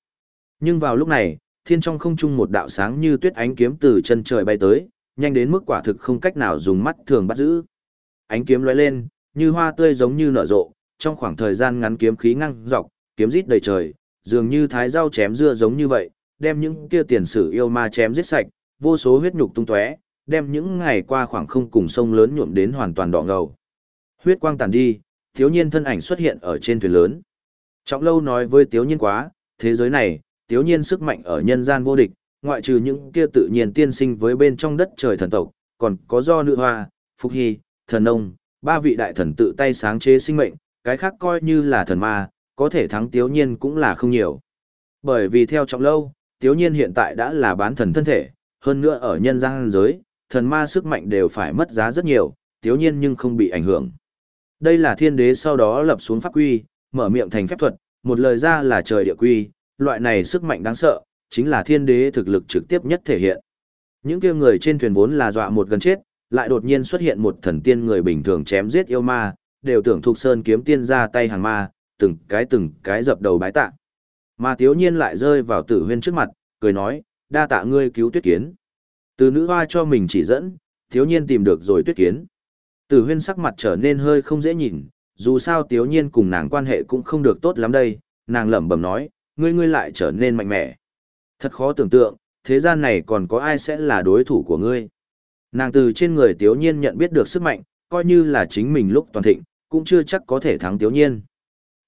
Nhưng vào lúc này, thiên trong không trung một đạo sáng như tuyết ánh kiếm từ chân trời bay tới, nhanh đến mức quả thực không cách nào dùng mắt thường bắt giữ. Ánh kiếm lóe lên, như hoa tươi giống như nở rộ, trong khoảng thời gian ngắn kiếm khí ngăng dọc, kiếm rít đầy trời, dường như thái rau chém dưa giống như vậy, đem những kia tiền sử yêu ma chém giết sạch, vô số huyết nhục tung tóe, đem những ngày qua khoảng không cùng sông lớn nhuộm đến hoàn toàn đỏ ngầu. Huyết quang tàn đi, thiếu nhiên thân ảnh xuất hiện ở trên thuyền lớn. Trọng lâu nói với thiếu nhiên quá, thế giới này, thiếu nhiên sức mạnh ở nhân gian vô địch, ngoại trừ những kia tự nhiên tiên sinh với bên trong đất trời thần tộc, còn có do nữ hoa, phúc hy, thần nông, ba vị đại thần tự tay sáng chế sinh mệnh, cái khác coi như là thần ma, có thể thắng thiếu nhiên cũng là không nhiều. Bởi vì theo trọng lâu, thiếu nhiên hiện tại đã là bán thần thân thể, hơn nữa ở nhân gian giới, thần ma sức mạnh đều phải mất giá rất nhiều, thiếu nhiên nhưng không bị ảnh hưởng. Đây là thiên đế sau đó lập xuống pháp quy, mở miệng thành phép thuật, một lời ra là trời địa quy, loại này sức mạnh đáng sợ, chính là thiên đế thực lực trực tiếp nhất thể hiện. Những kia người trên thuyền vốn là dọa một gần chết, lại đột nhiên xuất hiện một thần tiên người bình thường chém giết yêu ma, đều tưởng thuộc sơn kiếm tiên ra tay hàng ma, từng cái từng cái dập đầu bái tạ. Mà thiếu nhiên lại rơi vào tử huyên trước mặt, cười nói, đa tạ ngươi cứu tuyết kiến. Từ nữ hoa cho mình chỉ dẫn, thiếu nhiên tìm được rồi tuyết kiến. Tử huyên sắc mặt trở nên hơi không dễ nhìn, dù sao Tiểu nhiên cùng nàng quan hệ cũng không được tốt lắm đây, nàng lẩm bẩm nói, ngươi ngươi lại trở nên mạnh mẽ. Thật khó tưởng tượng, thế gian này còn có ai sẽ là đối thủ của ngươi. Nàng từ trên người Tiểu nhiên nhận biết được sức mạnh, coi như là chính mình lúc toàn thịnh, cũng chưa chắc có thể thắng Tiểu nhiên.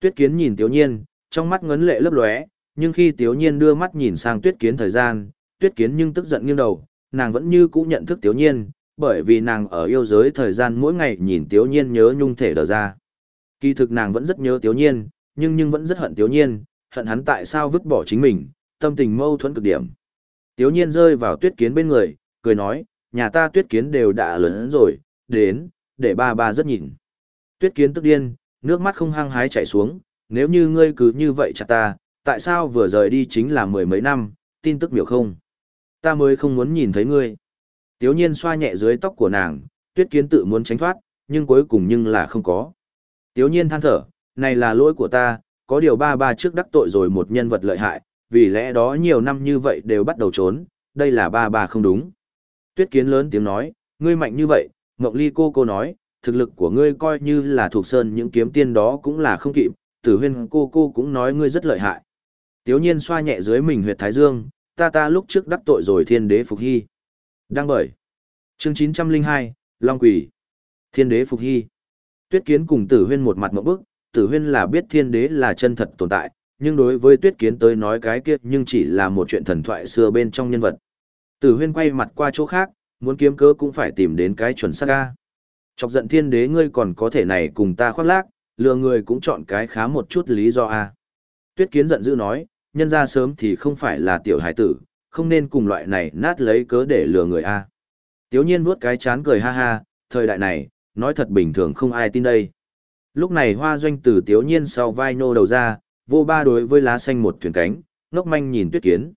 Tuyết kiến nhìn Tiểu nhiên, trong mắt ngấn lệ lấp lóe, nhưng khi Tiểu nhiên đưa mắt nhìn sang tuyết kiến thời gian, tuyết kiến nhưng tức giận nghiêng đầu, nàng vẫn như cũ nhận thức Tiểu nhiên, bởi vì nàng ở yêu giới thời gian mỗi ngày nhìn tiểu nhiên nhớ nhung thể đờ ra. Kỳ thực nàng vẫn rất nhớ tiểu nhiên, nhưng nhưng vẫn rất hận tiểu nhiên, hận hắn tại sao vứt bỏ chính mình, tâm tình mâu thuẫn cực điểm. tiểu nhiên rơi vào tuyết kiến bên người, cười nói, nhà ta tuyết kiến đều đã lớn rồi, đến, để ba ba rất nhìn. Tuyết kiến tức điên, nước mắt không hăng hái chảy xuống, nếu như ngươi cứ như vậy chặt ta, tại sao vừa rời đi chính là mười mấy năm, tin tức miểu không? Ta mới không muốn nhìn thấy ngươi. Tiếu nhiên xoa nhẹ dưới tóc của nàng, tuyết kiến tự muốn tránh thoát, nhưng cuối cùng nhưng là không có. Tiếu nhiên than thở, này là lỗi của ta, có điều ba ba trước đắc tội rồi một nhân vật lợi hại, vì lẽ đó nhiều năm như vậy đều bắt đầu trốn, đây là ba ba không đúng. Tuyết kiến lớn tiếng nói, ngươi mạnh như vậy, Ngọc Ly cô cô nói, thực lực của ngươi coi như là thuộc sơn những kiếm tiên đó cũng là không kịp, tử huyên cô cô cũng nói ngươi rất lợi hại. Tiếu nhiên xoa nhẹ dưới mình huyệt thái dương, ta ta lúc trước đắc tội rồi thiên đế phục hy. Đăng bởi. Chương 902, Long Quỷ. Thiên đế phục hy. Tuyết kiến cùng tử huyên một mặt mẫu bức, tử huyên là biết thiên đế là chân thật tồn tại, nhưng đối với tuyết kiến tới nói cái kia nhưng chỉ là một chuyện thần thoại xưa bên trong nhân vật. Tử huyên quay mặt qua chỗ khác, muốn kiếm cớ cũng phải tìm đến cái chuẩn xác ca. Chọc giận thiên đế ngươi còn có thể này cùng ta khoác lác, lừa người cũng chọn cái khá một chút lý do a. Tuyết kiến giận dữ nói, nhân ra sớm thì không phải là tiểu hải tử, không nên cùng loại này nát lấy cớ để lừa người a. Tiếu nhiên vuốt cái chán cười ha ha, thời đại này, nói thật bình thường không ai tin đây. Lúc này hoa doanh từ tiếu nhiên sau vai nô đầu ra, vô ba đối với lá xanh một thuyền cánh, ngốc manh nhìn tuyết kiến.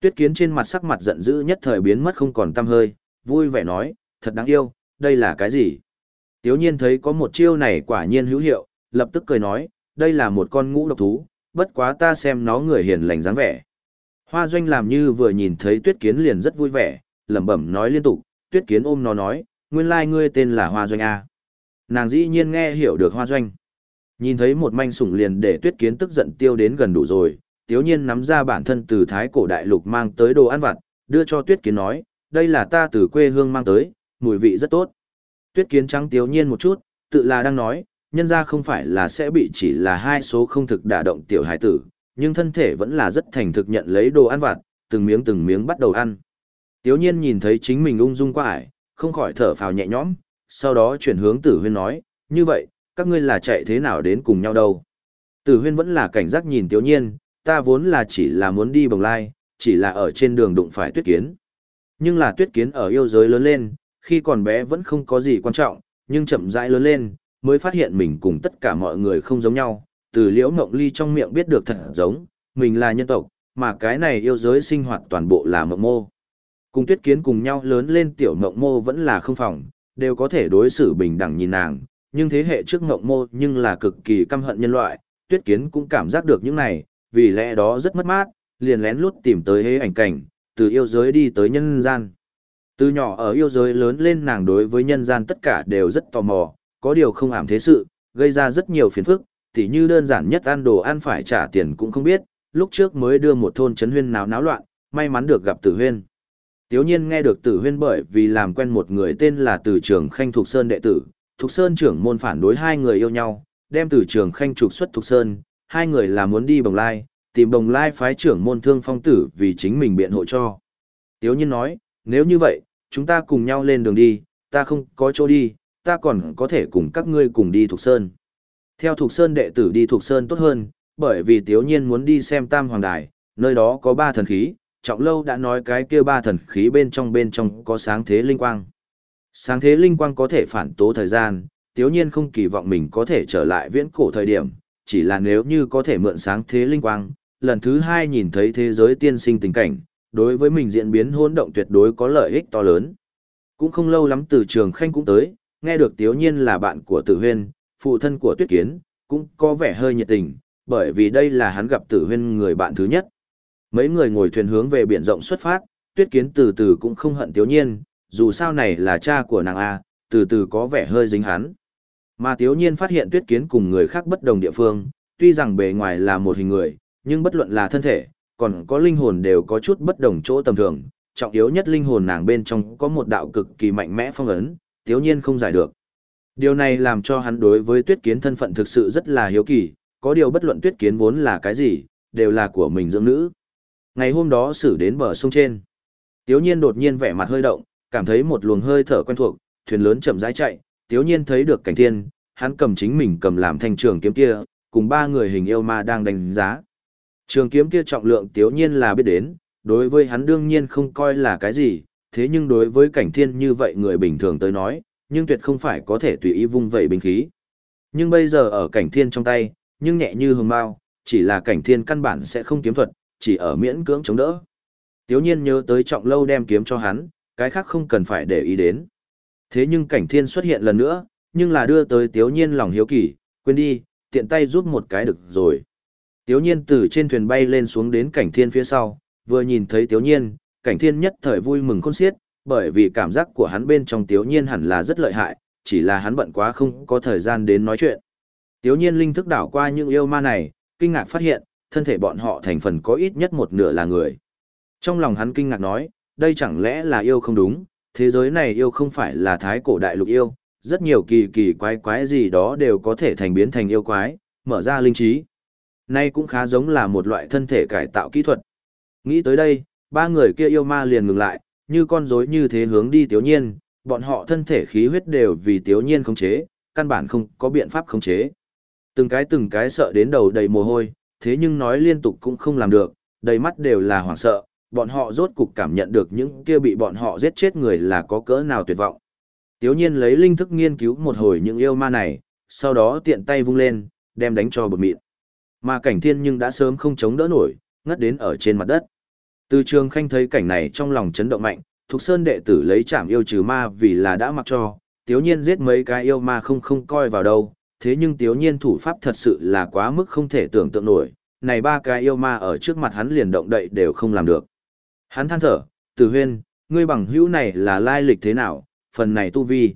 Tuyết kiến trên mặt sắc mặt giận dữ nhất thời biến mất không còn tăm hơi, vui vẻ nói, thật đáng yêu, đây là cái gì? Tiếu nhiên thấy có một chiêu này quả nhiên hữu hiệu, lập tức cười nói, đây là một con ngũ độc thú, bất quá ta xem nó người hiền lành dáng vẻ. Hoa doanh làm như vừa nhìn thấy tuyết kiến liền rất vui vẻ, lẩm bẩm nói liên tục, tuyết kiến ôm nó nói, nguyên lai ngươi tên là Hoa doanh A. Nàng dĩ nhiên nghe hiểu được Hoa doanh. Nhìn thấy một manh sủng liền để tuyết kiến tức giận tiêu đến gần đủ rồi, tiếu nhiên nắm ra bản thân từ thái cổ đại lục mang tới đồ ăn vặt, đưa cho tuyết kiến nói, đây là ta từ quê hương mang tới, mùi vị rất tốt. Tuyết kiến trắng tiếu nhiên một chút, tự là đang nói, nhân ra không phải là sẽ bị chỉ là hai số không thực đả động tiểu hải tử, nhưng thân thể vẫn là rất thành thực nhận lấy đồ ăn vặt, từng miếng từng miếng bắt đầu ăn. Tiếu nhiên nhìn thấy chính mình ung dung qua ải, không khỏi thở phào nhẹ nhõm, sau đó chuyển hướng tử huyên nói, như vậy, các ngươi là chạy thế nào đến cùng nhau đâu. Tử huyên vẫn là cảnh giác nhìn tiếu nhiên, ta vốn là chỉ là muốn đi bồng lai, chỉ là ở trên đường đụng phải tuyết kiến. Nhưng là tuyết kiến ở yêu giới lớn lên, khi còn bé vẫn không có gì quan trọng, nhưng chậm rãi lớn lên, mới phát hiện mình cùng tất cả mọi người không giống nhau, từ liễu ngộng ly trong miệng biết được thật giống, mình là nhân tộc, mà cái này yêu giới sinh hoạt toàn bộ là mộng mô. Cùng tuyết kiến cùng nhau lớn lên tiểu mộng mô vẫn là không phòng, đều có thể đối xử bình đẳng nhìn nàng, nhưng thế hệ trước mộng mô nhưng là cực kỳ căm hận nhân loại, tuyết kiến cũng cảm giác được những này, vì lẽ đó rất mất mát, liền lén lút tìm tới hế ảnh cảnh, từ yêu giới đi tới nhân gian. Từ nhỏ ở yêu giới lớn lên nàng đối với nhân gian tất cả đều rất tò mò, có điều không ảm thế sự, gây ra rất nhiều phiền phức, tỉ như đơn giản nhất ăn đồ ăn phải trả tiền cũng không biết, lúc trước mới đưa một thôn chấn huyên náo náo loạn, may mắn được gặp tử huyên. Tiếu nhiên nghe được tử huyên bởi vì làm quen một người tên là Tử Trường Khanh Thục Sơn đệ tử, Thục Sơn trưởng môn phản đối hai người yêu nhau, đem Tử Trường Khanh trục xuất Thục Sơn, hai người là muốn đi Bồng Lai, tìm Bồng Lai phái trưởng môn thương phong tử vì chính mình biện hộ cho. Tiếu nhiên nói, nếu như vậy, chúng ta cùng nhau lên đường đi, ta không có chỗ đi, ta còn có thể cùng các ngươi cùng đi Thục Sơn. Theo Thục Sơn đệ tử đi Thục Sơn tốt hơn, bởi vì Tiếu Nhiên muốn đi xem Tam Hoàng Đài, nơi đó có ba thần khí, Trọng Lâu đã nói cái kia ba thần khí bên trong bên trong có sáng thế linh quang. Sáng thế linh quang có thể phản tố thời gian, Tiếu Nhiên không kỳ vọng mình có thể trở lại viễn cổ thời điểm, chỉ là nếu như có thể mượn sáng thế linh quang, lần thứ hai nhìn thấy thế giới tiên sinh tình cảnh, đối với mình diễn biến hỗn động tuyệt đối có lợi ích to lớn. Cũng không lâu lắm từ trường khanh cũng tới, nghe được Tiếu Nhiên là bạn của Tử Huyên, phụ thân của Tuyết Kiến, cũng có vẻ hơi nhiệt tình, bởi vì đây là hắn gặp Tử Huyên người bạn thứ nhất. Mấy người ngồi thuyền hướng về biển rộng xuất phát, Tuyết Kiến từ từ cũng không hận Tiếu Nhiên, dù sao này là cha của nàng A, từ từ có vẻ hơi dính hắn. Mà Tiếu Nhiên phát hiện Tuyết Kiến cùng người khác bất đồng địa phương, tuy rằng bề ngoài là một hình người, nhưng bất luận là thân thể, còn có linh hồn đều có chút bất đồng chỗ tầm thường, trọng yếu nhất linh hồn nàng bên trong có một đạo cực kỳ mạnh mẽ phong ấn, tiếu nhiên không giải được. Điều này làm cho hắn đối với tuyết kiến thân phận thực sự rất là hiếu kỳ, có điều bất luận tuyết kiến vốn là cái gì, đều là của mình dưỡng nữ. Ngày hôm đó xử đến bờ sông trên. Tiếu nhiên đột nhiên vẻ mặt hơi động, cảm thấy một luồng hơi thở quen thuộc, thuyền lớn chậm rãi chạy, tiếu nhiên thấy được cảnh thiên, hắn cầm chính mình cầm làm thanh trường kiếm kia, cùng ba người hình yêu ma đang đánh giá. Trường kiếm kia trọng lượng tiếu nhiên là biết đến, đối với hắn đương nhiên không coi là cái gì, thế nhưng đối với cảnh thiên như vậy người bình thường tới nói, nhưng tuyệt không phải có thể tùy ý vung vẩy binh khí. Nhưng bây giờ ở cảnh thiên trong tay, nhưng nhẹ như hồng mao, chỉ là cảnh thiên căn bản sẽ không kiếm thuật, chỉ ở miễn cưỡng chống đỡ. Tiếu nhiên nhớ tới trọng lâu đem kiếm cho hắn, cái khác không cần phải để ý đến. Thế nhưng cảnh thiên xuất hiện lần nữa, nhưng là đưa tới tiếu nhiên lòng hiếu kỳ, quên đi, tiện tay giúp một cái được rồi. Tiếu nhiên từ trên thuyền bay lên xuống đến cảnh thiên phía sau, vừa nhìn thấy tiếu nhiên, cảnh thiên nhất thời vui mừng khôn xiết, bởi vì cảm giác của hắn bên trong tiếu nhiên hẳn là rất lợi hại, chỉ là hắn bận quá không có thời gian đến nói chuyện. Tiếu nhiên linh thức đảo qua những yêu ma này, kinh ngạc phát hiện, thân thể bọn họ thành phần có ít nhất một nửa là người. Trong lòng hắn kinh ngạc nói, đây chẳng lẽ là yêu không đúng, thế giới này yêu không phải là thái cổ đại lục yêu, rất nhiều kỳ kỳ quái quái gì đó đều có thể thành biến thành yêu quái, mở ra linh trí. Nay cũng khá giống là một loại thân thể cải tạo kỹ thuật. Nghĩ tới đây, ba người kia yêu ma liền ngừng lại, như con rối như thế hướng đi tiểu nhiên, bọn họ thân thể khí huyết đều vì tiểu nhiên khống chế, căn bản không có biện pháp khống chế. Từng cái từng cái sợ đến đầu đầy mồ hôi, thế nhưng nói liên tục cũng không làm được, đầy mắt đều là hoảng sợ, bọn họ rốt cục cảm nhận được những kia bị bọn họ giết chết người là có cỡ nào tuyệt vọng. Tiếu nhiên lấy linh thức nghiên cứu một hồi những yêu ma này, sau đó tiện tay vung lên, đem đánh cho bột mịn. Mà cảnh thiên nhưng đã sớm không chống đỡ nổi, ngất đến ở trên mặt đất. Từ trường khanh thấy cảnh này trong lòng chấn động mạnh, Thục Sơn đệ tử lấy chạm yêu trừ ma vì là đã mặc cho, tiếu nhiên giết mấy cái yêu ma không không coi vào đâu, thế nhưng tiếu nhiên thủ pháp thật sự là quá mức không thể tưởng tượng nổi, này ba cái yêu ma ở trước mặt hắn liền động đậy đều không làm được. Hắn than thở, tử huyên, ngươi bằng hữu này là lai lịch thế nào, phần này tu vi.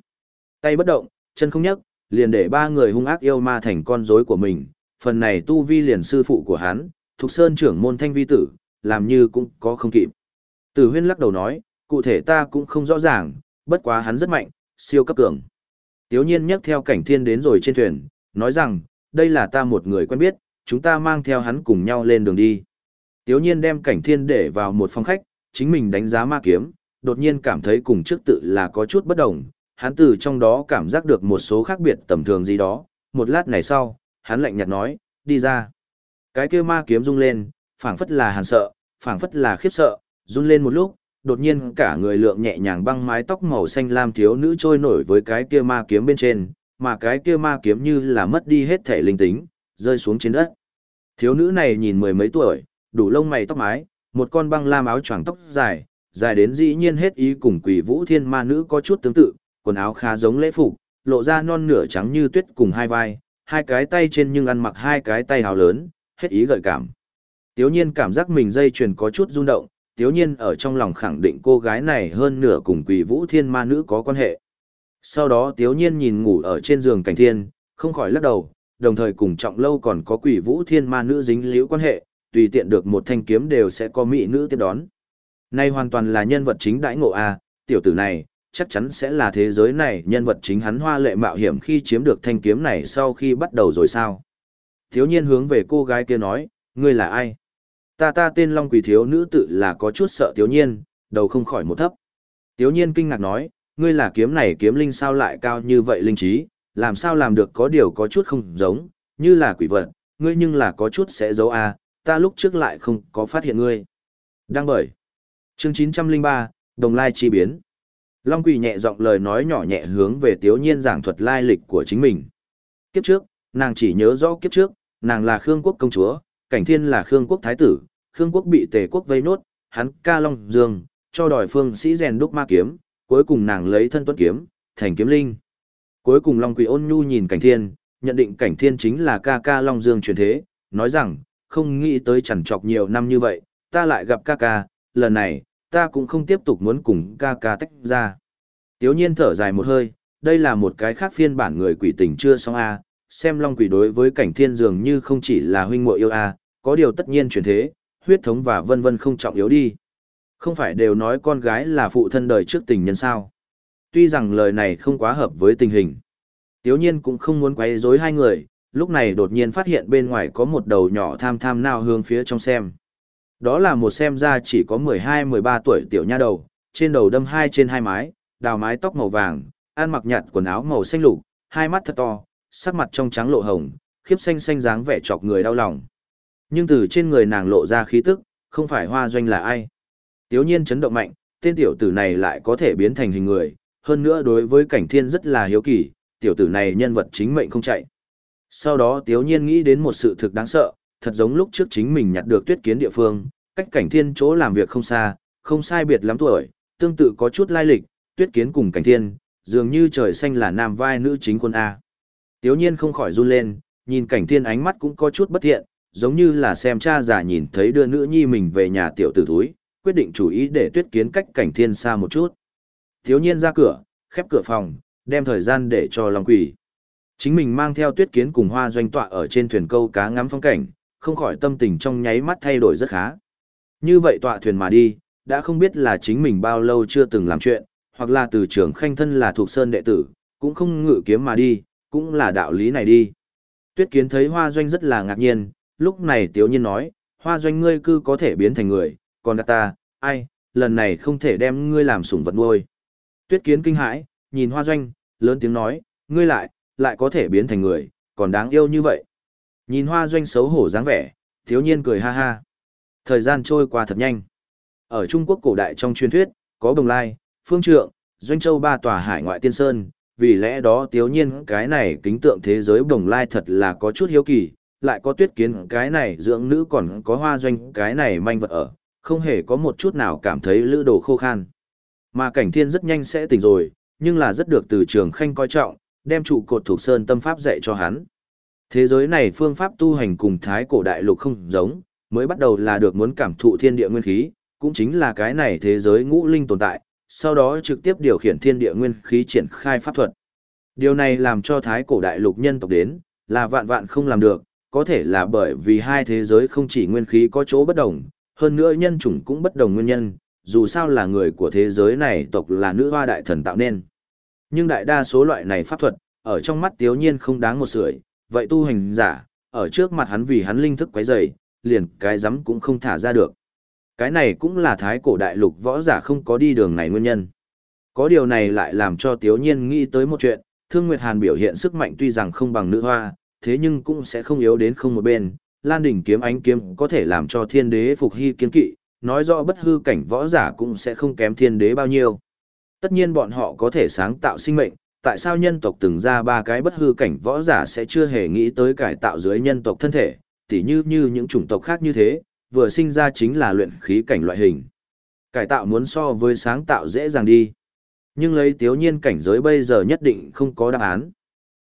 Tay bất động, chân không nhấc, liền để ba người hung ác yêu ma thành con rối của mình, phần này tu vi liền sư phụ của hắn, Thục Sơn trưởng môn thanh vi tử, làm như cũng có không kịp. Tử huyên lắc đầu nói, cụ thể ta cũng không rõ ràng, bất quá hắn rất mạnh, siêu cấp cường. Tiếu nhiên nhắc theo cảnh thiên đến rồi trên thuyền, nói rằng, đây là ta một người quen biết, chúng ta mang theo hắn cùng nhau lên đường đi. Tiếu nhiên đem cảnh thiên để vào một phòng khách, chính mình đánh giá ma kiếm, đột nhiên cảm thấy cùng trước tự là có chút bất đồng, hắn từ trong đó cảm giác được một số khác biệt tầm thường gì đó, một lát này sau, hắn lạnh nhạt nói, đi ra. Cái kia ma kiếm rung lên, phảng phất là hàn sợ, phảng phất là khiếp sợ, run lên một lúc, đột nhiên cả người lượng nhẹ nhàng băng mái tóc màu xanh lam thiếu nữ trôi nổi với cái kia ma kiếm bên trên, mà cái kia ma kiếm như là mất đi hết thể linh tính, rơi xuống trên đất. Thiếu nữ này nhìn mười mấy tuổi, đủ lông mày tóc mái, một con băng lam áo choàng tóc dài, dài đến dĩ nhiên hết ý cùng quỷ vũ thiên ma nữ có chút tương tự, quần áo khá giống lễ phục, lộ ra non nửa trắng như tuyết cùng hai vai, hai cái tay trên nhưng ăn mặc hai cái tay áo lớn, hết ý gợi cảm. Tiếu nhiên cảm giác mình dây chuyền có chút rung động, tiếu nhiên ở trong lòng khẳng định cô gái này hơn nửa cùng quỷ vũ thiên ma nữ có quan hệ. Sau đó tiếu nhiên nhìn ngủ ở trên giường cảnh thiên, không khỏi lắc đầu, đồng thời cùng trọng lâu còn có quỷ vũ thiên ma nữ dính liễu quan hệ, tùy tiện được một thanh kiếm đều sẽ có mỹ nữ tiếp đón. Nay hoàn toàn là nhân vật chính đãi ngộ A, tiểu tử này, chắc chắn sẽ là thế giới này nhân vật chính hắn hoa lệ mạo hiểm khi chiếm được thanh kiếm này sau khi bắt đầu rồi sao. Thiếu nhiên hướng về cô gái kia nói, ngươi là ai? Ta ta tên Long Quỷ thiếu nữ tự là có chút sợ Tiểu nhiên, đầu không khỏi một thấp. Tiểu nhiên kinh ngạc nói, ngươi là kiếm này kiếm linh sao lại cao như vậy linh trí, làm sao làm được có điều có chút không giống, như là quỷ vật, ngươi nhưng là có chút sẽ giấu a, ta lúc trước lại không có phát hiện ngươi. Đang bởi. Chương 903, Đồng Lai chi biến. Long Quỷ nhẹ giọng lời nói nhỏ nhẹ hướng về Tiểu Nhiên giảng thuật lai lịch của chính mình. Kiếp trước, nàng chỉ nhớ rõ kiếp trước, nàng là Khương quốc công chúa, Cảnh Thiên là Khương quốc thái tử, Khương quốc bị Tề quốc vây nốt, hắn ca Long Dương, cho đòi phương sĩ rèn đúc ma kiếm, cuối cùng nàng lấy thân tuấn kiếm, thành kiếm linh. Cuối cùng Long Quỷ ôn nhu nhìn Cảnh Thiên, nhận định Cảnh Thiên chính là ca ca Long Dương truyền thế, nói rằng, không nghĩ tới chẳng chọc nhiều năm như vậy, ta lại gặp ca ca, lần này, ta cũng không tiếp tục muốn cùng ca ca tách ra. Tiếu nhiên thở dài một hơi, đây là một cái khác phiên bản người quỷ tình chưa xong a xem long quỷ đối với cảnh thiên dường như không chỉ là huynh muội yêu a có điều tất nhiên chuyển thế, huyết thống và vân vân không trọng yếu đi. Không phải đều nói con gái là phụ thân đời trước tình nhân sao. Tuy rằng lời này không quá hợp với tình hình. Tiếu nhiên cũng không muốn quấy rối hai người, lúc này đột nhiên phát hiện bên ngoài có một đầu nhỏ tham tham nào hướng phía trong xem. Đó là một xem ra chỉ có 12-13 tuổi tiểu nha đầu, trên đầu đâm hai trên hai mái, đào mái tóc màu vàng, ăn mặc nhạt quần áo màu xanh lục, hai mắt thật to, sắc mặt trong trắng lộ hồng, khiếp xanh xanh dáng vẻ chọc người đau lòng. Nhưng từ trên người nàng lộ ra khí tức, không phải hoa doanh là ai. Tiếu nhiên chấn động mạnh, tên tiểu tử này lại có thể biến thành hình người, hơn nữa đối với cảnh thiên rất là hiếu kỳ, tiểu tử này nhân vật chính mệnh không chạy. Sau đó tiếu nhiên nghĩ đến một sự thực đáng sợ, thật giống lúc trước chính mình nhặt được tuyết kiến địa phương, cách cảnh thiên chỗ làm việc không xa, không sai biệt lắm tuổi, tương tự có chút lai lịch, tuyết kiến cùng cảnh thiên, dường như trời xanh là nam vai nữ chính quân A. Tiếu nhiên không khỏi run lên, nhìn cảnh thiên ánh mắt cũng có chút bất thiện, giống như là xem cha già nhìn thấy đưa nữ nhi mình về nhà tiểu tử thúi, quyết định chủ ý để tuyết kiến cách cảnh thiên xa một chút. Thiếu nhiên ra cửa, khép cửa phòng, đem thời gian để cho lòng Quỷ. Chính mình mang theo tuyết kiến cùng hoa doanh tọa ở trên thuyền câu cá ngắm phong cảnh, không khỏi tâm tình trong nháy mắt thay đổi rất khá. Như vậy tọa thuyền mà đi, đã không biết là chính mình bao lâu chưa từng làm chuyện, hoặc là từ trưởng khanh thân là thuộc sơn đệ tử, cũng không ngự kiếm mà đi, cũng là đạo lý này đi. Tuyết kiến thấy hoa doanh rất là ngạc nhiên, lúc này tiếu nhiên nói, hoa doanh ngươi cư có thể biến thành người, còn gạt ta, ai, lần này không thể đem ngươi làm sủng vật nuôi. Tuyết kiến kinh hãi, nhìn hoa doanh, lớn tiếng nói, ngươi lại, lại có thể biến thành người, còn đáng yêu như vậy. Nhìn hoa doanh xấu hổ dáng vẻ, thiếu nhiên cười ha ha. Thời gian trôi qua thật nhanh. Ở Trung Quốc cổ đại trong truyền thuyết, có Bồng Lai, Phương Trượng, Doanh Châu ba tòa hải ngoại tiên sơn, vì lẽ đó thiếu nhiên cái này kính tượng thế giới Bồng Lai thật là có chút hiếu kỳ, lại có tuyết kiến cái này dưỡng nữ còn có hoa doanh cái này manh vật ở, không hề có một chút nào cảm thấy lữ đồ khô khan. Mà cảnh thiên rất nhanh sẽ tỉnh rồi, nhưng là rất được từ trường khanh coi trọng, đem trụ cột thuộc sơn tâm pháp dạy cho hắn. Thế giới này phương pháp tu hành cùng thái cổ đại lục không giống, mới bắt đầu là được muốn cảm thụ thiên địa nguyên khí, cũng chính là cái này thế giới ngũ linh tồn tại, sau đó trực tiếp điều khiển thiên địa nguyên khí triển khai pháp thuật. Điều này làm cho thái cổ đại lục nhân tộc đến, là vạn vạn không làm được, có thể là bởi vì hai thế giới không chỉ nguyên khí có chỗ bất đồng, hơn nữa nhân chủng cũng bất đồng nguyên nhân, dù sao là người của thế giới này tộc là nữ hoa đại thần tạo nên. Nhưng đại đa số loại này pháp thuật, ở trong mắt tiếu nhiên không đáng một sưởi, vậy tu hành giả, ở trước mặt hắn vì hắn linh thức quấy dày, liền cái rắm cũng không thả ra được. Cái này cũng là thái cổ đại lục võ giả không có đi đường này nguyên nhân. Có điều này lại làm cho tiếu nhiên nghĩ tới một chuyện, Thương Nguyệt Hàn biểu hiện sức mạnh tuy rằng không bằng nữ hoa, thế nhưng cũng sẽ không yếu đến không một bên. Lan đỉnh kiếm ánh kiếm có thể làm cho thiên đế phục hy kiến kỵ, nói rõ bất hư cảnh võ giả cũng sẽ không kém thiên đế bao nhiêu. Tất nhiên bọn họ có thể sáng tạo sinh mệnh, tại sao nhân tộc từng ra ba cái bất hư cảnh võ giả sẽ chưa hề nghĩ tới cải tạo dưới nhân tộc thân thể, tỉ như như những chủng tộc khác như thế, vừa sinh ra chính là luyện khí cảnh loại hình. Cải tạo muốn so với sáng tạo dễ dàng đi. Nhưng lấy tiếu nhiên cảnh giới bây giờ nhất định không có đáp án.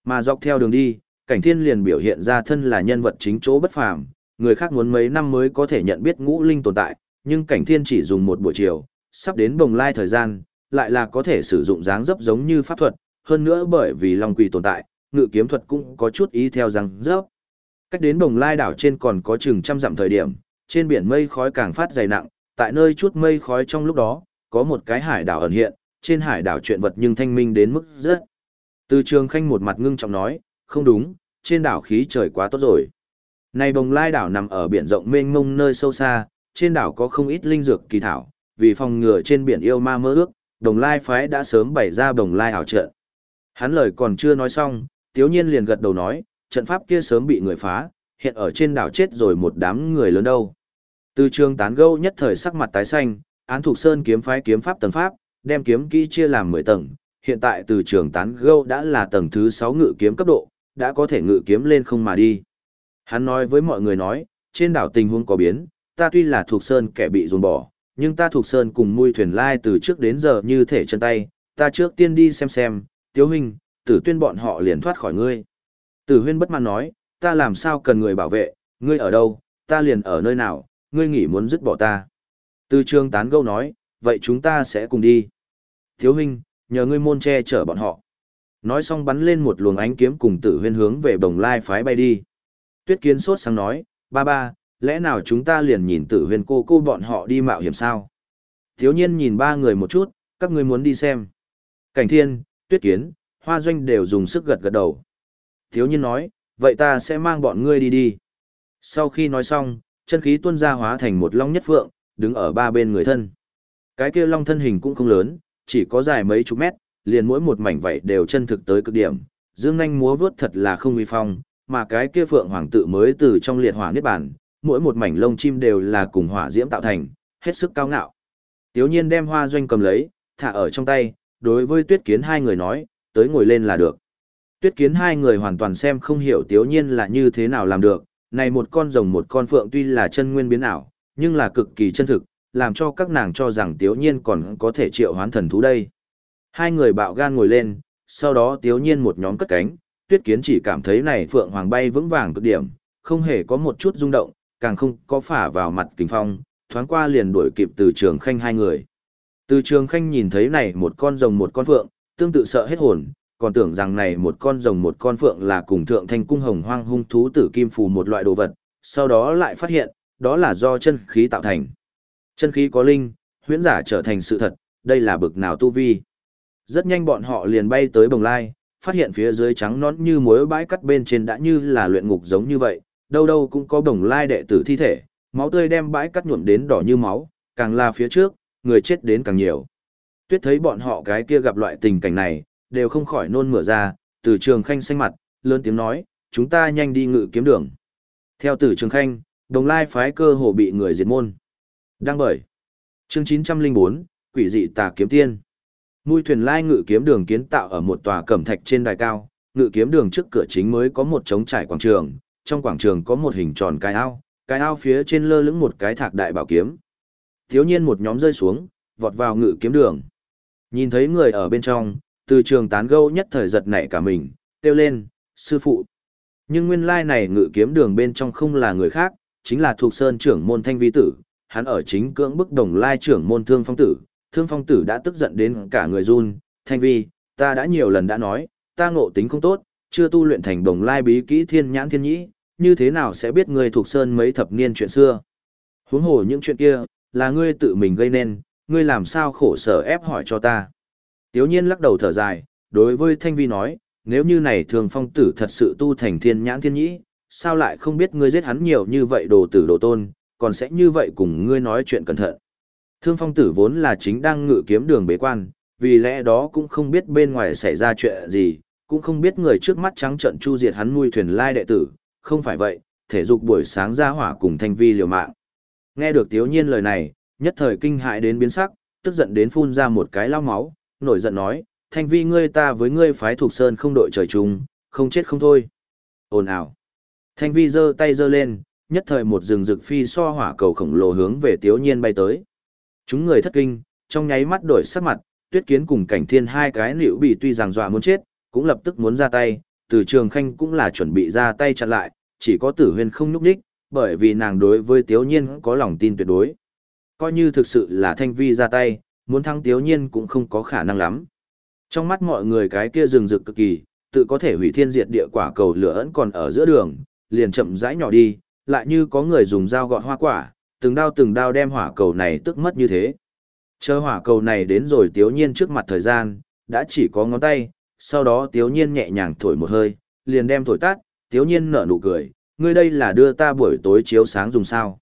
Mà dọc theo đường đi, cảnh thiên liền biểu hiện ra thân là nhân vật chính chỗ bất phàm, người khác muốn mấy năm mới có thể nhận biết ngũ linh tồn tại, nhưng cảnh thiên chỉ dùng một buổi chiều, sắp đến bồng lai thời gian, lại là có thể sử dụng dáng dấp giống như pháp thuật, hơn nữa bởi vì long quỷ tồn tại, ngự kiếm thuật cũng có chút ý theo dáng dấp. Cách đến bồng lai đảo trên còn có chừng trăm dặm thời điểm, trên biển mây khói càng phát dày nặng, tại nơi chút mây khói trong lúc đó, có một cái hải đảo ẩn hiện, trên hải đảo chuyện vật nhưng thanh minh đến mức rất. Từ trường khanh một mặt ngưng trọng nói, không đúng, trên đảo khí trời quá tốt rồi. Này bồng lai đảo nằm ở biển rộng mênh mông nơi sâu xa, trên đảo có không ít linh dược kỳ thảo, vì phòng ngừa trên biển yêu ma mơ ước, đồng lai phái đã sớm bày ra bồng lai ảo trận. Hắn lời còn chưa nói xong, tiếu nhiên liền gật đầu nói, trận pháp kia sớm bị người phá, hiện ở trên đảo chết rồi một đám người lớn đâu. Từ trường tán gâu nhất thời sắc mặt tái xanh, án thuộc sơn kiếm phái kiếm pháp tầng pháp, đem kiếm kỹ chia làm 10 tầng, hiện tại từ trường tán gâu đã là tầng thứ 6 ngự kiếm cấp độ, đã có thể ngự kiếm lên không mà đi. Hắn nói với mọi người nói, trên đảo tình huống có biến, ta tuy là thuộc sơn kẻ bị dồn bỏ, nhưng ta thuộc sơn cùng mui thuyền lai từ trước đến giờ như thể chân tay, ta trước tiên đi xem xem, tiếu huynh, tử tuyên bọn họ liền thoát khỏi ngươi. Tử huyên bất mãn nói, ta làm sao cần người bảo vệ, ngươi ở đâu, ta liền ở nơi nào, ngươi nghĩ muốn dứt bỏ ta. Từ trường tán gâu nói, vậy chúng ta sẽ cùng đi. Thiếu huynh, nhờ ngươi môn che chở bọn họ. Nói xong bắn lên một luồng ánh kiếm cùng tử huyên hướng về bồng lai phái bay đi. Tuyết kiến sốt sáng nói, ba ba, lẽ nào chúng ta liền nhìn tử huyên cô cô bọn họ đi mạo hiểm sao? Thiếu nhiên nhìn ba người một chút, các ngươi muốn đi xem. Cảnh thiên, tuyết kiến, hoa doanh đều dùng sức gật gật đầu. Thiếu nhiên nói, vậy ta sẽ mang bọn ngươi đi đi. Sau khi nói xong, chân khí tuôn ra hóa thành một long nhất phượng, đứng ở ba bên người thân. Cái kia long thân hình cũng không lớn, chỉ có dài mấy chục mét, liền mỗi một mảnh vậy đều chân thực tới cực điểm, dương nhanh múa vớt thật là không uy phong, mà cái kia phượng hoàng tự mới từ trong liệt hỏa niết bàn, mỗi một mảnh lông chim đều là cùng hỏa diễm tạo thành, hết sức cao ngạo. Tiếu nhiên đem hoa doanh cầm lấy, thả ở trong tay, đối với tuyết kiến hai người nói, tới ngồi lên là được. Tuyết kiến hai người hoàn toàn xem không hiểu tiếu nhiên là như thế nào làm được, này một con rồng một con phượng tuy là chân nguyên biến ảo, nhưng là cực kỳ chân thực, làm cho các nàng cho rằng tiếu nhiên còn có thể triệu hoán thần thú đây. Hai người bạo gan ngồi lên, sau đó tiếu nhiên một nhóm cất cánh, tuyết kiến chỉ cảm thấy này phượng hoàng bay vững vàng cực điểm, không hề có một chút rung động, càng không có phả vào mặt kính phong, thoáng qua liền đuổi kịp từ trường khanh hai người. Từ trường khanh nhìn thấy này một con rồng một con phượng, tương tự sợ hết hồn, còn tưởng rằng này một con rồng một con phượng là cùng thượng thanh cung hồng hoang hung thú tử kim phù một loại đồ vật, sau đó lại phát hiện, đó là do chân khí tạo thành. Chân khí có linh, huyễn giả trở thành sự thật, đây là bực nào tu vi. Rất nhanh bọn họ liền bay tới bồng lai, phát hiện phía dưới trắng nón như muối bãi cắt bên trên đã như là luyện ngục giống như vậy, đâu đâu cũng có bồng lai đệ tử thi thể, máu tươi đem bãi cắt nhuộm đến đỏ như máu, càng là phía trước, người chết đến càng nhiều. Tuyết thấy bọn họ cái kia gặp loại tình cảnh này, đều không khỏi nôn mửa ra, từ trường khanh xanh mặt, lớn tiếng nói, chúng ta nhanh đi ngự kiếm đường. Theo tử trường khanh, đồng lai phái cơ hồ bị người diệt môn. Đăng bởi. Chương 904, Quỷ dị tà kiếm tiên. Mui thuyền lai ngự kiếm đường kiến tạo ở một tòa cẩm thạch trên đài cao, ngự kiếm đường trước cửa chính mới có một trống trải quảng trường, trong quảng trường có một hình tròn cái ao, cái ao phía trên lơ lửng một cái thạc đại bảo kiếm. Thiếu nhiên một nhóm rơi xuống, vọt vào ngự kiếm đường. Nhìn thấy người ở bên trong, từ trường tán gâu nhất thời giật nảy cả mình, kêu lên, sư phụ. Nhưng nguyên lai này ngự kiếm đường bên trong không là người khác, chính là thuộc sơn trưởng môn thanh vi tử, hắn ở chính cưỡng bức đồng lai trưởng môn thương phong tử, thương phong tử đã tức giận đến cả người run, thanh vi, ta đã nhiều lần đã nói, ta ngộ tính không tốt, chưa tu luyện thành đồng lai bí kỹ thiên nhãn thiên nhĩ, như thế nào sẽ biết ngươi thuộc sơn mấy thập niên chuyện xưa. Huống hồ những chuyện kia, là ngươi tự mình gây nên, ngươi làm sao khổ sở ép hỏi cho ta. Tiếu nhiên lắc đầu thở dài, đối với thanh vi nói, nếu như này thường phong tử thật sự tu thành thiên nhãn thiên nhĩ, sao lại không biết ngươi giết hắn nhiều như vậy đồ tử đồ tôn, còn sẽ như vậy cùng ngươi nói chuyện cẩn thận. Thương phong tử vốn là chính đang ngự kiếm đường bế quan, vì lẽ đó cũng không biết bên ngoài xảy ra chuyện gì, cũng không biết người trước mắt trắng trận chu diệt hắn nuôi thuyền lai đệ tử, không phải vậy, thể dục buổi sáng ra hỏa cùng thanh vi liều mạng. Nghe được tiếu nhiên lời này, nhất thời kinh hại đến biến sắc, tức giận đến phun ra một cái lao máu, nổi giận nói, thanh vi ngươi ta với ngươi phái thuộc sơn không đội trời chung, không chết không thôi. Ồn ào. Thanh vi giơ tay giơ lên, nhất thời một rừng rực phi so hỏa cầu khổng lồ hướng về tiếu nhiên bay tới. Chúng người thất kinh, trong nháy mắt đổi sắc mặt, tuyết kiến cùng cảnh thiên hai cái liễu bị tuy rằng dọa muốn chết, cũng lập tức muốn ra tay, từ trường khanh cũng là chuẩn bị ra tay chặn lại, chỉ có tử huyên không nhúc đích, bởi vì nàng đối với tiếu nhiên có lòng tin tuyệt đối. Coi như thực sự là thanh vi ra tay, muốn thắng tiếu nhiên cũng không có khả năng lắm. Trong mắt mọi người cái kia rừng rực cực kỳ, tự có thể hủy thiên diệt địa quả cầu lửa ẩn còn ở giữa đường, liền chậm rãi nhỏ đi, lại như có người dùng dao gọt hoa quả, từng đao từng đao đem hỏa cầu này tức mất như thế. Chờ hỏa cầu này đến rồi tiếu nhiên trước mặt thời gian, đã chỉ có ngón tay, sau đó tiếu nhiên nhẹ nhàng thổi một hơi, liền đem thổi tắt, tiếu nhiên nở nụ cười, ngươi đây là đưa ta buổi tối chiếu sáng dùng sao.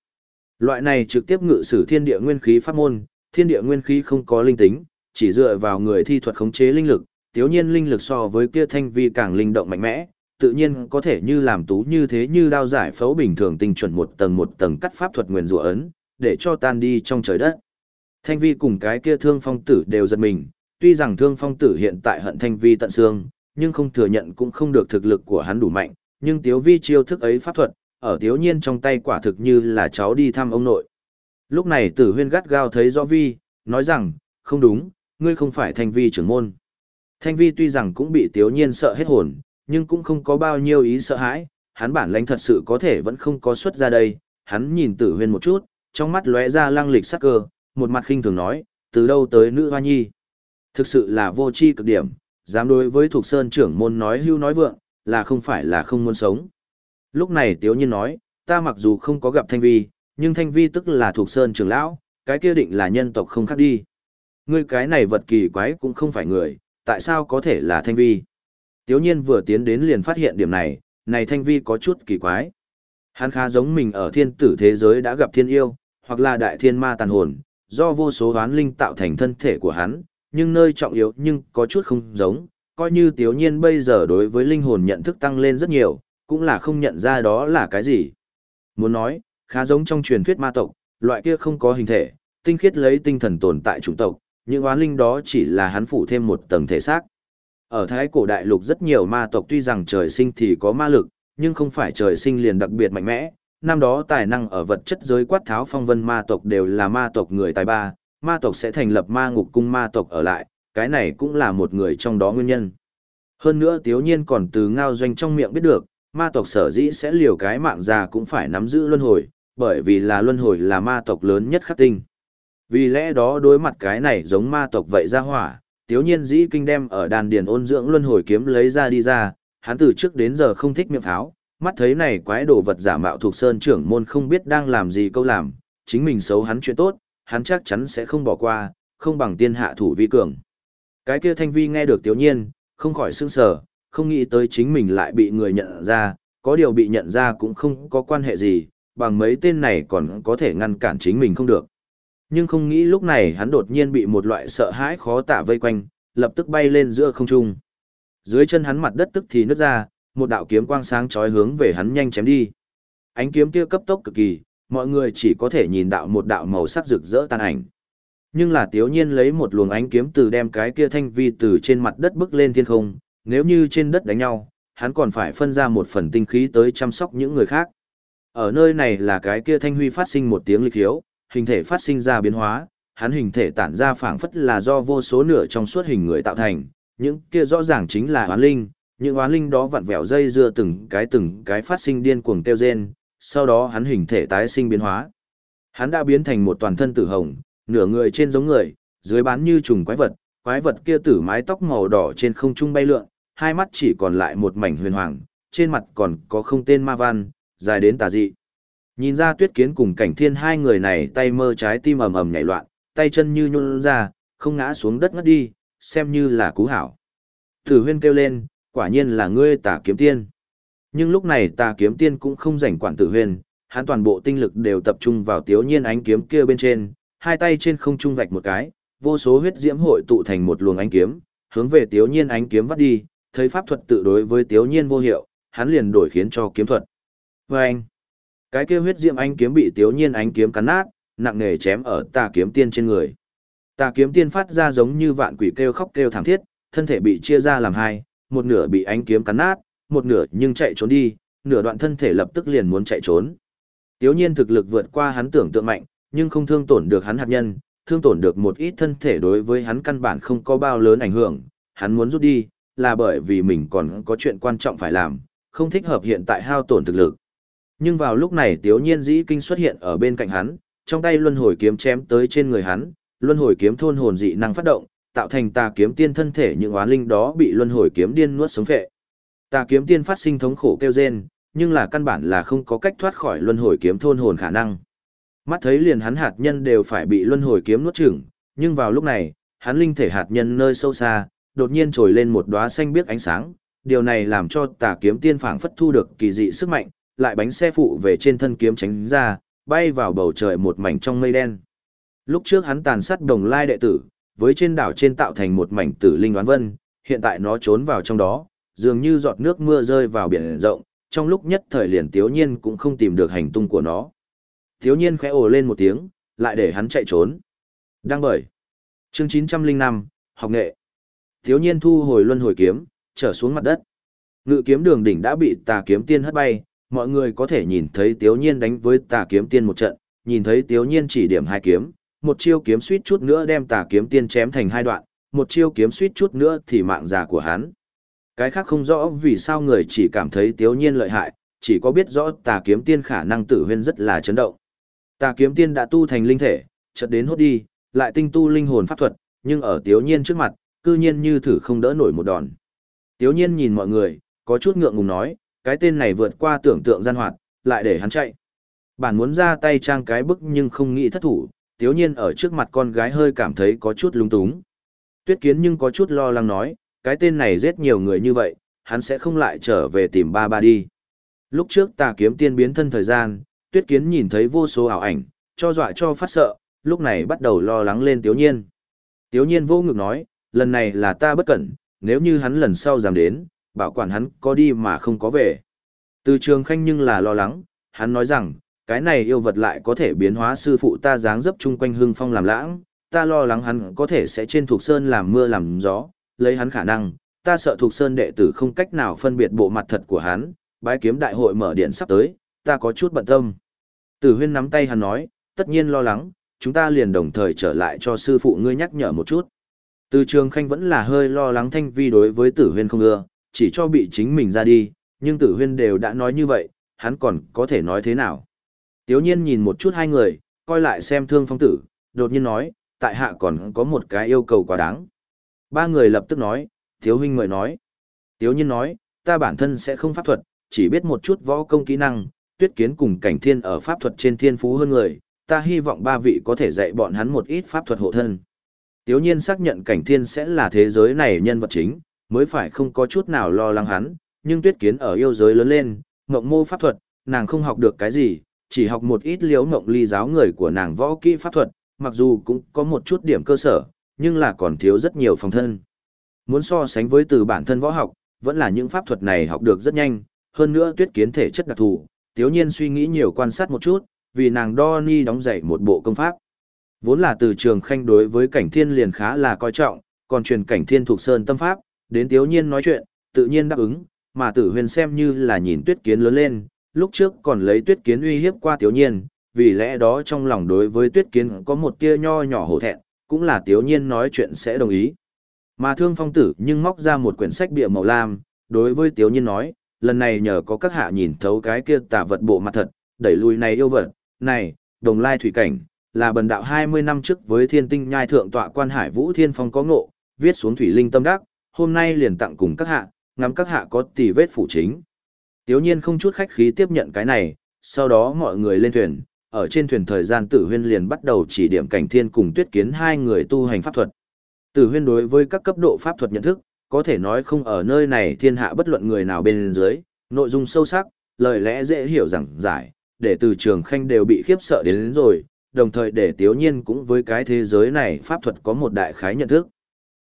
Loại này trực tiếp ngự sử thiên địa nguyên khí pháp môn, thiên địa nguyên khí không có linh tính, chỉ dựa vào người thi thuật khống chế linh lực, tiếu nhiên linh lực so với kia thanh vi càng linh động mạnh mẽ, tự nhiên có thể như làm tú như thế như đao giải phẫu bình thường tinh chuẩn một tầng một tầng cắt pháp thuật nguyền rủa ấn, để cho tan đi trong trời đất. Thanh vi cùng cái kia thương phong tử đều giật mình, tuy rằng thương phong tử hiện tại hận thanh vi tận xương, nhưng không thừa nhận cũng không được thực lực của hắn đủ mạnh, nhưng tiếu vi chiêu thức ấy pháp thuật, ở tiếu nhiên trong tay quả thực như là cháu đi thăm ông nội. Lúc này tử huyên gắt gao thấy rõ vi, nói rằng, không đúng, ngươi không phải thanh vi trưởng môn. Thanh vi tuy rằng cũng bị tiếu nhiên sợ hết hồn, nhưng cũng không có bao nhiêu ý sợ hãi, hắn bản lãnh thật sự có thể vẫn không có xuất ra đây, hắn nhìn tử huyên một chút, trong mắt lóe ra lăng lịch sắc cơ, một mặt khinh thường nói, từ đâu tới nữ hoa nhi. Thực sự là vô chi cực điểm, dám đối với thuộc sơn trưởng môn nói hưu nói vượng, là không phải là không muốn sống. Lúc này tiếu nhiên nói, ta mặc dù không có gặp thanh vi, nhưng thanh vi tức là thuộc sơn trưởng lão, cái kia định là nhân tộc không khác đi. Ngươi cái này vật kỳ quái cũng không phải người, tại sao có thể là thanh vi? Tiếu nhiên vừa tiến đến liền phát hiện điểm này, này thanh vi có chút kỳ quái. Hắn khá giống mình ở thiên tử thế giới đã gặp thiên yêu, hoặc là đại thiên ma tàn hồn, do vô số hoán linh tạo thành thân thể của hắn, nhưng nơi trọng yếu nhưng có chút không giống, coi như tiếu nhiên bây giờ đối với linh hồn nhận thức tăng lên rất nhiều, cũng là không nhận ra đó là cái gì. Muốn nói, khá giống trong truyền thuyết ma tộc, loại kia không có hình thể, tinh khiết lấy tinh thần tồn tại chủng tộc, những oán linh đó chỉ là hắn phủ thêm một tầng thể xác. Ở Thái cổ đại lục rất nhiều ma tộc tuy rằng trời sinh thì có ma lực, nhưng không phải trời sinh liền đặc biệt mạnh mẽ. Năm đó tài năng ở vật chất giới quát tháo phong vân ma tộc đều là ma tộc người tài ba, ma tộc sẽ thành lập ma ngục cung ma tộc ở lại, cái này cũng là một người trong đó nguyên nhân. Hơn nữa tiếu nhiên còn từ ngao doanh trong miệng biết được, ma tộc sở dĩ sẽ liều cái mạng già cũng phải nắm giữ luân hồi, bởi vì là luân hồi là ma tộc lớn nhất khắc tinh. Vì lẽ đó đối mặt cái này giống ma tộc vậy ra hỏa, tiếu nhiên dĩ kinh đem ở đàn điền ôn dưỡng luân hồi kiếm lấy ra đi ra, hắn từ trước đến giờ không thích miệng pháo, mắt thấy này quái đồ vật giả mạo thuộc sơn trưởng môn không biết đang làm gì câu làm, chính mình xấu hắn chuyện tốt, hắn chắc chắn sẽ không bỏ qua, không bằng tiên hạ thủ vi cường. Cái kia thanh vi nghe được tiểu nhiên, không khỏi sững sờ, không nghĩ tới chính mình lại bị người nhận ra, có điều bị nhận ra cũng không có quan hệ gì, bằng mấy tên này còn có thể ngăn cản chính mình không được. Nhưng không nghĩ lúc này hắn đột nhiên bị một loại sợ hãi khó tả vây quanh, lập tức bay lên giữa không trung. Dưới chân hắn mặt đất tức thì nứt ra, một đạo kiếm quang sáng chói hướng về hắn nhanh chém đi. Ánh kiếm kia cấp tốc cực kỳ, mọi người chỉ có thể nhìn đạo một đạo màu sắc rực rỡ tan ảnh. Nhưng là Tiếu Nhiên lấy một luồng ánh kiếm từ đem cái kia thanh vi từ trên mặt đất bước lên thiên không, nếu như trên đất đánh nhau, hắn còn phải phân ra một phần tinh khí tới chăm sóc những người khác. Ở nơi này là cái kia thanh huy phát sinh một tiếng lịch hiếu, hình thể phát sinh ra biến hóa, hắn hình thể tản ra phảng phất là do vô số nửa trong suốt hình người tạo thành, những kia rõ ràng chính là oán linh, những oán linh đó vặn vẹo dây dưa từng cái từng cái phát sinh điên cuồng tiêu rên, sau đó hắn hình thể tái sinh biến hóa. Hắn đã biến thành một toàn thân tử hồng, nửa người trên giống người, dưới bán như trùng quái vật, quái vật kia tử mái tóc màu đỏ trên không trung bay lượn, hai mắt chỉ còn lại một mảnh huyền hoàng, trên mặt còn có không tên ma văn, dài đến tà dị. Nhìn ra tuyết kiến cùng cảnh thiên hai người này tay mơ trái tim ầm ầm nhảy loạn, tay chân như nhún ra, không ngã xuống đất ngất đi, xem như là cú hảo. Tử huyên kêu lên, quả nhiên là ngươi tà kiếm tiên. Nhưng lúc này tà kiếm tiên cũng không rảnh quản tử huyên, hắn toàn bộ tinh lực đều tập trung vào tiếu nhiên ánh kiếm kia bên trên, hai tay trên không trung vạch một cái, vô số huyết diễm hội tụ thành một luồng ánh kiếm, hướng về tiếu nhiên ánh kiếm vắt đi, thấy pháp thuật tự đối với tiếu nhiên vô hiệu, hắn liền đổi khiến cho kiếm thuật. Và anh, cái kia huyết diệm ánh kiếm bị tiếu nhiên ánh kiếm cắn nát, nặng nề chém ở tà kiếm tiên trên người. Tà kiếm tiên phát ra giống như vạn quỷ kêu khóc kêu thảm thiết, thân thể bị chia ra làm hai, một nửa bị ánh kiếm cắn nát, một nửa nhưng chạy trốn đi, nửa đoạn thân thể lập tức liền muốn chạy trốn. Tiếu nhiên thực lực vượt qua hắn tưởng tượng mạnh, nhưng không thương tổn được hắn hạt nhân, thương tổn được một ít thân thể đối với hắn căn bản không có bao lớn ảnh hưởng, hắn muốn rút đi, là bởi vì mình còn có chuyện quan trọng phải làm, không thích hợp hiện tại hao tổn thực lực. Nhưng vào lúc này Tiếu Nhiên Dĩ Kinh xuất hiện ở bên cạnh hắn, trong tay luân hồi kiếm chém tới trên người hắn, luân hồi kiếm thôn hồn dị năng phát động, tạo thành tà kiếm tiên thân thể những oán linh đó bị luân hồi kiếm điên nuốt sống phệ. Tà kiếm tiên phát sinh thống khổ kêu rên, nhưng là căn bản là không có cách thoát khỏi luân hồi kiếm thôn hồn khả năng. Mắt thấy liền hắn hạt nhân đều phải bị luân hồi kiếm nuốt chửng, nhưng vào lúc này, hắn linh thể hạt nhân nơi sâu xa, đột nhiên trồi lên một đóa xanh biếc ánh sáng, điều này làm cho tà kiếm tiên phảng phất thu được kỳ dị sức mạnh, lại bánh xe phụ về trên thân kiếm tránh ra, bay vào bầu trời một mảnh trong mây đen. Lúc trước hắn tàn sát đồng lai đệ tử, với trên đảo trên tạo thành một mảnh tử linh đoán vân, hiện tại nó trốn vào trong đó, dường như giọt nước mưa rơi vào biển rộng, trong lúc nhất thời liền tiếu nhiên cũng không tìm được hành tung của nó. Tiếu nhiên khẽ ồ lên một tiếng, lại để hắn chạy trốn. Đang bởi. Chương 905, học nghệ. Tiếu nhiên thu hồi luân hồi kiếm, trở xuống mặt đất. Ngự kiếm đường đỉnh đã bị tà kiếm tiên hất bay, mọi người có thể nhìn thấy Tiếu nhiên đánh với tà kiếm tiên một trận, nhìn thấy Tiếu nhiên chỉ điểm hai kiếm, một chiêu kiếm suýt chút nữa đem tà kiếm tiên chém thành hai đoạn, một chiêu kiếm suýt chút nữa thì mạng già của hắn. Cái khác không rõ vì sao người chỉ cảm thấy Tiếu nhiên lợi hại, chỉ có biết rõ tà kiếm tiên khả năng tử huyên rất là chấn động. Tà kiếm tiên đã tu thành linh thể, chợt đến hốt đi, lại tinh tu linh hồn pháp thuật, nhưng ở Tiếu Nhiên trước mặt, cư nhiên như thử không đỡ nổi một đòn. Tiếu Nhiên nhìn mọi người, có chút ngượng ngùng nói, cái tên này vượt qua tưởng tượng gian hoạt, lại để hắn chạy. Bản muốn ra tay trang cái bức nhưng không nghĩ thất thủ, Tiếu Nhiên ở trước mặt con gái hơi cảm thấy có chút lung túng. Tuyết Kiến nhưng có chút lo lắng nói, cái tên này giết nhiều người như vậy, hắn sẽ không lại trở về tìm ba ba đi. Lúc trước tà kiếm tiên biến thân thời gian, tuyết kiến nhìn thấy vô số ảo ảnh, cho dọa cho phát sợ, lúc này bắt đầu lo lắng lên tiếu nhiên. Tiếu nhiên vô ngực nói, lần này là ta bất cẩn, nếu như hắn lần sau dám đến, bảo quản hắn có đi mà không có về. Từ trường khanh nhưng là lo lắng, hắn nói rằng, cái này yêu vật lại có thể biến hóa sư phụ ta dáng dấp chung quanh hưng phong làm lãng, ta lo lắng hắn có thể sẽ trên thuộc sơn làm mưa làm gió, lấy hắn khả năng, ta sợ thuộc sơn đệ tử không cách nào phân biệt bộ mặt thật của hắn, bái kiếm đại hội mở điện sắp tới, ta có chút bận tâm. Tử huyên nắm tay hắn nói, tất nhiên lo lắng, chúng ta liền đồng thời trở lại cho sư phụ ngươi nhắc nhở một chút. Từ trường khanh vẫn là hơi lo lắng thanh vi đối với tử huyên không ưa, chỉ cho bị chính mình ra đi, nhưng tử huyên đều đã nói như vậy, hắn còn có thể nói thế nào. Tiếu nhiên nhìn một chút hai người, coi lại xem thương phong tử, đột nhiên nói, tại hạ còn có một cái yêu cầu quá đáng. Ba người lập tức nói, Thiếu huynh mời nói. Tiếu nhiên nói, ta bản thân sẽ không pháp thuật, chỉ biết một chút võ công kỹ năng, tuyết kiến cùng cảnh thiên ở pháp thuật trên thiên phú hơn người, ta hy vọng ba vị có thể dạy bọn hắn một ít pháp thuật hộ thân. Tiếu nhiên xác nhận cảnh thiên sẽ là thế giới này nhân vật chính, mới phải không có chút nào lo lắng hắn, nhưng tuyết kiến ở yêu giới lớn lên, ngộng mô pháp thuật, nàng không học được cái gì, chỉ học một ít liếu ngộng ly giáo người của nàng võ kỹ pháp thuật, mặc dù cũng có một chút điểm cơ sở, nhưng là còn thiếu rất nhiều phòng thân. Muốn so sánh với từ bản thân võ học, vẫn là những pháp thuật này học được rất nhanh, hơn nữa tuyết kiến thể chất đặc thù, tiếu nhiên suy nghĩ nhiều quan sát một chút, vì nàng đo ni đóng dạy một bộ công pháp. Vốn là từ trường khanh đối với cảnh thiên liền khá là coi trọng, còn truyền cảnh thiên thuộc sơn tâm pháp, đến tiếu nhiên nói chuyện, tự nhiên đáp ứng, mà tử huyền xem như là nhìn tuyết kiến lớn lên, lúc trước còn lấy tuyết kiến uy hiếp qua tiếu nhiên, vì lẽ đó trong lòng đối với tuyết kiến có một tia nho nhỏ hổ thẹn, cũng là tiếu nhiên nói chuyện sẽ đồng ý. Mà thương phong tử nhưng móc ra một quyển sách bìa màu lam, đối với tiếu nhiên nói, lần này nhờ có các hạ nhìn thấu cái kia tả vật bộ mặt thật, đẩy lùi này yêu vật, này, đồng lai thủy cảnh, là bần đạo 20 năm trước với thiên tinh nhai thượng tọa quan hải vũ thiên phong có ngộ, viết xuống thủy linh tâm đắc, hôm nay liền tặng cùng các hạ, ngắm các hạ có tỷ vết phủ chính. Tiếu nhiên không chút khách khí tiếp nhận cái này, sau đó mọi người lên thuyền, ở trên thuyền thời gian tử huyên liền bắt đầu chỉ điểm cảnh thiên cùng tuyết kiến hai người tu hành pháp thuật. Tử huyên đối với các cấp độ pháp thuật nhận thức, có thể nói không ở nơi này thiên hạ bất luận người nào bên dưới, nội dung sâu sắc, lời lẽ dễ hiểu rằng giải, để từ trường khanh đều bị khiếp sợ đến, đến rồi, đồng thời để tiếu nhiên cũng với cái thế giới này pháp thuật có một đại khái nhận thức.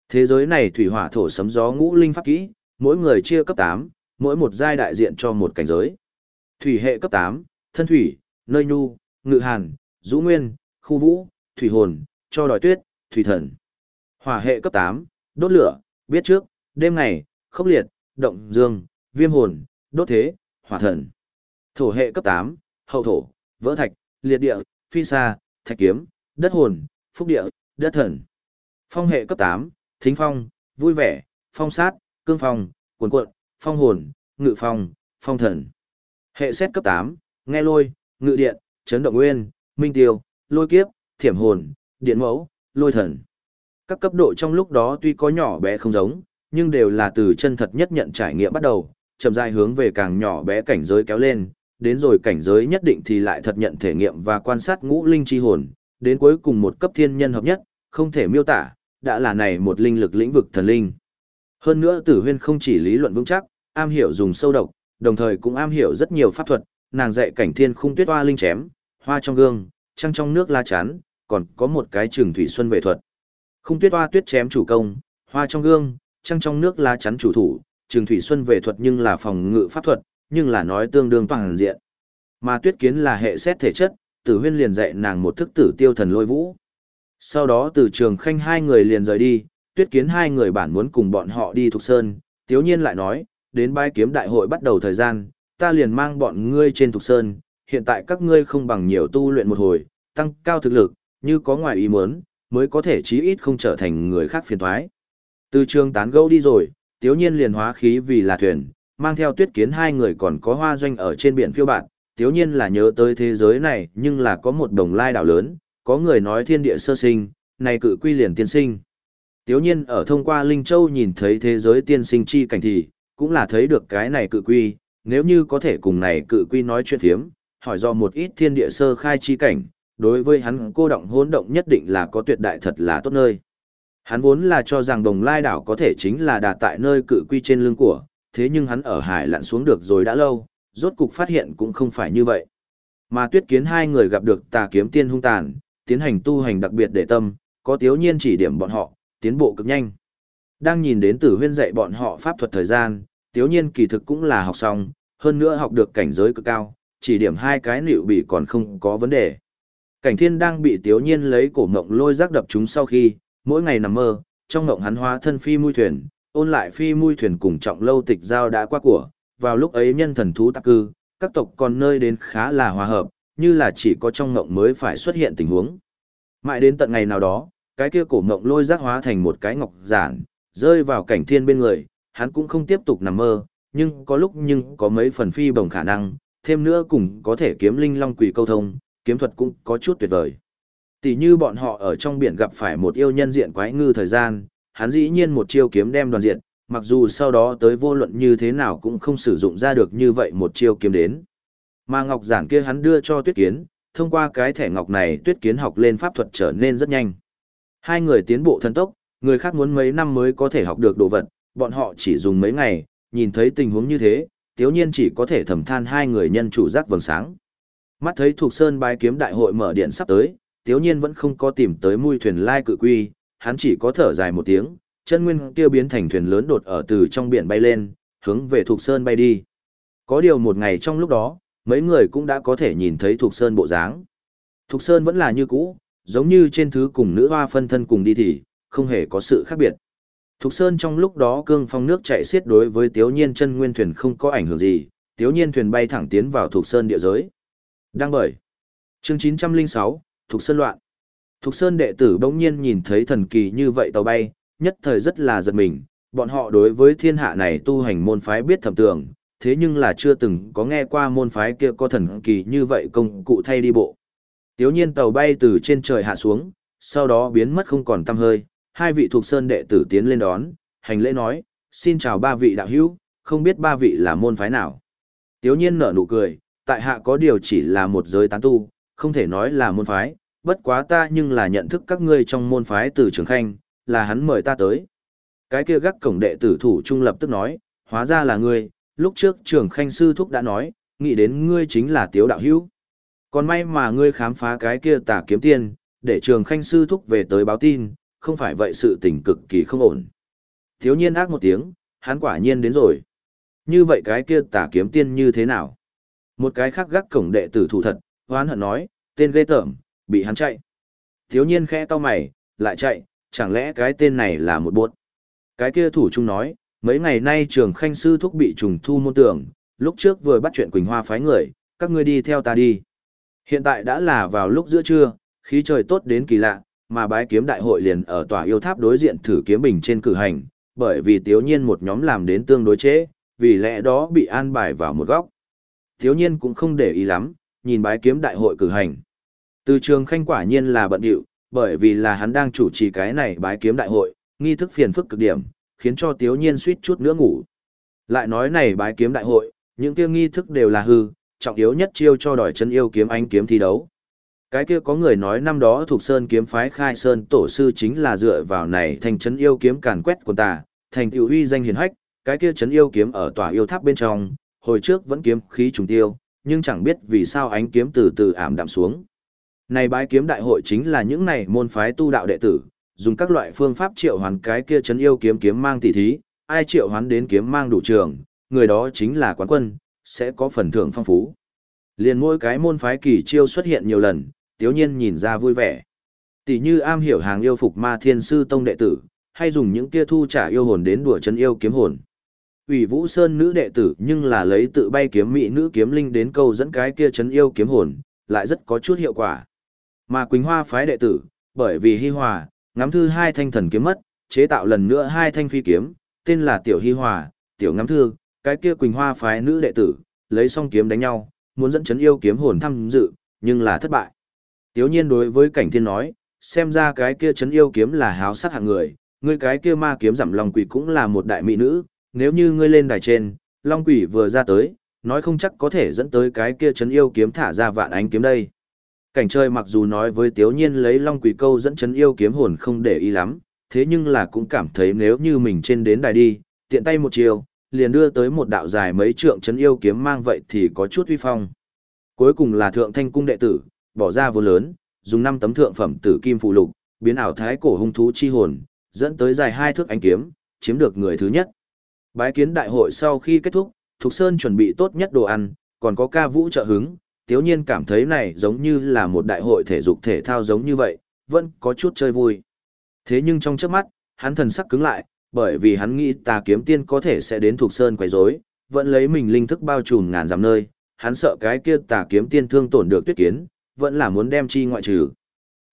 Thế giới này thủy hỏa thổ sấm gió ngũ linh pháp kỹ, mỗi người chia cấp 8, mỗi một giai đại diện cho một cảnh giới. Thủy hệ cấp 8, thân thủy, nơi nhu, ngự hàn, dũ nguyên, khu vũ, thủy hồn, cho đòi tuyết, thủy thần. Hỏa hệ cấp 8, đốt lửa, biết trước, đêm ngày, khốc liệt, động dương, viêm hồn, đốt thế, hỏa thần. Thổ hệ cấp 8, hậu thổ, vỡ thạch, liệt địa, phi xa, thạch kiếm, đất hồn, phúc địa, đất thần. Phong hệ cấp 8, thính phong, vui vẻ, phong sát, cương phong, cuồn cuộn, phong hồn, ngự phong, phong thần. Hệ xét cấp 8, nghe lôi, ngự điện, chấn động nguyên, minh tiêu, lôi kiếp, thiểm hồn, điện mẫu, lôi thần. Các cấp độ trong lúc đó tuy có nhỏ bé không giống, nhưng đều là từ chân thật nhất nhận trải nghiệm bắt đầu, chậm rãi hướng về càng nhỏ bé cảnh giới kéo lên, đến rồi cảnh giới nhất định thì lại thật nhận thể nghiệm và quan sát ngũ linh chi hồn, đến cuối cùng một cấp thiên nhân hợp nhất, không thể miêu tả, đã là này một linh lực lĩnh vực thần linh. Hơn nữa Tử Huyên không chỉ lý luận vững chắc, am hiểu dùng sâu độc, đồng thời cũng am hiểu rất nhiều pháp thuật, nàng dạy cảnh thiên khung tuyết hoa linh chém, hoa trong gương, trăng trong nước la chán, còn có một cái trường thủy xuân về thuật. Khung tuyết hoa tuyết chém chủ công, hoa trong gương, trăng trong nước la chắn chủ thủ, trường thủy xuân về thuật nhưng là phòng ngự pháp thuật, nhưng là nói tương đương toàn diện. Mà tuyết kiến là hệ xét thể chất, tử huyên liền dạy nàng một thức tử tiêu thần lôi vũ. Sau đó từ trường khanh hai người liền rời đi, tuyết kiến hai người bản muốn cùng bọn họ đi thuộc sơn, tiếu nhiên lại nói, đến bái kiếm đại hội bắt đầu thời gian, ta liền mang bọn ngươi trên thuộc sơn, hiện tại các ngươi không bằng nhiều tu luyện một hồi, tăng cao thực lực, như có ngoài ý muốn, mới có thể chí ít không trở thành người khác phiền thoái. Từ trường tán gẫu đi rồi, tiếu nhiên liền hóa khí vì là thuyền, mang theo tuyết kiến hai người còn có hoa doanh ở trên biển phiêu bạt. tiếu nhiên là nhớ tới thế giới này nhưng là có một đồng lai đảo lớn, có người nói thiên địa sơ sinh, này cự quy liền tiên sinh. Tiếu nhiên ở thông qua Linh Châu nhìn thấy thế giới tiên sinh chi cảnh thì, cũng là thấy được cái này cự quy, nếu như có thể cùng này cự quy nói chuyện thiếm, hỏi do một ít thiên địa sơ khai chi cảnh, đối với hắn cô động hỗn động nhất định là có tuyệt đại thật là tốt nơi. Hắn vốn là cho rằng đồng lai đảo có thể chính là đạt tại nơi cự quy trên lưng của, thế nhưng hắn ở hải lặn xuống được rồi đã lâu, rốt cục phát hiện cũng không phải như vậy. Mà tuyết kiến hai người gặp được tà kiếm tiên hung tàn, tiến hành tu hành đặc biệt để tâm, có tiếu nhiên chỉ điểm bọn họ, tiến bộ cực nhanh. Đang nhìn đến tử huyên dạy bọn họ pháp thuật thời gian, tiếu nhiên kỳ thực cũng là học xong, hơn nữa học được cảnh giới cực cao, chỉ điểm hai cái liệu bị còn không có vấn đề. Cảnh thiên đang bị tiếu nhiên lấy cổ mộng lôi rác đập chúng sau khi, mỗi ngày nằm mơ, trong mộng hắn hóa thân phi mui thuyền, ôn lại phi mui thuyền cùng trọng lâu tịch giao đã qua của, vào lúc ấy nhân thần thú tắc cư, các tộc còn nơi đến khá là hòa hợp, như là chỉ có trong ngộng mới phải xuất hiện tình huống. Mãi đến tận ngày nào đó, cái kia cổ ngộng lôi giác hóa thành một cái ngọc giản, rơi vào cảnh thiên bên người, hắn cũng không tiếp tục nằm mơ, nhưng có lúc nhưng có mấy phần phi bồng khả năng, thêm nữa cũng có thể kiếm linh long quỷ câu thông, kiếm thuật cũng có chút tuyệt vời. Tỷ như bọn họ ở trong biển gặp phải một yêu nhân diện quái ngư thời gian, hắn dĩ nhiên một chiêu kiếm đem đoàn diện, mặc dù sau đó tới vô luận như thế nào cũng không sử dụng ra được như vậy một chiêu kiếm đến. Mà ngọc giản kia hắn đưa cho tuyết kiến, thông qua cái thẻ ngọc này tuyết kiến học lên pháp thuật trở nên rất nhanh. Hai người tiến bộ thần tốc, người khác muốn mấy năm mới có thể học được đồ vật, bọn họ chỉ dùng mấy ngày, nhìn thấy tình huống như thế, tiếu nhiên chỉ có thể thầm than hai người nhân chủ giác vầng sáng. Mắt thấy thuộc sơn bái kiếm đại hội mở điện sắp tới, tiếu nhiên vẫn không có tìm tới mui thuyền lai cự quy, hắn chỉ có thở dài một tiếng, chân nguyên kia biến thành thuyền lớn đột ở từ trong biển bay lên, hướng về thuộc sơn bay đi. Có điều một ngày trong lúc đó, mấy người cũng đã có thể nhìn thấy thuộc sơn bộ dáng. Thục Sơn vẫn là như cũ, giống như trên thứ cùng nữ hoa phân thân cùng đi thì, không hề có sự khác biệt. Thục Sơn trong lúc đó cương phong nước chạy xiết đối với Tiếu Nhiên chân nguyên thuyền không có ảnh hưởng gì, Tiếu Nhiên thuyền bay thẳng tiến vào Thục Sơn địa giới. Đăng bởi. Chương 906, Thục Sơn loạn. Thục Sơn đệ tử bỗng nhiên nhìn thấy thần kỳ như vậy tàu bay, nhất thời rất là giật mình, bọn họ đối với thiên hạ này tu hành môn phái biết thầm tưởng thế nhưng là chưa từng có nghe qua môn phái kia có thần kỳ như vậy công cụ thay đi bộ. Tiếu nhiên tàu bay từ trên trời hạ xuống, sau đó biến mất không còn tăm hơi, hai vị thuộc sơn đệ tử tiến lên đón, hành lễ nói, xin chào ba vị đạo hữu, không biết ba vị là môn phái nào. Tiếu nhiên nở nụ cười, tại hạ có điều chỉ là một giới tán tu, không thể nói là môn phái, bất quá ta nhưng là nhận thức các ngươi trong môn phái từ trường khanh, là hắn mời ta tới. Cái kia gác cổng đệ tử thủ trung lập tức nói, hóa ra là ngươi, lúc trước trường khanh sư thúc đã nói, nghĩ đến ngươi chính là tiếu đạo hữu. Còn may mà ngươi khám phá cái kia tà kiếm tiên, để trường khanh sư thúc về tới báo tin, không phải vậy sự tình cực kỳ không ổn. Thiếu nhiên ác một tiếng, hắn quả nhiên đến rồi. Như vậy cái kia tà kiếm tiên như thế nào? Một cái khác gác cổng đệ tử thủ thật, hoán hận nói, tên ghê tởm, bị hắn chạy. Thiếu nhiên khẽ to mày, lại chạy, chẳng lẽ cái tên này là một buốt. Cái kia thủ trung nói, mấy ngày nay trường khanh sư thúc bị trùng thu môn tưởng, lúc trước vừa bắt chuyện Quỳnh Hoa phái người, các ngươi đi theo ta đi. Hiện tại đã là vào lúc giữa trưa, khí trời tốt đến kỳ lạ, mà bái kiếm đại hội liền ở tòa yêu tháp đối diện thử kiếm bình trên cử hành, bởi vì tiếu nhiên một nhóm làm đến tương đối chế, vì lẽ đó bị an bài vào một góc. Tiếu nhiên cũng không để ý lắm, nhìn bái kiếm đại hội cử hành. Từ trường khanh quả nhiên là bận điệu, bởi vì là hắn đang chủ trì cái này bái kiếm đại hội, nghi thức phiền phức cực điểm, khiến cho tiếu nhiên suýt chút nữa ngủ. Lại nói này bái kiếm đại hội, những kia nghi thức đều là hư, trọng yếu nhất chiêu cho đòi chân yêu kiếm anh kiếm thi đấu. Cái kia có người nói năm đó thuộc sơn kiếm phái khai sơn tổ sư chính là dựa vào này thành chân yêu kiếm càn quét của ta, thành tiểu uy danh hiền hách, cái kia chân yêu kiếm ở tòa yêu tháp bên trong, hồi trước vẫn kiếm khí trùng tiêu, nhưng chẳng biết vì sao ánh kiếm từ từ ảm đạm xuống. Này bái kiếm đại hội chính là những này môn phái tu đạo đệ tử, dùng các loại phương pháp triệu hoán cái kia chấn yêu kiếm kiếm mang tỷ thí, ai triệu hoán đến kiếm mang đủ trường, người đó chính là quán quân, sẽ có phần thưởng phong phú. Liền mỗi cái môn phái kỳ chiêu xuất hiện nhiều lần, tiếu nhiên nhìn ra vui vẻ. Tỷ như am hiểu hàng yêu phục ma thiên sư tông đệ tử, hay dùng những kia thu trả yêu hồn đến đùa chân yêu kiếm hồn. Ủy Vũ Sơn nữ đệ tử nhưng là lấy tự bay kiếm mỹ nữ kiếm linh đến câu dẫn cái kia chấn yêu kiếm hồn, lại rất có chút hiệu quả. Mà Quỳnh Hoa phái đệ tử, bởi vì hi hòa, ngắm thư hai thanh thần kiếm mất, chế tạo lần nữa hai thanh phi kiếm, tên là Tiểu Hi Hòa, Tiểu Ngắm Thư, cái kia Quỳnh Hoa phái nữ đệ tử, lấy song kiếm đánh nhau, muốn dẫn chấn yêu kiếm hồn tham dự, nhưng là thất bại. Tiếu nhiên đối với cảnh thiên nói, xem ra cái kia chấn yêu kiếm là háo sát hạng người, ngươi cái kia ma kiếm giảm long quỷ cũng là một đại mỹ nữ, nếu như ngươi lên đài trên, long quỷ vừa ra tới, nói không chắc có thể dẫn tới cái kia chấn yêu kiếm thả ra vạn ánh kiếm đây. Cảnh chơi mặc dù nói với tiếu nhiên lấy long quỷ câu dẫn chấn yêu kiếm hồn không để ý lắm, thế nhưng là cũng cảm thấy nếu như mình trên đến đài đi, tiện tay một chiều, liền đưa tới một đạo dài mấy trượng chấn yêu kiếm mang vậy thì có chút uy phong. Cuối cùng là thượng thanh cung đệ tử, bỏ ra vô lớn, dùng năm tấm thượng phẩm tử kim phụ lục, biến ảo thái cổ hung thú chi hồn, dẫn tới dài hai thước ánh kiếm, chiếm được người thứ nhất. Bái kiến đại hội sau khi kết thúc, Thục Sơn chuẩn bị tốt nhất đồ ăn, còn có ca vũ trợ hứng, tiếu nhiên cảm thấy này giống như là một đại hội thể dục thể thao giống như vậy, vẫn có chút chơi vui. Thế nhưng trong chớp mắt, hắn thần sắc cứng lại, bởi vì hắn nghĩ tà kiếm tiên có thể sẽ đến thuộc sơn quấy rối, vẫn lấy mình linh thức bao trùm ngàn dặm nơi, hắn sợ cái kia tà kiếm tiên thương tổn được tuyết kiến, vẫn là muốn đem chi ngoại trừ.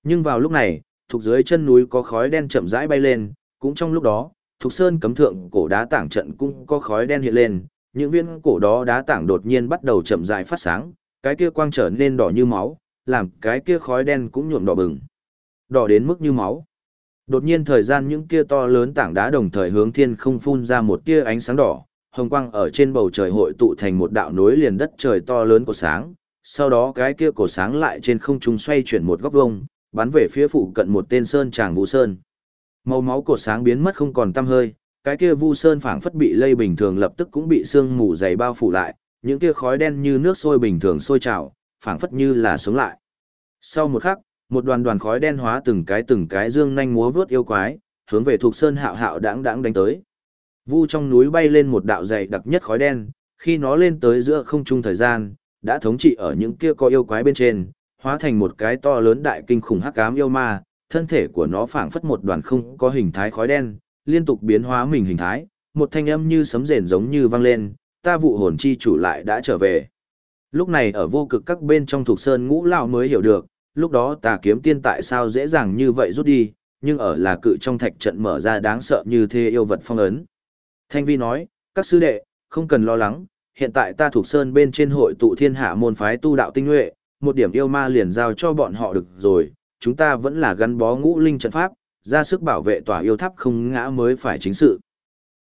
Nhưng vào lúc này, thuộc dưới chân núi có khói đen chậm rãi bay lên, cũng trong lúc đó, thuộc sơn cấm thượng cổ đá tảng trận cũng có khói đen hiện lên, những viên cổ đó đá tảng đột nhiên bắt đầu chậm rãi phát sáng, cái kia quang trở nên đỏ như máu, làm cái kia khói đen cũng nhuộm đỏ bừng. Đỏ đến mức như máu. Đột nhiên thời gian những kia to lớn tảng đá đồng thời hướng thiên không phun ra một tia ánh sáng đỏ, hồng quang ở trên bầu trời hội tụ thành một đạo nối liền đất trời to lớn của sáng, sau đó cái kia cổ sáng lại trên không trung xoay chuyển một góc vuông, bắn về phía phụ cận một tên sơn tràng Vu Sơn. Màu máu cổ sáng biến mất không còn tăm hơi, cái kia Vu Sơn phảng phất bị lây bình thường lập tức cũng bị sương mù dày bao phủ lại, những kia khói đen như nước sôi bình thường sôi trào, phảng phất như là sống lại. Sau một khắc, một đoàn đoàn khói đen hóa từng cái từng cái dương nhanh múa vớt yêu quái, hướng về thuộc sơn hạo hạo đãng đãng đánh tới. Vu trong núi bay lên một đạo dày đặc nhất khói đen, khi nó lên tới giữa không trung thời gian, đã thống trị ở những kia có yêu quái bên trên, hóa thành một cái to lớn đại kinh khủng hắc ám yêu ma, thân thể của nó phảng phất một đoàn không có hình thái khói đen, liên tục biến hóa mình hình thái, một thanh âm như sấm rền giống như vang lên, ta vụ hồn chi chủ lại đã trở về. Lúc này ở vô cực các bên trong thuộc sơn ngũ lão mới hiểu được, lúc đó tà kiếm tiên tại sao dễ dàng như vậy rút đi, nhưng ở là cự trong thạch trận mở ra đáng sợ như thế yêu vật phong ấn. Thanh vi nói, các sư đệ, không cần lo lắng, hiện tại ta thuộc sơn bên trên hội tụ thiên hạ môn phái tu đạo tinh nhuệ, một điểm yêu ma liền giao cho bọn họ được rồi, chúng ta vẫn là gắn bó ngũ linh trận pháp, ra sức bảo vệ tòa yêu tháp không ngã mới phải chính sự.